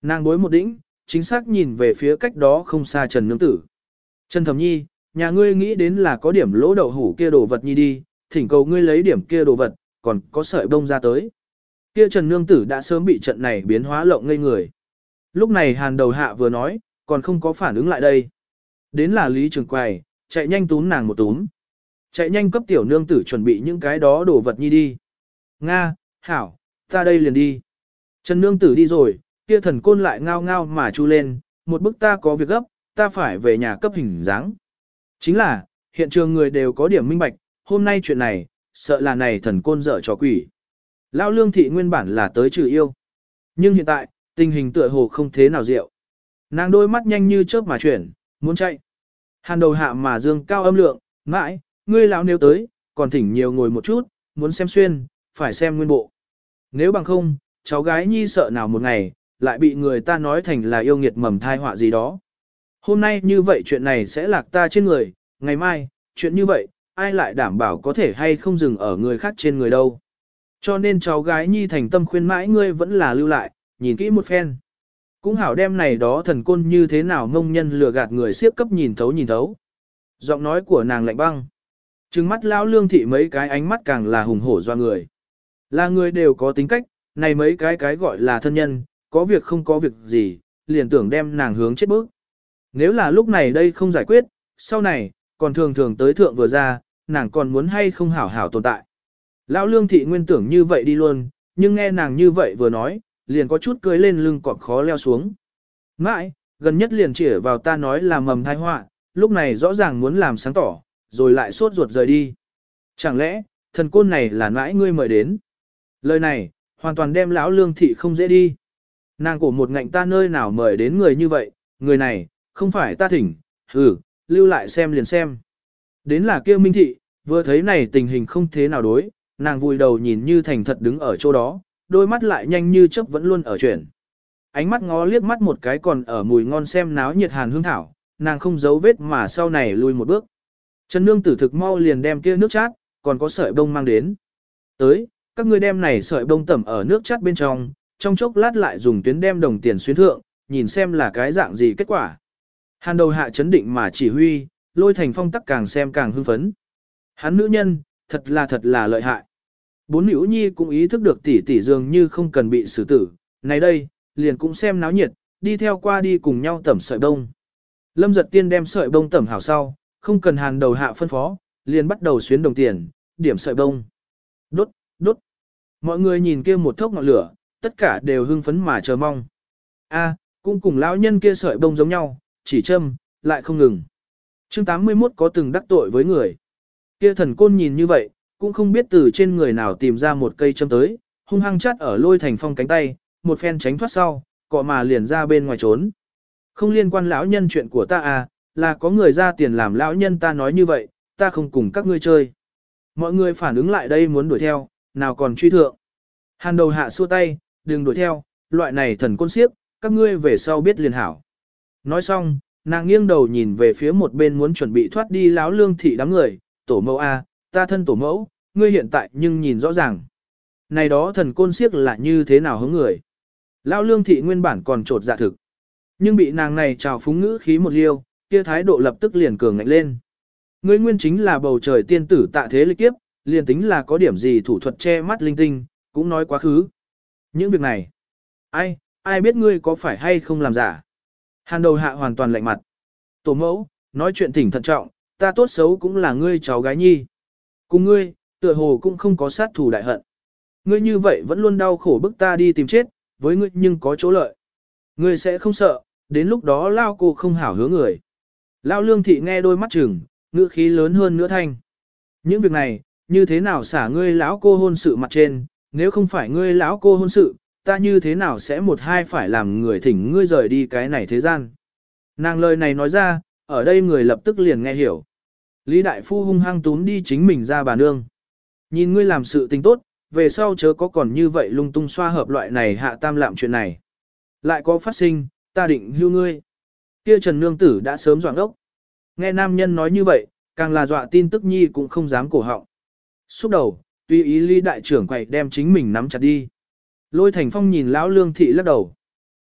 [SPEAKER 1] Nàng bối một đĩnh, chính xác nhìn về phía cách đó không xa Trần Nương Tử. Trần Thẩm Nhi, nhà ngươi nghĩ đến là có điểm lỗ đậu hủ kia đồ vật nhi đi, thỉnh cầu ngươi lấy điểm kia đồ vật, còn có sợi bông ra tới. Kia Trần Nương Tử đã sớm bị trận này biến hóa lộng ngây người. Lúc này hàn đầu hạ vừa nói, còn không có phản ứng lại đây. Đến là Lý Trường Quầy, chạy nhanh túm nàng một túm. Chạy nhanh cấp tiểu nương tử chuẩn bị những cái đó đồ vật nhi đi. Nga, hảo, ta đây liền đi. Trần nương tử đi rồi, kia thần côn lại ngao ngao mà chu lên, một bức ta có việc gấp, ta phải về nhà cấp hình dáng. Chính là, hiện trường người đều có điểm minh bạch, hôm nay chuyện này, sợ là này thần côn dở trò quỷ. Lão lương thị nguyên bản là tới trừ yêu. Nhưng hiện tại, tình hình tựa hồ không thế nào rượu. Nàng đôi mắt nhanh như chớp mà chuyển, muốn chạy. Hàn đầu hạ mà dương cao âm lượng, mãi, ngươi lão nếu tới, còn thỉnh nhiều ngồi một chút, muốn xem xuyên, phải xem nguyên bộ. Nếu bằng không, cháu gái nhi sợ nào một ngày, lại bị người ta nói thành là yêu nghiệt mầm thai họa gì đó. Hôm nay như vậy chuyện này sẽ lạc ta trên người, ngày mai, chuyện như vậy, ai lại đảm bảo có thể hay không dừng ở người khác trên người đâu. Cho nên cháu gái nhi thành tâm khuyên mãi ngươi vẫn là lưu lại, nhìn kỹ một phen. Cũng hảo đem này đó thần côn như thế nào ngông nhân lừa gạt người siếp cấp nhìn thấu nhìn thấu. Giọng nói của nàng lạnh băng. Trừng mắt lão lương thị mấy cái ánh mắt càng là hùng hổ do người. Là người đều có tính cách, này mấy cái cái gọi là thân nhân, có việc không có việc gì, liền tưởng đem nàng hướng chết bước. Nếu là lúc này đây không giải quyết, sau này, còn thường thường tới thượng vừa ra, nàng còn muốn hay không hảo hảo tồn tại. Lão lương thị nguyên tưởng như vậy đi luôn, nhưng nghe nàng như vậy vừa nói, liền có chút cưới lên lưng cọp khó leo xuống. Mãi, gần nhất liền chỉ vào ta nói là mầm thai họa, lúc này rõ ràng muốn làm sáng tỏ, rồi lại sốt ruột rời đi. Chẳng lẽ, thần côn này là nãi ngươi mời đến? Lời này, hoàn toàn đem lão lương thị không dễ đi. Nàng cổ một ngạnh ta nơi nào mời đến người như vậy, người này, không phải ta thỉnh, ừ, lưu lại xem liền xem. Đến là kêu minh thị, vừa thấy này tình hình không thế nào đối, nàng vùi đầu nhìn như thành thật đứng ở chỗ đó, đôi mắt lại nhanh như chớp vẫn luôn ở chuyển. Ánh mắt ngó liếc mắt một cái còn ở mùi ngon xem náo nhiệt hàn hương thảo, nàng không giấu vết mà sau này lui một bước. Trần Nương tử thực mau liền đem kia nước chát, còn có sợi bông mang đến. Tới, các ngươi đem này sợi bông tẩm ở nước chát bên trong, trong chốc lát lại dùng tuyến đem đồng tiền xuyến thượng, nhìn xem là cái dạng gì kết quả. Hàn đầu hạ chấn định mà chỉ huy, lôi thành phong tắc càng xem càng hưng phấn. Hắn nữ nhân, thật là thật là lợi hại. Bốn nữ nhi cũng ý thức được tỷ tỷ dường như không cần bị xử tử, này đây, liền cũng xem náo nhiệt, đi theo qua đi cùng nhau tẩm sợi bông. Lâm giật tiên đem sợi bông tẩm hảo sau, không cần hàn đầu hạ phân phó, liền bắt đầu xuyến đồng tiền, điểm sợi bông. Đốt, đốt. Mọi người nhìn kia một thốc ngọn lửa, tất cả đều hưng phấn mà chờ mong. A, cũng cùng lão nhân kia sợi bông giống nhau, chỉ châm, lại không ngừng. Chương 81 có từng đắc tội với người. Kia thần côn nhìn như vậy, cũng không biết từ trên người nào tìm ra một cây châm tới, hung hăng chát ở lôi thành phong cánh tay, một phen tránh thoát sau, cọ mà liền ra bên ngoài trốn. Không liên quan lão nhân chuyện của ta à, là có người ra tiền làm lão nhân ta nói như vậy, ta không cùng các ngươi chơi. Mọi người phản ứng lại đây muốn đuổi theo, nào còn truy thượng. Hàn đầu hạ xua tay, đừng đuổi theo, loại này thần côn siếp, các ngươi về sau biết liền hảo. Nói xong, nàng nghiêng đầu nhìn về phía một bên muốn chuẩn bị thoát đi lão lương thị đám người, tổ mẫu A, ta thân tổ mẫu, ngươi hiện tại nhưng nhìn rõ ràng. Này đó thần côn siếc là như thế nào hứng người. Lão lương thị nguyên bản còn trột dạ thực. Nhưng bị nàng này trào phúng ngữ khí một liêu, kia thái độ lập tức liền cường ngạnh lên. Ngươi nguyên chính là bầu trời tiên tử tạ thế lịch kiếp, liền tính là có điểm gì thủ thuật che mắt linh tinh, cũng nói quá khứ. Những việc này, ai, ai biết ngươi có phải hay không làm giả. Hàn đầu hạ hoàn toàn lạnh mặt. Tổ mẫu, nói chuyện thỉnh thận trọng, ta tốt xấu cũng là ngươi cháu gái nhi. Cùng ngươi, tựa hồ cũng không có sát thù đại hận. Ngươi như vậy vẫn luôn đau khổ bức ta đi tìm chết, với ngươi nhưng có chỗ lợi. Ngươi sẽ không sợ, đến lúc đó lao cô không hảo hứa người. Lao lương thị nghe đôi mắt chừng, ngữ khí lớn hơn nữa thanh. Những việc này, như thế nào xả ngươi lão cô hôn sự mặt trên, nếu không phải ngươi lão cô hôn sự, ta như thế nào sẽ một hai phải làm người thỉnh ngươi rời đi cái này thế gian. Nàng lời này nói ra, ở đây người lập tức liền nghe hiểu. Lý Đại Phu hung hăng tún đi chính mình ra bà nương. Nhìn ngươi làm sự tình tốt, về sau chớ có còn như vậy lung tung xoa hợp loại này hạ tam lạm chuyện này. Lại có phát sinh, ta định hưu ngươi. Kia Trần Nương Tử đã sớm dọa ốc. Nghe nam nhân nói như vậy, càng là dọa tin tức nhi cũng không dám cổ họng. Xúc đầu, tùy ý Lý Đại trưởng quậy đem chính mình nắm chặt đi. Lôi Thành Phong nhìn lão Lương Thị lắc đầu.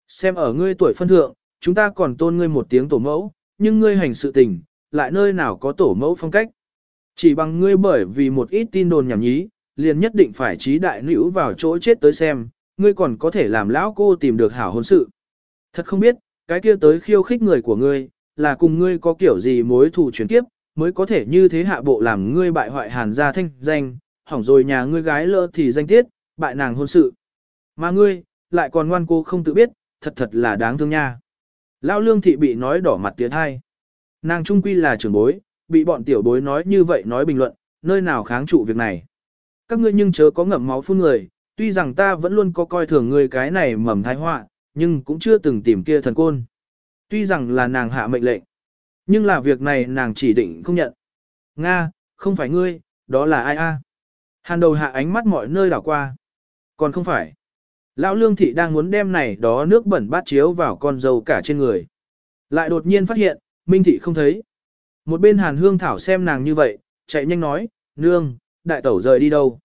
[SPEAKER 1] Xem ở ngươi tuổi phân thượng, chúng ta còn tôn ngươi một tiếng tổ mẫu, nhưng ngươi hành sự tình, lại nơi nào có tổ mẫu phong cách. Chỉ bằng ngươi bởi vì một ít tin đồn nhảm nhí, liền nhất định phải trí đại nữ vào chỗ chết tới xem, ngươi còn có thể làm lão cô tìm được hảo hôn sự. Thật không biết, cái kia tới khiêu khích người của ngươi, là cùng ngươi có kiểu gì mối thù chuyển kiếp, mới có thể như thế hạ bộ làm ngươi bại hoại hàn gia thanh danh, hỏng rồi nhà ngươi gái lỡ thì danh tiết, bại nàng hôn sự. Mà ngươi, lại còn ngoan cô không tự biết, thật thật là đáng thương nha. Lão lương thị bị nói đỏ mặt tiến hai. Nàng trung quy là trưởng bối, bị bọn tiểu bối nói như vậy nói bình luận, nơi nào kháng trụ việc này. Các ngươi nhưng chớ có ngậm máu phun người, tuy rằng ta vẫn luôn có coi thường ngươi cái này mầm thái họa, nhưng cũng chưa từng tìm kia thần côn. Tuy rằng là nàng hạ mệnh lệnh, nhưng là việc này nàng chỉ định không nhận. Nga, không phải ngươi, đó là ai a? Hàn đầu hạ ánh mắt mọi nơi đảo qua. Còn không phải. Lão lương thị đang muốn đem này đó nước bẩn bát chiếu vào con dâu cả trên người. Lại đột nhiên phát hiện, Minh thị không thấy. Một bên hàn hương thảo xem nàng như vậy, chạy nhanh nói, nương, đại tẩu rời đi đâu?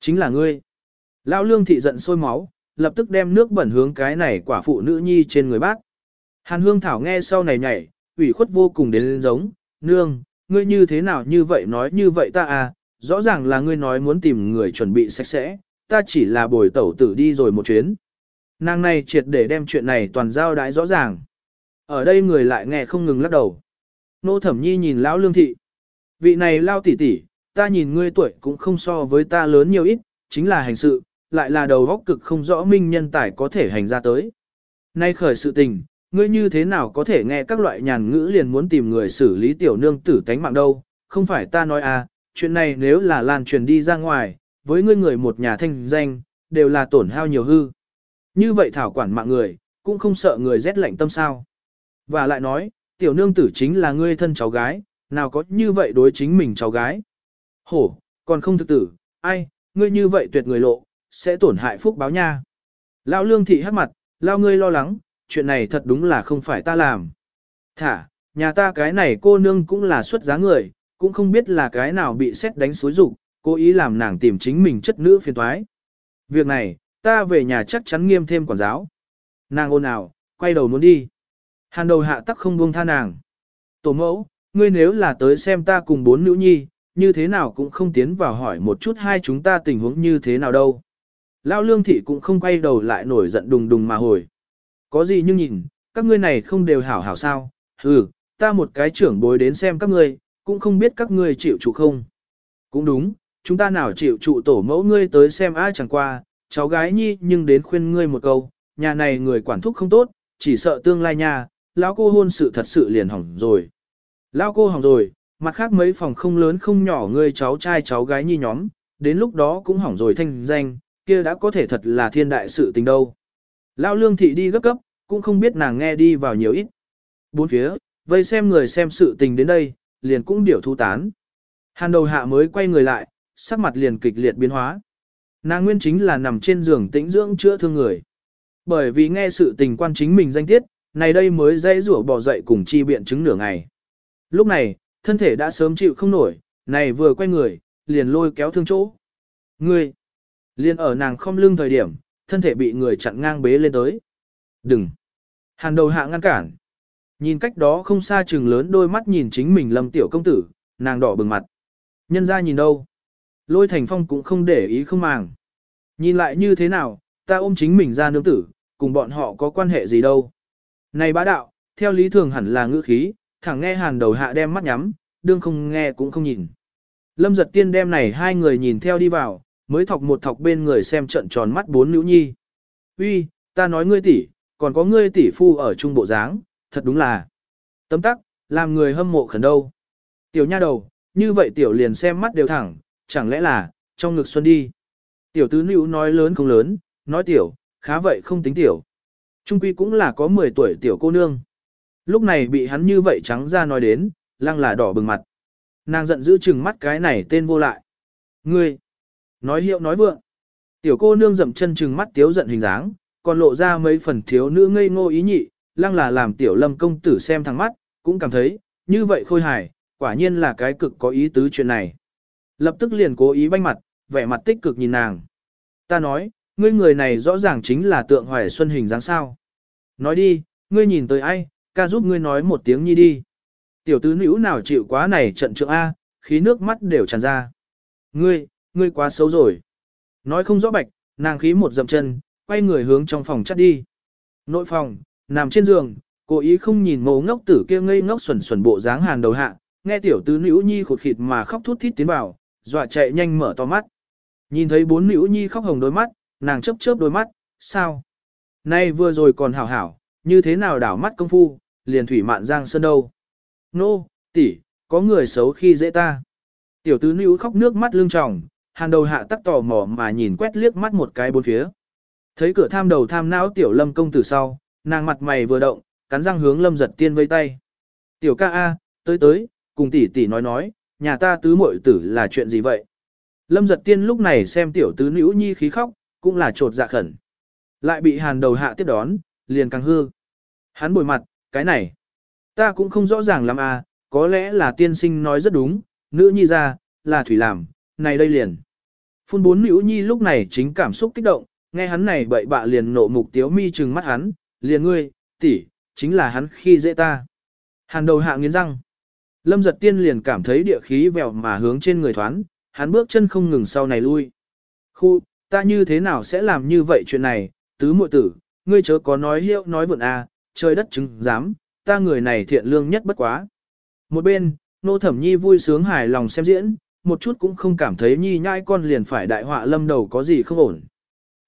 [SPEAKER 1] Chính là ngươi. Lão lương thị giận sôi máu, lập tức đem nước bẩn hướng cái này quả phụ nữ nhi trên người bác. Hàn hương thảo nghe sau này nhảy, ủy khuất vô cùng đến lên giống, nương, ngươi như thế nào như vậy nói như vậy ta à, rõ ràng là ngươi nói muốn tìm người chuẩn bị sạch sẽ, ta chỉ là bồi tẩu tử đi rồi một chuyến. Nàng này triệt để đem chuyện này toàn giao đái rõ ràng. Ở đây người lại nghe không ngừng lắc đầu. Nô thẩm nhi nhìn lão lương thị. Vị này lao tỷ tỷ, ta nhìn ngươi tuổi cũng không so với ta lớn nhiều ít, chính là hành sự, lại là đầu góc cực không rõ minh nhân tài có thể hành ra tới. Nay khởi sự tình, ngươi như thế nào có thể nghe các loại nhàn ngữ liền muốn tìm người xử lý tiểu nương tử tánh mạng đâu, không phải ta nói à, chuyện này nếu là lan truyền đi ra ngoài, với ngươi người một nhà thanh danh, đều là tổn hao nhiều hư. Như vậy thảo quản mạng người, cũng không sợ người rét lạnh tâm sao. Và lại nói, tiểu nương tử chính là ngươi thân cháu gái, nào có như vậy đối chính mình cháu gái. Hổ, còn không thực tử, ai, ngươi như vậy tuyệt người lộ, sẽ tổn hại phúc báo nha. Lão lương thị hát mặt, lao ngươi lo lắng, chuyện này thật đúng là không phải ta làm. Thả, nhà ta cái này cô nương cũng là xuất giá người, cũng không biết là cái nào bị xét đánh xối rụng, cố ý làm nàng tìm chính mình chất nữ phiền toái. Việc này, ta về nhà chắc chắn nghiêm thêm quản giáo. Nàng ôn nào, quay đầu muốn đi. Hàn đầu hạ tắc không buông tha nàng. Tổ mẫu, ngươi nếu là tới xem ta cùng bốn nữ nhi, như thế nào cũng không tiến vào hỏi một chút hai chúng ta tình huống như thế nào đâu. Lao lương thị cũng không quay đầu lại nổi giận đùng đùng mà hồi. Có gì nhưng nhìn, các ngươi này không đều hảo hảo sao, ừ, ta một cái trưởng bối đến xem các ngươi, cũng không biết các ngươi chịu trụ không. Cũng đúng, chúng ta nào chịu trụ tổ mẫu ngươi tới xem ai chẳng qua, cháu gái nhi nhưng đến khuyên ngươi một câu, nhà này người quản thúc không tốt, chỉ sợ tương lai nhà lão cô hôn sự thật sự liền hỏng rồi. Lão cô hỏng rồi, mặt khác mấy phòng không lớn không nhỏ ngươi cháu trai cháu gái nhi nhóm, đến lúc đó cũng hỏng rồi thanh danh, kia đã có thể thật là thiên đại sự tình đâu. Lão lương thị đi gấp cấp, cũng không biết nàng nghe đi vào nhiều ít. Bốn phía, vây xem người xem sự tình đến đây, liền cũng điểu thu tán. Hàn đầu hạ mới quay người lại, sắc mặt liền kịch liệt biến hóa. Nàng nguyên chính là nằm trên giường tĩnh dưỡng chữa thương người. Bởi vì nghe sự tình quan chính mình danh tiết, này đây mới dây rủa bỏ dậy cùng chi biện chứng nửa ngày. Lúc này, thân thể đã sớm chịu không nổi, này vừa quay người, liền lôi kéo thương chỗ. Ngươi, liên ở nàng không lưng thời điểm, thân thể bị người chặn ngang bế lên tới. Đừng! Hàn đầu hạ ngăn cản. Nhìn cách đó không xa chừng lớn đôi mắt nhìn chính mình lâm tiểu công tử, nàng đỏ bừng mặt. Nhân ra nhìn đâu? Lôi thành phong cũng không để ý không màng. Nhìn lại như thế nào, ta ôm chính mình ra nương tử, cùng bọn họ có quan hệ gì đâu. Này bá đạo, theo lý thường hẳn là ngữ khí, thẳng nghe hàn đầu hạ đem mắt nhắm, đương không nghe cũng không nhìn. Lâm giật tiên đem này hai người nhìn theo đi vào, mới thọc một thọc bên người xem trận tròn mắt bốn nữ nhi. Uy, ta nói ngươi tỷ, còn có ngươi tỷ phu ở trung bộ dáng, thật đúng là. Tấm tắc, làm người hâm mộ khẩn đâu. Tiểu nha đầu, như vậy tiểu liền xem mắt đều thẳng, chẳng lẽ là, trong ngực xuân đi. Tiểu tứ nữ nói lớn không lớn, nói tiểu, khá vậy không tính tiểu. Trung quy cũng là có 10 tuổi tiểu cô nương. Lúc này bị hắn như vậy trắng ra nói đến, lăng là đỏ bừng mặt. Nàng giận dữ chừng mắt cái này tên vô lại. Ngươi! Nói hiệu nói vượng. Tiểu cô nương dậm chân chừng mắt tiếu giận hình dáng, còn lộ ra mấy phần thiếu nữ ngây ngô ý nhị, lăng là làm tiểu lâm công tử xem thẳng mắt, cũng cảm thấy, như vậy khôi hài, quả nhiên là cái cực có ý tứ chuyện này. Lập tức liền cố ý banh mặt, vẻ mặt tích cực nhìn nàng. Ta nói, ngươi người này rõ ràng chính là tượng hoài xuân hình dáng sao. Nói đi, ngươi nhìn tới ai, ca giúp ngươi nói một tiếng nhi đi. Tiểu tứ nữ nào chịu quá này trận trượng A, khí nước mắt đều tràn ra. Ngươi, ngươi quá xấu rồi. Nói không rõ bạch, nàng khí một dậm chân, quay người hướng trong phòng chắt đi. Nội phòng, nằm trên giường, cố ý không nhìn ngô ngốc tử kia ngây ngốc xuẩn xuẩn bộ dáng hàn đầu hạ, nghe tiểu tứ nữ nhi khụt khịt mà khóc thút thít tiến vào, dọa chạy nhanh mở to mắt. Nhìn thấy bốn nữ nhi khóc hồng đôi mắt, nàng chớp chớp đôi mắt, sao? Nay vừa rồi còn hảo hảo, như thế nào đảo mắt công phu, liền thủy mạn giang sơn đâu. Nô, tỷ, có người xấu khi dễ ta. Tiểu tứ nữ khóc nước mắt lưng tròng, hàn đầu hạ tắc tò mò mà nhìn quét liếc mắt một cái bốn phía. Thấy cửa tham đầu tham não tiểu lâm công tử sau, nàng mặt mày vừa động, cắn răng hướng lâm giật tiên vây tay. Tiểu ca A, tới tới, cùng tỷ tỷ nói nói, nhà ta tứ muội tử là chuyện gì vậy? Lâm giật tiên lúc này xem tiểu tứ nữ nhi khí khóc, cũng là trột dạ khẩn. Lại bị hàn đầu hạ tiếp đón, liền càng hư. Hắn bồi mặt, cái này, ta cũng không rõ ràng lắm à, có lẽ là tiên sinh nói rất đúng, nữ nhi ra, là thủy làm, này đây liền. Phun bốn nữ nhi lúc này chính cảm xúc kích động, nghe hắn này bậy bạ liền nộ mục tiếu mi trừng mắt hắn, liền ngươi, tỷ, chính là hắn khi dễ ta. Hàn đầu hạ nghiến răng. Lâm giật tiên liền cảm thấy địa khí vèo mà hướng trên người thoán, hắn bước chân không ngừng sau này lui. Khu, ta như thế nào sẽ làm như vậy chuyện này, tứ muội tử, ngươi chớ có nói hiệu nói vượn a, à, trời đất chứng dám, ta người này thiện lương nhất bất quá. Một bên, nô thẩm nhi vui sướng hài lòng xem diễn, một chút cũng không cảm thấy nhi nhai con liền phải đại họa lâm đầu có gì không ổn.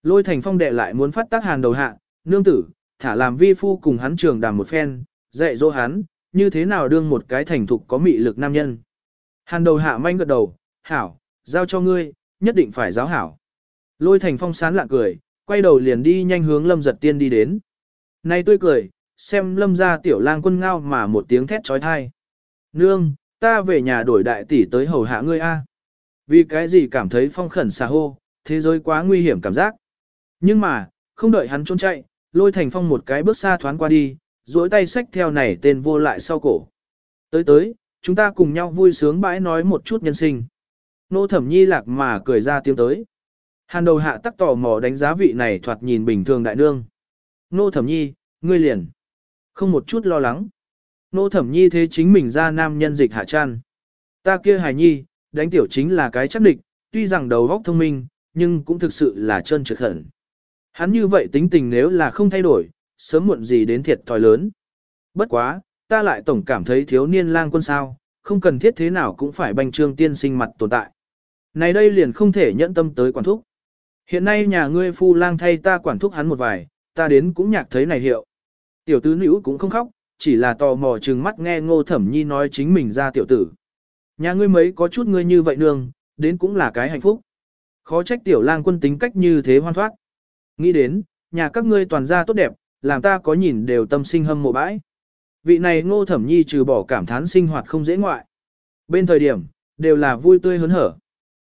[SPEAKER 1] Lôi thành phong đệ lại muốn phát tác hàn đầu hạ, nương tử, thả làm vi phu cùng hắn trường đàm một phen, dạy dỗ hắn, như thế nào đương một cái thành thục có mị lực nam nhân. Hàn đầu hạ manh gật đầu, hảo, giao cho ngươi, nhất định phải giáo hảo. Lôi thành phong sán lạ cười, quay đầu liền đi nhanh hướng lâm giật tiên đi đến. Nay tươi cười, xem lâm ra tiểu lang quân ngao mà một tiếng thét trói thai. Nương, ta về nhà đổi đại tỷ tới hầu hạ ngươi a. Vì cái gì cảm thấy phong khẩn xà hô, thế giới quá nguy hiểm cảm giác. Nhưng mà, không đợi hắn trốn chạy, lôi thành phong một cái bước xa thoáng qua đi, duỗi tay xách theo này tên vô lại sau cổ. Tới tới, chúng ta cùng nhau vui sướng bãi nói một chút nhân sinh. Nô thẩm nhi lạc mà cười ra tiếng tới. Hàn đầu hạ tắc tò mò đánh giá vị này thoạt nhìn bình thường đại nương. Nô thẩm nhi, ngươi liền. Không một chút lo lắng. Nô thẩm nhi thế chính mình ra nam nhân dịch hạ chăn. Ta kia hài nhi, đánh tiểu chính là cái chắc địch, tuy rằng đầu óc thông minh, nhưng cũng thực sự là chân trượt hẳn. Hắn như vậy tính tình nếu là không thay đổi, sớm muộn gì đến thiệt thòi lớn. Bất quá, ta lại tổng cảm thấy thiếu niên lang quân sao, không cần thiết thế nào cũng phải banh trương tiên sinh mặt tồn tại. Này đây liền không thể nhẫn tâm tới quản thúc. Hiện nay nhà ngươi phu lang thay ta quản thúc hắn một vài, ta đến cũng nhạc thấy này hiệu. Tiểu tứ nữ cũng không khóc, chỉ là tò mò chừng mắt nghe ngô thẩm nhi nói chính mình ra tiểu tử. Nhà ngươi mấy có chút ngươi như vậy nương, đến cũng là cái hạnh phúc. Khó trách tiểu lang quân tính cách như thế hoan thoát. Nghĩ đến, nhà các ngươi toàn gia tốt đẹp, làm ta có nhìn đều tâm sinh hâm mộ bãi. Vị này ngô thẩm nhi trừ bỏ cảm thán sinh hoạt không dễ ngoại. Bên thời điểm, đều là vui tươi hớn hở.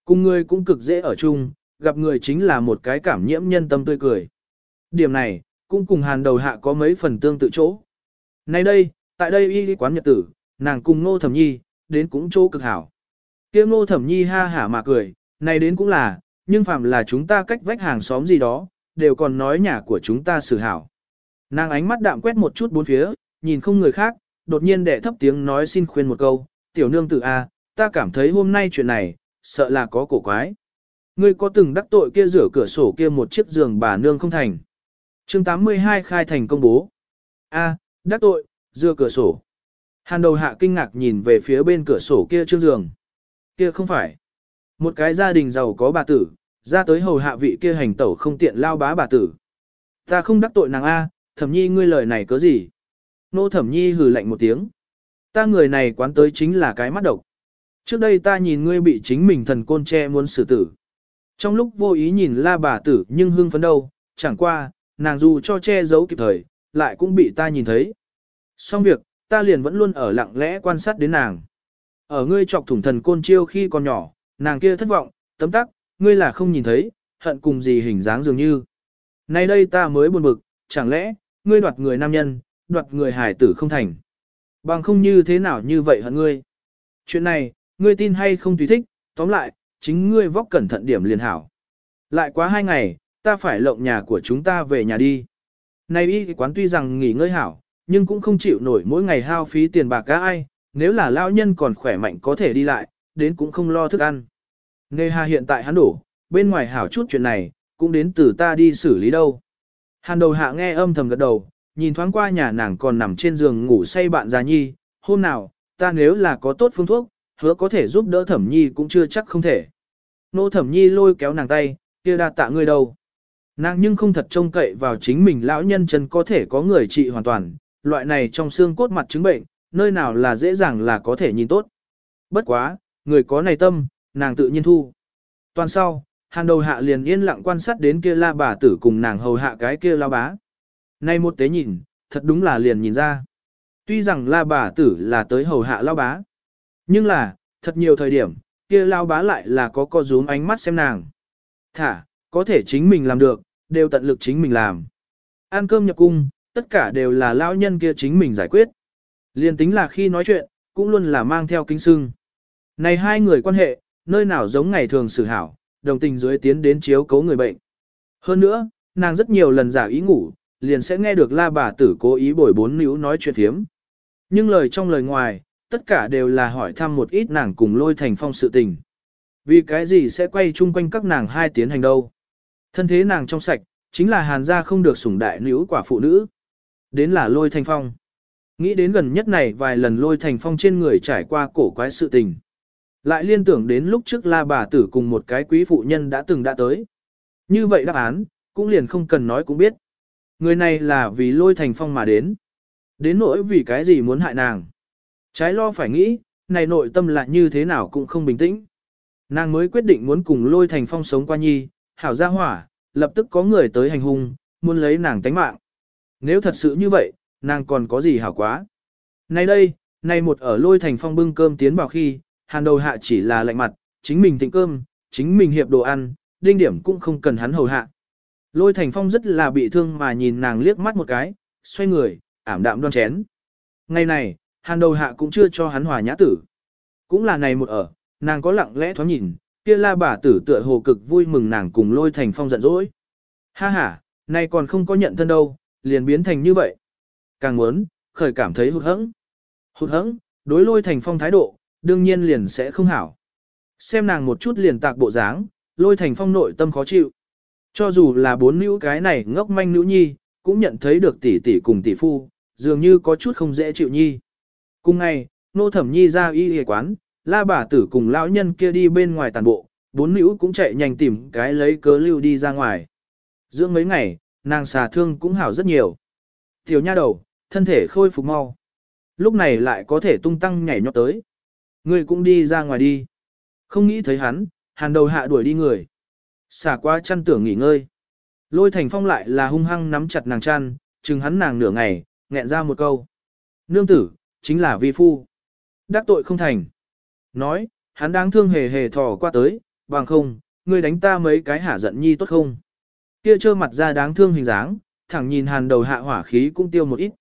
[SPEAKER 1] Cùng người cũng cực dễ ở chung, gặp người chính là một cái cảm nhiễm nhân tâm tươi cười. Điểm này, cũng cùng hàn đầu hạ có mấy phần tương tự chỗ. Nay đây, tại đây y quán nhật tử, nàng cùng ngô thẩm nhi, đến cũng chỗ cực hảo. Kiếm ngô thẩm nhi ha hả mà cười, này đến cũng là, nhưng phạm là chúng ta cách vách hàng xóm gì đó, đều còn nói nhà của chúng ta xử hảo. Nàng ánh mắt đạm quét một chút bốn phía, nhìn không người khác, đột nhiên đệ thấp tiếng nói xin khuyên một câu, tiểu nương tử A, ta cảm thấy hôm nay chuyện này, sợ là có cổ quái. Ngươi có từng đắc tội kia rửa cửa sổ kia một chiếc giường bà nương không thành. chương 82 khai thành công bố. A, đắc tội, dưa cửa sổ. Hàn đầu hạ kinh ngạc nhìn về phía bên cửa sổ kia trương giường. Kia không phải. Một cái gia đình giàu có bà tử, ra tới hầu hạ vị kia hành tẩu không tiện lao bá bà tử. Ta không đắc tội nàng A, thẩm nhi ngươi lời này có gì? Nô thẩm nhi hừ lạnh một tiếng. Ta người này quán tới chính là cái mắt độc. Trước đây ta nhìn ngươi bị chính mình thần côn che muốn xử tử. Trong lúc vô ý nhìn la bà tử nhưng hưng phấn đâu, chẳng qua, nàng dù cho che giấu kịp thời, lại cũng bị ta nhìn thấy. Xong việc, ta liền vẫn luôn ở lặng lẽ quan sát đến nàng. Ở ngươi chọc thủng thần côn chiêu khi còn nhỏ, nàng kia thất vọng, tấm tắc, ngươi là không nhìn thấy, hận cùng gì hình dáng dường như. Nay đây ta mới buồn bực, chẳng lẽ, ngươi đoạt người nam nhân, đoạt người hải tử không thành. Bằng không như thế nào như vậy hận ngươi. Chuyện này, ngươi tin hay không tùy thích, tóm lại, chính ngươi vóc cẩn thận điểm liền hảo. Lại quá hai ngày, ta phải lộng nhà của chúng ta về nhà đi. Này y quán tuy rằng nghỉ ngơi hảo, nhưng cũng không chịu nổi mỗi ngày hao phí tiền bạc cá ai, nếu là lao nhân còn khỏe mạnh có thể đi lại, đến cũng không lo thức ăn. Nghe hà hiện tại hắn đổ, bên ngoài hảo chút chuyện này, cũng đến từ ta đi xử lý đâu. Hàn đầu hạ nghe âm thầm gật đầu, nhìn thoáng qua nhà nàng còn nằm trên giường ngủ say bạn già nhi, hôm nào, ta nếu là có tốt phương thuốc, hứa có thể giúp đỡ thẩm nhi cũng chưa chắc không thể. Nô thẩm nhi lôi kéo nàng tay, kia đa tạ ngươi đâu. Nàng nhưng không thật trông cậy vào chính mình lão nhân chân có thể có người trị hoàn toàn, loại này trong xương cốt mặt chứng bệnh, nơi nào là dễ dàng là có thể nhìn tốt. Bất quá, người có này tâm, nàng tự nhiên thu. Toàn sau, hàn đầu hạ liền yên lặng quan sát đến kia la bà tử cùng nàng hầu hạ cái kia lao bá. Nay một tế nhìn, thật đúng là liền nhìn ra. Tuy rằng la bà tử là tới hầu hạ lao bá. Nhưng là, thật nhiều thời điểm, kia lao bá lại là có co rúm ánh mắt xem nàng. Thả, có thể chính mình làm được, đều tận lực chính mình làm. Ăn cơm nhập cung, tất cả đều là lão nhân kia chính mình giải quyết. Liên tính là khi nói chuyện, cũng luôn là mang theo kính sưng. Này hai người quan hệ, nơi nào giống ngày thường xử hảo, đồng tình dưới tiến đến chiếu cấu người bệnh. Hơn nữa, nàng rất nhiều lần giả ý ngủ, liền sẽ nghe được la bà tử cố ý bồi bốn níu nói chuyện thiếm. Nhưng lời trong lời ngoài, tất cả đều là hỏi thăm một ít nàng cùng lôi thành phong sự tình. Vì cái gì sẽ quay chung quanh các nàng hai tiến hành đâu. Thân thế nàng trong sạch, chính là hàn gia không được sủng đại nữ quả phụ nữ. Đến là lôi thành phong. Nghĩ đến gần nhất này vài lần lôi thành phong trên người trải qua cổ quái sự tình. Lại liên tưởng đến lúc trước la bà tử cùng một cái quý phụ nhân đã từng đã tới. Như vậy đáp án, cũng liền không cần nói cũng biết. Người này là vì lôi thành phong mà đến. Đến nỗi vì cái gì muốn hại nàng. Trái lo phải nghĩ, này nội tâm là như thế nào cũng không bình tĩnh. Nàng mới quyết định muốn cùng lôi thành phong sống qua nhi, hảo ra hỏa, lập tức có người tới hành hung, muốn lấy nàng tánh mạng. Nếu thật sự như vậy, nàng còn có gì hảo quá. Nay đây, nay một ở lôi thành phong bưng cơm tiến vào khi, hàn đầu hạ chỉ là lạnh mặt, chính mình thịnh cơm, chính mình hiệp đồ ăn, đinh điểm cũng không cần hắn hầu hạ. Lôi thành phong rất là bị thương mà nhìn nàng liếc mắt một cái, xoay người, ảm đạm đoan chén. Ngày này, hàn đầu hạ cũng chưa cho hắn hòa nhã tử. Cũng là này một ở, nàng có lặng lẽ thoáng nhìn, kia la bà tử tựa hồ cực vui mừng nàng cùng lôi thành phong giận dỗi. Ha ha, nay còn không có nhận thân đâu, liền biến thành như vậy. Càng muốn, khởi cảm thấy hụt hẫng. Hụt hẫng, đối lôi thành phong thái độ, đương nhiên liền sẽ không hảo. Xem nàng một chút liền tạc bộ dáng, lôi thành phong nội tâm khó chịu. Cho dù là bốn nữ cái này ngốc manh nữ nhi, cũng nhận thấy được tỷ tỷ cùng tỷ phu, dường như có chút không dễ chịu nhi. Cùng ngày, nô thẩm nhi ra y y quán, la bà tử cùng lão nhân kia đi bên ngoài tàn bộ, bốn nữ cũng chạy nhanh tìm cái lấy cớ lưu đi ra ngoài. Dưỡng mấy ngày, nàng xà thương cũng hảo rất nhiều. Tiểu nha đầu, thân thể khôi phục mau. Lúc này lại có thể tung tăng nhảy nhót tới. Người cũng đi ra ngoài đi. Không nghĩ thấy hắn, hàn đầu hạ đuổi đi người. Xả qua chăn tưởng nghỉ ngơi. Lôi thành phong lại là hung hăng nắm chặt nàng chăn, chừng hắn nàng nửa ngày, nghẹn ra một câu. Nương tử, chính là vi phu. Đắc tội không thành. Nói, hắn đáng thương hề hề thò qua tới, bằng không, ngươi đánh ta mấy cái hả giận nhi tốt không? Kia trơ mặt ra đáng thương hình dáng, thẳng nhìn hàn đầu hạ hỏa khí cũng tiêu một ít.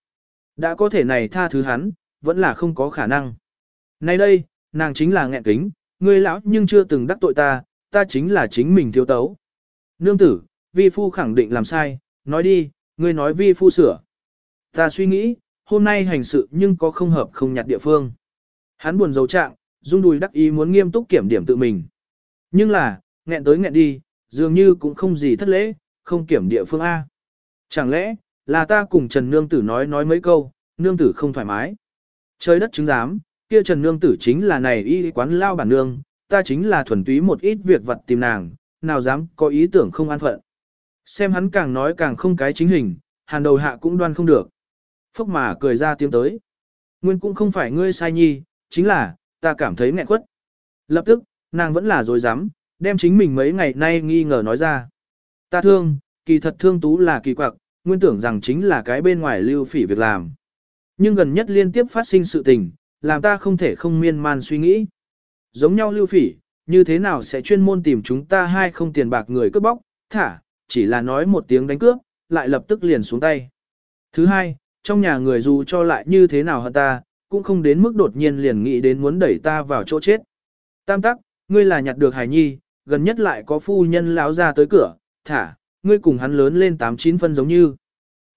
[SPEAKER 1] Đã có thể này tha thứ hắn, vẫn là không có khả năng. Nay đây, nàng chính là nghẹn kính, ngươi lão nhưng chưa từng đắc tội ta, ta chính là chính mình thiếu tấu. Nương tử, vi phu khẳng định làm sai, nói đi, ngươi nói vi phu sửa. Ta suy nghĩ, hôm nay hành sự nhưng có không hợp không nhặt địa phương. Hắn buồn dấu trạng, rung đùi đắc ý muốn nghiêm túc kiểm điểm tự mình. Nhưng là, nghẹn tới nghẹn đi, dường như cũng không gì thất lễ, không kiểm địa phương A. Chẳng lẽ, là ta cùng Trần Nương Tử nói nói mấy câu, Nương Tử không thoải mái. Trời đất chứng giám, kia Trần Nương Tử chính là này y quán lao bản nương, ta chính là thuần túy một ít việc vật tìm nàng, nào dám có ý tưởng không an phận. Xem hắn càng nói càng không cái chính hình, hàn đầu hạ cũng đoan không được. Phốc mà cười ra tiếng tới. Nguyên cũng không phải ngươi sai nhi, chính là, ta cảm thấy nghẹn quất. Lập tức, nàng vẫn là dối dám, đem chính mình mấy ngày nay nghi ngờ nói ra. Ta thương, kỳ thật thương tú là kỳ quặc, nguyên tưởng rằng chính là cái bên ngoài lưu phỉ việc làm. Nhưng gần nhất liên tiếp phát sinh sự tình, làm ta không thể không miên man suy nghĩ. Giống nhau lưu phỉ, như thế nào sẽ chuyên môn tìm chúng ta hai không tiền bạc người cướp bóc, thả, chỉ là nói một tiếng đánh cướp, lại lập tức liền xuống tay. Thứ hai, trong nhà người dù cho lại như thế nào hơn ta, cũng không đến mức đột nhiên liền nghĩ đến muốn đẩy ta vào chỗ chết. Tam tắc, ngươi là nhặt được hải nhi, gần nhất lại có phu nhân lão ra tới cửa, thả, ngươi cùng hắn lớn lên 8-9 phân giống như.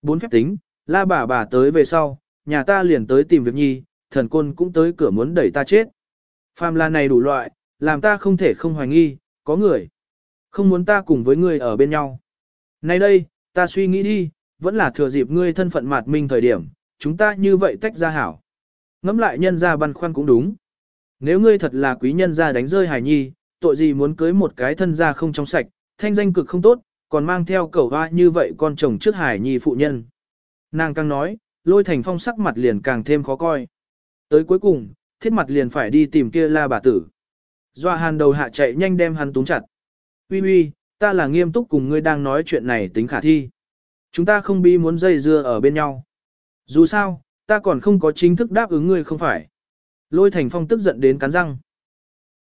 [SPEAKER 1] Bốn phép tính, la bà bà tới về sau, nhà ta liền tới tìm việc nhi, thần côn cũng tới cửa muốn đẩy ta chết. Phàm là này đủ loại, làm ta không thể không hoài nghi, có người. Không muốn ta cùng với ngươi ở bên nhau. Nay đây, ta suy nghĩ đi, vẫn là thừa dịp ngươi thân phận mạt minh thời điểm, chúng ta như vậy tách ra hảo ngẫm lại nhân gia băn khoăn cũng đúng. Nếu ngươi thật là quý nhân gia đánh rơi hài nhi, tội gì muốn cưới một cái thân gia không trong sạch, thanh danh cực không tốt, còn mang theo cầu hoa như vậy con chồng trước hài nhi phụ nhân. Nàng càng nói, lôi thành phong sắc mặt liền càng thêm khó coi. Tới cuối cùng, thiết mặt liền phải đi tìm kia la bà tử. Doa hàn đầu hạ chạy nhanh đem hắn túng chặt. Uy uy, ta là nghiêm túc cùng ngươi đang nói chuyện này tính khả thi. Chúng ta không bi muốn dây dưa ở bên nhau. Dù sao, ta còn không có chính thức đáp ứng ngươi không phải. Lôi thành phong tức giận đến cắn răng.